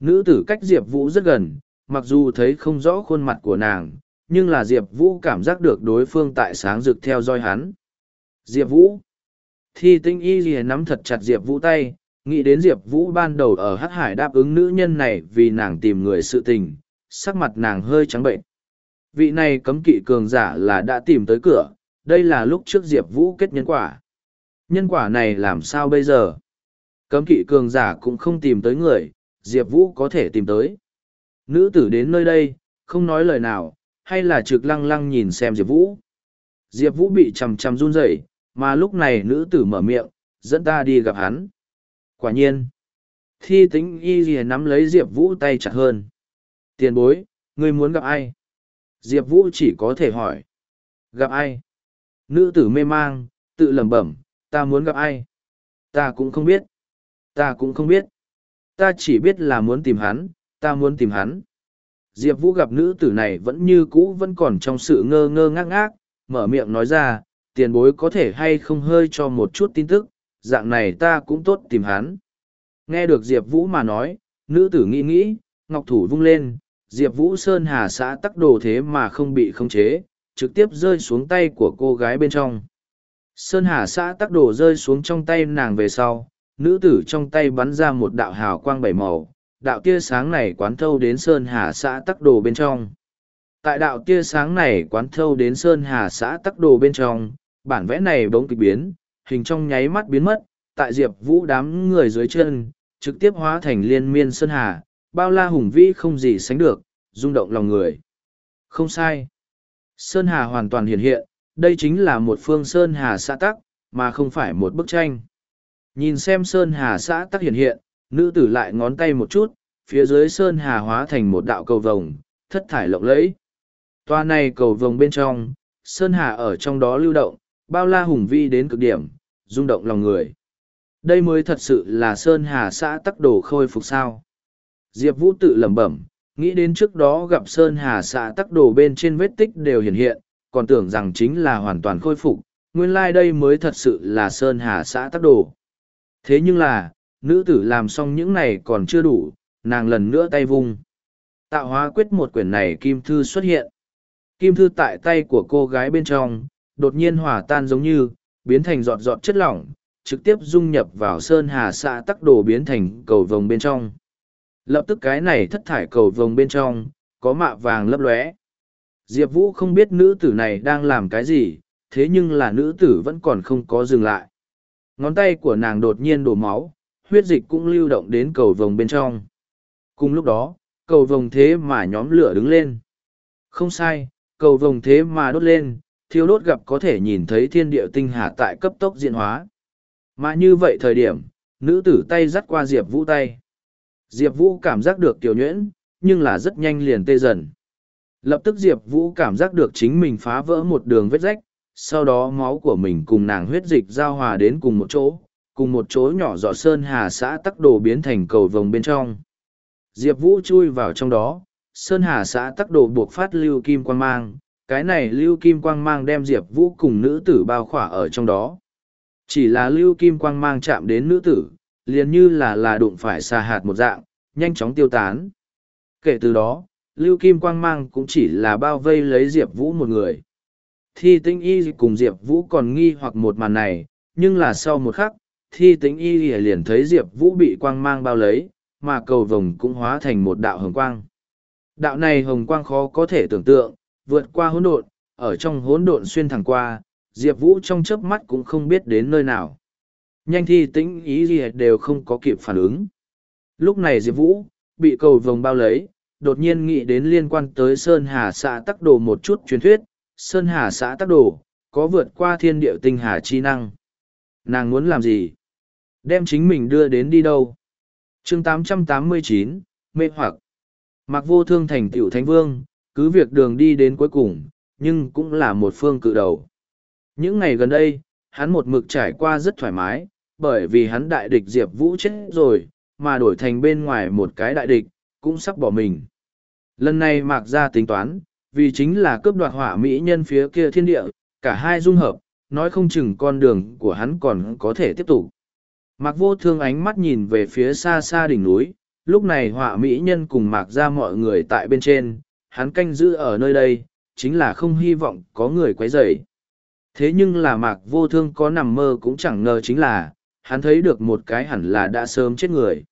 Nữ tử cách Diệp Vũ rất gần, mặc dù thấy không rõ khuôn mặt của nàng, nhưng là Diệp Vũ cảm giác được đối phương tại sáng rực theo dõi hắn. Diệp Vũ Thi tinh y gì nắm thật chặt Diệp Vũ tay, nghĩ đến Diệp Vũ ban đầu ở Hát Hải đáp ứng nữ nhân này vì nàng tìm người sự tình, sắc mặt nàng hơi trắng bệnh. Vị này cấm kỵ cường giả là đã tìm tới cửa, đây là lúc trước Diệp Vũ kết nhân quả. Nhân quả này làm sao bây giờ? Cấm kỵ cường giả cũng không tìm tới người, Diệp Vũ có thể tìm tới. Nữ tử đến nơi đây, không nói lời nào, hay là trực lăng lăng nhìn xem Diệp Vũ. Diệp Vũ bị chầm chầm run rẩy mà lúc này nữ tử mở miệng, dẫn ta đi gặp hắn. Quả nhiên, thi tính y gì nắm lấy Diệp Vũ tay chặt hơn. Tiền bối, ngươi muốn gặp ai? Diệp Vũ chỉ có thể hỏi. Gặp ai? Nữ tử mê mang, tự lẩm bẩm, ta muốn gặp ai? Ta cũng không biết. Ta cũng không biết. Ta chỉ biết là muốn tìm hắn, ta muốn tìm hắn. Diệp Vũ gặp nữ tử này vẫn như cũ vẫn còn trong sự ngơ ngơ ngác ngác, mở miệng nói ra, tiền bối có thể hay không hơi cho một chút tin tức, dạng này ta cũng tốt tìm hắn. Nghe được Diệp Vũ mà nói, nữ tử nghĩ nghĩ, ngọc thủ vung lên, Diệp Vũ Sơn Hà xã tắc đồ thế mà không bị khống chế, trực tiếp rơi xuống tay của cô gái bên trong. Sơn Hà xã tắc đồ rơi xuống trong tay nàng về sau, nữ tử trong tay bắn ra một đạo hào quang bảy màu, đạo tia sáng này quán thâu đến Sơn Hà xã tắc đồ bên trong. Tại đạo tia sáng này quán thâu đến Sơn Hà xã tắc đồ bên trong, bản vẽ này bỗng kịch biến, hình trong nháy mắt biến mất, tại Diệp Vũ đám người dưới chân, trực tiếp hóa thành liên miên Sơn Hà, bao la hùng vĩ không gì sánh được, rung động lòng người. Không sai. Sơn Hà hoàn toàn hiện hiện, đây chính là một phương Sơn Hà xã tắc, mà không phải một bức tranh. Nhìn xem Sơn Hà xã tắc hiện hiện, nữ tử lại ngón tay một chút, phía dưới Sơn Hà hóa thành một đạo cầu vồng, thất thải lộng lẫy. Toa này cầu vồng bên trong, Sơn Hà ở trong đó lưu động, bao la hùng vi đến cực điểm, rung động lòng người. Đây mới thật sự là Sơn Hà xã tắc đồ khôi phục sao. Diệp Vũ tự lẩm bẩm, nghĩ đến trước đó gặp Sơn Hà xã tắc đồ bên trên vết tích đều hiện hiện, còn tưởng rằng chính là hoàn toàn khôi phục, nguyên lai like đây mới thật sự là Sơn Hà xã tắc đồ. Thế nhưng là, nữ tử làm xong những này còn chưa đủ, nàng lần nữa tay vung. Tạo hóa quyết một quyển này kim thư xuất hiện. Kim thư tại tay của cô gái bên trong, đột nhiên hòa tan giống như, biến thành giọt giọt chất lỏng, trực tiếp dung nhập vào sơn hà xạ tắc đồ biến thành cầu vồng bên trong. Lập tức cái này thất thải cầu vồng bên trong, có mạ vàng lấp lóe. Diệp Vũ không biết nữ tử này đang làm cái gì, thế nhưng là nữ tử vẫn còn không có dừng lại. Ngón tay của nàng đột nhiên đổ máu, huyết dịch cũng lưu động đến cầu vồng bên trong. Cùng lúc đó, cầu vồng thế mà nhóm lửa đứng lên. Không sai, cầu vồng thế mà đốt lên, thiêu đốt gặp có thể nhìn thấy thiên địa tinh hà tại cấp tốc diễn hóa. Mà như vậy thời điểm, nữ tử tay dắt qua Diệp Vũ tay. Diệp Vũ cảm giác được tiểu nhuyễn, nhưng là rất nhanh liền tê dần. Lập tức Diệp Vũ cảm giác được chính mình phá vỡ một đường vết rách, sau đó máu của mình cùng nàng huyết dịch giao hòa đến cùng một chỗ, cùng một chỗ nhỏ giọt sơn hà xã tắc đồ biến thành cầu vồng bên trong. Diệp Vũ chui vào trong đó, sơn hà xã tắc đồ buộc phát lưu kim quang mang, cái này lưu kim quang mang đem Diệp Vũ cùng nữ tử bao khỏa ở trong đó. Chỉ là lưu kim quang mang chạm đến nữ tử, liền như là là đụng phải xà hạt một dạng, nhanh chóng tiêu tán. Kể từ đó, lưu kim quang mang cũng chỉ là bao vây lấy Diệp Vũ một người. Thi tinh y cùng Diệp Vũ còn nghi hoặc một màn này, nhưng là sau một khắc, thi tính y liền thấy Diệp Vũ bị quang mang bao lấy, mà cầu vồng cũng hóa thành một đạo hồng quang. Đạo này hồng quang khó có thể tưởng tượng, vượt qua hỗn độn, ở trong hỗn độn xuyên thẳng qua, Diệp Vũ trong chớp mắt cũng không biết đến nơi nào. Nhanh thi tĩnh ý lìa đều không có kịp phản ứng. Lúc này Diệp Vũ, bị cầu vồng bao lấy, đột nhiên nghĩ đến liên quan tới Sơn Hà xã tắc đồ một chút truyền thuyết, Sơn Hà xã tắc đồ, có vượt qua thiên địa tinh hà chi năng. Nàng muốn làm gì? Đem chính mình đưa đến đi đâu? chương 889, mê hoặc. Mặc vô thương thành tiểu thánh vương, cứ việc đường đi đến cuối cùng, nhưng cũng là một phương cự đầu. Những ngày gần đây, hắn một mực trải qua rất thoải mái, bởi vì hắn đại địch Diệp Vũ chết rồi, mà đổi thành bên ngoài một cái đại địch, cũng sắp bỏ mình. Lần này mạc ra tính toán, vì chính là cướp đoạt hỏa mỹ nhân phía kia thiên địa, cả hai dung hợp, nói không chừng con đường của hắn còn có thể tiếp tục. Mạc vô thương ánh mắt nhìn về phía xa xa đỉnh núi, lúc này họa mỹ nhân cùng mạc ra mọi người tại bên trên, hắn canh giữ ở nơi đây, chính là không hy vọng có người quấy rầy. Thế nhưng là mạc vô thương có nằm mơ cũng chẳng ngờ chính là, hắn thấy được một cái hẳn là đã sớm chết người.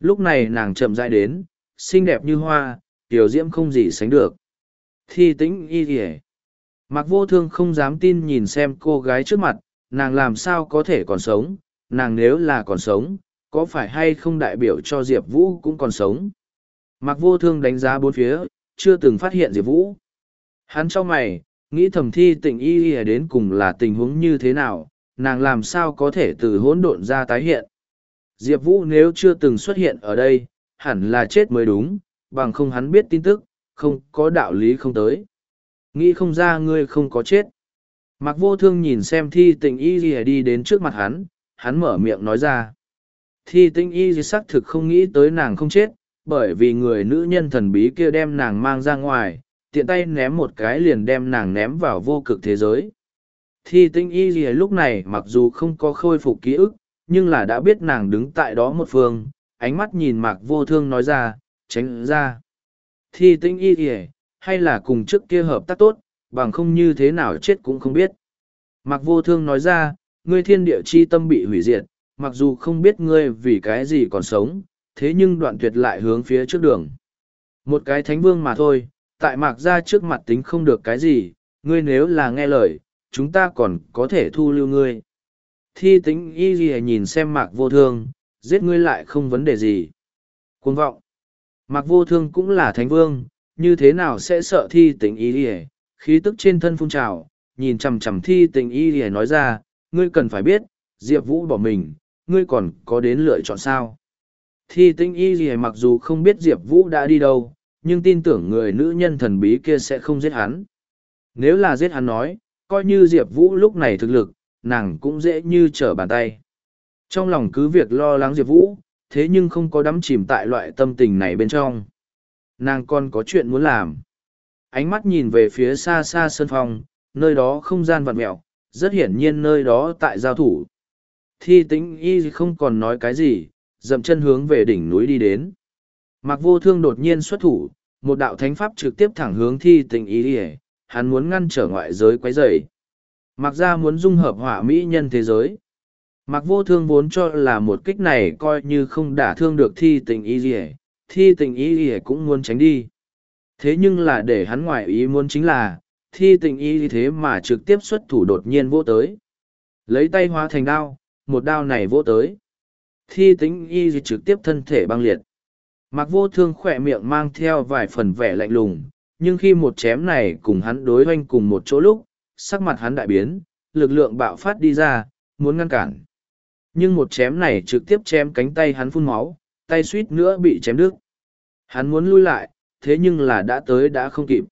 Lúc này nàng chậm rãi đến, xinh đẹp như hoa, tiểu diễm không gì sánh được. Thi tĩnh y kìa. Mạc vô thương không dám tin nhìn xem cô gái trước mặt, nàng làm sao có thể còn sống, nàng nếu là còn sống, có phải hay không đại biểu cho Diệp Vũ cũng còn sống. Mạc vô thương đánh giá bốn phía, chưa từng phát hiện Diệp Vũ. Hắn cho mày, nghĩ thầm thi tình y y đến cùng là tình huống như thế nào, nàng làm sao có thể từ hỗn độn ra tái hiện. Diệp Vũ nếu chưa từng xuất hiện ở đây, hẳn là chết mới đúng, bằng không hắn biết tin tức, không có đạo lý không tới. Nghĩ không ra ngươi không có chết. Mặc vô thương nhìn xem thi tình y y đi đến trước mặt hắn, hắn mở miệng nói ra. Thi tinh y di xác thực không nghĩ tới nàng không chết, bởi vì người nữ nhân thần bí kia đem nàng mang ra ngoài, tiện tay ném một cái liền đem nàng ném vào vô cực thế giới. Thi tinh y gì lúc này mặc dù không có khôi phục ký ức, nhưng là đã biết nàng đứng tại đó một phương, ánh mắt nhìn mạc vô thương nói ra, tránh ra. Thi tinh y gì hay là cùng trước kia hợp tác tốt, bằng không như thế nào chết cũng không biết. Mạc vô thương nói ra, ngươi thiên địa chi tâm bị hủy diệt, mặc dù không biết ngươi vì cái gì còn sống, thế nhưng đoạn tuyệt lại hướng phía trước đường. Một cái thánh vương mà thôi, tại mạc ra trước mặt tính không được cái gì, ngươi nếu là nghe lời, chúng ta còn có thể thu lưu ngươi. Thi tính y gì nhìn xem mạc vô thương, giết ngươi lại không vấn đề gì. Cuồng vọng. Mạc vô thương cũng là thánh vương, như thế nào sẽ sợ thi tính y gì khí tức trên thân phun trào, nhìn chằm chằm thi tình y gì nói ra, ngươi cần phải biết, Diệp Vũ bỏ mình, ngươi còn có đến lựa chọn sao. Thi tinh y gì mặc dù không biết Diệp Vũ đã đi đâu, nhưng tin tưởng người nữ nhân thần bí kia sẽ không giết hắn. Nếu là giết hắn nói, coi như Diệp Vũ lúc này thực lực, nàng cũng dễ như trở bàn tay. Trong lòng cứ việc lo lắng Diệp Vũ, thế nhưng không có đắm chìm tại loại tâm tình này bên trong. Nàng còn có chuyện muốn làm. Ánh mắt nhìn về phía xa xa sân phong, nơi đó không gian vặn mẹo, rất hiển nhiên nơi đó tại giao thủ. Thi tĩnh y không còn nói cái gì, dậm chân hướng về đỉnh núi đi đến. Mặc vô thương đột nhiên xuất thủ, một đạo thánh pháp trực tiếp thẳng hướng thi tình y đi hắn muốn ngăn trở ngoại giới quấy rầy. Mặc ra muốn dung hợp hỏa mỹ nhân thế giới. Mặc vô thương vốn cho là một kích này coi như không đả thương được thi tình y gì thi tình y gì cũng muốn tránh đi. Thế nhưng là để hắn ngoại ý muốn chính là, thi tình y thế mà trực tiếp xuất thủ đột nhiên vô tới. Lấy tay hóa thành đao, một đao này vô tới. Thi tình y trực tiếp thân thể băng liệt. Mặc vô thương khỏe miệng mang theo vài phần vẻ lạnh lùng, nhưng khi một chém này cùng hắn đối hoanh cùng một chỗ lúc, sắc mặt hắn đại biến, lực lượng bạo phát đi ra, muốn ngăn cản. Nhưng một chém này trực tiếp chém cánh tay hắn phun máu, tay suýt nữa bị chém đứt. Hắn muốn lui lại, thế nhưng là đã tới đã không kịp.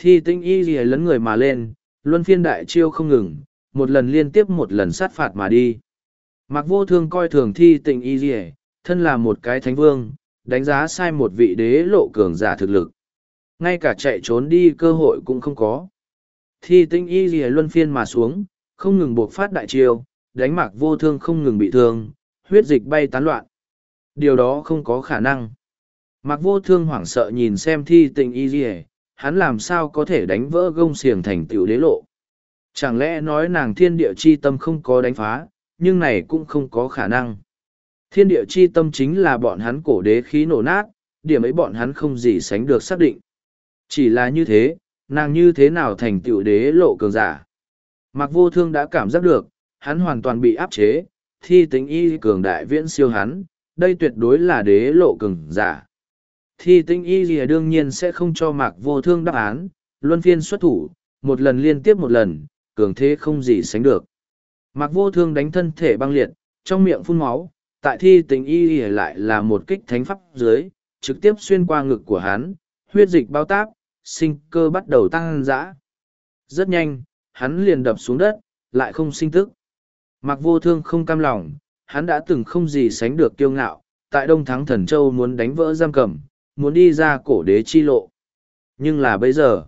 Thi tinh y gì lấn người mà lên, luân phiên đại chiêu không ngừng, một lần liên tiếp một lần sát phạt mà đi. Mặc vô thương coi thường thi Tinh y gì thân là một cái thánh vương, đánh giá sai một vị đế lộ cường giả thực lực. Ngay cả chạy trốn đi cơ hội cũng không có. Thi tinh y gì luân phiên mà xuống, không ngừng buộc phát đại chiêu, đánh mạc vô thương không ngừng bị thương, huyết dịch bay tán loạn. Điều đó không có khả năng. Mạc vô thương hoảng sợ nhìn xem thi tình y gì hắn làm sao có thể đánh vỡ gông xiềng thành tựu đế lộ. Chẳng lẽ nói nàng thiên địa chi tâm không có đánh phá, nhưng này cũng không có khả năng. Thiên địa chi tâm chính là bọn hắn cổ đế khí nổ nát, điểm ấy bọn hắn không gì sánh được xác định. Chỉ là như thế, nàng như thế nào thành tựu đế lộ cường giả. Mặc vô thương đã cảm giác được, hắn hoàn toàn bị áp chế, thi tính y cường đại viễn siêu hắn, đây tuyệt đối là đế lộ cường giả. Thi tinh y gì đương nhiên sẽ không cho mạc vô thương đáp án, luân phiên xuất thủ, một lần liên tiếp một lần, cường thế không gì sánh được. Mạc vô thương đánh thân thể băng liệt, trong miệng phun máu, tại thi tình y y lại là một kích thánh pháp dưới, trực tiếp xuyên qua ngực của hắn, huyết dịch bao táp, sinh cơ bắt đầu tăng dã. Rất nhanh, hắn liền đập xuống đất, lại không sinh tức. mạc vô thương không cam lòng, hắn đã từng không gì sánh được kiêu ngạo, tại Đông Thắng Thần Châu muốn đánh vỡ giam cầm, muốn đi ra cổ đế chi lộ. Nhưng là bây giờ,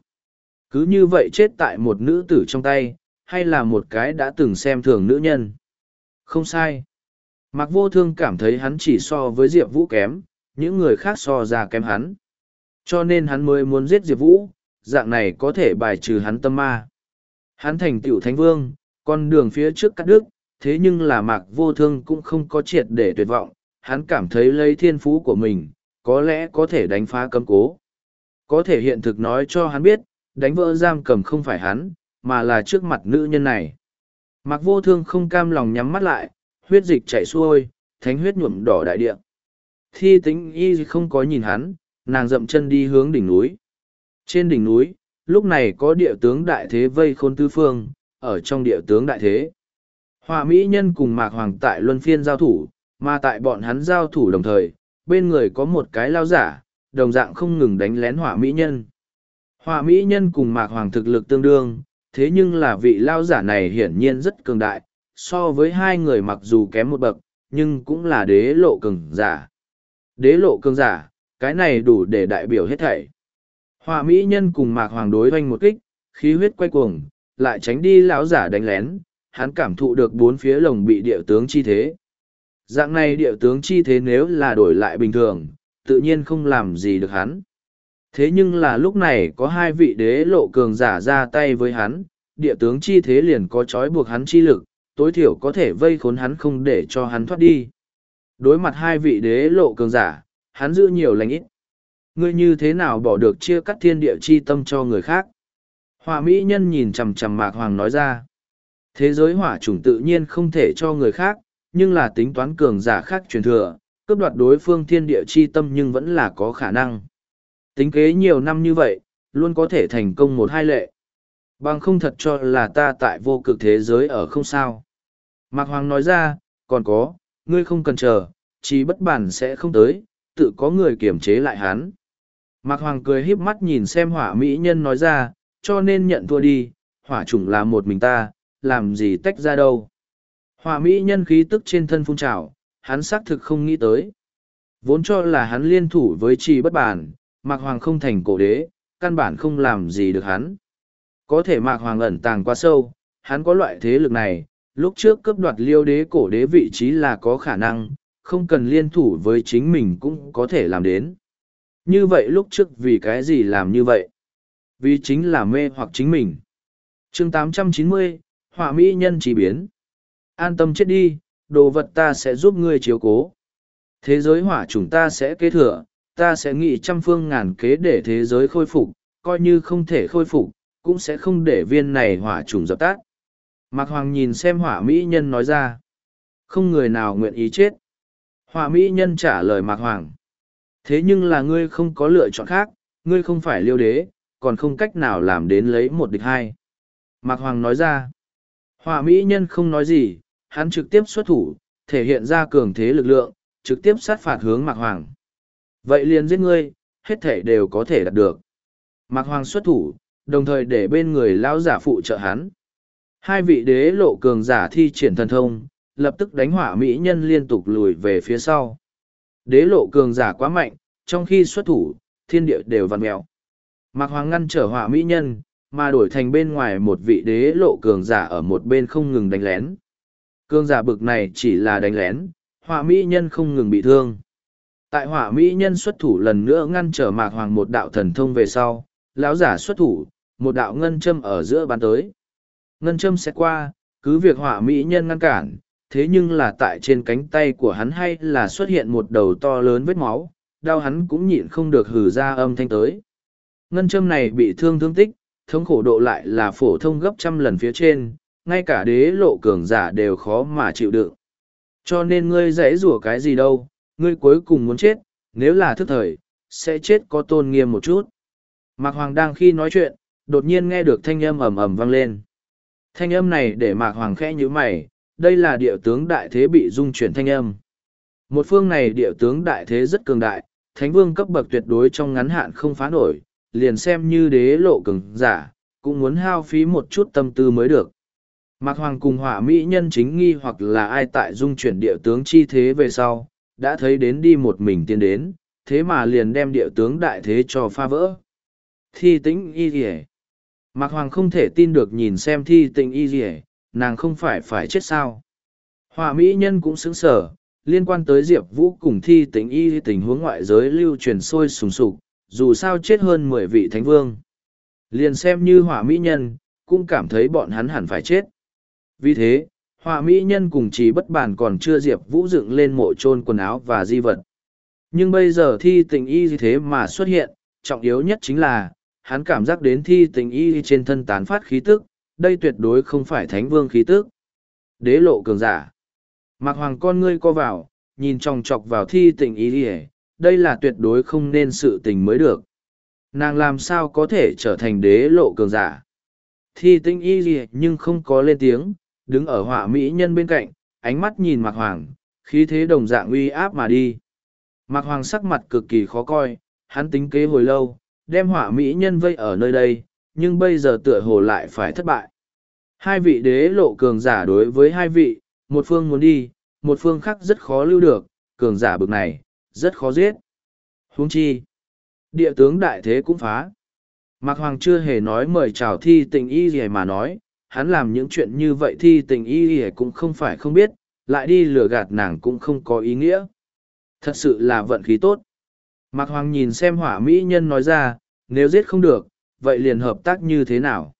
cứ như vậy chết tại một nữ tử trong tay, hay là một cái đã từng xem thường nữ nhân. Không sai. mạc vô thương cảm thấy hắn chỉ so với Diệp Vũ kém, những người khác so ra kém hắn. Cho nên hắn mới muốn giết Diệp Vũ, dạng này có thể bài trừ hắn tâm ma. Hắn thành tiểu thánh vương, con đường phía trước cắt đứt, thế nhưng là mạc vô thương cũng không có triệt để tuyệt vọng, hắn cảm thấy lấy thiên phú của mình, có lẽ có thể đánh phá cấm cố. Có thể hiện thực nói cho hắn biết, đánh vỡ giam cầm không phải hắn, mà là trước mặt nữ nhân này. Mạc vô thương không cam lòng nhắm mắt lại, huyết dịch chảy xuôi, thánh huyết nhuộm đỏ đại địa. Thi tính y không có nhìn hắn, nàng dậm chân đi hướng đỉnh núi. Trên đỉnh núi, lúc này có địa tướng đại thế vây khôn tư phương, ở trong địa tướng đại thế. Hòa Mỹ nhân cùng Mạc Hoàng tại luân phiên giao thủ, mà tại bọn hắn giao thủ đồng thời, bên người có một cái lao giả, đồng dạng không ngừng đánh lén họa Mỹ nhân. Họa Mỹ nhân cùng Mạc Hoàng thực lực tương đương, thế nhưng là vị lao giả này hiển nhiên rất cường đại, so với hai người mặc dù kém một bậc, nhưng cũng là đế lộ cường giả. Đế lộ cường giả, cái này đủ để đại biểu hết thảy. Họa Mỹ nhân cùng Mạc Hoàng đối hoanh một kích, khí huyết quay cuồng, lại tránh đi lão giả đánh lén, hắn cảm thụ được bốn phía lồng bị địa tướng chi thế. Dạng này địa tướng chi thế nếu là đổi lại bình thường, tự nhiên không làm gì được hắn. Thế nhưng là lúc này có hai vị đế lộ cường giả ra tay với hắn, địa tướng chi thế liền có trói buộc hắn chi lực, tối thiểu có thể vây khốn hắn không để cho hắn thoát đi. Đối mặt hai vị đế lộ cường giả, hắn giữ nhiều lành ít. Ngươi như thế nào bỏ được chia cắt thiên địa chi tâm cho người khác? Hòa Mỹ nhân nhìn chằm chằm Mạc Hoàng nói ra. Thế giới hỏa chủng tự nhiên không thể cho người khác, nhưng là tính toán cường giả khác truyền thừa, cướp đoạt đối phương thiên địa chi tâm nhưng vẫn là có khả năng. Tính kế nhiều năm như vậy, luôn có thể thành công một hai lệ. Bằng không thật cho là ta tại vô cực thế giới ở không sao. Mạc Hoàng nói ra, còn có, ngươi không cần chờ, chỉ bất bản sẽ không tới, tự có người kiểm chế lại hắn. Mạc Hoàng cười híp mắt nhìn xem hỏa mỹ nhân nói ra, cho nên nhận thua đi, hỏa chủng là một mình ta, làm gì tách ra đâu. Hòa mỹ nhân khí tức trên thân phun trào, hắn xác thực không nghĩ tới. Vốn cho là hắn liên thủ với trì bất bản, Mạc Hoàng không thành cổ đế, căn bản không làm gì được hắn. Có thể Mạc Hoàng ẩn tàng quá sâu, hắn có loại thế lực này, lúc trước cướp đoạt liêu đế cổ đế vị trí là có khả năng, không cần liên thủ với chính mình cũng có thể làm đến. Như vậy lúc trước vì cái gì làm như vậy? Vì chính là mê hoặc chính mình. chương 890, họa mỹ nhân chỉ biến. An tâm chết đi, đồ vật ta sẽ giúp ngươi chiếu cố. Thế giới hỏa chúng ta sẽ kế thừa, ta sẽ nghĩ trăm phương ngàn kế để thế giới khôi phục, coi như không thể khôi phục, cũng sẽ không để viên này hỏa trùng dập tắt. Mạc Hoàng nhìn xem hỏa mỹ nhân nói ra. Không người nào nguyện ý chết. Hỏa mỹ nhân trả lời Mạc Hoàng. Thế nhưng là ngươi không có lựa chọn khác, ngươi không phải liêu đế, còn không cách nào làm đến lấy một địch hai. Mạc Hoàng nói ra. Hỏa mỹ nhân không nói gì, hắn trực tiếp xuất thủ, thể hiện ra cường thế lực lượng, trực tiếp sát phạt hướng Mạc Hoàng. Vậy liền giết ngươi, hết thể đều có thể đạt được. Mạc Hoàng xuất thủ, đồng thời để bên người lão giả phụ trợ hắn. Hai vị đế lộ cường giả thi triển thần thông, lập tức đánh hỏa mỹ nhân liên tục lùi về phía sau. Đế lộ cường giả quá mạnh, trong khi xuất thủ, thiên địa đều vặn mèo. Mạc Hoàng ngăn trở hỏa mỹ nhân, mà đổi thành bên ngoài một vị đế lộ cường giả ở một bên không ngừng đánh lén cương giả bực này chỉ là đánh lén, hỏa mỹ nhân không ngừng bị thương. Tại hỏa mỹ nhân xuất thủ lần nữa ngăn trở Mạc Hoàng một đạo thần thông về sau, lão giả xuất thủ, một đạo ngân châm ở giữa bàn tới. Ngân châm sẽ qua, cứ việc hỏa mỹ nhân ngăn cản, thế nhưng là tại trên cánh tay của hắn hay là xuất hiện một đầu to lớn vết máu, đau hắn cũng nhịn không được hừ ra âm thanh tới. Ngân châm này bị thương thương tích, thống khổ độ lại là phổ thông gấp trăm lần phía trên, ngay cả đế lộ cường giả đều khó mà chịu đựng. Cho nên ngươi dễ rủa cái gì đâu, ngươi cuối cùng muốn chết, nếu là thức thời, sẽ chết có tôn nghiêm một chút. Mạc Hoàng đang khi nói chuyện, đột nhiên nghe được thanh âm ầm ầm vang lên. Thanh âm này để Mạc Hoàng khẽ như mày, đây là địa tướng đại thế bị dung chuyển thanh âm. Một phương này địa tướng đại thế rất cường đại, thánh vương cấp bậc tuyệt đối trong ngắn hạn không phá nổi, liền xem như đế lộ cường giả, cũng muốn hao phí một chút tâm tư mới được. Mạc Hoàng cùng hỏa mỹ nhân chính nghi hoặc là ai tại dung chuyển địa tướng chi thế về sau, đã thấy đến đi một mình tiến đến, thế mà liền đem địa tướng đại thế cho pha vỡ. Thi tĩnh y dì Mạc Hoàng không thể tin được nhìn xem thi tĩnh y dì nàng không phải phải chết sao. Hỏa mỹ nhân cũng sững sở, liên quan tới Diệp Vũ cùng thi tĩnh y tình huống ngoại giới lưu truyền sôi sùng sục, dù sao chết hơn mười vị thánh vương. Liền xem như hỏa mỹ nhân, cũng cảm thấy bọn hắn hẳn phải chết. Vì thế, họa mỹ nhân cùng trí bất bản còn chưa diệp vũ dựng lên mộ trôn quần áo và di vật. Nhưng bây giờ thi tình y như thế mà xuất hiện trọng yếu nhất chính là hắn cảm giác đến thi tình y trên thân tán phát khí tức đây tuyệt đối không phải thánh vương khí tức. Đế lộ cường giả. Mặc hoàng con ngươi co vào nhìn chòng chọc vào thi tình y ỉa đây là tuyệt đối không nên sự tình mới được. Nàng làm sao có thể trở thành đế lộ cường giả? Thi tinh y ỉa nhưng không có lên tiếng đứng ở họa mỹ nhân bên cạnh, ánh mắt nhìn mạc hoàng, khí thế đồng dạng uy áp mà đi. Mạc hoàng sắc mặt cực kỳ khó coi, hắn tính kế hồi lâu, đem họa mỹ nhân vây ở nơi đây, nhưng bây giờ tựa hồ lại phải thất bại. Hai vị đế lộ cường giả đối với hai vị, một phương muốn đi, một phương khác rất khó lưu được, cường giả bực này, rất khó giết. Huống chi, địa tướng đại thế cũng phá. Mạc hoàng chưa hề nói mời chào thi tình y gì mà nói hắn làm những chuyện như vậy thì tình y y cũng không phải không biết, lại đi lừa gạt nàng cũng không có ý nghĩa. Thật sự là vận khí tốt. Mạc Hoàng nhìn xem hỏa mỹ nhân nói ra, nếu giết không được, vậy liền hợp tác như thế nào?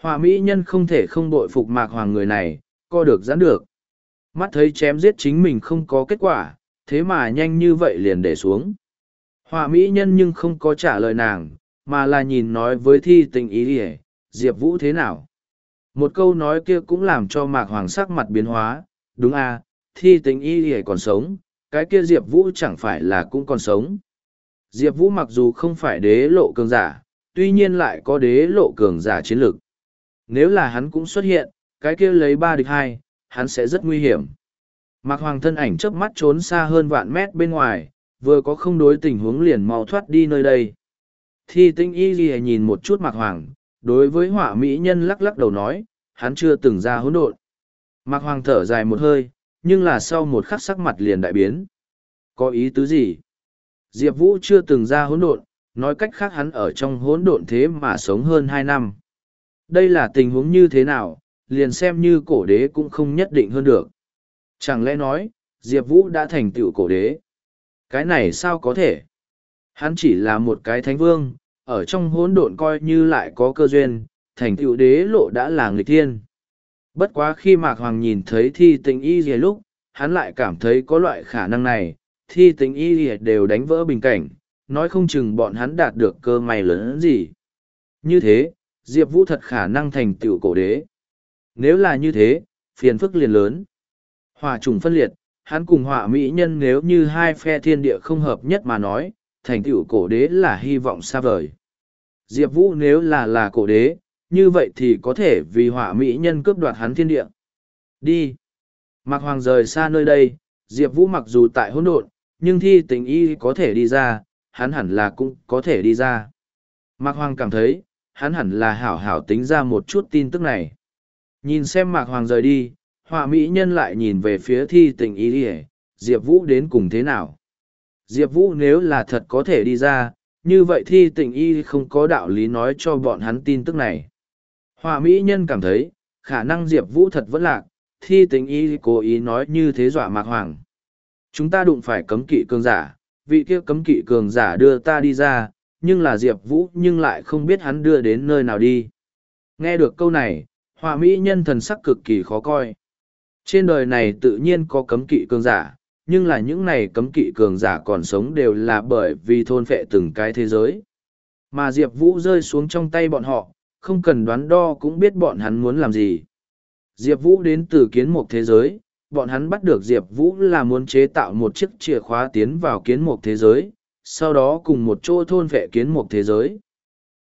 Hỏa mỹ nhân không thể không bội phục Mạc Hoàng người này, co được giãn được. Mắt thấy chém giết chính mình không có kết quả, thế mà nhanh như vậy liền để xuống. Hỏa mỹ nhân nhưng không có trả lời nàng, mà là nhìn nói với thi tình ý ỉa diệp vũ thế nào một câu nói kia cũng làm cho mạc hoàng sắc mặt biến hóa. Đúng à thi tính y ỉa còn sống, cái kia diệp vũ chẳng phải là cũng còn sống? Diệp vũ mặc dù không phải đế lộ cường giả, tuy nhiên lại có đế lộ cường giả chiến lược nếu là hắn cũng xuất hiện, cái kia lấy ba địch hai, hắn sẽ rất nguy hiểm. Mạc hoàng thân ảnh chớp mắt trốn xa hơn vạn mét bên ngoài, vừa có không đối tình huống liền mau thoát đi nơi đây. Thi tinh y ghi nhìn một chút mạc hoàng đối với họa mỹ nhân lắc lắc đầu nói hắn chưa từng ra hỗn độn mạc hoàng thở dài một hơi nhưng là sau một khắc sắc mặt liền đại biến. Có ý tứ gì? Diệp Vũ chưa từng ra hỗn độn, nói cách khác hắn ở trong hỗn độn thế mà sống hơn hai năm. Đây là tình huống như thế nào, liền xem như cổ đế cũng không nhất định hơn được. Chẳng lẽ nói, Diệp Vũ đã thành tựu cổ đế? Cái này sao có thể? Hắn chỉ là một cái thánh vương, ở trong hỗn độn coi như lại có cơ duyên, thành tựu đế lộ đã là người thiên. Bất quá khi Mạc Hoàng nhìn thấy thi tình y gì lúc, hắn lại cảm thấy có loại khả năng này, thi tình y gì đều đánh vỡ bình cảnh, nói không chừng bọn hắn đạt được cơ may lớn gì. Như thế, Diệp Vũ thật khả năng thành tựu cổ đế. Nếu là như thế, phiền phức liền lớn. Hỏa trùng phân liệt, hắn cùng họa mỹ nhân nếu như hai phe thiên địa không hợp nhất mà nói, thành tựu cổ đế là hy vọng xa vời. Diệp Vũ nếu là là cổ đế, như vậy thì có thể vì họa mỹ nhân cướp đoạt hắn thiên địa. Đi. Mạc Hoàng rời xa nơi đây, Diệp Vũ mặc dù tại hỗn độn, nhưng thi tình y có thể đi ra, hắn hẳn là cũng có thể đi ra. Mạc Hoàng cảm thấy, hắn hẳn là hảo hảo tính ra một chút tin tức này. Nhìn xem Mạc Hoàng rời đi, họa mỹ nhân lại nhìn về phía thi tình y đi Diệp Vũ đến cùng thế nào. Diệp Vũ nếu là thật có thể đi ra, như vậy thì tình y không có đạo lý nói cho bọn hắn tin tức này. Hòa mỹ nhân cảm thấy, khả năng Diệp Vũ thật vẫn lạc, thi tình y cố ý nói như thế dọa mạc hoàng. Chúng ta đụng phải cấm kỵ cường giả, vị kia cấm kỵ cường giả đưa ta đi ra, nhưng là Diệp Vũ nhưng lại không biết hắn đưa đến nơi nào đi. Nghe được câu này, Hòa mỹ nhân thần sắc cực kỳ khó coi. Trên đời này tự nhiên có cấm kỵ cường giả, nhưng là những này cấm kỵ cường giả còn sống đều là bởi vì thôn phệ từng cái thế giới. Mà Diệp Vũ rơi xuống trong tay bọn họ, không cần đoán đo cũng biết bọn hắn muốn làm gì. Diệp Vũ đến từ kiến mục thế giới, bọn hắn bắt được Diệp Vũ là muốn chế tạo một chiếc chìa khóa tiến vào kiến mục thế giới, sau đó cùng một chỗ thôn vệ kiến mục thế giới.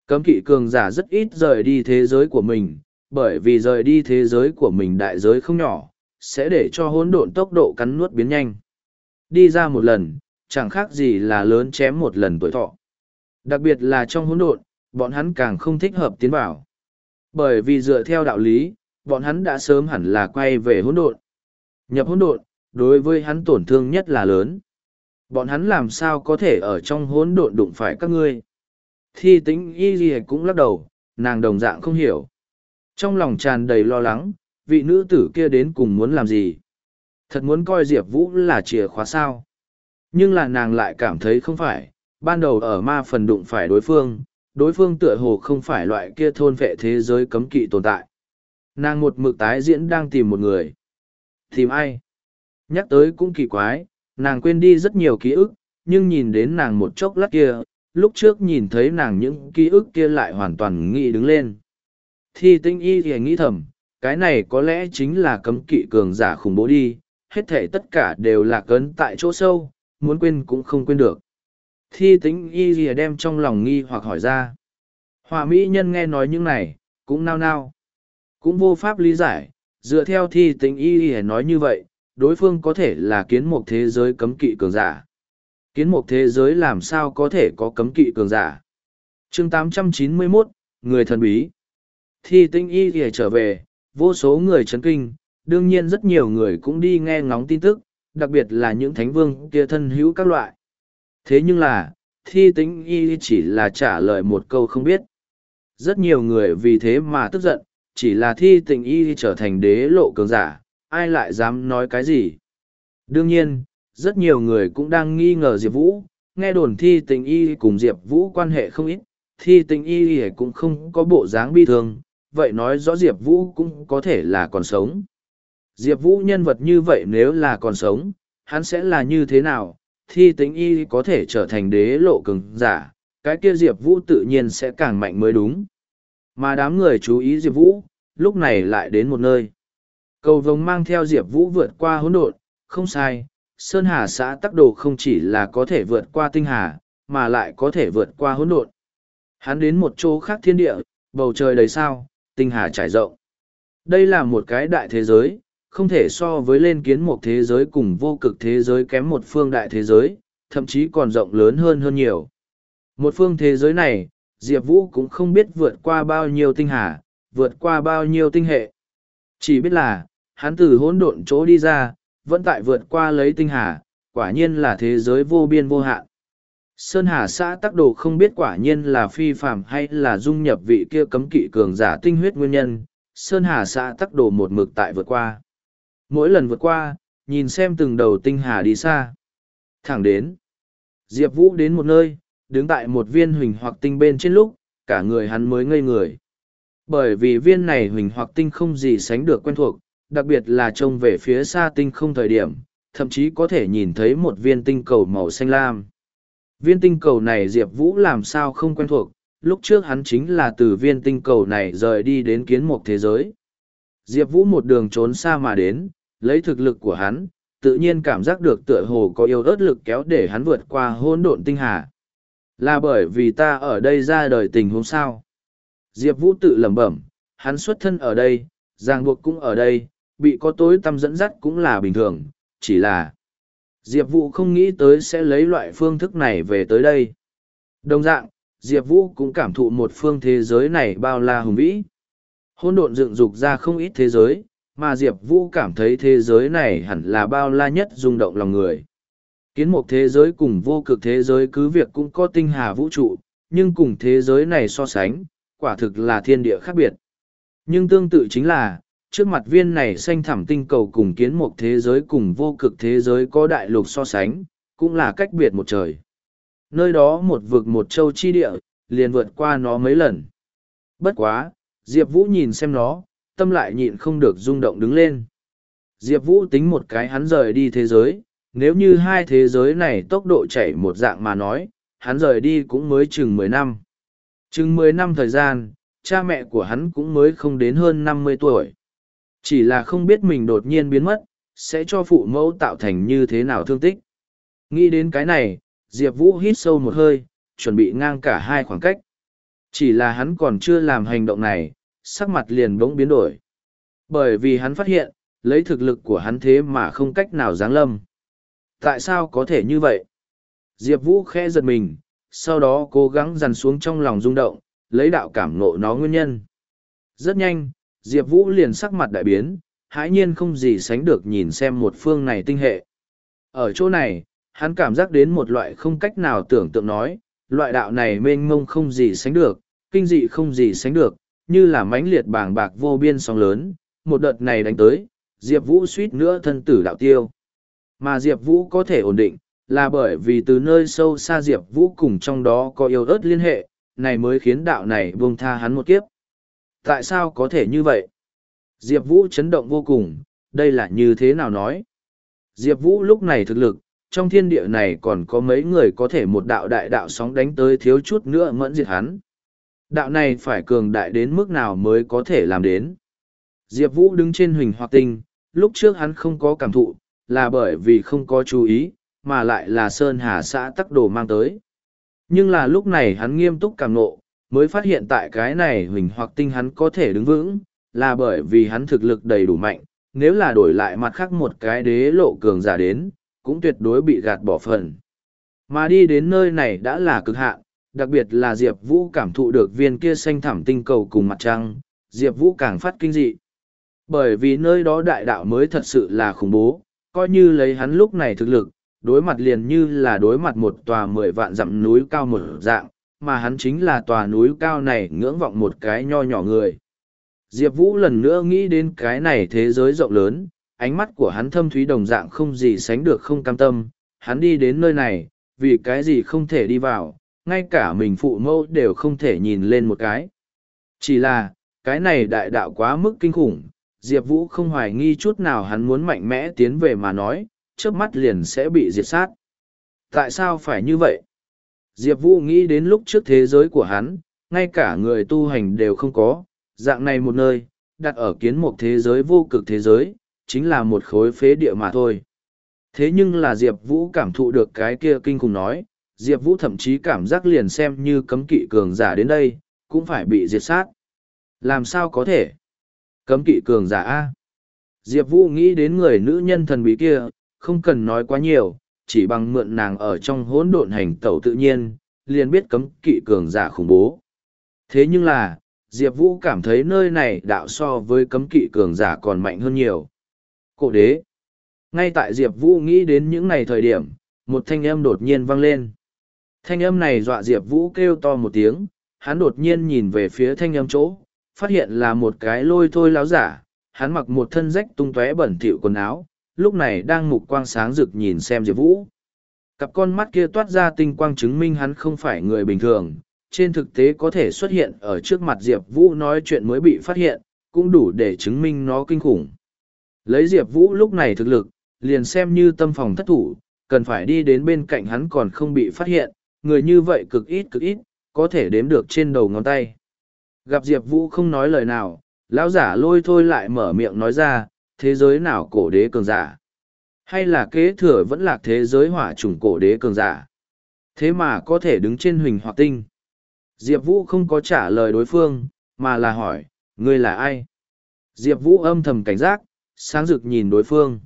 Cấm kỵ cường giả rất ít rời đi thế giới của mình, bởi vì rời đi thế giới của mình đại giới không nhỏ, sẽ để cho hỗn độn tốc độ cắn nuốt biến nhanh. Đi ra một lần, chẳng khác gì là lớn chém một lần tuổi thọ. Đặc biệt là trong hỗn độn, bọn hắn càng không thích hợp tiến vào. Bởi vì dựa theo đạo lý, bọn hắn đã sớm hẳn là quay về hỗn độn. Nhập hỗn độn, đối với hắn tổn thương nhất là lớn. Bọn hắn làm sao có thể ở trong hỗn độn đụng phải các ngươi? Thi tính y gì cũng lắc đầu, nàng đồng dạng không hiểu. Trong lòng tràn đầy lo lắng, vị nữ tử kia đến cùng muốn làm gì? Thật muốn coi Diệp Vũ là chìa khóa sao? Nhưng là nàng lại cảm thấy không phải, ban đầu ở ma phần đụng phải đối phương, đối phương tựa hồ không phải loại kia thôn vệ thế giới cấm kỵ tồn tại. Nàng một mực tái diễn đang tìm một người. Tìm ai? Nhắc tới cũng kỳ quái, nàng quên đi rất nhiều ký ức, nhưng nhìn đến nàng một chốc lát kia, lúc trước nhìn thấy nàng những ký ức kia lại hoàn toàn nghĩ đứng lên. Thi tinh y thì nghĩ thầm, cái này có lẽ chính là cấm kỵ cường giả khủng bố đi, hết thể tất cả đều là cấn tại chỗ sâu, muốn quên cũng không quên được. Thi tính y gì đem trong lòng nghi hoặc hỏi ra. Họa mỹ nhân nghe nói những này, cũng nao nao. Cũng vô pháp lý giải, dựa theo thi tính y gì nói như vậy, đối phương có thể là kiến một thế giới cấm kỵ cường giả. Kiến một thế giới làm sao có thể có cấm kỵ cường giả. chương 891, Người thần bí. Thi tinh y thì trở về, vô số người chấn kinh, đương nhiên rất nhiều người cũng đi nghe ngóng tin tức, đặc biệt là những thánh vương kia thân hữu các loại. Thế nhưng là, thi tính y chỉ là trả lời một câu không biết. Rất nhiều người vì thế mà tức giận, chỉ là thi tình y trở thành đế lộ cường giả, ai lại dám nói cái gì. Đương nhiên, rất nhiều người cũng đang nghi ngờ Diệp Vũ, nghe đồn thi tình y cùng Diệp Vũ quan hệ không ít, thi tình y cũng không có bộ dáng bi thương, vậy nói rõ Diệp Vũ cũng có thể là còn sống. Diệp Vũ nhân vật như vậy nếu là còn sống, hắn sẽ là như thế nào, thi tính y có thể trở thành đế lộ cường giả, cái kia Diệp Vũ tự nhiên sẽ càng mạnh mới đúng. Mà đám người chú ý Diệp Vũ, lúc này lại đến một nơi. Cầu vồng mang theo Diệp Vũ vượt qua hỗn độn, không sai, Sơn Hà xã tắc đồ không chỉ là có thể vượt qua tinh hà, mà lại có thể vượt qua hỗn độn. Hắn đến một chỗ khác thiên địa, bầu trời đầy sao, tinh hà trải rộng. Đây là một cái đại thế giới, không thể so với lên kiến một thế giới cùng vô cực thế giới kém một phương đại thế giới, thậm chí còn rộng lớn hơn hơn nhiều. Một phương thế giới này, Diệp Vũ cũng không biết vượt qua bao nhiêu tinh hà, vượt qua bao nhiêu tinh hệ. Chỉ biết là, hắn từ hỗn độn chỗ đi ra, vẫn tại vượt qua lấy tinh hà, quả nhiên là thế giới vô biên vô hạn. Sơn Hà xã tắc đồ không biết quả nhiên là phi phạm hay là dung nhập vị kia cấm kỵ cường giả tinh huyết nguyên nhân, Sơn Hà xã tắc đồ một mực tại vượt qua. Mỗi lần vượt qua, nhìn xem từng đầu tinh hà đi xa. Thẳng đến. Diệp Vũ đến một nơi, đứng tại một viên huỳnh hoặc tinh bên trên lúc, cả người hắn mới ngây người. Bởi vì viên này huỳnh hoặc tinh không gì sánh được quen thuộc, đặc biệt là trông về phía xa tinh không thời điểm, thậm chí có thể nhìn thấy một viên tinh cầu màu xanh lam. Viên tinh cầu này Diệp Vũ làm sao không quen thuộc, lúc trước hắn chính là từ viên tinh cầu này rời đi đến kiến mục thế giới. Diệp Vũ một đường trốn xa mà đến, lấy thực lực của hắn, tự nhiên cảm giác được tựa hồ có yêu ớt lực kéo để hắn vượt qua hôn độn tinh hà. Là bởi vì ta ở đây ra đời tình huống sao. Diệp Vũ tự lẩm bẩm, hắn xuất thân ở đây, ràng buộc cũng ở đây, bị có tối tâm dẫn dắt cũng là bình thường, chỉ là Diệp Vũ không nghĩ tới sẽ lấy loại phương thức này về tới đây. Đồng dạng, Diệp Vũ cũng cảm thụ một phương thế giới này bao la hùng vĩ. Hôn độn dựng dục ra không ít thế giới, mà Diệp Vũ cảm thấy thế giới này hẳn là bao la nhất rung động lòng người. Kiến một thế giới cùng vô cực thế giới cứ việc cũng có tinh hà vũ trụ, nhưng cùng thế giới này so sánh, quả thực là thiên địa khác biệt. Nhưng tương tự chính là, trước mặt viên này xanh thẳm tinh cầu cùng kiến một thế giới cùng vô cực thế giới có đại lục so sánh, cũng là cách biệt một trời. Nơi đó một vực một châu chi địa, liền vượt qua nó mấy lần. Bất quá, Diệp Vũ nhìn xem nó, tâm lại nhịn không được rung động đứng lên. Diệp Vũ tính một cái hắn rời đi thế giới, nếu như hai thế giới này tốc độ chảy một dạng mà nói, hắn rời đi cũng mới chừng mười năm. Chừng mười năm thời gian, cha mẹ của hắn cũng mới không đến hơn năm mươi tuổi. Chỉ là không biết mình đột nhiên biến mất, sẽ cho phụ mẫu tạo thành như thế nào thương tích. Nghĩ đến cái này, Diệp Vũ hít sâu một hơi, chuẩn bị ngang cả hai khoảng cách. Chỉ là hắn còn chưa làm hành động này, sắc mặt liền bỗng biến đổi. Bởi vì hắn phát hiện, lấy thực lực của hắn thế mà không cách nào giáng lâm. Tại sao có thể như vậy? Diệp Vũ khẽ giật mình, sau đó cố gắng dằn xuống trong lòng rung động, lấy đạo cảm ngộ nó nguyên nhân. Rất nhanh, Diệp Vũ liền sắc mặt đại biến, hãi nhiên không gì sánh được nhìn xem một phương này tinh hệ. Ở chỗ này, hắn cảm giác đến một loại không cách nào tưởng tượng nói, loại đạo này mênh mông không gì sánh được, kinh dị không gì sánh được, như là mãnh liệt bàng bạc vô biên sóng lớn, một đợt này đánh tới, Diệp Vũ suýt nữa thân tử đạo tiêu. Mà Diệp Vũ có thể ổn định, là bởi vì từ nơi sâu xa Diệp Vũ cùng trong đó có yêu ớt liên hệ, này mới khiến đạo này buông tha hắn một kiếp. Tại sao có thể như vậy? Diệp Vũ chấn động vô cùng, đây là như thế nào nói? Diệp Vũ lúc này thực lực, trong thiên địa này còn có mấy người có thể một đạo đại đạo sóng đánh tới thiếu chút nữa mẫn diệt hắn. Đạo này phải cường đại đến mức nào mới có thể làm đến. Diệp Vũ đứng trên huỳnh hoặc tinh, lúc trước hắn không có cảm thụ, là bởi vì không có chú ý, mà lại là Sơn Hà xã tắc đồ mang tới. Nhưng là lúc này hắn nghiêm túc cảm nộ, mới phát hiện tại cái này huỳnh hoặc tinh hắn có thể đứng vững, là bởi vì hắn thực lực đầy đủ mạnh, nếu là đổi lại mặt khác một cái đế lộ cường giả đến, cũng tuyệt đối bị gạt bỏ phần. Mà đi đến nơi này đã là cực hạn, đặc biệt là Diệp Vũ cảm thụ được viên kia xanh thẳm tinh cầu cùng mặt trăng, Diệp Vũ càng phát kinh dị. Bởi vì nơi đó đại đạo mới thật sự là khủng bố, coi như lấy hắn lúc này thực lực, đối mặt liền như là đối mặt một tòa mười vạn dặm núi cao một dạng, mà hắn chính là tòa núi cao này ngưỡng vọng một cái nho nhỏ người. Diệp Vũ lần nữa nghĩ đến cái này thế giới rộng lớn, ánh mắt của hắn thâm thúy đồng dạng không gì sánh được không cam tâm, hắn đi đến nơi này, vì cái gì không thể đi vào, ngay cả mình phụ mẫu đều không thể nhìn lên một cái. Chỉ là, cái này đại đạo quá mức kinh khủng, Diệp Vũ không hoài nghi chút nào hắn muốn mạnh mẽ tiến về mà nói, trước mắt liền sẽ bị diệt sát. Tại sao phải như vậy? Diệp Vũ nghĩ đến lúc trước thế giới của hắn, ngay cả người tu hành đều không có, dạng này một nơi, đặt ở kiến một thế giới vô cực thế giới, chính là một khối phế địa mà thôi. Thế nhưng là Diệp Vũ cảm thụ được cái kia kinh khủng nói, Diệp Vũ thậm chí cảm giác liền xem như cấm kỵ cường giả đến đây, cũng phải bị diệt sát. Làm sao có thể? Cấm kỵ cường giả A. Diệp Vũ nghĩ đến người nữ nhân thần bí kia, không cần nói quá nhiều, chỉ bằng mượn nàng ở trong hỗn độn hành tẩu tự nhiên, liền biết cấm kỵ cường giả khủng bố. Thế nhưng là, Diệp Vũ cảm thấy nơi này đạo so với cấm kỵ cường giả còn mạnh hơn nhiều. Cổ đế. Ngay tại Diệp Vũ nghĩ đến những ngày thời điểm, một thanh âm đột nhiên vang lên. Thanh âm này dọa Diệp Vũ kêu to một tiếng, hắn đột nhiên nhìn về phía thanh âm chỗ, phát hiện là một cái lôi thôi láo giả, hắn mặc một thân rách tung tóe bẩn thỉu quần áo, lúc này đang mục quang sáng rực nhìn xem Diệp Vũ. Cặp con mắt kia toát ra tinh quang chứng minh hắn không phải người bình thường, trên thực tế có thể xuất hiện ở trước mặt Diệp Vũ nói chuyện mới bị phát hiện, cũng đủ để chứng minh nó kinh khủng. Lấy Diệp Vũ lúc này thực lực, liền xem như tâm phòng thất thủ, cần phải đi đến bên cạnh hắn còn không bị phát hiện, người như vậy cực ít cực ít, có thể đếm được trên đầu ngón tay. Gặp Diệp Vũ không nói lời nào, lão giả lôi thôi lại mở miệng nói ra, thế giới nào cổ đế cường giả? Hay là kế thừa vẫn là thế giới hỏa chủng cổ đế cường giả? Thế mà có thể đứng trên huỳnh hoặc tinh. Diệp Vũ không có trả lời đối phương, mà là hỏi, ngươi là ai? Diệp Vũ âm thầm cảnh giác, sáng rực nhìn đối phương.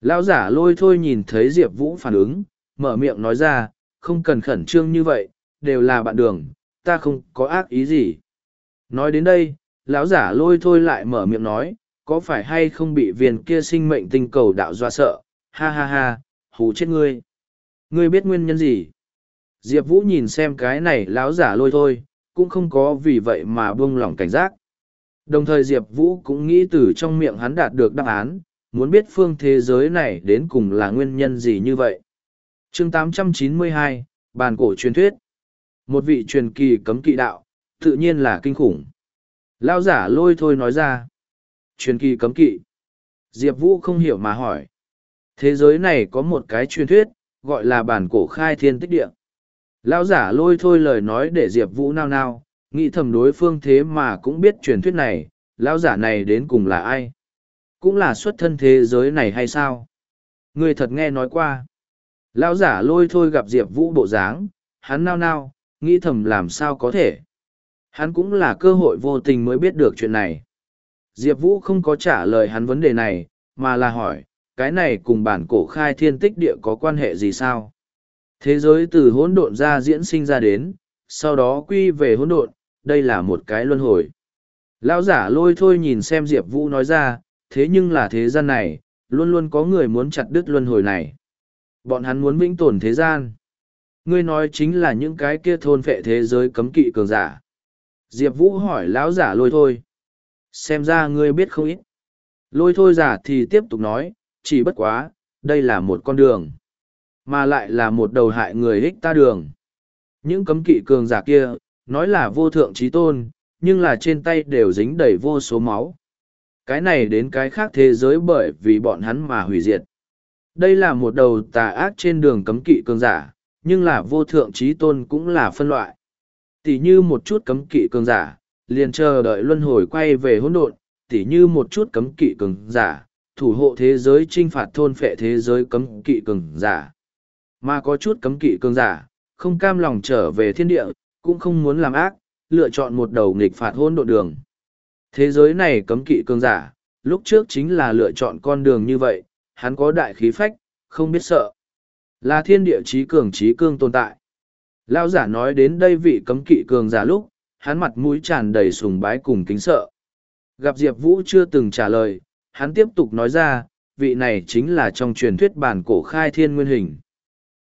Lão giả lôi thôi nhìn thấy Diệp Vũ phản ứng, mở miệng nói ra, không cần khẩn trương như vậy, đều là bạn đường, ta không có ác ý gì. Nói đến đây, lão giả lôi thôi lại mở miệng nói, có phải hay không bị viên kia sinh mệnh tinh cầu đạo doa sợ, ha ha ha, hù chết ngươi. Ngươi biết nguyên nhân gì? Diệp Vũ nhìn xem cái này lão giả lôi thôi, cũng không có vì vậy mà buông lỏng cảnh giác. Đồng thời Diệp Vũ cũng nghĩ từ trong miệng hắn đạt được đáp án, muốn biết phương thế giới này đến cùng là nguyên nhân gì như vậy chương 892, Bàn cổ truyền thuyết. Một vị truyền kỳ cấm kỵ đạo, tự nhiên là kinh khủng. Lao giả lôi thôi nói ra. Truyền kỳ cấm kỵ. Diệp Vũ không hiểu mà hỏi. Thế giới này có một cái truyền thuyết, gọi là bản cổ khai thiên tích địa. Lao giả lôi thôi lời nói để Diệp Vũ nao nao, nghĩ thầm đối phương thế mà cũng biết truyền thuyết này, Lao giả này đến cùng là ai? Cũng là xuất thân thế giới này hay sao? Người thật nghe nói qua. Lão giả lôi thôi gặp Diệp Vũ bộ dáng, hắn nao nao, nghĩ thầm làm sao có thể. Hắn cũng là cơ hội vô tình mới biết được chuyện này. Diệp Vũ không có trả lời hắn vấn đề này, mà là hỏi, cái này cùng bản cổ khai thiên tích địa có quan hệ gì sao? Thế giới từ hỗn độn ra diễn sinh ra đến, sau đó quy về hỗn độn, đây là một cái luân hồi. Lão giả lôi thôi nhìn xem Diệp Vũ nói ra, thế nhưng là thế gian này, luôn luôn có người muốn chặt đứt luân hồi này. Bọn hắn muốn vĩnh tồn thế gian. Ngươi nói chính là những cái kia thôn phệ thế giới cấm kỵ cường giả. Diệp Vũ hỏi lão giả lôi thôi. Xem ra ngươi biết không ít. Lôi thôi giả thì tiếp tục nói, chỉ bất quá, đây là một con đường. Mà lại là một đầu hại người ích ta đường. Những cấm kỵ cường giả kia, nói là vô thượng trí tôn, nhưng là trên tay đều dính đầy vô số máu. Cái này đến cái khác thế giới bởi vì bọn hắn mà hủy diệt. Đây là một đầu tà ác trên đường cấm kỵ cường giả, nhưng là vô thượng trí tôn cũng là phân loại. Tỷ như một chút cấm kỵ cường giả, liền chờ đợi luân hồi quay về hỗn độn, tỷ như một chút cấm kỵ cường giả, thủ hộ thế giới trinh phạt thôn phệ thế giới cấm kỵ cường giả. Mà có chút cấm kỵ cường giả, không cam lòng trở về thiên địa, cũng không muốn làm ác, lựa chọn một đầu nghịch phạt hỗn độn đường. Thế giới này cấm kỵ cường giả, lúc trước chính là lựa chọn con đường như vậy, hắn có đại khí phách, không biết sợ. Là thiên địa trí cường trí cương tồn tại. Lao giả nói đến đây vị cấm kỵ cường giả lúc, hắn mặt mũi tràn đầy sùng bái cùng kính sợ. Gặp Diệp Vũ chưa từng trả lời, hắn tiếp tục nói ra, vị này chính là trong truyền thuyết bản cổ khai thiên nguyên hình.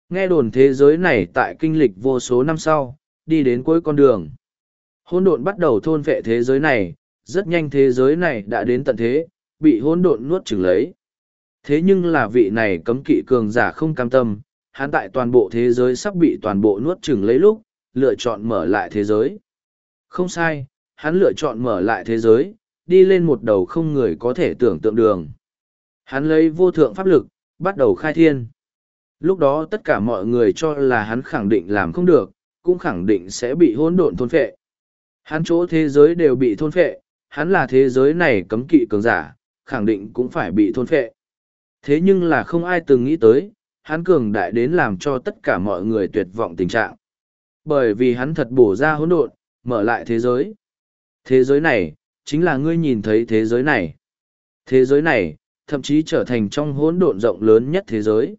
Nghe đồn thế giới này tại kinh lịch vô số năm sau, đi đến cuối con đường. Hôn độn bắt đầu thôn vệ thế giới này, rất nhanh thế giới này đã đến tận thế, bị hôn độn nuốt chửng lấy. Thế nhưng là vị này cấm kỵ cường giả không cam tâm, hắn tại toàn bộ thế giới sắp bị toàn bộ nuốt chửng lấy lúc, lựa chọn mở lại thế giới. Không sai, hắn lựa chọn mở lại thế giới, đi lên một đầu không người có thể tưởng tượng đường. Hắn lấy vô thượng pháp lực, bắt đầu khai thiên. Lúc đó tất cả mọi người cho là hắn khẳng định làm không được, cũng khẳng định sẽ bị hỗn độn thôn phệ. Hắn chỗ thế giới đều bị thôn phệ, hắn là thế giới này cấm kỵ cường giả, khẳng định cũng phải bị thôn phệ. Thế nhưng là không ai từng nghĩ tới, hắn cường đại đến làm cho tất cả mọi người tuyệt vọng tình trạng. Bởi vì hắn thật bổ ra hỗn độn, mở lại thế giới. Thế giới này, chính là ngươi nhìn thấy thế giới này. Thế giới này, thậm chí trở thành trong hỗn độn rộng lớn nhất thế giới.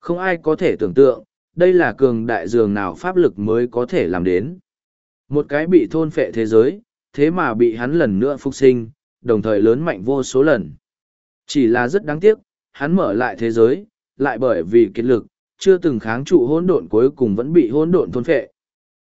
Không ai có thể tưởng tượng, đây là cường đại dường nào pháp lực mới có thể làm đến. Một cái bị thôn phệ thế giới, thế mà bị hắn lần nữa phục sinh, đồng thời lớn mạnh vô số lần. Chỉ là rất đáng tiếc, hắn mở lại thế giới, lại bởi vì kiệt lực, chưa từng kháng trụ hỗn độn cuối cùng vẫn bị hỗn độn thôn phệ.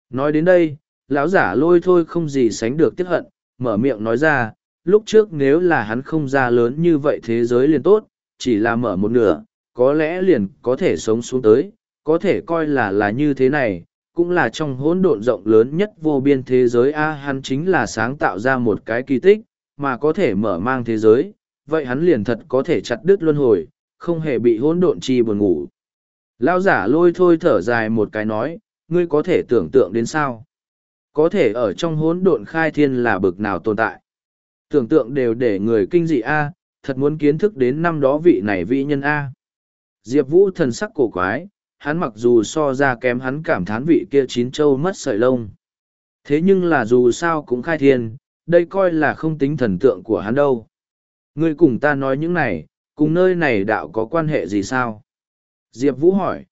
Nói đến đây, lão giả lôi thôi không gì sánh được tiếc hận, mở miệng nói ra, lúc trước nếu là hắn không ra lớn như vậy thế giới liền tốt, chỉ là mở một nửa, có lẽ liền có thể sống xuống tới, có thể coi là là như thế này, cũng là trong hỗn độn rộng lớn nhất vô biên thế giới A hắn chính là sáng tạo ra một cái kỳ tích, mà có thể mở mang thế giới, vậy hắn liền thật có thể chặt đứt luân hồi, không hề bị hỗn độn chi buồn ngủ. Lao giả lôi thôi thở dài một cái nói, ngươi có thể tưởng tượng đến sao? Có thể ở trong hỗn độn khai thiên là bực nào tồn tại? Tưởng tượng đều để người kinh dị A, thật muốn kiến thức đến năm đó vị này vị nhân A. Diệp Vũ thần sắc cổ quái, hắn mặc dù so ra kém hắn cảm thán vị kia chín châu mất sợi lông. Thế nhưng là dù sao cũng khai thiên, đây coi là không tính thần tượng của hắn đâu. Ngươi cùng ta nói những này, cùng nơi này đạo có quan hệ gì sao? Diệp Vũ hỏi.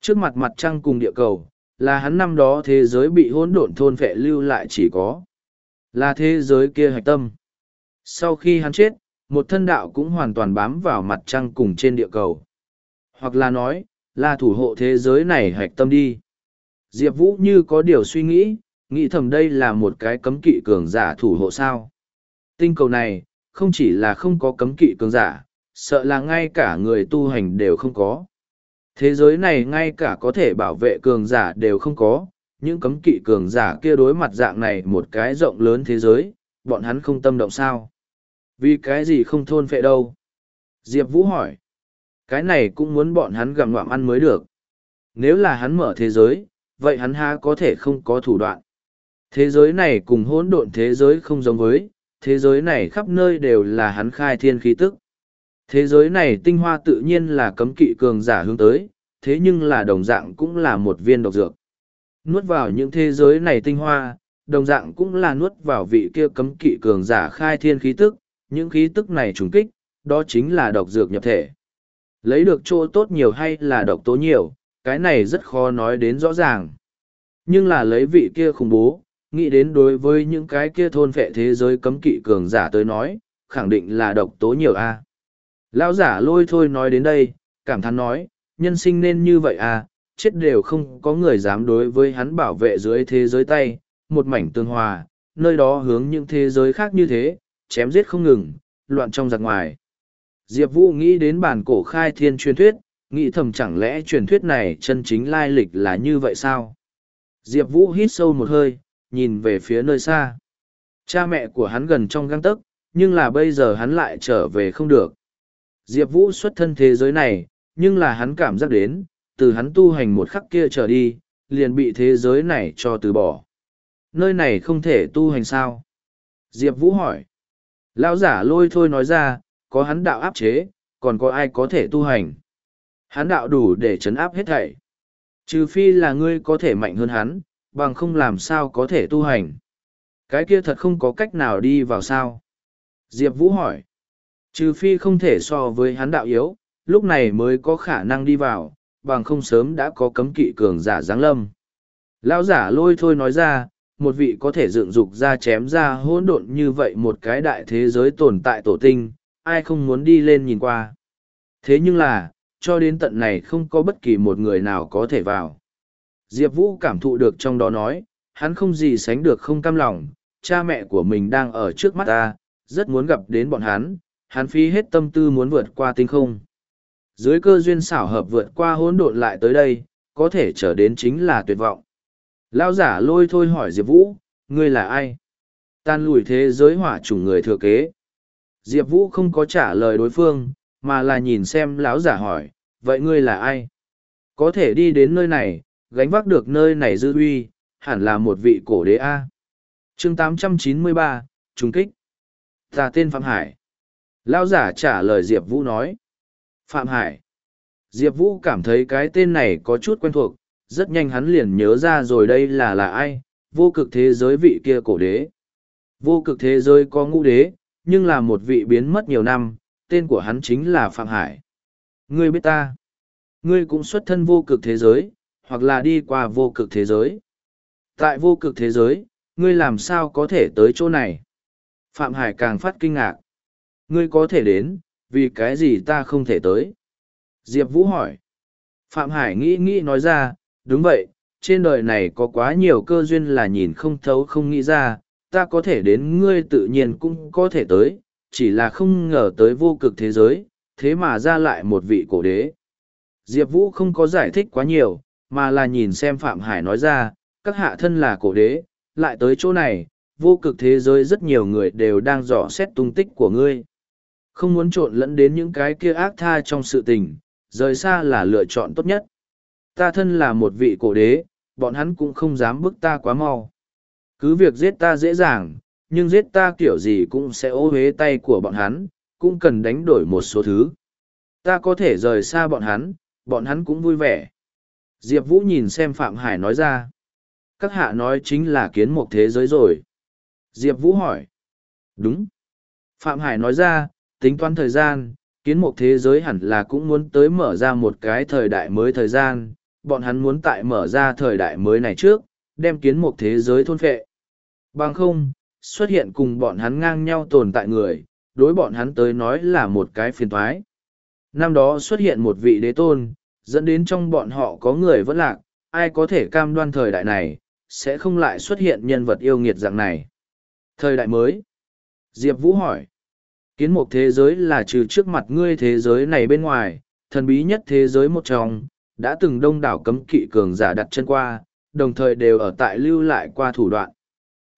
Trước mặt mặt trăng cùng địa cầu, là hắn năm đó thế giới bị hỗn độn thôn vệ lưu lại chỉ có. Là thế giới kia hạch tâm. Sau khi hắn chết, một thân đạo cũng hoàn toàn bám vào mặt trăng cùng trên địa cầu. Hoặc là nói, là thủ hộ thế giới này hạch tâm đi. Diệp Vũ như có điều suy nghĩ, nghĩ thầm đây là một cái cấm kỵ cường giả thủ hộ sao. Tinh cầu này, không chỉ là không có cấm kỵ cường giả, sợ là ngay cả người tu hành đều không có. Thế giới này ngay cả có thể bảo vệ cường giả đều không có, những cấm kỵ cường giả kia đối mặt dạng này một cái rộng lớn thế giới, bọn hắn không tâm động sao. Vì cái gì không thôn phệ đâu? Diệp Vũ hỏi. Cái này cũng muốn bọn hắn gặm ngoạm ăn mới được. Nếu là hắn mở thế giới, vậy hắn ha có thể không có thủ đoạn. Thế giới này cùng hỗn độn thế giới không giống với, thế giới này khắp nơi đều là hắn khai thiên khí tức. Thế giới này tinh hoa tự nhiên là cấm kỵ cường giả hướng tới, thế nhưng là đồng dạng cũng là một viên độc dược. Nuốt vào những thế giới này tinh hoa, đồng dạng cũng là nuốt vào vị kia cấm kỵ cường giả khai thiên khí tức, những khí tức này trùng kích, đó chính là độc dược nhập thể. Lấy được chỗ tốt nhiều hay là độc tố nhiều, cái này rất khó nói đến rõ ràng. Nhưng là lấy vị kia khủng bố, nghĩ đến đối với những cái kia thôn vệ thế giới cấm kỵ cường giả tới nói, khẳng định là độc tố nhiều a. Lão giả lôi thôi nói đến đây, cảm thán nói, nhân sinh nên như vậy à, chết đều không có người dám đối với hắn bảo vệ dưới thế giới tay, một mảnh tương hòa, nơi đó hướng những thế giới khác như thế, chém giết không ngừng, loạn trong giặc ngoài. Diệp Vũ nghĩ đến bản cổ khai thiên truyền thuyết, nghĩ thầm chẳng lẽ truyền thuyết này chân chính lai lịch là như vậy sao? Diệp Vũ hít sâu một hơi, nhìn về phía nơi xa. Cha mẹ của hắn gần trong găng tấc, nhưng là bây giờ hắn lại trở về không được. Diệp Vũ xuất thân thế giới này, nhưng là hắn cảm giác đến, từ hắn tu hành một khắc kia trở đi, liền bị thế giới này cho từ bỏ. Nơi này không thể tu hành sao? Diệp Vũ hỏi. Lão giả lôi thôi nói ra, có hắn đạo áp chế, còn có ai có thể tu hành. Hắn đạo đủ để chấn áp hết thảy. Trừ phi là ngươi có thể mạnh hơn hắn, bằng không làm sao có thể tu hành. Cái kia thật không có cách nào đi vào sao. Diệp Vũ hỏi. Trừ phi không thể so với hắn đạo yếu, lúc này mới có khả năng đi vào, bằng không sớm đã có cấm kỵ cường giả giáng lâm. Lão giả lôi thôi nói ra, một vị có thể dựng dục ra chém ra hỗn độn như vậy một cái đại thế giới tồn tại tổ tinh, ai không muốn đi lên nhìn qua. Thế nhưng là, cho đến tận này không có bất kỳ một người nào có thể vào. Diệp Vũ cảm thụ được trong đó nói, hắn không gì sánh được không cam lòng, cha mẹ của mình đang ở trước mắt ta, rất muốn gặp đến bọn hắn, hắn phí hết tâm tư muốn vượt qua tinh không. Dưới cơ duyên xảo hợp vượt qua hỗn độn lại tới đây, có thể trở đến chính là tuyệt vọng. Lao giả lôi thôi hỏi Diệp Vũ, ngươi là ai? Tan lùi thế giới hỏa chủng người thừa kế. Diệp Vũ không có trả lời đối phương, mà là nhìn xem lão giả hỏi, vậy ngươi là ai? Có thể đi đến nơi này, gánh vác được nơi này dư uy, hẳn là một vị cổ đế A. chương 893, Trung kích. Ta tên Phạm Hải. Lão giả trả lời Diệp Vũ nói. Phạm Hải. Diệp Vũ cảm thấy cái tên này có chút quen thuộc, rất nhanh hắn liền nhớ ra rồi đây là là ai, vô cực thế giới vị kia cổ đế. Vô cực thế giới có ngũ đế, nhưng là một vị biến mất nhiều năm, tên của hắn chính là Phạm Hải. Ngươi biết ta. Ngươi cũng xuất thân vô cực thế giới, hoặc là đi qua vô cực thế giới. Tại vô cực thế giới, ngươi làm sao có thể tới chỗ này? Phạm Hải càng phát kinh ngạc. Ngươi có thể đến, vì cái gì ta không thể tới? Diệp Vũ hỏi. Phạm Hải nghĩ nghĩ nói ra, đúng vậy, trên đời này có quá nhiều cơ duyên là nhìn không thấu không nghĩ ra, ta có thể đến ngươi tự nhiên cũng có thể tới, chỉ là không ngờ tới vô cực thế giới, thế mà ra lại một vị cổ đế. Diệp Vũ không có giải thích quá nhiều, mà là nhìn xem Phạm Hải nói ra, các hạ thân là cổ đế, lại tới chỗ này, vô cực thế giới rất nhiều người đều đang dò xét tung tích của ngươi. Không muốn trộn lẫn đến những cái kia ác tha trong sự tình, rời xa là lựa chọn tốt nhất. Ta thân là một vị cổ đế, bọn hắn cũng không dám bức ta quá mau. Cứ việc giết ta dễ dàng, nhưng giết ta kiểu gì cũng sẽ ô hế tay của bọn hắn, cũng cần đánh đổi một số thứ. Ta có thể rời xa bọn hắn, bọn hắn cũng vui vẻ. Diệp Vũ nhìn xem Phạm Hải nói ra. Các hạ nói chính là kiến một thế giới rồi. Diệp Vũ hỏi. Đúng. Phạm Hải nói ra, tính toán thời gian, kiến một thế giới hẳn là cũng muốn tới mở ra một cái thời đại mới thời gian, bọn hắn muốn tại mở ra thời đại mới này trước, đem kiến một thế giới thôn phệ. Bằng không, xuất hiện cùng bọn hắn ngang nhau tồn tại người, đối bọn hắn tới nói là một cái phiền thoái. Năm đó xuất hiện một vị đế tôn, dẫn đến trong bọn họ có người vẫn lạc, ai có thể cam đoan thời đại này, sẽ không lại xuất hiện nhân vật yêu nghiệt dạng này. Thời đại mới. Diệp Vũ hỏi. Kiến một thế giới là trừ trước mặt ngươi thế giới này bên ngoài, thần bí nhất thế giới một trong, đã từng đông đảo cấm kỵ cường giả đặt chân qua, đồng thời đều ở tại lưu lại qua thủ đoạn.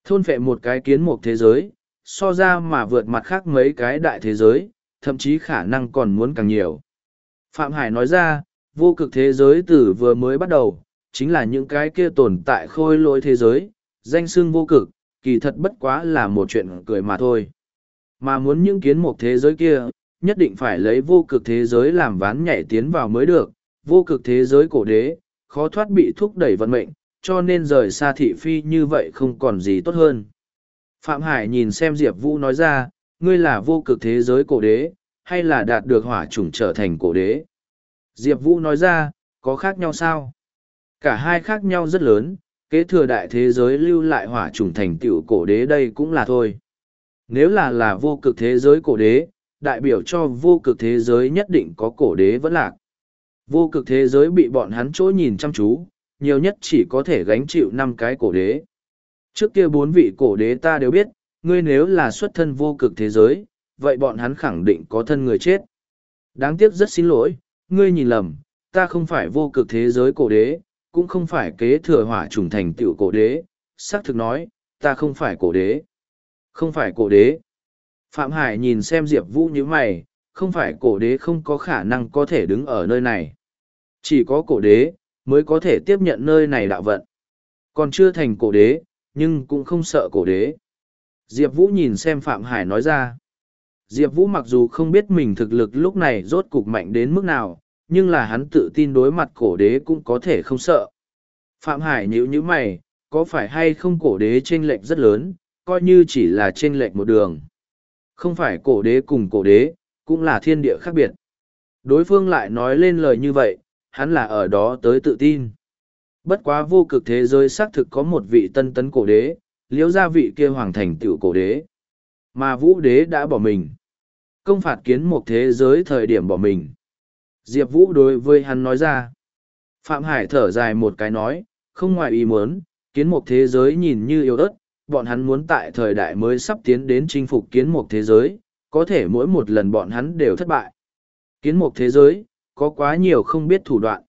Thôn phệ một cái kiến một thế giới, so ra mà vượt mặt khác mấy cái đại thế giới, thậm chí khả năng còn muốn càng nhiều. Phạm Hải nói ra, vô cực thế giới từ vừa mới bắt đầu, chính là những cái kia tồn tại khôi lỗi thế giới, danh xưng vô cực, kỳ thật bất quá là một chuyện cười mà thôi. Mà muốn những kiến một thế giới kia, nhất định phải lấy vô cực thế giới làm ván nhảy tiến vào mới được, vô cực thế giới cổ đế, khó thoát bị thúc đẩy vận mệnh, cho nên rời xa thị phi như vậy không còn gì tốt hơn. Phạm Hải nhìn xem Diệp Vũ nói ra, ngươi là vô cực thế giới cổ đế, hay là đạt được hỏa chủng trở thành cổ đế? Diệp Vũ nói ra, có khác nhau sao? Cả hai khác nhau rất lớn, kế thừa đại thế giới lưu lại hỏa chủng thành tựu cổ đế đây cũng là thôi. Nếu là là vô cực thế giới cổ đế, đại biểu cho vô cực thế giới nhất định có cổ đế vẫn lạc. Vô cực thế giới bị bọn hắn chỗ nhìn chăm chú, nhiều nhất chỉ có thể gánh chịu năm cái cổ đế. Trước kia bốn vị cổ đế ta đều biết, ngươi nếu là xuất thân vô cực thế giới, vậy bọn hắn khẳng định có thân người chết. Đáng tiếc rất xin lỗi, ngươi nhìn lầm, ta không phải vô cực thế giới cổ đế, cũng không phải kế thừa hỏa trùng thành tựu cổ đế, xác thực nói, ta không phải cổ đế. Không phải cổ đế. Phạm Hải nhìn xem Diệp Vũ như mày, không phải cổ đế không có khả năng có thể đứng ở nơi này. Chỉ có cổ đế, mới có thể tiếp nhận nơi này đạo vận. Còn chưa thành cổ đế, nhưng cũng không sợ cổ đế. Diệp Vũ nhìn xem Phạm Hải nói ra. Diệp Vũ mặc dù không biết mình thực lực lúc này rốt cục mạnh đến mức nào, nhưng là hắn tự tin đối mặt cổ đế cũng có thể không sợ. Phạm Hải nhíu nhíu mày, có phải hay không cổ đế chênh lệch rất lớn, coi như chỉ là chênh lệch một đường. Không phải cổ đế cùng cổ đế, cũng là thiên địa khác biệt. Đối phương lại nói lên lời như vậy, hắn là ở đó tới tự tin. Bất quá vô cực thế giới xác thực có một vị tân tấn cổ đế, liễu gia vị kia hoàng thành tiểu cổ đế. Mà vũ đế đã bỏ mình. Công phạt kiến một thế giới thời điểm bỏ mình. Diệp Vũ đối với hắn nói ra. Phạm Hải thở dài một cái nói, không ngoài ý muốn, kiến một thế giới nhìn như yếu ớt, bọn hắn muốn tại thời đại mới sắp tiến đến chinh phục kiến một thế giới, có thể mỗi một lần bọn hắn đều thất bại. Kiến một thế giới, có quá nhiều không biết thủ đoạn.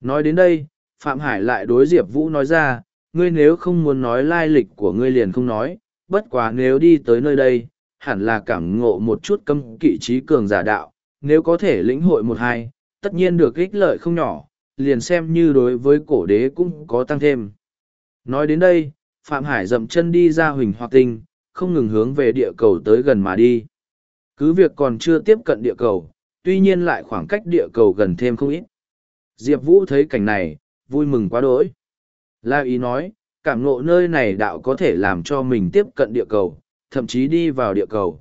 Nói đến đây, Phạm Hải lại đối Diệp Vũ nói ra, ngươi nếu không muốn nói lai lịch của ngươi liền không nói, bất quá nếu đi tới nơi đây, hẳn là cảm ngộ một chút cấm kỵ trí cường giả đạo, nếu có thể lĩnh hội một hai, tất nhiên được ích lợi không nhỏ, liền xem như đối với cổ đế cũng có tăng thêm. Nói đến đây, Phạm Hải dậm chân đi ra huỳnh hoặc tinh, không ngừng hướng về địa cầu tới gần mà đi. Cứ việc còn chưa tiếp cận địa cầu, tuy nhiên lại khoảng cách địa cầu gần thêm không ít. Diệp Vũ thấy cảnh này, vui mừng quá đỗi. La ý nói, cảm ngộ nơi này đạo có thể làm cho mình tiếp cận địa cầu, thậm chí đi vào địa cầu.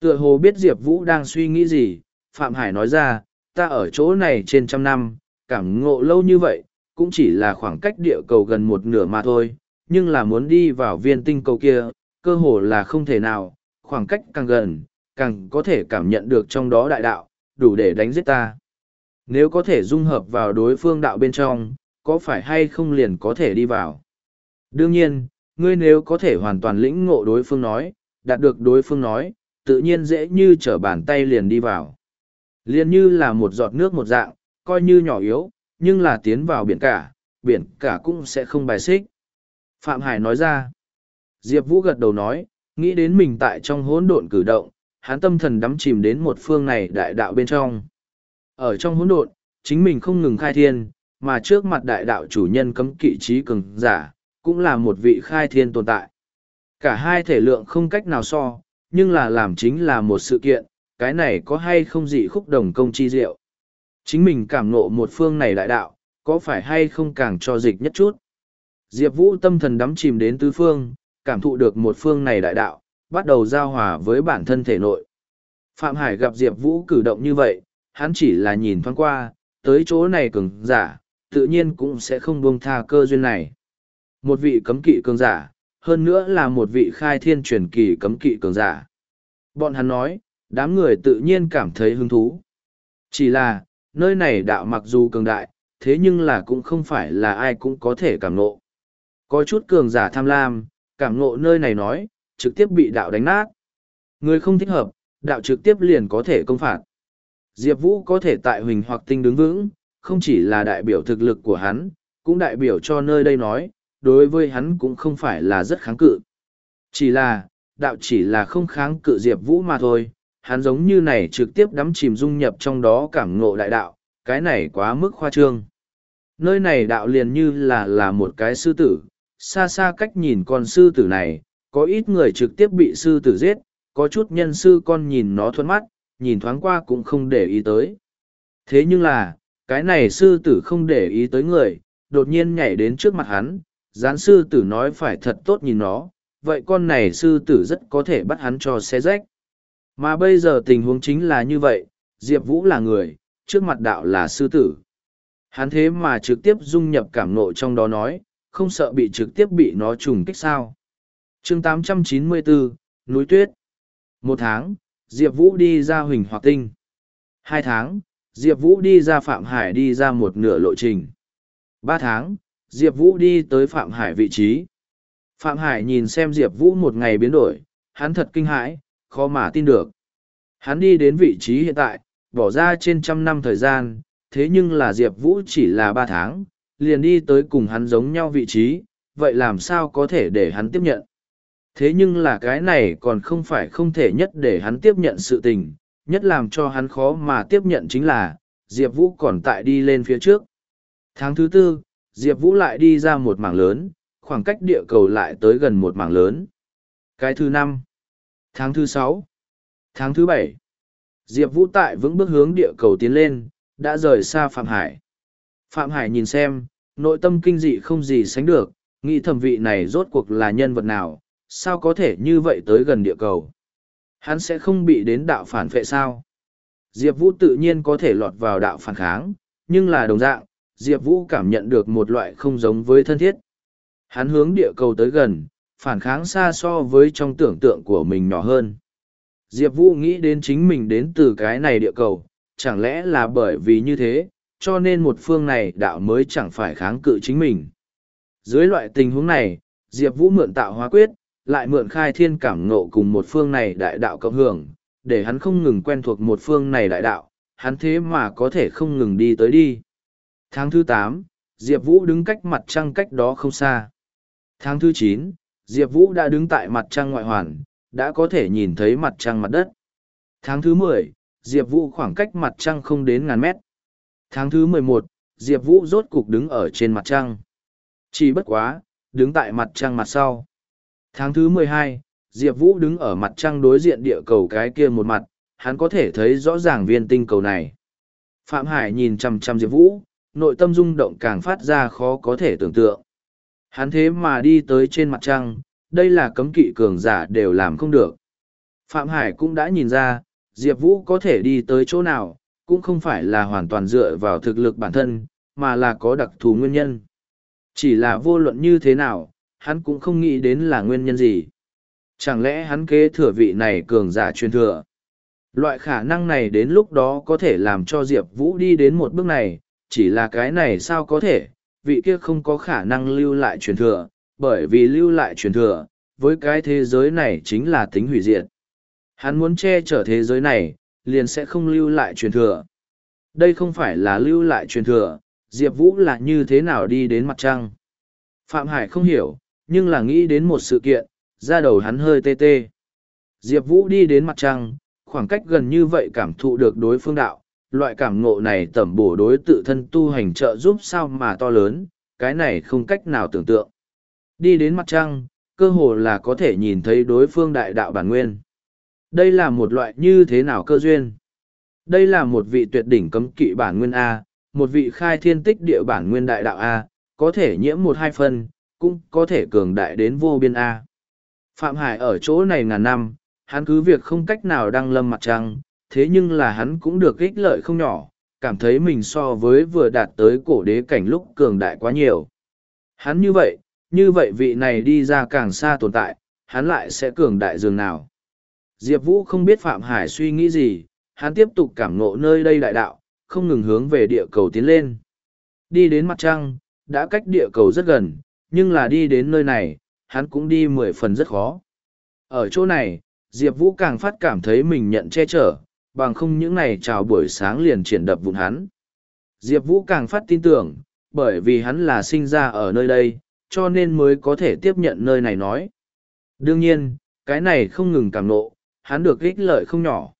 Tựa hồ biết Diệp Vũ đang suy nghĩ gì, Phạm Hải nói ra, ta ở chỗ này trên trăm năm, cảm ngộ lâu như vậy, cũng chỉ là khoảng cách địa cầu gần một nửa mà thôi, nhưng là muốn đi vào viên tinh cầu kia, cơ hồ là không thể nào, khoảng cách càng gần, càng có thể cảm nhận được trong đó đại đạo, đủ để đánh giết ta. Nếu có thể dung hợp vào đối phương đạo bên trong, có phải hay không liền có thể đi vào. Đương nhiên, ngươi nếu có thể hoàn toàn lĩnh ngộ đối phương nói, đạt được đối phương nói, tự nhiên dễ như trở bàn tay liền đi vào. Liền như là một giọt nước một dạng, coi như nhỏ yếu, nhưng là tiến vào biển cả, biển cả cũng sẽ không bài xích. Phạm Hải nói ra. Diệp Vũ gật đầu nói, nghĩ đến mình tại trong hỗn độn cử động, hắn tâm thần đắm chìm đến một phương này đại đạo bên trong. Ở trong hỗn độn, chính mình không ngừng khai thiên, mà trước mặt đại đạo chủ nhân cấm kỵ trí cường giả, cũng là một vị khai thiên tồn tại. Cả hai thể lượng không cách nào so, nhưng là làm chính là một sự kiện, cái này có hay không dị khúc đồng công chi diệu. Chính mình cảm ngộ một phương này đại đạo, có phải hay không càng cho dịch nhất chút. Diệp Vũ tâm thần đắm chìm đến tứ phương, cảm thụ được một phương này đại đạo, bắt đầu giao hòa với bản thân thể nội. Phạm Hải gặp Diệp Vũ cử động như vậy, hắn chỉ là nhìn thoáng qua, tới chỗ này cường giả, tự nhiên cũng sẽ không buông tha cơ duyên này. Một vị cấm kỵ cường giả, hơn nữa là một vị khai thiên truyền kỳ cấm kỵ cường giả. Bọn hắn nói, đám người tự nhiên cảm thấy hứng thú. Chỉ là, nơi này đạo mặc dù cường đại, thế nhưng là cũng không phải là ai cũng có thể cảm nộ. Có chút cường giả tham lam, cảm nộ nơi này nói, trực tiếp bị đạo đánh nát. Người không thích hợp, đạo trực tiếp liền có thể công phạt. Diệp Vũ có thể tại huỳnh hoặc tinh đứng vững, không chỉ là đại biểu thực lực của hắn, cũng đại biểu cho nơi đây nói, đối với hắn cũng không phải là rất kháng cự. Chỉ là, đạo chỉ là không kháng cự Diệp Vũ mà thôi, hắn giống như này trực tiếp đắm chìm dung nhập trong đó cảm ngộ đại đạo, cái này quá mức khoa trương. Nơi này đạo liền như là là một cái sư tử, xa xa cách nhìn con sư tử này, có ít người trực tiếp bị sư tử giết, có chút nhân sư con nhìn nó thuận mắt, nhìn thoáng qua cũng không để ý tới. Thế nhưng là, cái này sư tử không để ý tới người, đột nhiên nhảy đến trước mặt hắn, gián sư tử nói phải thật tốt nhìn nó, vậy con này sư tử rất có thể bắt hắn cho xe rách. Mà bây giờ tình huống chính là như vậy, Diệp Vũ là người, trước mặt đạo là sư tử. Hắn thế mà trực tiếp dung nhập cảm nộ trong đó nói, không sợ bị trực tiếp bị nó trùng kích sao. chương 894, núi tuyết. Một tháng, Diệp Vũ đi ra Huỳnh Hoặc Tinh. Hai tháng, Diệp Vũ đi ra Phạm Hải đi ra một nửa lộ trình. Ba tháng, Diệp Vũ đi tới Phạm Hải vị trí. Phạm Hải nhìn xem Diệp Vũ một ngày biến đổi, hắn thật kinh hãi, khó mà tin được. Hắn đi đến vị trí hiện tại, bỏ ra trên trăm năm thời gian, thế nhưng là Diệp Vũ chỉ là ba tháng, liền đi tới cùng hắn giống nhau vị trí, vậy làm sao có thể để hắn tiếp nhận? Thế nhưng là cái này còn không phải không thể nhất để hắn tiếp nhận sự tình, nhất làm cho hắn khó mà tiếp nhận chính là, Diệp Vũ còn tại đi lên phía trước. Tháng thứ tư, Diệp Vũ lại đi ra một mảng lớn, khoảng cách địa cầu lại tới gần một mảng lớn. Cái thứ năm, tháng thứ sáu, tháng thứ bảy, Diệp Vũ tại vững bước hướng địa cầu tiến lên, đã rời xa Phạm Hải. Phạm Hải nhìn xem, nội tâm kinh dị không gì sánh được, nghĩ thẩm vị này rốt cuộc là nhân vật nào, sao có thể như vậy tới gần địa cầu. Hắn sẽ không bị đến đạo phản phệ sao. Diệp Vũ tự nhiên có thể lọt vào đạo phản kháng, nhưng là đồng dạng, Diệp Vũ cảm nhận được một loại không giống với thân thiết. Hắn hướng địa cầu tới gần, phản kháng xa so với trong tưởng tượng của mình nhỏ hơn. Diệp Vũ nghĩ đến chính mình đến từ cái này địa cầu, chẳng lẽ là bởi vì như thế, cho nên một phương này đạo mới chẳng phải kháng cự chính mình. Dưới loại tình huống này, Diệp Vũ mượn tạo hóa quyết, lại mượn khai thiên cảm ngộ cùng một phương này đại đạo cộng hưởng, để hắn không ngừng quen thuộc một phương này đại đạo, hắn thế mà có thể không ngừng đi tới đi. Tháng thứ tám, Diệp Vũ đứng cách mặt trăng cách đó không xa. Tháng thứ chín, Diệp Vũ đã đứng tại mặt trăng ngoại hoàn, đã có thể nhìn thấy mặt trăng mặt đất. Tháng thứ mười, Diệp Vũ khoảng cách mặt trăng không đến ngàn mét. Tháng thứ mười một, Diệp Vũ rốt cục đứng ở trên mặt trăng. Chỉ bất quá, đứng tại mặt trăng mặt sau. Tháng thứ mười hai, Diệp Vũ đứng ở mặt trăng đối diện địa cầu cái kia một mặt, hắn có thể thấy rõ ràng viên tinh cầu này. Phạm Hải nhìn chằm chằm Diệp Vũ, nội tâm rung động càng phát ra khó có thể tưởng tượng. Hắn thế mà đi tới trên mặt trăng, đây là cấm kỵ cường giả đều làm không được. Phạm Hải cũng đã nhìn ra, Diệp Vũ có thể đi tới chỗ nào, cũng không phải là hoàn toàn dựa vào thực lực bản thân, mà là có đặc thù nguyên nhân. Chỉ là vô luận như thế nào, hắn cũng không nghĩ đến là nguyên nhân gì. Chẳng lẽ hắn kế thừa vị này cường giả truyền thừa? Loại khả năng này đến lúc đó có thể làm cho Diệp Vũ đi đến một bước này, chỉ là cái này sao có thể, vị kia không có khả năng lưu lại truyền thừa, bởi vì lưu lại truyền thừa, với cái thế giới này chính là tính hủy diệt. Hắn muốn che chở thế giới này, liền sẽ không lưu lại truyền thừa. Đây không phải là lưu lại truyền thừa, Diệp Vũ là như thế nào đi đến mặt trăng. Phạm Hải không hiểu, nhưng là nghĩ đến một sự kiện, ra đầu hắn hơi tê tê. Diệp Vũ đi đến mặt trăng, khoảng cách gần như vậy cảm thụ được đối phương đạo, loại cảm ngộ này tẩm bổ đối tự thân tu hành trợ giúp sao mà to lớn, cái này không cách nào tưởng tượng. Đi đến mặt trăng, cơ hồ là có thể nhìn thấy đối phương đại đạo bản nguyên. Đây là một loại như thế nào cơ duyên? Đây là một vị tuyệt đỉnh cấm kỵ bản nguyên A, một vị khai thiên tích địa bản nguyên đại đạo A, có thể nhiễm một hai phân, cũng có thể cường đại đến vô biên A. Phạm Hải ở chỗ này ngàn năm, hắn cứ việc không cách nào đăng lâm mặt trăng, thế nhưng là hắn cũng được ích lợi không nhỏ, cảm thấy mình so với vừa đạt tới cổ đế cảnh lúc cường đại quá nhiều. Hắn như vậy, như vậy vị này đi ra càng xa tồn tại, hắn lại sẽ cường đại dường nào. Diệp Vũ không biết Phạm Hải suy nghĩ gì, hắn tiếp tục cảm ngộ nơi đây đại đạo, không ngừng hướng về địa cầu tiến lên. Đi đến mặt trăng, đã cách địa cầu rất gần, nhưng là đi đến nơi này, hắn cũng đi mười phần rất khó. Ở chỗ này, Diệp Vũ càng phát cảm thấy mình nhận che chở, bằng không những này chào buổi sáng liền triển đập vụn hắn. Diệp Vũ càng phát tin tưởng, bởi vì hắn là sinh ra ở nơi đây, cho nên mới có thể tiếp nhận nơi này nói. Đương nhiên, cái này không ngừng cảm nộ, hắn được ích lợi không nhỏ.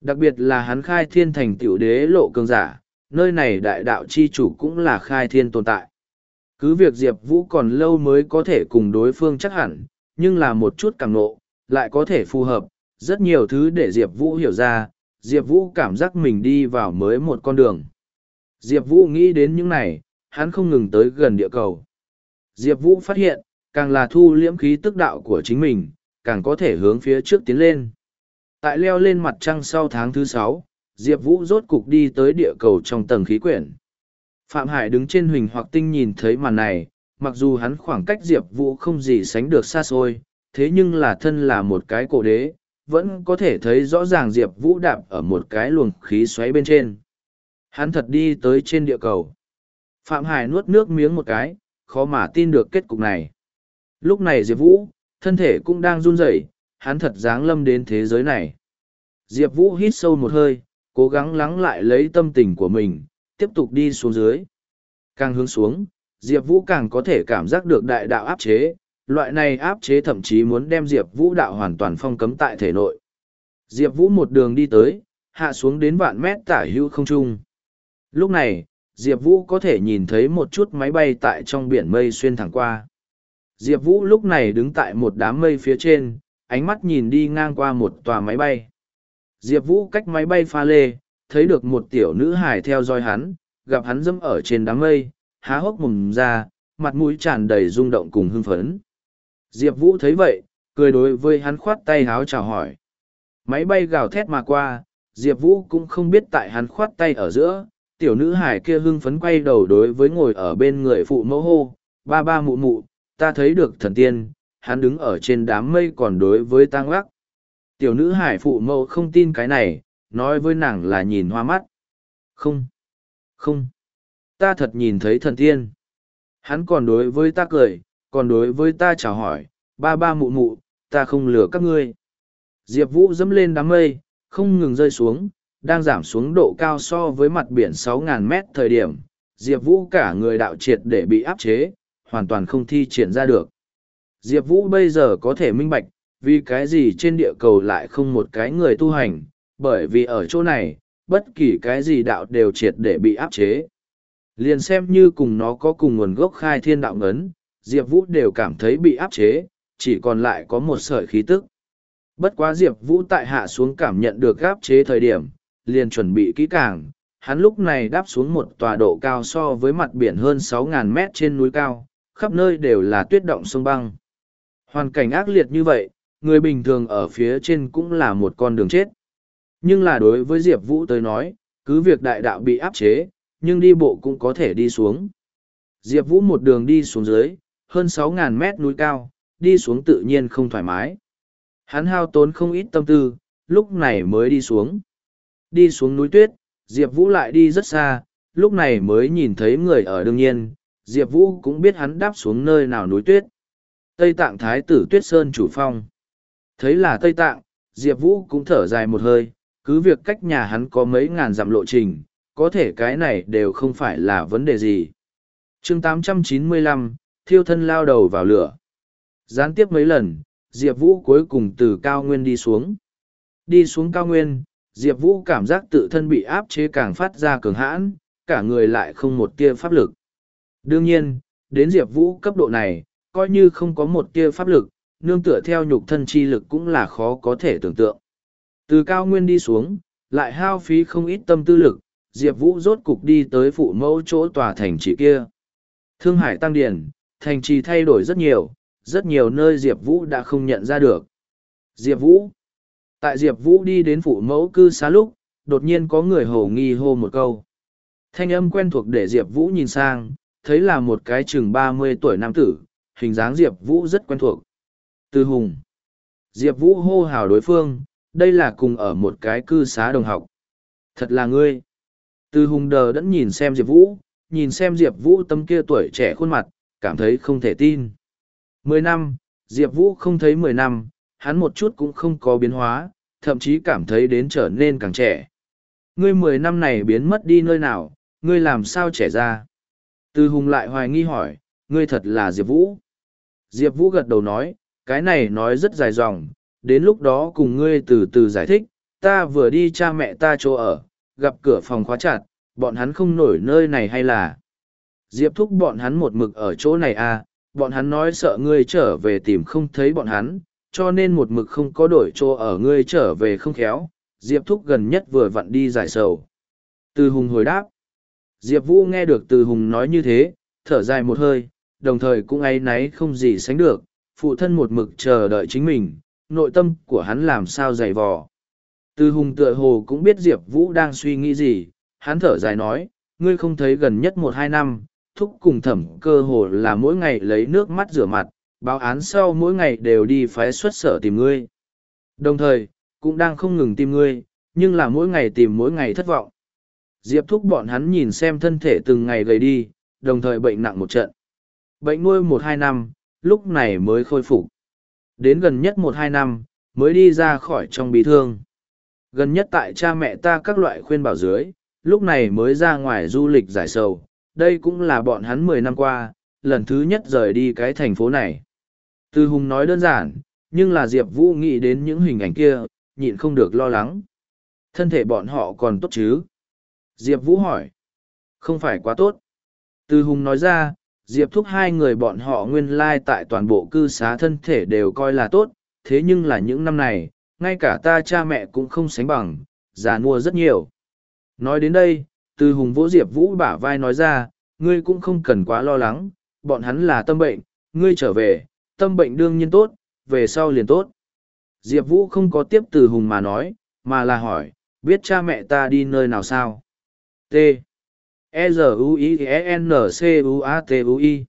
Đặc biệt là hắn khai thiên thành tiểu đế lộ cường giả, nơi này đại đạo chi chủ cũng là khai thiên tồn tại. Cứ việc Diệp Vũ còn lâu mới có thể cùng đối phương chắc hẳn, nhưng là một chút càng nộ, lại có thể phù hợp, rất nhiều thứ để Diệp Vũ hiểu ra, Diệp Vũ cảm giác mình đi vào mới một con đường. Diệp Vũ nghĩ đến những này, hắn không ngừng tới gần địa cầu. Diệp Vũ phát hiện, càng là thu liễm khí tức đạo của chính mình, càng có thể hướng phía trước tiến lên. Tại leo lên mặt trăng sau tháng thứ sáu, Diệp Vũ rốt cục đi tới địa cầu trong tầng khí quyển. Phạm Hải đứng trên huỳnh hoặc tinh nhìn thấy màn này, mặc dù hắn khoảng cách Diệp Vũ không gì sánh được xa xôi, thế nhưng là thân là một cái cổ đế, vẫn có thể thấy rõ ràng Diệp Vũ đạp ở một cái luồng khí xoáy bên trên. Hắn thật đi tới trên địa cầu. Phạm Hải nuốt nước miếng một cái, khó mà tin được kết cục này. Lúc này Diệp Vũ, thân thể cũng đang run rẩy, hắn thật dáng lâm đến thế giới này. Diệp Vũ hít sâu một hơi, cố gắng lắng lại lấy tâm tình của mình, tiếp tục đi xuống dưới. Càng hướng xuống, Diệp Vũ càng có thể cảm giác được đại đạo áp chế, loại này áp chế thậm chí muốn đem Diệp Vũ đạo hoàn toàn phong cấm tại thể nội. Diệp Vũ một đường đi tới, hạ xuống đến vạn mét tả hữu không trung. Lúc này, Diệp Vũ có thể nhìn thấy một chút máy bay tại trong biển mây xuyên thẳng qua. Diệp Vũ lúc này đứng tại một đám mây phía trên, ánh mắt nhìn đi ngang qua một tòa máy bay. Diệp Vũ cách máy bay pha lê, thấy được một tiểu nữ hải theo dõi hắn, gặp hắn dâm ở trên đám mây, há hốc mồm ra, mặt mũi tràn đầy rung động cùng hưng phấn. Diệp Vũ thấy vậy, cười đối với hắn khoát tay háo chào hỏi. Máy bay gào thét mà qua, Diệp Vũ cũng không biết tại hắn khoát tay ở giữa, tiểu nữ hải kia hưng phấn quay đầu đối với ngồi ở bên người phụ mẫu hô, ba ba mụ mụ, ta thấy được thần tiên, hắn đứng ở trên đám mây còn đối với tang lắc. Tiểu nữ hải phụ mẫu không tin cái này, nói với nàng là nhìn hoa mắt. Không, không, ta thật nhìn thấy thần tiên. Hắn còn đối với ta cười, còn đối với ta chào hỏi, ba ba mụ mụ, ta không lừa các ngươi. Diệp Vũ dẫm lên đám mây, không ngừng rơi xuống, đang giảm xuống độ cao so với mặt biển 6.000 mét thời điểm. Diệp Vũ cả người đạo triệt để bị áp chế, hoàn toàn không thi triển ra được. Diệp Vũ bây giờ có thể minh bạch, vì cái gì trên địa cầu lại không một cái người tu hành, bởi vì ở chỗ này, bất kỳ cái gì đạo đều triệt để bị áp chế. Liền xem như cùng nó có cùng nguồn gốc khai thiên đạo ngấn, Diệp Vũ đều cảm thấy bị áp chế, chỉ còn lại có một sợi khí tức. Bất quá Diệp Vũ tại hạ xuống cảm nhận được áp chế thời điểm, liền chuẩn bị kỹ càng. Hắn lúc này đáp xuống một tòa độ cao so với mặt biển hơn 6.000 mét trên núi cao, khắp nơi đều là tuyết động sông băng. Hoàn cảnh ác liệt như vậy, người bình thường ở phía trên cũng là một con đường chết. Nhưng là đối với Diệp Vũ tới nói, cứ việc đại đạo bị áp chế, nhưng đi bộ cũng có thể đi xuống. Diệp Vũ một đường đi xuống dưới, hơn 6.000 mét núi cao, đi xuống tự nhiên không thoải mái. Hắn hao tốn không ít tâm tư, lúc này mới đi xuống. Đi xuống núi tuyết, Diệp Vũ lại đi rất xa, lúc này mới nhìn thấy người ở đương nhiên, Diệp Vũ cũng biết hắn đáp xuống nơi nào núi tuyết. Tây Tạng Thái tử Tuyết Sơn chủ phong. Thấy là Tây Tạng, Diệp Vũ cũng thở dài một hơi, cứ việc cách nhà hắn có mấy ngàn dặm lộ trình, có thể cái này đều không phải là vấn đề gì. chương 895, thiêu thân lao đầu vào lửa. Gián tiếp mấy lần, Diệp Vũ cuối cùng từ cao nguyên đi xuống. Đi xuống cao nguyên, Diệp Vũ cảm giác tự thân bị áp chế càng phát ra cường hãn, cả người lại không một tia pháp lực. Đương nhiên, đến Diệp Vũ cấp độ này, coi như không có một tia pháp lực, nương tựa theo nhục thân chi lực cũng là khó có thể tưởng tượng. Từ cao nguyên đi xuống, lại hao phí không ít tâm tư lực, Diệp Vũ rốt cục đi tới phụ mẫu chỗ tòa thành trị kia. Thương Hải Tăng Điển, thành trì thay đổi rất nhiều, rất nhiều nơi Diệp Vũ đã không nhận ra được. Diệp Vũ Tại Diệp Vũ đi đến phụ mẫu cư xá lúc, đột nhiên có người hổ nghi hô một câu. Thanh âm quen thuộc để Diệp Vũ nhìn sang, thấy là một cái chừng ba mươi tuổi nam tử, hình dáng Diệp Vũ rất quen thuộc. Từ Hùng Diệp Vũ hô hào đối phương, đây là cùng ở một cái cư xá đồng học. Thật là ngươi. Từ Hùng đờ đẫn nhìn xem Diệp Vũ, nhìn xem Diệp Vũ tâm kia tuổi trẻ khuôn mặt, cảm thấy không thể tin. Mười năm, Diệp Vũ không thấy mười năm, hắn một chút cũng không có biến hóa, thậm chí cảm thấy đến trở nên càng trẻ. Ngươi mười năm này biến mất đi nơi nào, ngươi làm sao trẻ ra? Từ Hùng lại hoài nghi hỏi, ngươi thật là Diệp Vũ. Diệp Vũ gật đầu nói, cái này nói rất dài dòng, đến lúc đó cùng ngươi từ từ giải thích, ta vừa đi cha mẹ ta chỗ ở, gặp cửa phòng khóa chặt, bọn hắn không nổi nơi này hay là. Diệp thúc bọn hắn một mực ở chỗ này à, bọn hắn nói sợ ngươi trở về tìm không thấy bọn hắn, cho nên một mực không có đổi chỗ ở ngươi trở về không khéo. Diệp thúc gần nhất vừa vặn đi giải sầu. Từ Hùng hồi đáp. Diệp Vũ nghe được Từ Hùng nói như thế, thở dài một hơi, đồng thời cũng áy náy không gì sánh được, phụ thân một mực chờ đợi chính mình, nội tâm của hắn làm sao dày vò. Từ Hùng tựa hồ cũng biết Diệp Vũ đang suy nghĩ gì, hắn thở dài nói, ngươi không thấy gần nhất một hai năm, thúc cùng thẩm cơ hồ là mỗi ngày lấy nước mắt rửa mặt, báo án sau mỗi ngày đều đi phái xuất sở tìm ngươi. Đồng thời, cũng đang không ngừng tìm ngươi, nhưng là mỗi ngày tìm mỗi ngày thất vọng. Diệp thúc bọn hắn nhìn xem thân thể từng ngày gầy đi, đồng thời bệnh nặng một trận. Bệnh nuôi một hai năm, lúc này mới khôi phục. Đến gần nhất một hai năm, mới đi ra khỏi trong bí thương. Gần nhất tại cha mẹ ta các loại khuyên bảo dưới, lúc này mới ra ngoài du lịch giải sầu. Đây cũng là bọn hắn mười năm qua, lần thứ nhất rời đi cái thành phố này. Từ Hùng nói đơn giản, nhưng là Diệp Vũ nghĩ đến những hình ảnh kia, nhịn không được lo lắng. Thân thể bọn họ còn tốt chứ? Diệp Vũ hỏi. Không phải quá tốt. Từ Hùng nói ra, Diệp thúc hai người bọn họ nguyên lai tại toàn bộ cư xá thân thể đều coi là tốt, thế nhưng là những năm này, ngay cả ta cha mẹ cũng không sánh bằng, già mua rất nhiều. Nói đến đây, từ Hùng vỗ Diệp Vũ bả vai nói ra, ngươi cũng không cần quá lo lắng, bọn hắn là tâm bệnh, ngươi trở về, tâm bệnh đương nhiên tốt, về sau liền tốt. Diệp Vũ không có tiếp từ Hùng mà nói, mà là hỏi, biết cha mẹ ta đi nơi nào sao? T. E Z U I E N C U A T U I.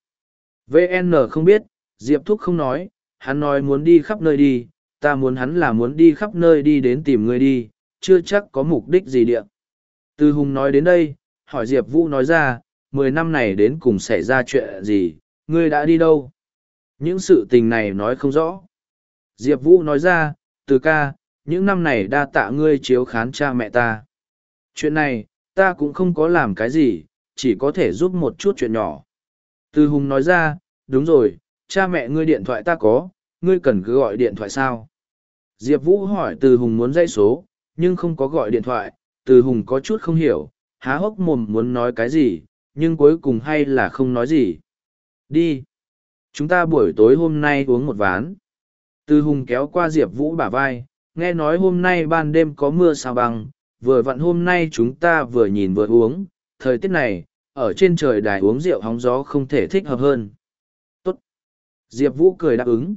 VN không biết, Diệp Thúc không nói, hắn nói muốn đi khắp nơi đi, ta muốn hắn là muốn đi khắp nơi đi đến tìm người đi, chưa chắc có mục đích gì địa. Từ Hùng nói đến đây, hỏi Diệp Vũ nói ra, mười năm này đến cùng xảy ra chuyện gì, ngươi đã đi đâu? Những sự tình này nói không rõ. Diệp Vũ nói ra, từ ca, những năm này đa tạ ngươi chiếu khán cha mẹ ta. Chuyện này, ta cũng không có làm cái gì, chỉ có thể giúp một chút chuyện nhỏ. Từ Hùng nói ra, đúng rồi, cha mẹ ngươi điện thoại ta có, ngươi cần cứ gọi điện thoại sao? Diệp Vũ hỏi Từ Hùng muốn dây số, nhưng không có gọi điện thoại, từ Hùng có chút không hiểu, há hốc mồm muốn nói cái gì, nhưng cuối cùng hay là không nói gì. Đi! Chúng ta buổi tối hôm nay uống một ván. Từ Hùng kéo qua Diệp Vũ bả vai, nghe nói hôm nay ban đêm có mưa sao băng, vừa vặn hôm nay chúng ta vừa nhìn vừa uống, thời tiết này, ở trên trời đài uống rượu hóng gió không thể thích hợp hơn. Tốt. Diệp Vũ cười đáp ứng.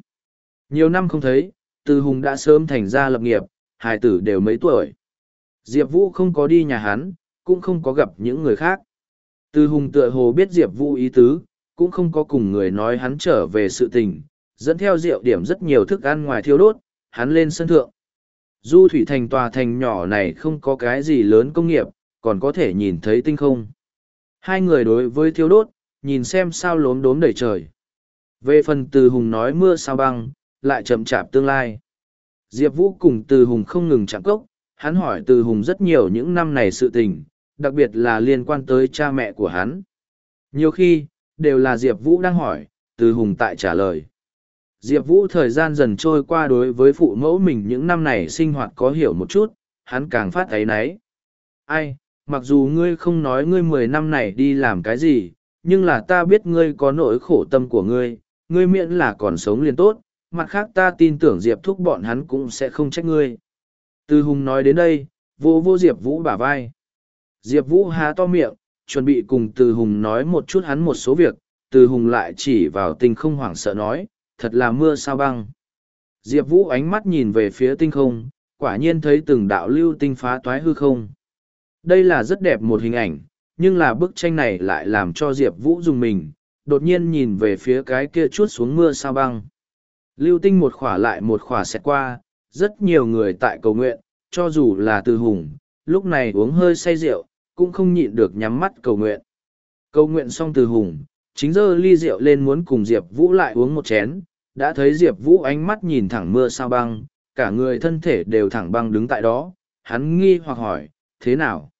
Nhiều năm không thấy, Từ Hùng đã sớm thành ra lập nghiệp, Hải tử đều mấy tuổi. Diệp Vũ không có đi nhà hắn, cũng không có gặp những người khác. Từ Hùng tựa hồ biết Diệp Vũ ý tứ, cũng không có cùng người nói hắn trở về sự tình, dẫn theo rượu điểm rất nhiều thức ăn ngoài thiêu đốt, hắn lên sân thượng. Du thủy thành tòa thành nhỏ này không có cái gì lớn công nghiệp, còn có thể nhìn thấy tinh không. Hai người đối với thiêu đốt, nhìn xem sao lốm đốm đầy trời. Về phần từ hùng nói mưa sao băng, lại chậm chạp tương lai. Diệp Vũ cùng từ hùng không ngừng chạm cốc, hắn hỏi từ hùng rất nhiều những năm này sự tình, đặc biệt là liên quan tới cha mẹ của hắn. Nhiều khi, đều là Diệp Vũ đang hỏi, từ hùng tại trả lời. Diệp Vũ thời gian dần trôi qua đối với phụ mẫu mình những năm này sinh hoạt có hiểu một chút, hắn càng phát thấy nấy. Ai, mặc dù ngươi không nói ngươi mười năm này đi làm cái gì, nhưng là ta biết ngươi có nỗi khổ tâm của ngươi, ngươi miễn là còn sống liền tốt, mặt khác ta tin tưởng Diệp thúc bọn hắn cũng sẽ không trách ngươi. Từ Hùng nói đến đây, vô vô Diệp Vũ bả vai. Diệp Vũ há to miệng, chuẩn bị cùng Từ Hùng nói một chút hắn một số việc, Từ Hùng lại chỉ vào tinh không hoảng sợ nói, thật là mưa sao băng. Diệp Vũ ánh mắt nhìn về phía tinh không, quả nhiên thấy từng đạo lưu tinh phá toái hư không. Đây là rất đẹp một hình ảnh, nhưng là bức tranh này lại làm cho Diệp Vũ dùng mình, đột nhiên nhìn về phía cái kia chút xuống mưa sao băng. Lưu tinh một khỏa lại một khỏa xẹt qua, rất nhiều người tại cầu nguyện, cho dù là từ hùng, lúc này uống hơi say rượu, cũng không nhịn được nhắm mắt cầu nguyện. Cầu nguyện xong từ hùng, chính giờ ly rượu lên muốn cùng Diệp Vũ lại uống một chén, đã thấy Diệp Vũ ánh mắt nhìn thẳng mưa sao băng, cả người thân thể đều thẳng băng đứng tại đó, hắn nghi hoặc hỏi, thế nào?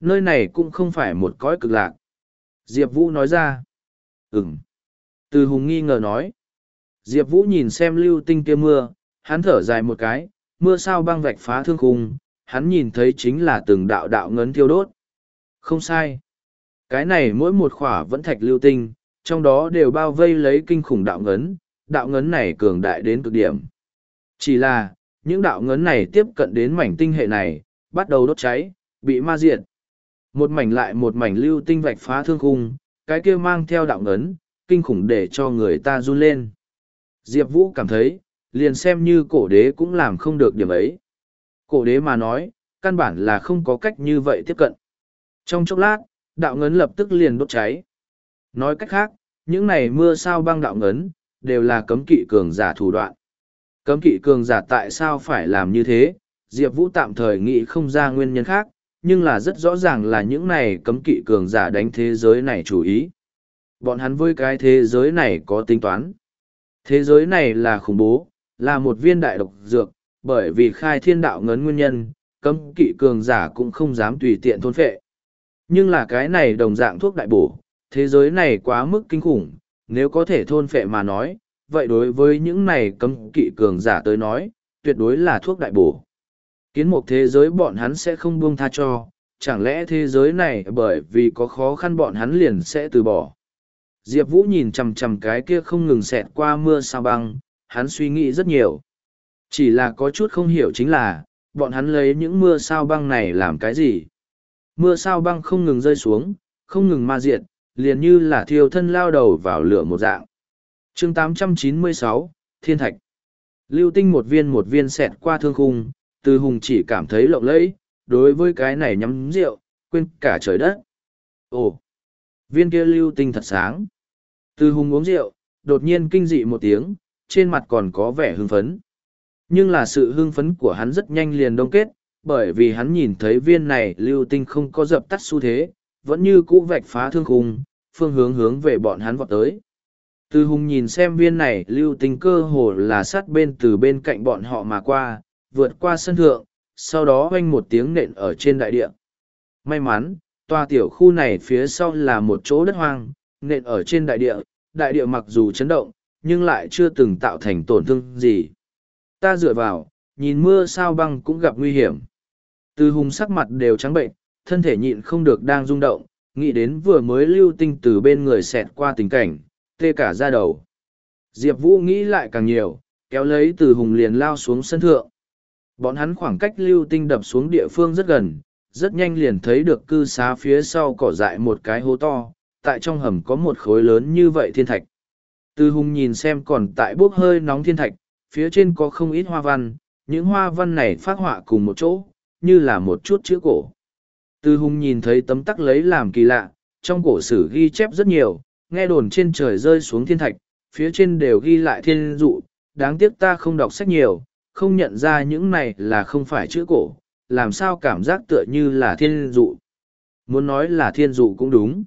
Nơi này cũng không phải một cõi cực lạc. Diệp Vũ nói ra, ừm. Từ hùng nghi ngờ nói, Diệp Vũ nhìn xem lưu tinh kia mưa, hắn thở dài một cái, mưa sao băng vạch phá thương khung, hắn nhìn thấy chính là từng đạo đạo ngấn thiêu đốt. Không sai. Cái này mỗi một khỏa vẫn thạch lưu tinh, trong đó đều bao vây lấy kinh khủng đạo ngấn, đạo ngấn này cường đại đến cực điểm. Chỉ là, những đạo ngấn này tiếp cận đến mảnh tinh hệ này, bắt đầu đốt cháy, bị ma diệt. Một mảnh lại một mảnh lưu tinh vạch phá thương khung, cái kia mang theo đạo ngấn, kinh khủng để cho người ta run lên. Diệp Vũ cảm thấy, liền xem như cổ đế cũng làm không được điểm ấy. Cổ đế mà nói, căn bản là không có cách như vậy tiếp cận. Trong chốc lát, đạo ngấn lập tức liền đốt cháy. Nói cách khác, những này mưa sao băng đạo ngấn, đều là cấm kỵ cường giả thủ đoạn. Cấm kỵ cường giả tại sao phải làm như thế? Diệp Vũ tạm thời nghĩ không ra nguyên nhân khác, nhưng là rất rõ ràng là những này cấm kỵ cường giả đánh thế giới này chủ ý. Bọn hắn với cái thế giới này có tính toán. Thế giới này là khủng bố, là một viên đại độc dược, bởi vì khai thiên đạo ngấn nguyên nhân, cấm kỵ cường giả cũng không dám tùy tiện thôn phệ. Nhưng là cái này đồng dạng thuốc đại bổ, thế giới này quá mức kinh khủng, nếu có thể thôn phệ mà nói, vậy đối với những này cấm kỵ cường giả tới nói, tuyệt đối là thuốc đại bổ. Kiến một thế giới bọn hắn sẽ không buông tha cho, chẳng lẽ thế giới này bởi vì có khó khăn bọn hắn liền sẽ từ bỏ. Diệp Vũ nhìn chằm chằm cái kia không ngừng xẹt qua mưa sao băng, hắn suy nghĩ rất nhiều. Chỉ là có chút không hiểu chính là, bọn hắn lấy những mưa sao băng này làm cái gì? Mưa sao băng không ngừng rơi xuống, không ngừng ma diệt, liền như là thiêu thân lao đầu vào lửa một dạng. chương 896, Thiên Thạch Lưu tinh một viên một viên xẹt qua thương khung, từ hùng chỉ cảm thấy lộng lẫy, đối với cái này nhắm rượu, quên cả trời đất. Ồ, viên kia lưu tinh thật sáng. Từ hùng uống rượu, đột nhiên kinh dị một tiếng, trên mặt còn có vẻ hưng phấn. Nhưng là sự hưng phấn của hắn rất nhanh liền đông kết, bởi vì hắn nhìn thấy viên này lưu tinh không có dập tắt xu thế, vẫn như cũ vạch phá thương khung, phương hướng hướng về bọn hắn vọt tới. Từ hùng nhìn xem viên này lưu tinh cơ hồ là sát bên từ bên cạnh bọn họ mà qua, vượt qua sân thượng, sau đó oanh một tiếng nện ở trên đại địa. May mắn, tòa tiểu khu này phía sau là một chỗ đất hoang, nện ở trên đại địa, đại địa mặc dù chấn động, nhưng lại chưa từng tạo thành tổn thương gì. Ta dựa vào, nhìn mưa sao băng cũng gặp nguy hiểm. Từ hùng sắc mặt đều trắng bệnh, thân thể nhịn không được đang rung động, nghĩ đến vừa mới lưu tinh từ bên người xẹt qua tình cảnh, tê cả ra đầu. Diệp Vũ nghĩ lại càng nhiều, kéo lấy từ hùng liền lao xuống sân thượng. Bọn hắn khoảng cách lưu tinh đập xuống địa phương rất gần, rất nhanh liền thấy được cư xá phía sau cỏ dại một cái hố to, tại trong hầm có một khối lớn như vậy thiên thạch. Từ hùng nhìn xem còn tại bốc hơi nóng thiên thạch, phía trên có không ít hoa văn, những hoa văn này phát họa cùng một chỗ, như là một chút chữ cổ. Từ hùng nhìn thấy tấm tắc lấy làm kỳ lạ, trong cổ sử ghi chép rất nhiều, nghe đồn trên trời rơi xuống thiên thạch, phía trên đều ghi lại thiên dụ, đáng tiếc ta không đọc sách nhiều, không nhận ra những này là không phải chữ cổ, làm sao cảm giác tựa như là thiên dụ. Muốn nói là thiên dụ cũng đúng.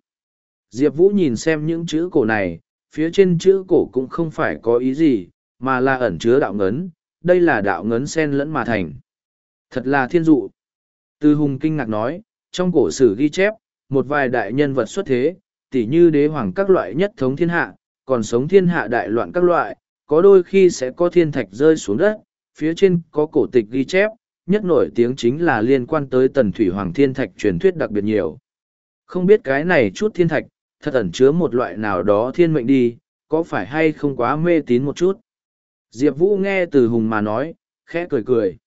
Diệp Vũ nhìn xem những chữ cổ này, phía trên chữ cổ cũng không phải có ý gì, mà là ẩn chứa đạo ngấn, đây là đạo ngấn sen lẫn mà thành. Thật là thiên dụ. Tư Hùng kinh ngạc nói, trong cổ sử ghi chép, một vài đại nhân vật xuất thế, tỉ như đế hoàng các loại nhất thống thiên hạ, còn sống thiên hạ đại loạn các loại, có đôi khi sẽ có thiên thạch rơi xuống đất, phía trên có cổ tịch ghi chép, nhất nổi tiếng chính là liên quan tới tần thủy hoàng thiên thạch truyền thuyết đặc biệt nhiều. Không biết cái này chút thiên thạch, thật ẩn chứa một loại nào đó thiên mệnh đi, có phải hay không quá mê tín một chút. Diệp Vũ nghe từ Hùng mà nói, khẽ cười cười.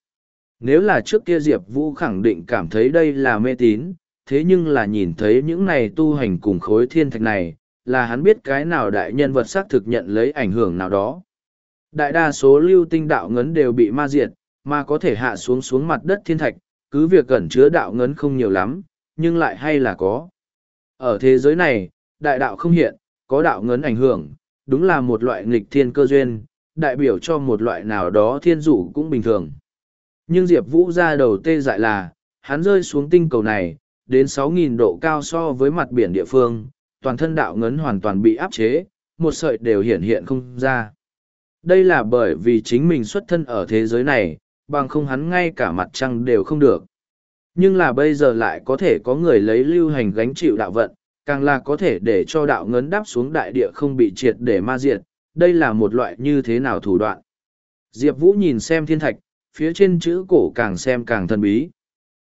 Nếu là trước kia Diệp Vũ khẳng định cảm thấy đây là mê tín, thế nhưng là nhìn thấy những này tu hành cùng khối thiên thạch này, là hắn biết cái nào đại nhân vật xác thực nhận lấy ảnh hưởng nào đó. Đại đa số lưu tinh đạo ngấn đều bị ma diệt, mà có thể hạ xuống xuống mặt đất thiên thạch, cứ việc cẩn chứa đạo ngấn không nhiều lắm, nhưng lại hay là có. Ở thế giới này, đại đạo không hiện, có đạo ngấn ảnh hưởng, đúng là một loại nghịch thiên cơ duyên, đại biểu cho một loại nào đó thiên dụ cũng bình thường. Nhưng Diệp Vũ ra đầu tê dại là, hắn rơi xuống tinh cầu này, đến 6.000 độ cao so với mặt biển địa phương, toàn thân đạo ngấn hoàn toàn bị áp chế, một sợi đều hiện hiện không ra. Đây là bởi vì chính mình xuất thân ở thế giới này, bằng không hắn ngay cả mặt trăng đều không được. Nhưng là bây giờ lại có thể có người lấy lưu hành gánh chịu đạo vận, càng là có thể để cho đạo ngấn đáp xuống đại địa không bị triệt để ma diệt, đây là một loại như thế nào thủ đoạn. Diệp Vũ nhìn xem thiên thạch, phía trên chữ cổ càng xem càng thần bí.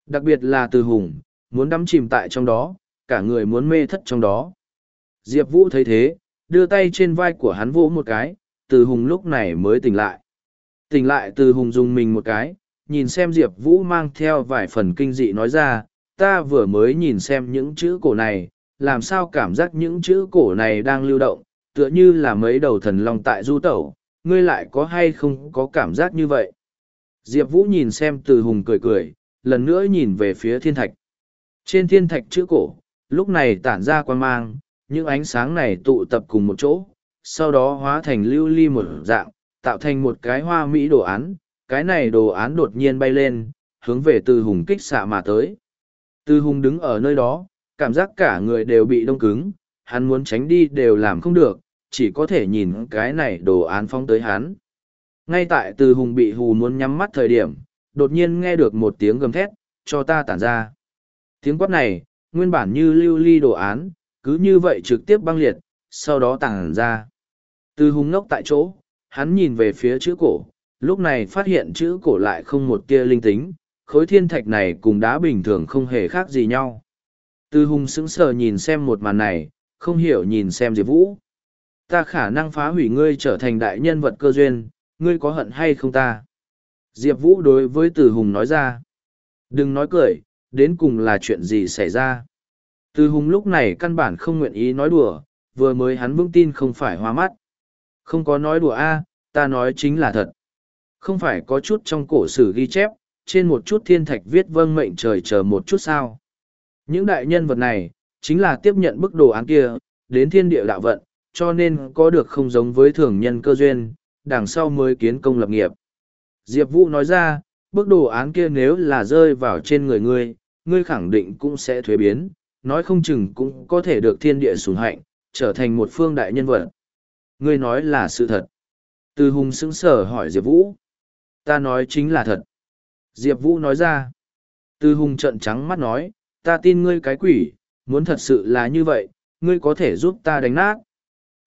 Đặc biệt là từ hùng, muốn đắm chìm tại trong đó, cả người muốn mê thất trong đó. Diệp Vũ thấy thế, đưa tay trên vai của hắn vỗ một cái, từ hùng lúc này mới tỉnh lại. Tỉnh lại từ hùng dùng mình một cái, nhìn xem Diệp Vũ mang theo vài phần kinh dị nói ra, ta vừa mới nhìn xem những chữ cổ này, làm sao cảm giác những chữ cổ này đang lưu động, tựa như là mấy đầu thần long tại du tẩu, ngươi lại có hay không có cảm giác như vậy. Diệp Vũ nhìn xem từ hùng cười cười, lần nữa nhìn về phía thiên thạch. Trên thiên thạch chữ cổ, lúc này tản ra quan mang, những ánh sáng này tụ tập cùng một chỗ, sau đó hóa thành lưu ly một dạng, tạo thành một cái hoa mỹ đồ án, cái này đồ án đột nhiên bay lên, hướng về từ hùng kích xạ mà tới. Từ hùng đứng ở nơi đó, cảm giác cả người đều bị đông cứng, hắn muốn tránh đi đều làm không được, chỉ có thể nhìn cái này đồ án phong tới hắn. Ngay tại từ hùng bị hù muốn nhắm mắt thời điểm, đột nhiên nghe được một tiếng gầm thét, cho ta tản ra. Tiếng quát này, nguyên bản như lưu ly đồ án, cứ như vậy trực tiếp băng liệt, sau đó tản ra. Từ hùng ngốc tại chỗ, hắn nhìn về phía chữ cổ, lúc này phát hiện chữ cổ lại không một tia linh tính, khối thiên thạch này cùng đá bình thường không hề khác gì nhau. Từ hùng sững sờ nhìn xem một màn này, không hiểu nhìn xem Diệp Vũ. Ta khả năng phá hủy ngươi trở thành đại nhân vật cơ duyên, ngươi có hận hay không ta? Diệp Vũ đối với Từ Hùng nói ra. Đừng nói cười, đến cùng là chuyện gì xảy ra. Từ Hùng lúc này căn bản không nguyện ý nói đùa, vừa mới hắn vững tin không phải hoa mắt. Không có nói đùa a ta nói chính là thật. Không phải có chút trong cổ sử ghi chép, trên một chút thiên thạch viết vâng mệnh trời chờ một chút sao. Những đại nhân vật này, chính là tiếp nhận bức đồ án kia, đến thiên địa đạo vận, cho nên có được không giống với thường nhân cơ duyên, đằng sau mới kiến công lập nghiệp. Diệp Vũ nói ra, bức đồ án kia nếu là rơi vào trên người ngươi, ngươi khẳng định cũng sẽ thuế biến, nói không chừng cũng có thể được thiên địa sủng hạnh, trở thành một phương đại nhân vật. Ngươi nói là sự thật. Từ hùng sững sở hỏi Diệp Vũ. Ta nói chính là thật. Diệp Vũ nói ra. Từ hùng trận trắng mắt nói, ta tin ngươi cái quỷ, muốn thật sự là như vậy, ngươi có thể giúp ta đánh nát.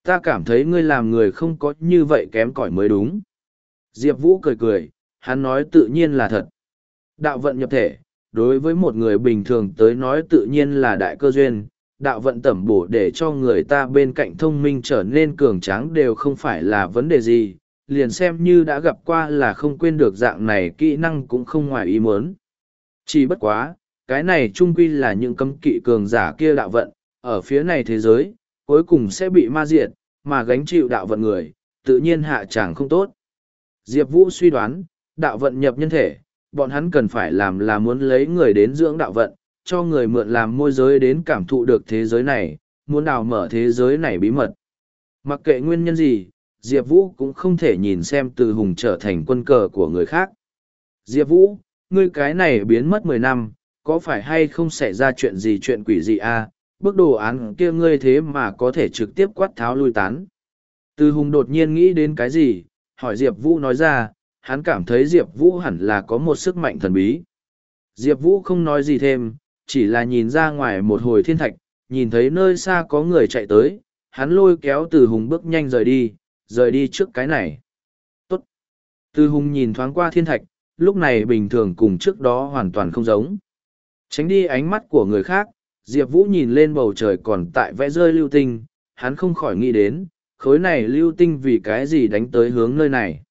Ta cảm thấy ngươi làm người không có như vậy kém cỏi mới đúng. Diệp Vũ cười cười, hắn nói tự nhiên là thật. Đạo vận nhập thể, đối với một người bình thường tới nói tự nhiên là đại cơ duyên, đạo vận tẩm bổ để cho người ta bên cạnh thông minh trở nên cường tráng đều không phải là vấn đề gì, liền xem như đã gặp qua là không quên được dạng này kỹ năng cũng không ngoài ý muốn. Chỉ bất quá, cái này trung quy là những cấm kỵ cường giả kia đạo vận, ở phía này thế giới, cuối cùng sẽ bị ma diệt, mà gánh chịu đạo vận người, tự nhiên hạ chẳng không tốt. Diệp Vũ suy đoán, đạo vận nhập nhân thể, bọn hắn cần phải làm là muốn lấy người đến dưỡng đạo vận, cho người mượn làm môi giới đến cảm thụ được thế giới này, muốn đào mở thế giới này bí mật. Mặc kệ nguyên nhân gì, Diệp Vũ cũng không thể nhìn xem từ hùng trở thành quân cờ của người khác. Diệp Vũ, ngươi cái này biến mất mười năm, có phải hay không xảy ra chuyện gì chuyện quỷ gì à, bức đồ án kia ngươi thế mà có thể trực tiếp quát tháo lui tán. Từ hùng đột nhiên nghĩ đến cái gì, hỏi Diệp Vũ nói ra, hắn cảm thấy Diệp Vũ hẳn là có một sức mạnh thần bí. Diệp Vũ không nói gì thêm, chỉ là nhìn ra ngoài một hồi thiên thạch, nhìn thấy nơi xa có người chạy tới, hắn lôi kéo từ hùng bước nhanh rời đi, rời đi trước cái này. Tốt. Từ hùng nhìn thoáng qua thiên thạch, lúc này bình thường cùng trước đó hoàn toàn không giống. Tránh đi ánh mắt của người khác, Diệp Vũ nhìn lên bầu trời còn tại vẽ rơi lưu tinh, hắn không khỏi nghĩ đến, khối này lưu tinh vì cái gì đánh tới hướng nơi này.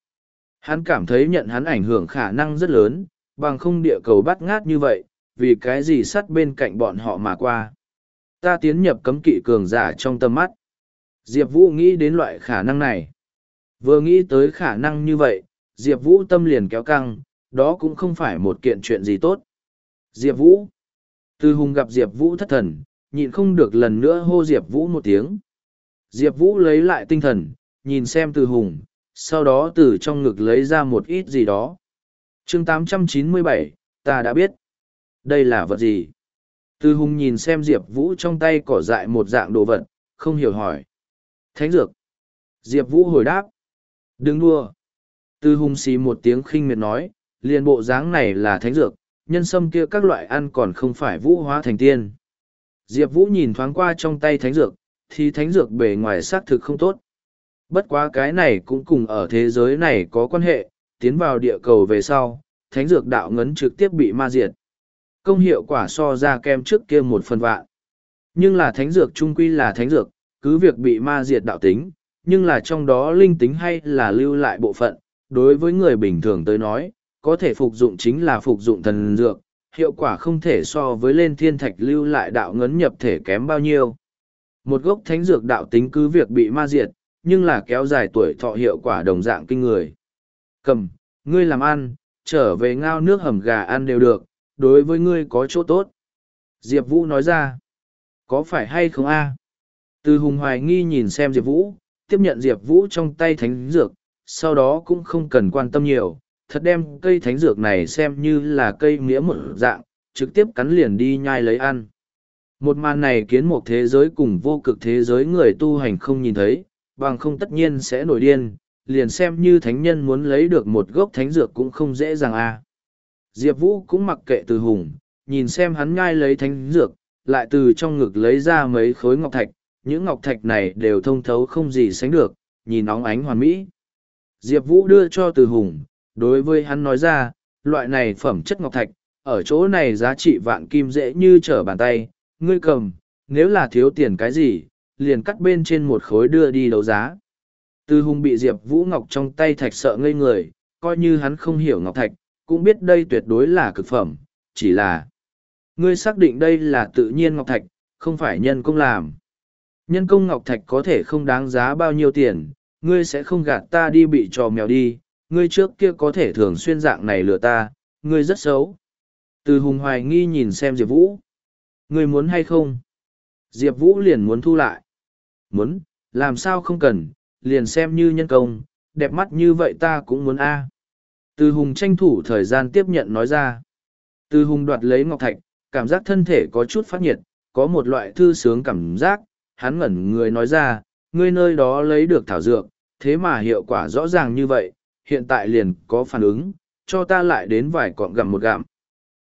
Hắn cảm thấy nhận hắn ảnh hưởng khả năng rất lớn, bằng không địa cầu bắt ngát như vậy, vì cái gì sắt bên cạnh bọn họ mà qua. Ta tiến nhập cấm kỵ cường giả trong tâm mắt. Diệp Vũ nghĩ đến loại khả năng này. Vừa nghĩ tới khả năng như vậy, Diệp Vũ tâm liền kéo căng, đó cũng không phải một kiện chuyện gì tốt. Diệp Vũ. Từ hùng gặp Diệp Vũ thất thần, nhịn không được lần nữa hô Diệp Vũ một tiếng. Diệp Vũ lấy lại tinh thần, nhìn xem từ hùng, sau đó từ trong ngực lấy ra một ít gì đó. chương 897, ta đã biết. Đây là vật gì? Từ hùng nhìn xem Diệp Vũ trong tay cỏ dại một dạng đồ vật, không hiểu hỏi. Thánh dược. Diệp Vũ hồi đáp. Đừng đua. Từ hùng xì một tiếng khinh miệt nói, liền bộ dáng này là thánh dược, nhân sâm kia các loại ăn còn không phải vũ hóa thành tiên. Diệp Vũ nhìn thoáng qua trong tay thánh dược, thì thánh dược bề ngoài xác thực không tốt. Bất quá cái này cũng cùng ở thế giới này có quan hệ, tiến vào địa cầu về sau, thánh dược đạo ngấn trực tiếp bị ma diệt. Công hiệu quả so ra kem trước kia một phần vạn. Nhưng là thánh dược trung quy là thánh dược, cứ việc bị ma diệt đạo tính, nhưng là trong đó linh tính hay là lưu lại bộ phận, đối với người bình thường tới nói, có thể phục dụng chính là phục dụng thần dược, hiệu quả không thể so với lên thiên thạch lưu lại đạo ngấn nhập thể kém bao nhiêu. Một gốc thánh dược đạo tính cứ việc bị ma diệt, nhưng là kéo dài tuổi thọ hiệu quả đồng dạng kinh người. Cầm, ngươi làm ăn, trở về ngao nước hầm gà ăn đều được, đối với ngươi có chỗ tốt. Diệp Vũ nói ra, có phải hay không a Từ hùng hoài nghi nhìn xem Diệp Vũ, tiếp nhận Diệp Vũ trong tay thánh dược, sau đó cũng không cần quan tâm nhiều, thật đem cây thánh dược này xem như là cây mía một dạng, trực tiếp cắn liền đi nhai lấy ăn. Một màn này kiến một thế giới cùng vô cực thế giới người tu hành không nhìn thấy, bằng không tất nhiên sẽ nổi điên, liền xem như thánh nhân muốn lấy được một gốc thánh dược cũng không dễ dàng a. À. Diệp Vũ cũng mặc kệ từ hùng, nhìn xem hắn nhai lấy thánh dược, lại từ trong ngực lấy ra mấy khối ngọc thạch, những ngọc thạch này đều thông thấu không gì sánh được, nhìn nóng ánh hoàn mỹ. Diệp Vũ đưa cho từ hùng, đối với hắn nói ra, loại này phẩm chất ngọc thạch, ở chỗ này giá trị vạn kim dễ như trở bàn tay, ngươi cầm, nếu là thiếu tiền cái gì, liền cắt bên trên một khối đưa đi đấu giá. tư hùng bị Diệp Vũ Ngọc trong tay thạch sợ ngây người, coi như hắn không hiểu Ngọc Thạch, cũng biết đây tuyệt đối là cực phẩm, chỉ là ngươi xác định đây là tự nhiên Ngọc Thạch, không phải nhân công làm. Nhân công Ngọc Thạch có thể không đáng giá bao nhiêu tiền, ngươi sẽ không gạt ta đi bị trò mèo đi, ngươi trước kia có thể thường xuyên dạng này lừa ta, ngươi rất xấu. Từ hùng hoài nghi nhìn xem Diệp Vũ. Ngươi muốn hay không? Diệp Vũ liền muốn thu lại. Muốn, làm sao không cần, liền xem như nhân công, đẹp mắt như vậy ta cũng muốn a à. Từ hùng tranh thủ thời gian tiếp nhận nói ra. Từ hùng đoạt lấy ngọc thạch, cảm giác thân thể có chút phát nhiệt, có một loại thư sướng cảm giác, hắn ngẩn người nói ra, ngươi nơi đó lấy được thảo dược, thế mà hiệu quả rõ ràng như vậy, hiện tại liền có phản ứng, cho ta lại đến vài cọng gặm một gặm.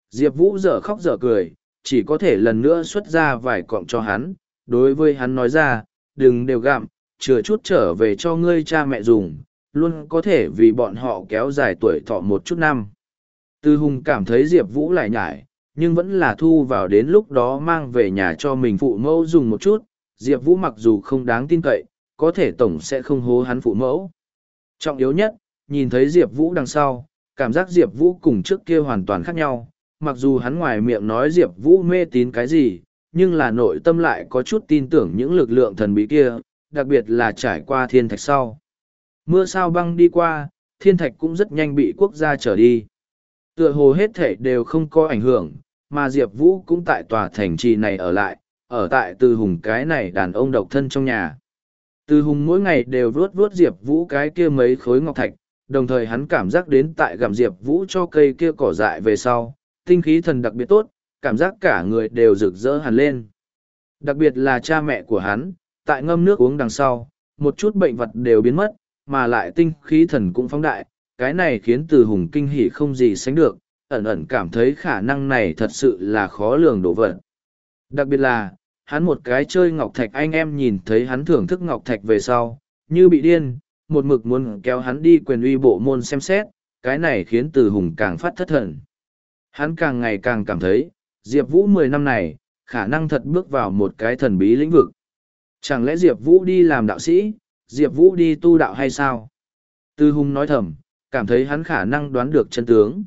Diệp Vũ dở khóc dở cười, chỉ có thể lần nữa xuất ra vài cọng cho hắn, đối với hắn nói ra, đừng đều gặm, chừa chút trở về cho ngươi cha mẹ dùng, luôn có thể vì bọn họ kéo dài tuổi thọ một chút năm. Tư Hùng cảm thấy Diệp Vũ lại nhải, nhưng vẫn là thu vào đến lúc đó mang về nhà cho mình phụ mẫu dùng một chút, Diệp Vũ mặc dù không đáng tin cậy, có thể tổng sẽ không hố hắn phụ mẫu. Trọng yếu nhất, nhìn thấy Diệp Vũ đằng sau, cảm giác Diệp Vũ cùng trước kia hoàn toàn khác nhau, mặc dù hắn ngoài miệng nói Diệp Vũ mê tín cái gì, nhưng là nội tâm lại có chút tin tưởng những lực lượng thần bí kia, đặc biệt là trải qua thiên thạch sau. Mưa sao băng đi qua, thiên thạch cũng rất nhanh bị quốc gia trở đi. Tựa hồ hết thể đều không có ảnh hưởng, mà Diệp Vũ cũng tại tòa thành trì này ở lại, ở tại từ hùng cái này đàn ông độc thân trong nhà. Từ hùng mỗi ngày đều vuốt vuốt Diệp Vũ cái kia mấy khối ngọc thạch, đồng thời hắn cảm giác đến tại gặm Diệp Vũ cho cây kia cỏ dại về sau, tinh khí thần đặc biệt tốt, cảm giác cả người đều rực rỡ hẳn lên. Đặc biệt là cha mẹ của hắn, tại ngâm nước uống đằng sau, một chút bệnh vật đều biến mất, mà lại tinh khí thần cũng phóng đại, cái này khiến từ hùng kinh hỉ không gì sánh được, ẩn ẩn cảm thấy khả năng này thật sự là khó lường đổ vật. Đặc biệt là, hắn một cái chơi ngọc thạch anh em nhìn thấy hắn thưởng thức ngọc thạch về sau, như bị điên, một mực muốn kéo hắn đi quyền uy bộ môn xem xét, cái này khiến từ hùng càng phát thất thần. Hắn càng ngày càng cảm thấy, Diệp Vũ mười năm này, khả năng thật bước vào một cái thần bí lĩnh vực. Chẳng lẽ Diệp Vũ đi làm đạo sĩ, Diệp Vũ đi tu đạo hay sao? Từ hùng nói thầm, cảm thấy hắn khả năng đoán được chân tướng.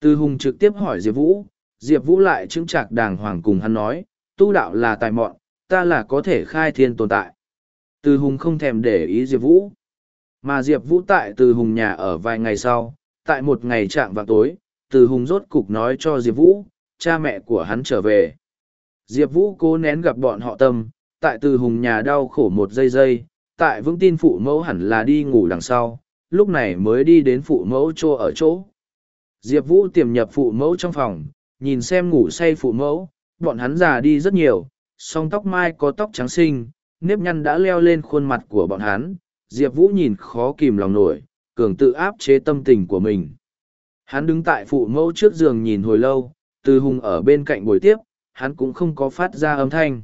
Từ hùng trực tiếp hỏi Diệp Vũ, Diệp Vũ lại chứng trạc đàng hoàng cùng hắn nói, tu đạo là tài mọn, ta là có thể khai thiên tồn tại. Từ hùng không thèm để ý Diệp Vũ. Mà Diệp Vũ tại từ hùng nhà ở vài ngày sau, tại một ngày trạng vào tối, từ hùng rốt cục nói cho Diệp Vũ, cha mẹ của hắn trở về. Diệp Vũ cố nén gặp bọn họ tâm, tại từ hùng nhà đau khổ một giây giây, tại vững tin phụ mẫu hẳn là đi ngủ đằng sau, lúc này mới đi đến phụ mẫu chỗ ở chỗ. Diệp Vũ tiềm nhập phụ mẫu trong phòng, nhìn xem ngủ say phụ mẫu, bọn hắn già đi rất nhiều, song tóc mai có tóc trắng xinh, nếp nhăn đã leo lên khuôn mặt của bọn hắn. Diệp Vũ nhìn khó kìm lòng nổi, cường tự áp chế tâm tình của mình. Hắn đứng tại phụ mẫu trước giường nhìn hồi lâu, từ hùng ở bên cạnh bồi tiếp, hắn cũng không có phát ra âm thanh.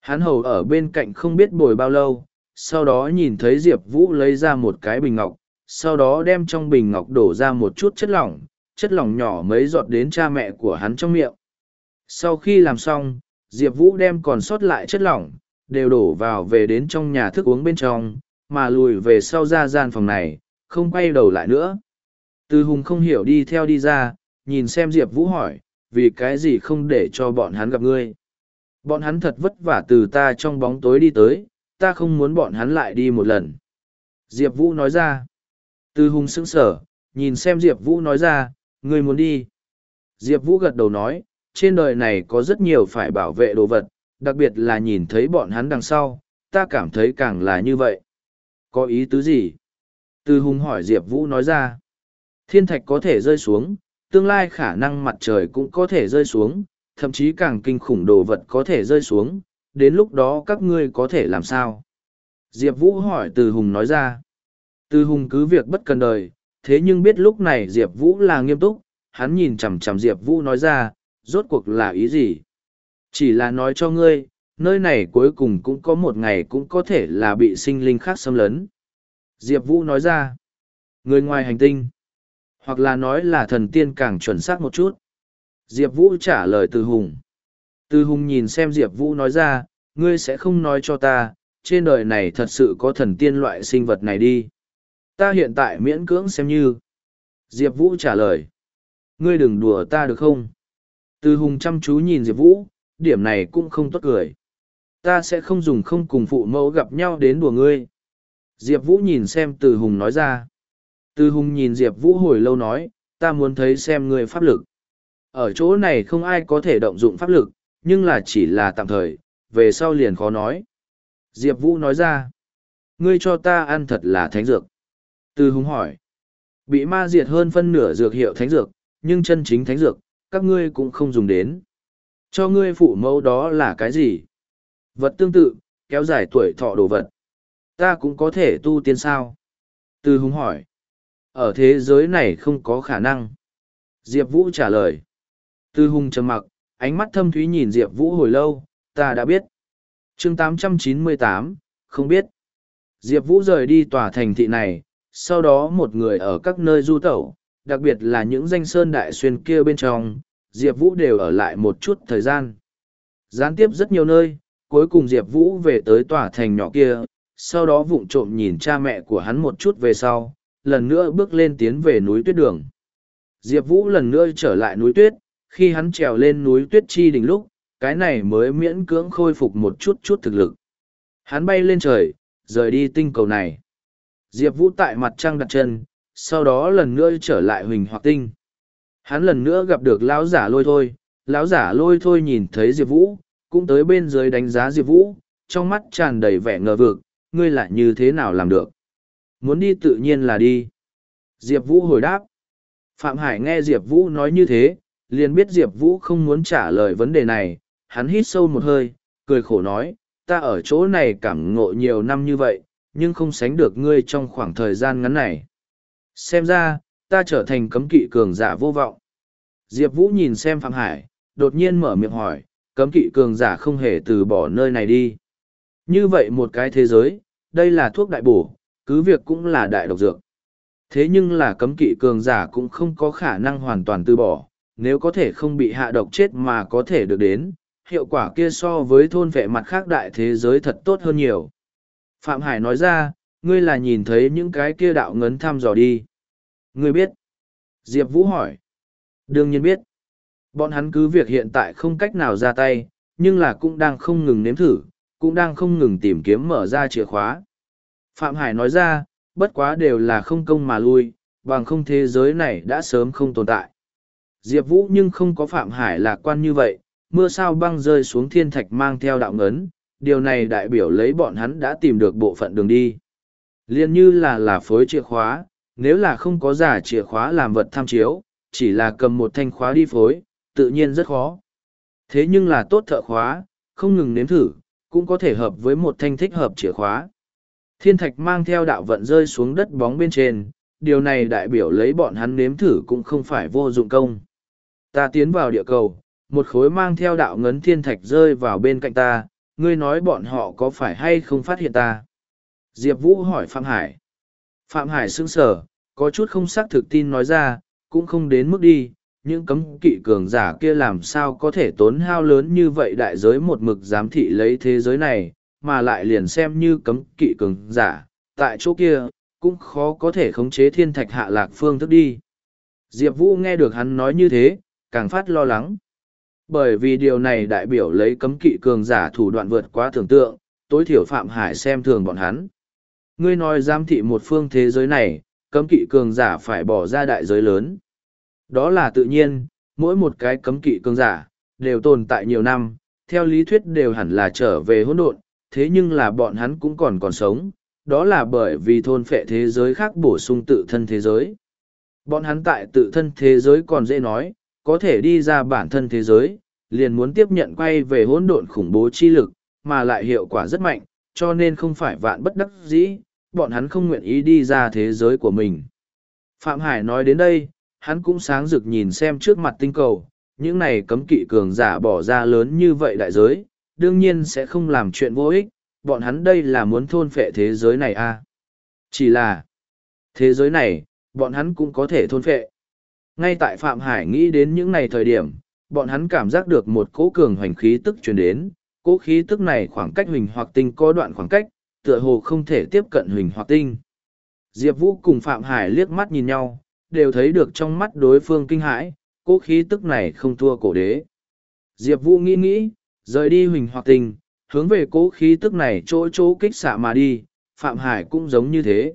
Hắn hầu ở bên cạnh không biết bồi bao lâu, sau đó nhìn thấy Diệp Vũ lấy ra một cái bình ngọc, sau đó đem trong bình ngọc đổ ra một chút chất lỏng, chất lỏng nhỏ mấy giọt đến cha mẹ của hắn trong miệng. Sau khi làm xong, Diệp Vũ đem còn sót lại chất lỏng, đều đổ vào về đến trong nhà thức uống bên trong, mà lùi về sau ra gian phòng này, không quay đầu lại nữa. Từ Hùng không hiểu đi theo đi ra, nhìn xem Diệp Vũ hỏi, vì cái gì không để cho bọn hắn gặp ngươi. Bọn hắn thật vất vả từ ta trong bóng tối đi tới, ta không muốn bọn hắn lại đi một lần. Diệp Vũ nói ra. Từ Hùng sững sở, nhìn xem Diệp Vũ nói ra, ngươi muốn đi. Diệp Vũ gật đầu nói, trên đời này có rất nhiều phải bảo vệ đồ vật, đặc biệt là nhìn thấy bọn hắn đằng sau, ta cảm thấy càng là như vậy. Có ý tứ gì? Từ Hùng hỏi Diệp Vũ nói ra. Thiên thạch có thể rơi xuống, tương lai khả năng mặt trời cũng có thể rơi xuống, thậm chí càng kinh khủng đồ vật có thể rơi xuống, đến lúc đó các ngươi có thể làm sao? Diệp Vũ hỏi Từ Hùng nói ra. Từ Hùng cứ việc bất cần đời, thế nhưng biết lúc này Diệp Vũ là nghiêm túc, hắn nhìn chằm chằm Diệp Vũ nói ra, rốt cuộc là ý gì? Chỉ là nói cho ngươi, nơi này cuối cùng cũng có một ngày cũng có thể là bị sinh linh khác xâm lấn. Diệp Vũ nói ra, người ngoài hành tinh, hoặc là nói là thần tiên càng chuẩn xác một chút. Diệp Vũ trả lời từ Hùng. Từ Hùng nhìn xem Diệp Vũ nói ra, ngươi sẽ không nói cho ta, trên đời này thật sự có thần tiên loại sinh vật này đi. Ta hiện tại miễn cưỡng xem như. Diệp Vũ trả lời. Ngươi đừng đùa ta được không? Từ Hùng chăm chú nhìn Diệp Vũ, điểm này cũng không tốt cười. Ta sẽ không dùng không cùng phụ mẫu gặp nhau đến đùa ngươi. Diệp Vũ nhìn xem Từ Hùng nói ra. Từ Hùng nhìn Diệp Vũ hồi lâu nói, ta muốn thấy xem ngươi pháp lực. Ở chỗ này không ai có thể động dụng pháp lực, nhưng là chỉ là tạm thời, về sau liền khó nói. Diệp Vũ nói ra, ngươi cho ta ăn thật là thánh dược. Từ Hùng hỏi, bị ma diệt hơn phân nửa dược hiệu thánh dược, nhưng chân chính thánh dược, các ngươi cũng không dùng đến. Cho ngươi phụ mẫu đó là cái gì? Vật tương tự, kéo dài tuổi thọ đồ vật. Ta cũng có thể tu tiên sao? Từ Hùng hỏi. Ở thế giới này không có khả năng. Diệp Vũ trả lời. Từ Hùng trầm mặc, ánh mắt thâm thúy nhìn Diệp Vũ hồi lâu, ta đã biết. chương 898, không biết. Diệp Vũ rời đi tòa thành thị này, sau đó một người ở các nơi du tẩu, đặc biệt là những danh sơn đại xuyên kia bên trong, Diệp Vũ đều ở lại một chút thời gian. Gián tiếp rất nhiều nơi, cuối cùng Diệp Vũ về tới tòa thành nhỏ kia, sau đó vụng trộm nhìn cha mẹ của hắn một chút về sau, lần nữa bước lên tiến về núi tuyết đường. Diệp Vũ lần nữa trở lại núi tuyết, khi hắn trèo lên núi tuyết chi đỉnh lúc, cái này mới miễn cưỡng khôi phục một chút chút thực lực. Hắn bay lên trời, rời đi tinh cầu này. Diệp Vũ tại mặt trăng đặt chân, sau đó lần nữa trở lại huỳnh hoặc tinh. Hắn lần nữa gặp được lão giả lôi thôi, lão giả lôi thôi nhìn thấy Diệp Vũ, cũng tới bên dưới đánh giá Diệp Vũ, trong mắt tràn đầy vẻ ngờ vực, ngươi lại như thế nào làm được? Muốn đi tự nhiên là đi. Diệp Vũ hồi đáp. Phạm Hải nghe Diệp Vũ nói như thế, liền biết Diệp Vũ không muốn trả lời vấn đề này, hắn hít sâu một hơi, cười khổ nói, ta ở chỗ này cảm ngộ nhiều năm như vậy, nhưng không sánh được ngươi trong khoảng thời gian ngắn này. Xem ra, ta trở thành cấm kỵ cường giả vô vọng. Diệp Vũ nhìn xem Phạm Hải, đột nhiên mở miệng hỏi, cấm kỵ cường giả không hề từ bỏ nơi này đi. Như vậy một cái thế giới, đây là thuốc đại bổ, cứ việc cũng là đại độc dược. Thế nhưng là cấm kỵ cường giả cũng không có khả năng hoàn toàn từ bỏ, nếu có thể không bị hạ độc chết mà có thể được đến, hiệu quả kia so với thôn vệ mặt khác đại thế giới thật tốt hơn nhiều. Phạm Hải nói ra, ngươi là nhìn thấy những cái kia đạo ngấn thăm dò đi. Ngươi biết. Diệp Vũ hỏi. Đương nhiên biết. Bọn hắn cứ việc hiện tại không cách nào ra tay, nhưng là cũng đang không ngừng nếm thử, cũng đang không ngừng tìm kiếm mở ra chìa khóa. Phạm Hải nói ra, bất quá đều là không công mà lui, bằng không thế giới này đã sớm không tồn tại. Diệp Vũ nhưng không có Phạm Hải lạc quan như vậy, mưa sao băng rơi xuống thiên thạch mang theo đạo ngấn, điều này đại biểu lấy bọn hắn đã tìm được bộ phận đường đi. Liên như là là phối chìa khóa, nếu là không có giả chìa khóa làm vật tham chiếu, chỉ là cầm một thanh khóa đi phối, tự nhiên rất khó. Thế nhưng là tốt thợ khóa, không ngừng nếm thử, cũng có thể hợp với một thanh thích hợp chìa khóa. Thiên thạch mang theo đạo vận rơi xuống đất bóng bên trên, điều này đại biểu lấy bọn hắn nếm thử cũng không phải vô dụng công. Ta tiến vào địa cầu, một khối mang theo đạo ngấn thiên thạch rơi vào bên cạnh ta, ngươi nói bọn họ có phải hay không phát hiện ta? Diệp Vũ hỏi Phạm Hải. Phạm Hải sững sở, có chút không xác thực tin nói ra, cũng không đến mức đi, những cấm kỵ cường giả kia làm sao có thể tốn hao lớn như vậy đại giới một mực giám thị lấy thế giới này, mà lại liền xem như cấm kỵ cường giả, tại chỗ kia, cũng khó có thể khống chế thiên thạch hạ lạc phương thức đi. Diệp Vũ nghe được hắn nói như thế, càng phát lo lắng. Bởi vì điều này đại biểu lấy cấm kỵ cường giả thủ đoạn vượt quá tưởng tượng, tối thiểu Phạm Hải xem thường bọn hắn. Ngươi nói giám thị một phương thế giới này, cấm kỵ cường giả phải bỏ ra đại giới lớn. Đó là tự nhiên, mỗi một cái cấm kỵ cường giả, đều tồn tại nhiều năm, theo lý thuyết đều hẳn là trở về hỗn độn, thế nhưng là bọn hắn cũng còn còn sống, đó là bởi vì thôn phệ thế giới khác bổ sung tự thân thế giới. Bọn hắn tại tự thân thế giới còn dễ nói, có thể đi ra bản thân thế giới, liền muốn tiếp nhận quay về hỗn độn khủng bố chi lực, mà lại hiệu quả rất mạnh, cho nên không phải vạn bất đắc dĩ, bọn hắn không nguyện ý đi ra thế giới của mình. Phạm Hải nói đến đây, hắn cũng sáng rực nhìn xem trước mặt tinh cầu, những này cấm kỵ cường giả bỏ ra lớn như vậy đại giới, đương nhiên sẽ không làm chuyện vô ích, bọn hắn đây là muốn thôn phệ thế giới này à. Chỉ là, thế giới này, bọn hắn cũng có thể thôn phệ. Ngay tại Phạm Hải nghĩ đến những này thời điểm, bọn hắn cảm giác được một cỗ cường hoành khí tức truyền đến, cỗ khí tức này khoảng cách huỳnh hoặc tinh có đoạn khoảng cách, tựa hồ không thể tiếp cận huỳnh hoặc tinh. Diệp Vũ cùng Phạm Hải liếc mắt nhìn nhau, đều thấy được trong mắt đối phương kinh hãi, cỗ khí tức này không thua cổ đế. Diệp Vũ nghĩ nghĩ, rời đi huỳnh hoặc tình, hướng về cỗ khí tức này chỗ chỗ kích xạ mà đi, Phạm Hải cũng giống như thế.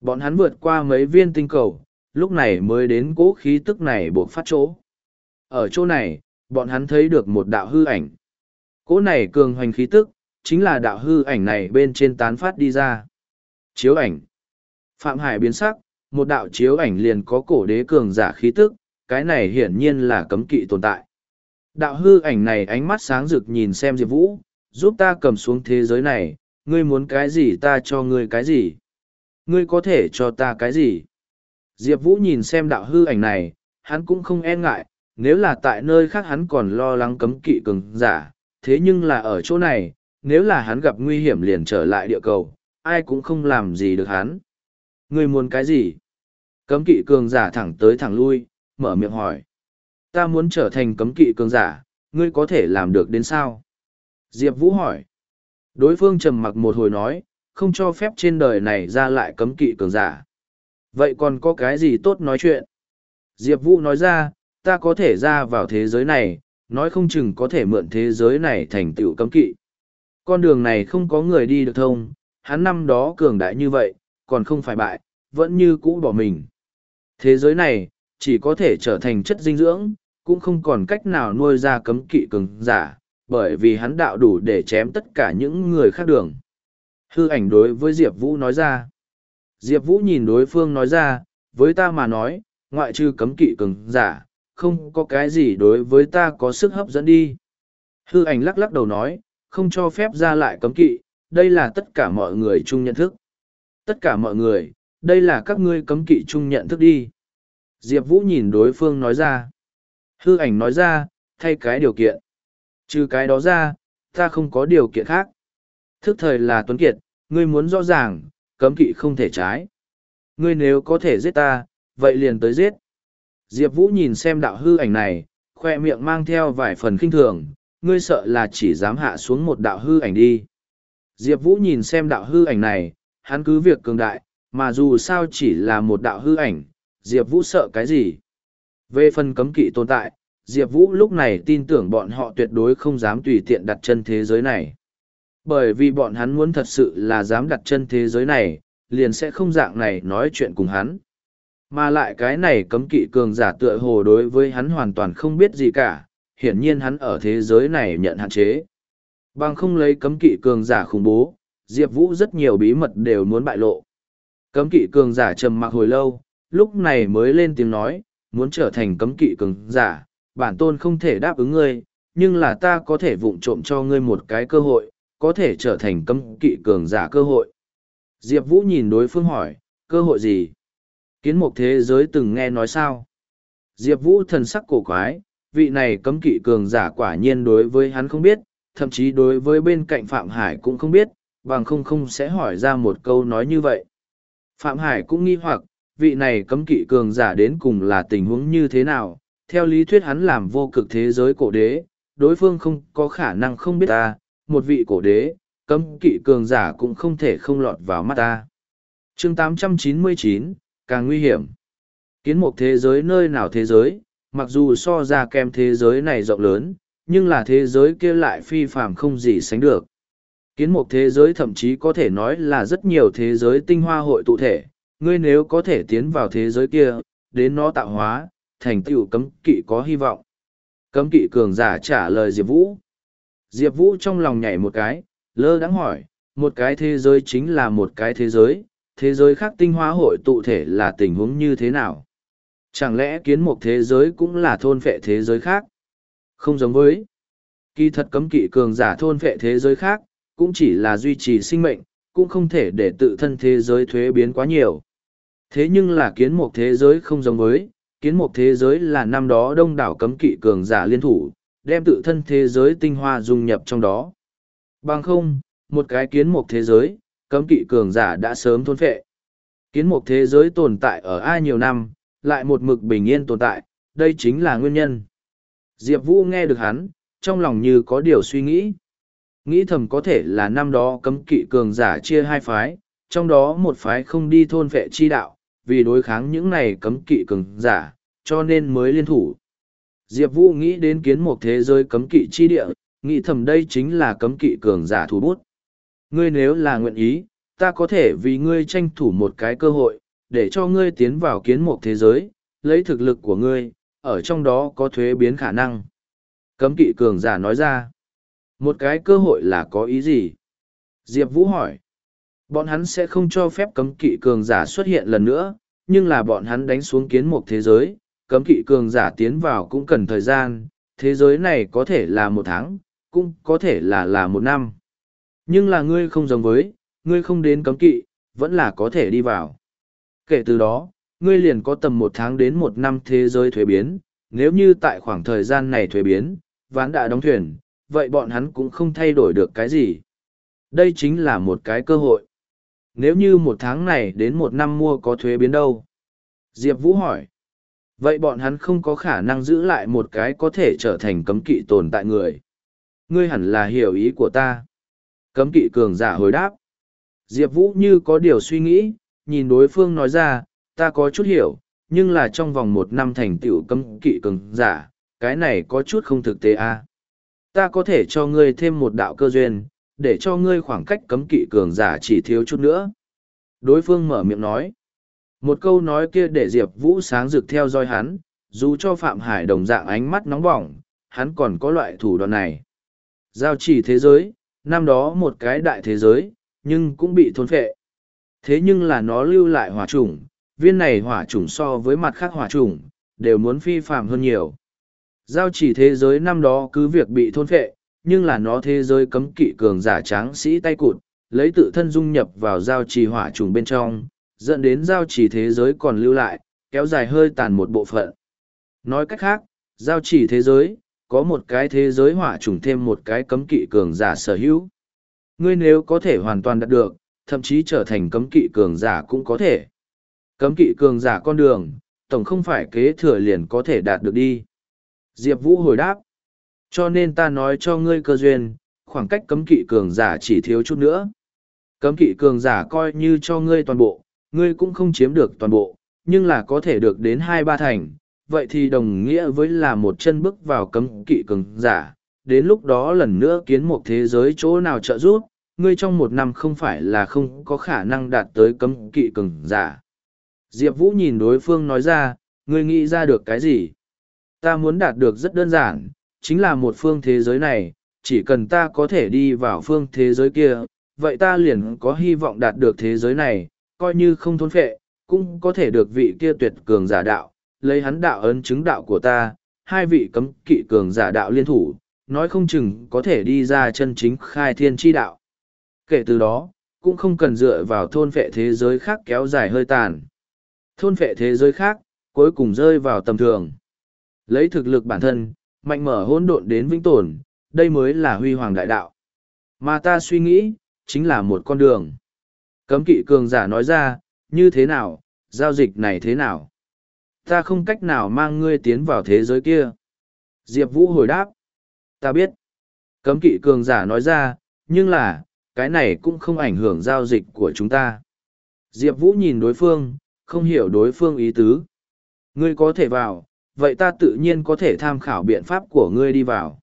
Bọn hắn vượt qua mấy viên tinh cầu, lúc này mới đến cỗ khí tức này buộc phát chỗ. Ở chỗ này, bọn hắn thấy được một đạo hư ảnh. Cỗ này cường hoành khí tức, chính là đạo hư ảnh này bên trên tán phát đi ra. Chiếu ảnh. Phạm Hải biến sắc, một đạo chiếu ảnh liền có cổ đế cường giả khí tức, cái này hiển nhiên là cấm kỵ tồn tại. Đạo hư ảnh này ánh mắt sáng rực nhìn xem Diệp Vũ, giúp ta cầm xuống thế giới này, ngươi muốn cái gì ta cho ngươi cái gì. Ngươi có thể cho ta cái gì. Diệp Vũ nhìn xem đạo hư ảnh này, hắn cũng không e ngại, nếu là tại nơi khác hắn còn lo lắng cấm kỵ cường giả, thế nhưng là ở chỗ này, nếu là hắn gặp nguy hiểm liền trở lại địa cầu, ai cũng không làm gì được hắn. Ngươi muốn cái gì? Cấm kỵ cường giả thẳng tới thẳng lui, mở miệng hỏi. Ta muốn trở thành cấm kỵ cường giả, ngươi có thể làm được đến sao? Diệp Vũ hỏi. Đối phương trầm mặc một hồi nói, không cho phép trên đời này ra lại cấm kỵ cường giả. Vậy còn có cái gì tốt nói chuyện? Diệp Vũ nói ra, ta có thể ra vào thế giới này, nói không chừng có thể mượn thế giới này thành tựu cấm kỵ. Con đường này không có người đi được thông, hắn năm đó cường đại như vậy, còn không phải bại, vẫn như cũ bỏ mình. Thế giới này, chỉ có thể trở thành chất dinh dưỡng, cũng không còn cách nào nuôi ra cấm kỵ cường giả, bởi vì hắn đạo đủ để chém tất cả những người khác đường. Hư ảnh đối với Diệp Vũ nói ra. Diệp Vũ nhìn đối phương nói ra, với ta mà nói, ngoại trừ cấm kỵ cường giả, không có cái gì đối với ta có sức hấp dẫn đi. Hư ảnh lắc lắc đầu nói, không cho phép ra lại cấm kỵ, đây là tất cả mọi người chung nhận thức. Tất cả mọi người, đây là các ngươi cấm kỵ chung nhận thức đi. Diệp Vũ nhìn đối phương nói ra. Hư ảnh nói ra, thay cái điều kiện. Trừ cái đó ra, ta không có điều kiện khác. Thức thời là Tuấn Kiệt, ngươi muốn rõ ràng, cấm kỵ không thể trái. Ngươi nếu có thể giết ta, vậy liền tới giết. Diệp Vũ nhìn xem đạo hư ảnh này, khoe miệng mang theo vài phần kinh thường, ngươi sợ là chỉ dám hạ xuống một đạo hư ảnh đi. Diệp Vũ nhìn xem đạo hư ảnh này, hắn cứ việc cường đại, mà dù sao chỉ là một đạo hư ảnh, Diệp Vũ sợ cái gì? Về phần cấm kỵ tồn tại, Diệp Vũ lúc này tin tưởng bọn họ tuyệt đối không dám tùy tiện đặt chân thế giới này. Bởi vì bọn hắn muốn thật sự là dám đặt chân thế giới này, liền sẽ không dạng này nói chuyện cùng hắn. Mà lại cái này cấm kỵ cường giả tựa hồ đối với hắn hoàn toàn không biết gì cả, hiển nhiên hắn ở thế giới này nhận hạn chế. Bằng không lấy cấm kỵ cường giả khủng bố, Diệp Vũ rất nhiều bí mật đều muốn bại lộ. Cấm kỵ cường giả trầm mặc hồi lâu, lúc này mới lên tiếng nói, muốn trở thành cấm kỵ cường giả, bản tôn không thể đáp ứng ngươi, nhưng là ta có thể vụng trộm cho ngươi một cái cơ hội, có thể trở thành cấm kỵ cường giả cơ hội. Diệp Vũ nhìn đối phương hỏi, cơ hội gì? Kiến mục thế giới từng nghe nói sao? Diệp Vũ thần sắc cổ quái, vị này cấm kỵ cường giả quả nhiên đối với hắn không biết, thậm chí đối với bên cạnh Phạm Hải cũng không biết, bằng không không sẽ hỏi ra một câu nói như vậy. Phạm Hải cũng nghi hoặc, vị này cấm kỵ cường giả đến cùng là tình huống như thế nào, theo lý thuyết hắn làm vô cực thế giới cổ đế, đối phương không có khả năng không biết ta, một vị cổ đế, cấm kỵ cường giả cũng không thể không lọt vào mắt ta. chương 899, càng nguy hiểm. Kiến một thế giới nơi nào thế giới, mặc dù so ra kem thế giới này rộng lớn, nhưng là thế giới kia lại phi phàm không gì sánh được. Kiến một thế giới thậm chí có thể nói là rất nhiều thế giới tinh hoa hội tụ thể, ngươi nếu có thể tiến vào thế giới kia, đến nó tạo hóa, thành tựu cấm kỵ có hy vọng. Cấm kỵ cường giả trả lời Diệp Vũ. Diệp Vũ trong lòng nhảy một cái, lơ đắng hỏi, một cái thế giới chính là một cái thế giới, thế giới khác tinh hoa hội tụ thể là tình huống như thế nào? Chẳng lẽ kiến một thế giới cũng là thôn phệ thế giới khác? Không giống với. Kỳ thật cấm kỵ cường giả thôn phệ thế giới khác, cũng chỉ là duy trì sinh mệnh, cũng không thể để tự thân thế giới thuế biến quá nhiều. Thế nhưng là kiến một thế giới không giống với, kiến một thế giới là năm đó đông đảo cấm kỵ cường giả liên thủ, đem tự thân thế giới tinh hoa dung nhập trong đó. Bằng không, một cái kiến một thế giới, cấm kỵ cường giả đã sớm thôn phệ. Kiến một thế giới tồn tại ở ai nhiều năm, lại một mực bình yên tồn tại, đây chính là nguyên nhân. Diệp Vũ nghe được hắn, trong lòng như có điều suy nghĩ. Nghĩ thầm có thể là năm đó cấm kỵ cường giả chia hai phái, trong đó một phái không đi thôn vệ chi đạo, vì đối kháng những này cấm kỵ cường giả, cho nên mới liên thủ. Diệp Vũ nghĩ đến kiến một thế giới cấm kỵ chi địa, nghĩ thầm đây chính là cấm kỵ cường giả thủ bút. Ngươi nếu là nguyện ý, ta có thể vì ngươi tranh thủ một cái cơ hội, để cho ngươi tiến vào kiến một thế giới, lấy thực lực của ngươi, ở trong đó có thuế biến khả năng. Cấm kỵ cường giả nói ra, một cái cơ hội là có ý gì? Diệp Vũ hỏi, bọn hắn sẽ không cho phép cấm kỵ cường giả xuất hiện lần nữa, nhưng là bọn hắn đánh xuống kiến một thế giới, cấm kỵ cường giả tiến vào cũng cần thời gian, thế giới này có thể là một tháng, cũng có thể là là một năm. Nhưng là ngươi không giống với, ngươi không đến cấm kỵ, vẫn là có thể đi vào. Kể từ đó, ngươi liền có tầm một tháng đến một năm thế giới thuế biến, nếu như tại khoảng thời gian này thuế biến, ván đã đóng thuyền, vậy bọn hắn cũng không thay đổi được cái gì. Đây chính là một cái cơ hội. Nếu như một tháng này đến một năm mua có thuế biến đâu? Diệp Vũ hỏi. Vậy bọn hắn không có khả năng giữ lại một cái có thể trở thành cấm kỵ tồn tại người. Ngươi hẳn là hiểu ý của ta. Cấm kỵ cường giả hồi đáp. Diệp Vũ như có điều suy nghĩ, nhìn đối phương nói ra, ta có chút hiểu, nhưng là trong vòng một năm thành tựu cấm kỵ cường giả, cái này có chút không thực tế a à. Ta có thể cho ngươi thêm một đạo cơ duyên, để cho ngươi khoảng cách cấm kỵ cường giả chỉ thiếu chút nữa. Đối phương mở miệng nói. Một câu nói kia để Diệp Vũ sáng rực theo dõi hắn, dù cho Phạm Hải đồng dạng ánh mắt nóng bỏng, hắn còn có loại thủ đoạn này. Giao chỉ thế giới, năm đó một cái đại thế giới, nhưng cũng bị thôn phệ. Thế nhưng là nó lưu lại hỏa chủng, viên này hỏa chủng so với mặt khác hỏa chủng, đều muốn phi phạm hơn nhiều. Giao chỉ thế giới năm đó cứ việc bị thôn phệ, nhưng là nó thế giới cấm kỵ cường giả tráng sĩ tay cụt, lấy tự thân dung nhập vào giao trì hỏa trùng bên trong, dẫn đến giao trì thế giới còn lưu lại, kéo dài hơi tàn một bộ phận. Nói cách khác, giao trì thế giới, có một cái thế giới hỏa trùng thêm một cái cấm kỵ cường giả sở hữu. Ngươi nếu có thể hoàn toàn đạt được, thậm chí trở thành cấm kỵ cường giả cũng có thể. Cấm kỵ cường giả con đường, tổng không phải kế thừa liền có thể đạt được đi. Diệp Vũ hồi đáp. Cho nên ta nói cho ngươi cơ duyên, khoảng cách cấm kỵ cường giả chỉ thiếu chút nữa. Cấm kỵ cường giả coi như cho ngươi toàn bộ, ngươi cũng không chiếm được toàn bộ, nhưng là có thể được đến hai ba thành, vậy thì đồng nghĩa với là một chân bước vào cấm kỵ cường giả. Đến lúc đó lần nữa kiến một thế giới chỗ nào trợ giúp, ngươi trong một năm không phải là không có khả năng đạt tới cấm kỵ cường giả. Diệp Vũ nhìn đối phương nói ra, ngươi nghĩ ra được cái gì? Ta muốn đạt được rất đơn giản, chính là một phương thế giới này, chỉ cần ta có thể đi vào phương thế giới kia, vậy ta liền có hy vọng đạt được thế giới này, coi như không thôn phệ, cũng có thể được vị kia tuyệt cường giả đạo, lấy hắn đạo ấn chứng đạo của ta, hai vị cấm kỵ cường giả đạo liên thủ, nói không chừng có thể đi ra chân chính khai thiên chi đạo. Kể từ đó, cũng không cần dựa vào thôn phệ thế giới khác kéo dài hơi tàn. Thôn phệ thế giới khác, cuối cùng rơi vào tầm thường. Lấy thực lực bản thân, mạnh mở hỗn độn đến vĩnh tồn, đây mới là huy hoàng đại đạo. Mà ta suy nghĩ, chính là một con đường. Cấm kỵ cường giả nói ra, như thế nào, giao dịch này thế nào? Ta không cách nào mang ngươi tiến vào thế giới kia. Diệp Vũ hồi đáp. Ta biết. Cấm kỵ cường giả nói ra, nhưng là, cái này cũng không ảnh hưởng giao dịch của chúng ta. Diệp Vũ nhìn đối phương, không hiểu đối phương ý tứ. Ngươi có thể vào, vậy ta tự nhiên có thể tham khảo biện pháp của ngươi đi vào.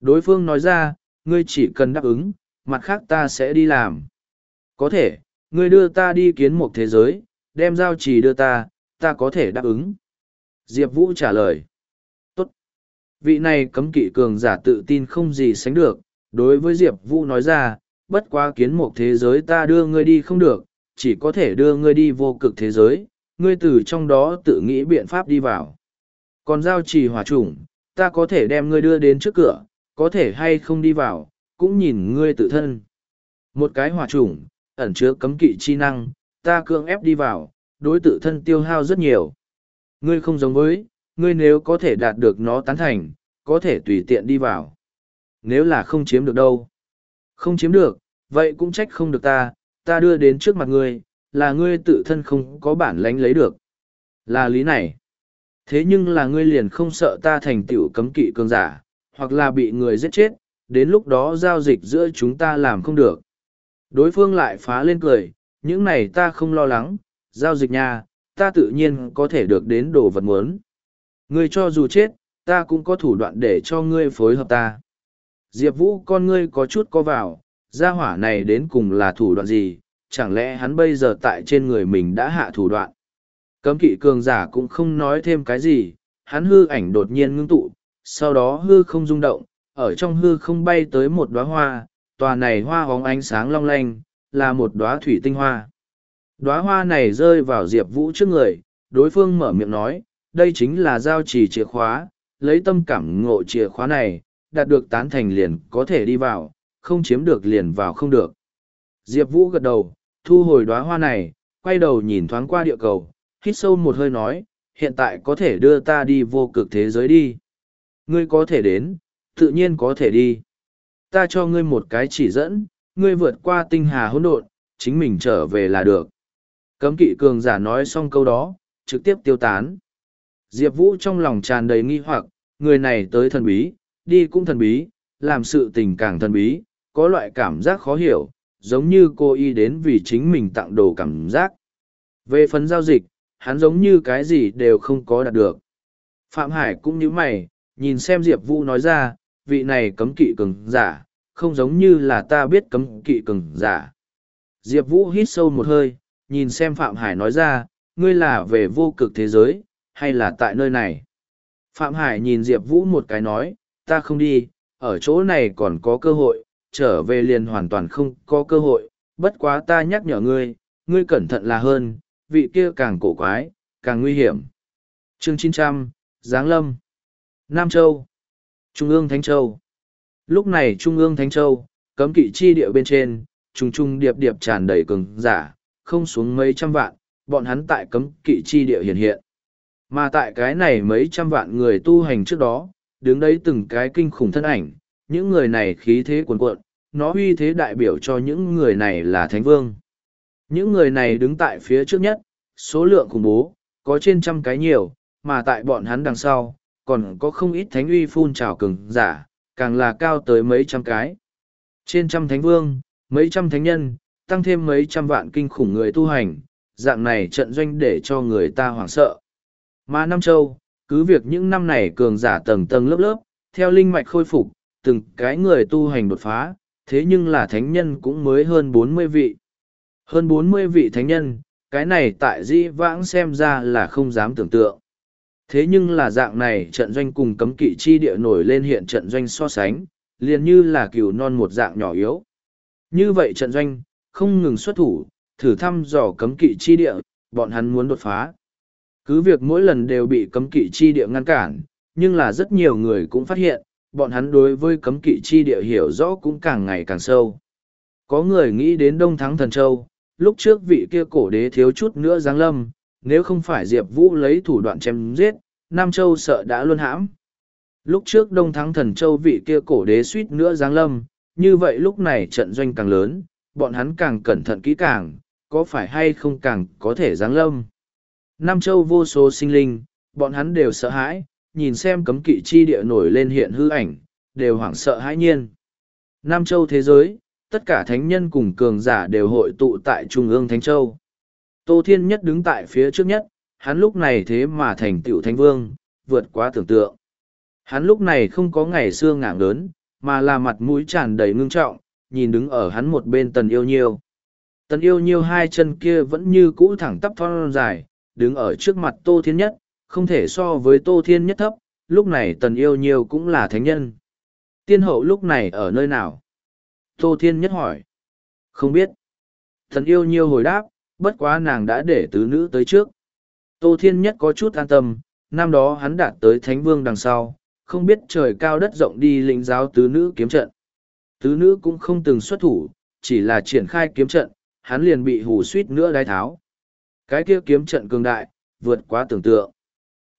Đối phương nói ra, ngươi chỉ cần đáp ứng, mặt khác ta sẽ đi làm. Có thể, ngươi đưa ta đi kiến một thế giới, đem giao chỉ đưa ta, ta có thể đáp ứng. Diệp Vũ trả lời. Tốt. Vị này cấm kỵ cường giả tự tin không gì sánh được, đối với Diệp Vũ nói ra, bất quá kiến một thế giới ta đưa ngươi đi không được, chỉ có thể đưa ngươi đi vô cực thế giới, ngươi từ trong đó tự nghĩ biện pháp đi vào. Còn giao trì hỏa chủng, ta có thể đem ngươi đưa đến trước cửa, có thể hay không đi vào, cũng nhìn ngươi tự thân. Một cái hỏa chủng, ẩn chứa cấm kỵ chi năng, ta cưỡng ép đi vào, đối tự thân tiêu hao rất nhiều. Ngươi không giống với, ngươi nếu có thể đạt được nó tán thành, có thể tùy tiện đi vào. Nếu là không chiếm được đâu. Không chiếm được, vậy cũng trách không được ta, ta đưa đến trước mặt ngươi, là ngươi tự thân không có bản lánh lấy được. Là lý này. Thế nhưng là ngươi liền không sợ ta thành tựu cấm kỵ cường giả, hoặc là bị người giết chết, đến lúc đó giao dịch giữa chúng ta làm không được. Đối phương lại phá lên cười, những này ta không lo lắng, giao dịch nha, ta tự nhiên có thể được đến đồ vật muốn. Ngươi cho dù chết, ta cũng có thủ đoạn để cho ngươi phối hợp ta. Diệp Vũ con ngươi có chút có vào, gia hỏa này đến cùng là thủ đoạn gì, chẳng lẽ hắn bây giờ tại trên người mình đã hạ thủ đoạn. Cấm kỵ cường giả cũng không nói thêm cái gì, hắn hư ảnh đột nhiên ngưng tụ, sau đó hư không rung động, ở trong hư không bay tới một đóa hoa, tòa này hoa hóng ánh sáng long lanh, là một đóa thủy tinh hoa. Đóa hoa này rơi vào Diệp Vũ trước người, đối phương mở miệng nói, đây chính là giao trì chìa khóa, lấy tâm cảm ngộ chìa khóa này, đạt được tán thành liền có thể đi vào, không chiếm được liền vào không được. Diệp Vũ gật đầu, thu hồi đóa hoa này, quay đầu nhìn thoáng qua địa cầu, hít sâu một hơi nói, hiện tại có thể đưa ta đi vô cực thế giới đi. Ngươi có thể đến, tự nhiên có thể đi. Ta cho ngươi một cái chỉ dẫn, ngươi vượt qua tinh hà hỗn độn, chính mình trở về là được. Cấm kỵ cường giả nói xong câu đó, trực tiếp tiêu tán. Diệp Vũ trong lòng tràn đầy nghi hoặc, người này tới thần bí, đi cũng thần bí, làm sự tình càng thần bí, có loại cảm giác khó hiểu, giống như cô y đến vì chính mình tặng đồ cảm giác. Về phần giao dịch, hắn giống như cái gì đều không có đạt được. Phạm Hải cũng như mày, nhìn xem Diệp Vũ nói ra, vị này cấm kỵ cường giả, không giống như là ta biết cấm kỵ cường giả. Diệp Vũ hít sâu một hơi, nhìn xem Phạm Hải nói ra, ngươi là về vô cực thế giới, hay là tại nơi này? Phạm Hải nhìn Diệp Vũ một cái nói, ta không đi, ở chỗ này còn có cơ hội, trở về liền hoàn toàn không có cơ hội, bất quá ta nhắc nhở ngươi, ngươi cẩn thận là hơn, vị kia càng cổ quái, càng nguy hiểm. Chương 900, Giáng Lâm Nam Châu Trung ương Thánh Châu Lúc này Trung ương Thánh Châu, cấm kỵ chi địa bên trên, trùng trùng điệp điệp tràn đầy cường giả, không xuống mấy trăm vạn, bọn hắn tại cấm kỵ chi địa hiện hiện. Mà tại cái này mấy trăm vạn người tu hành trước đó, đứng đấy từng cái kinh khủng thân ảnh, những người này khí thế cuồn cuộn, nó uy thế đại biểu cho những người này là thánh vương. Những người này đứng tại phía trước nhất, số lượng khủng bố, có trên trăm cái nhiều, mà tại bọn hắn đằng sau, còn có không ít thánh uy phun trào cường giả, càng là cao tới mấy trăm cái. Trên trăm thánh vương, mấy trăm thánh nhân, tăng thêm mấy trăm vạn kinh khủng người tu hành, dạng này trận doanh để cho người ta hoảng sợ. Mà Nam Châu, cứ việc những năm này cường giả tầng tầng lớp lớp, theo linh mạch khôi phục, từng cái người tu hành đột phá, thế nhưng là thánh nhân cũng mới hơn bốn mươi vị. Hơn bốn mươi vị thánh nhân, cái này tại di vãng xem ra là không dám tưởng tượng. Thế nhưng là dạng này trận doanh cùng cấm kỵ chi địa nổi lên hiện trận doanh so sánh, liền như là cừu non một dạng nhỏ yếu. Như vậy trận doanh, không ngừng xuất thủ, thử thăm dò cấm kỵ chi địa, bọn hắn muốn đột phá. Cứ việc mỗi lần đều bị cấm kỵ chi địa ngăn cản, nhưng là rất nhiều người cũng phát hiện, bọn hắn đối với cấm kỵ chi địa hiểu rõ cũng càng ngày càng sâu. Có người nghĩ đến Đông Thắng Thần Châu, lúc trước vị kia cổ đế thiếu chút nữa giáng lâm, nếu không phải Diệp Vũ lấy thủ đoạn chém giết, Nam Châu sợ đã luôn hãm. Lúc trước Đông Thắng Thần Châu vị kia cổ đế suýt nữa giáng lâm, như vậy lúc này trận doanh càng lớn, bọn hắn càng cẩn thận kỹ càng, có phải hay không càng có thể giáng lâm. Nam Châu vô số sinh linh, bọn hắn đều sợ hãi, nhìn xem cấm kỵ chi địa nổi lên hiện hư ảnh, đều hoảng sợ hãi nhiên. Nam Châu thế giới, tất cả thánh nhân cùng cường giả đều hội tụ tại Trung ương Thánh Châu. Tô Thiên Nhất đứng tại phía trước nhất, hắn lúc này thế mà thành tựu thánh vương, vượt quá tưởng tượng. Hắn lúc này không có ngày xưa ngạng lớn, mà là mặt mũi tràn đầy ngưng trọng, nhìn đứng ở hắn một bên tần yêu nhiêu. Tần yêu nhiêu hai chân kia vẫn như cũ thẳng tắp thon dài, đứng ở trước mặt Tô Thiên Nhất, không thể so với Tô Thiên Nhất thấp, lúc này tần yêu nhiêu cũng là thánh nhân. Tiên hậu lúc này ở nơi nào? Tô Thiên Nhất hỏi. Không biết. Thần yêu nhiêu hồi đáp, bất quá nàng đã để tứ nữ tới trước. Tô Thiên Nhất có chút an tâm, năm đó hắn đạt tới Thánh Vương đằng sau, không biết trời cao đất rộng đi lĩnh giáo tứ nữ kiếm trận. Tứ nữ cũng không từng xuất thủ, chỉ là triển khai kiếm trận, hắn liền bị hù suýt nữa đái tháo. Cái kia kiếm trận cường đại, vượt quá tưởng tượng.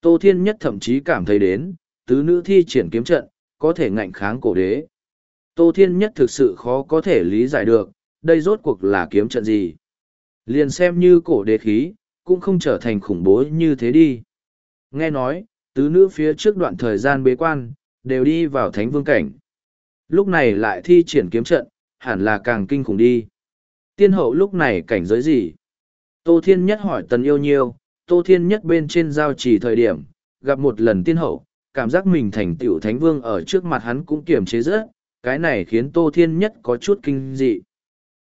Tô Thiên Nhất thậm chí cảm thấy đến, tứ nữ thi triển kiếm trận, có thể ngạnh kháng cổ đế. Tô Thiên Nhất thực sự khó có thể lý giải được, đây rốt cuộc là kiếm trận gì. Liền xem như cổ đế khí, cũng không trở thành khủng bố như thế đi. Nghe nói, tứ nữ phía trước đoạn thời gian bế quan, đều đi vào thánh vương cảnh. Lúc này lại thi triển kiếm trận, hẳn là càng kinh khủng đi. Tiên hậu lúc này cảnh giới gì? Tô Thiên Nhất hỏi tần yêu nhiêu, Tô Thiên Nhất bên trên giao chỉ thời điểm, gặp một lần tiên hậu, cảm giác mình thành tiểu thánh vương ở trước mặt hắn cũng kiềm chế rất, cái này khiến Tô Thiên Nhất có chút kinh dị.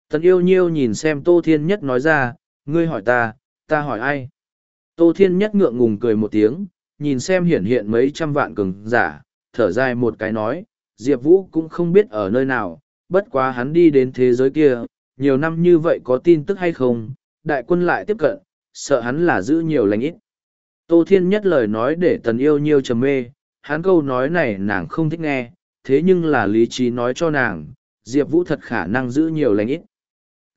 Tần yêu nhiêu nhìn xem Tô Thiên Nhất nói ra, ngươi hỏi ta, ta hỏi ai? Tô Thiên Nhất ngượng ngùng cười một tiếng, nhìn xem hiển hiện mấy trăm vạn cường giả, thở dài một cái nói, Diệp Vũ cũng không biết ở nơi nào, bất quá hắn đi đến thế giới kia, nhiều năm như vậy có tin tức hay không, đại quân lại tiếp cận, sợ hắn là giữ nhiều lành ít. Tô Thiên Nhất lời nói để tần yêu nhiêu trầm mê, hắn câu nói này nàng không thích nghe, thế nhưng là lý trí nói cho nàng, Diệp Vũ thật khả năng giữ nhiều lành ít.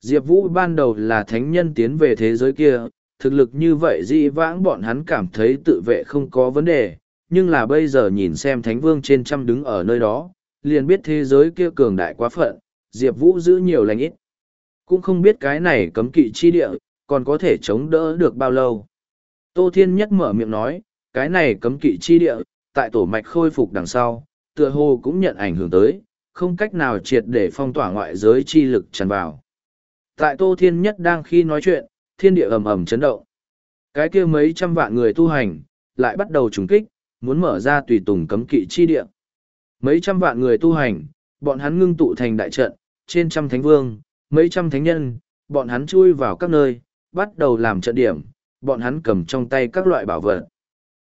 Diệp Vũ ban đầu là thánh nhân tiến về thế giới kia, thực lực như vậy dĩ vãng bọn hắn cảm thấy tự vệ không có vấn đề, nhưng là bây giờ nhìn xem thánh vương trên trăm đứng ở nơi đó, liền biết thế giới kia cường đại quá phận, Diệp Vũ giữ nhiều lành ít. Cũng không biết cái này cấm kỵ chi địa, còn có thể chống đỡ được bao lâu. Tô Thiên Nhất mở miệng nói, cái này cấm kỵ chi địa, tại tổ mạch khôi phục đằng sau, tựa hồ cũng nhận ảnh hưởng tới, không cách nào triệt để phong tỏa ngoại giới chi lực tràn vào. Tại Tô Thiên Nhất đang khi nói chuyện, thiên địa ầm ầm chấn động. Cái kia mấy trăm vạn người tu hành, lại bắt đầu trùng kích, muốn mở ra tùy tùng cấm kỵ chi địa. Mấy trăm vạn người tu hành, bọn hắn ngưng tụ thành đại trận, trên trăm thánh vương, mấy trăm thánh nhân, bọn hắn chui vào các nơi, bắt đầu làm trận điểm, bọn hắn cầm trong tay các loại bảo vật.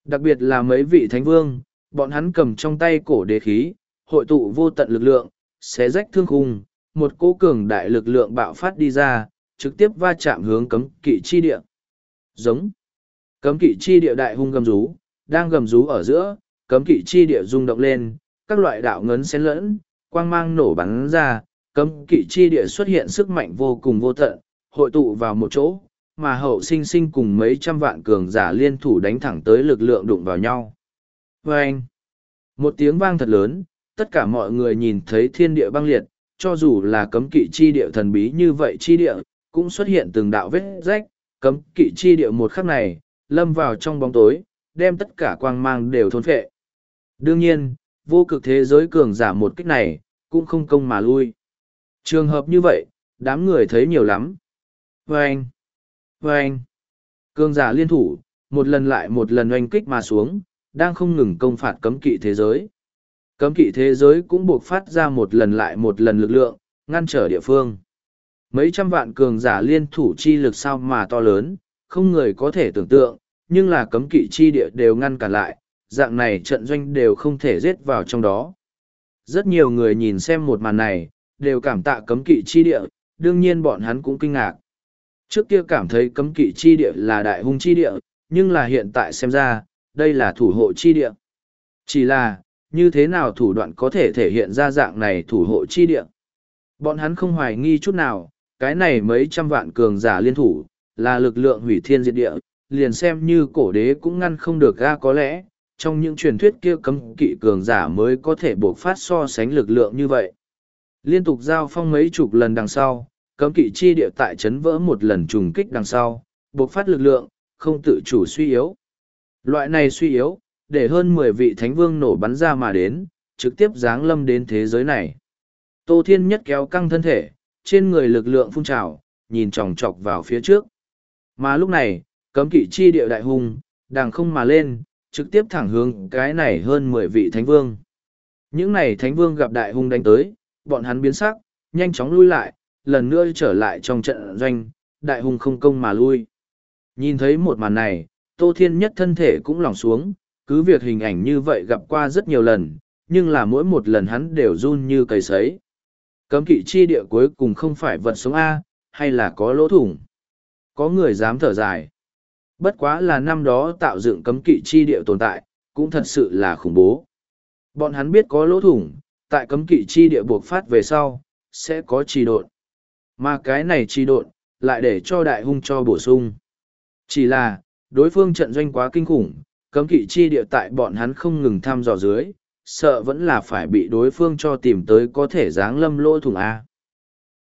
Đặc biệt là mấy vị thánh vương, bọn hắn cầm trong tay cổ đế khí, hội tụ vô tận lực lượng, xé rách thương khung, một cỗ cường đại lực lượng bạo phát đi ra, trực tiếp va chạm hướng cấm kỵ chi địa. Giống. Cấm kỵ chi địa đại hung gầm rú, đang gầm rú ở giữa, cấm kỵ chi địa rung động lên, các loại đạo ngấn xen lẫn, quang mang nổ bắn ra, cấm kỵ chi địa xuất hiện sức mạnh vô cùng vô tận, hội tụ vào một chỗ, mà hậu sinh sinh cùng mấy trăm vạn cường giả liên thủ đánh thẳng tới lực lượng đụng vào nhau. Và anh, một tiếng vang thật lớn, tất cả mọi người nhìn thấy thiên địa băng liệt, cho dù là cấm kỵ chi địa thần bí như vậy chi địa, cũng xuất hiện từng đạo vết rách, cấm kỵ chi địa một khắc này, lâm vào trong bóng tối, đem tất cả quang mang đều thôn phệ. Đương nhiên, vô cực thế giới cường giả một kích này, cũng không công mà lui. Trường hợp như vậy, đám người thấy nhiều lắm. Vâng! Vâng! Cường giả liên thủ, một lần lại một lần oanh kích mà xuống, đang không ngừng công phạt cấm kỵ thế giới. Cấm kỵ thế giới cũng buộc phát ra một lần lại một lần lực lượng, ngăn trở địa phương. Mấy trăm vạn cường giả liên thủ chi lực sao mà to lớn, không người có thể tưởng tượng, nhưng là cấm kỵ chi địa đều ngăn cản lại, dạng này trận doanh đều không thể giết vào trong đó. Rất nhiều người nhìn xem một màn này, đều cảm tạ cấm kỵ chi địa, đương nhiên bọn hắn cũng kinh ngạc. Trước kia cảm thấy cấm kỵ chi địa là đại hung chi địa, nhưng là hiện tại xem ra, đây là thủ hộ chi địa. Chỉ là, như thế nào thủ đoạn có thể thể hiện ra dạng này thủ hộ chi địa. Bọn hắn không hoài nghi chút nào, cái này mấy trăm vạn cường giả liên thủ, là lực lượng hủy thiên diệt địa, liền xem như cổ đế cũng ngăn không được ra có lẽ, trong những truyền thuyết kia cấm kỵ cường giả mới có thể buộc phát so sánh lực lượng như vậy. Liên tục giao phong mấy chục lần đằng sau, cấm kỵ chi địa tại chấn vỡ một lần trùng kích đằng sau, buộc phát lực lượng, không tự chủ suy yếu. Loại này suy yếu, để hơn mười vị thánh vương nổ bắn ra mà đến, trực tiếp giáng lâm đến thế giới này. Tô Thiên Nhất kéo căng thân thể, trên người lực lượng phun trào, nhìn chòng chọc vào phía trước. Mà lúc này, cấm kỵ chi địa đại hùng, đàng không mà lên, trực tiếp thẳng hướng cái này hơn mười vị thánh vương. Những này thánh vương gặp đại hùng đánh tới, bọn hắn biến sắc, nhanh chóng lui lại, lần nữa trở lại trong trận doanh, đại hùng không công mà lui. Nhìn thấy một màn này, Tô Thiên Nhất thân thể cũng lỏng xuống, cứ việc hình ảnh như vậy gặp qua rất nhiều lần, nhưng là mỗi một lần hắn đều run như cầy sấy. Cấm kỵ chi địa cuối cùng không phải vật sống A, hay là có lỗ thủng. Có người dám thở dài. Bất quá là năm đó tạo dựng cấm kỵ chi địa tồn tại, cũng thật sự là khủng bố. Bọn hắn biết có lỗ thủng, tại cấm kỵ chi địa buộc phát về sau, sẽ có trì độn. Mà cái này trì độn, lại để cho đại hung cho bổ sung. Chỉ là, đối phương trận doanh quá kinh khủng, cấm kỵ chi địa tại bọn hắn không ngừng thăm dò dưới, sợ vẫn là phải bị đối phương cho tìm tới có thể dáng lâm lỗ thủng A.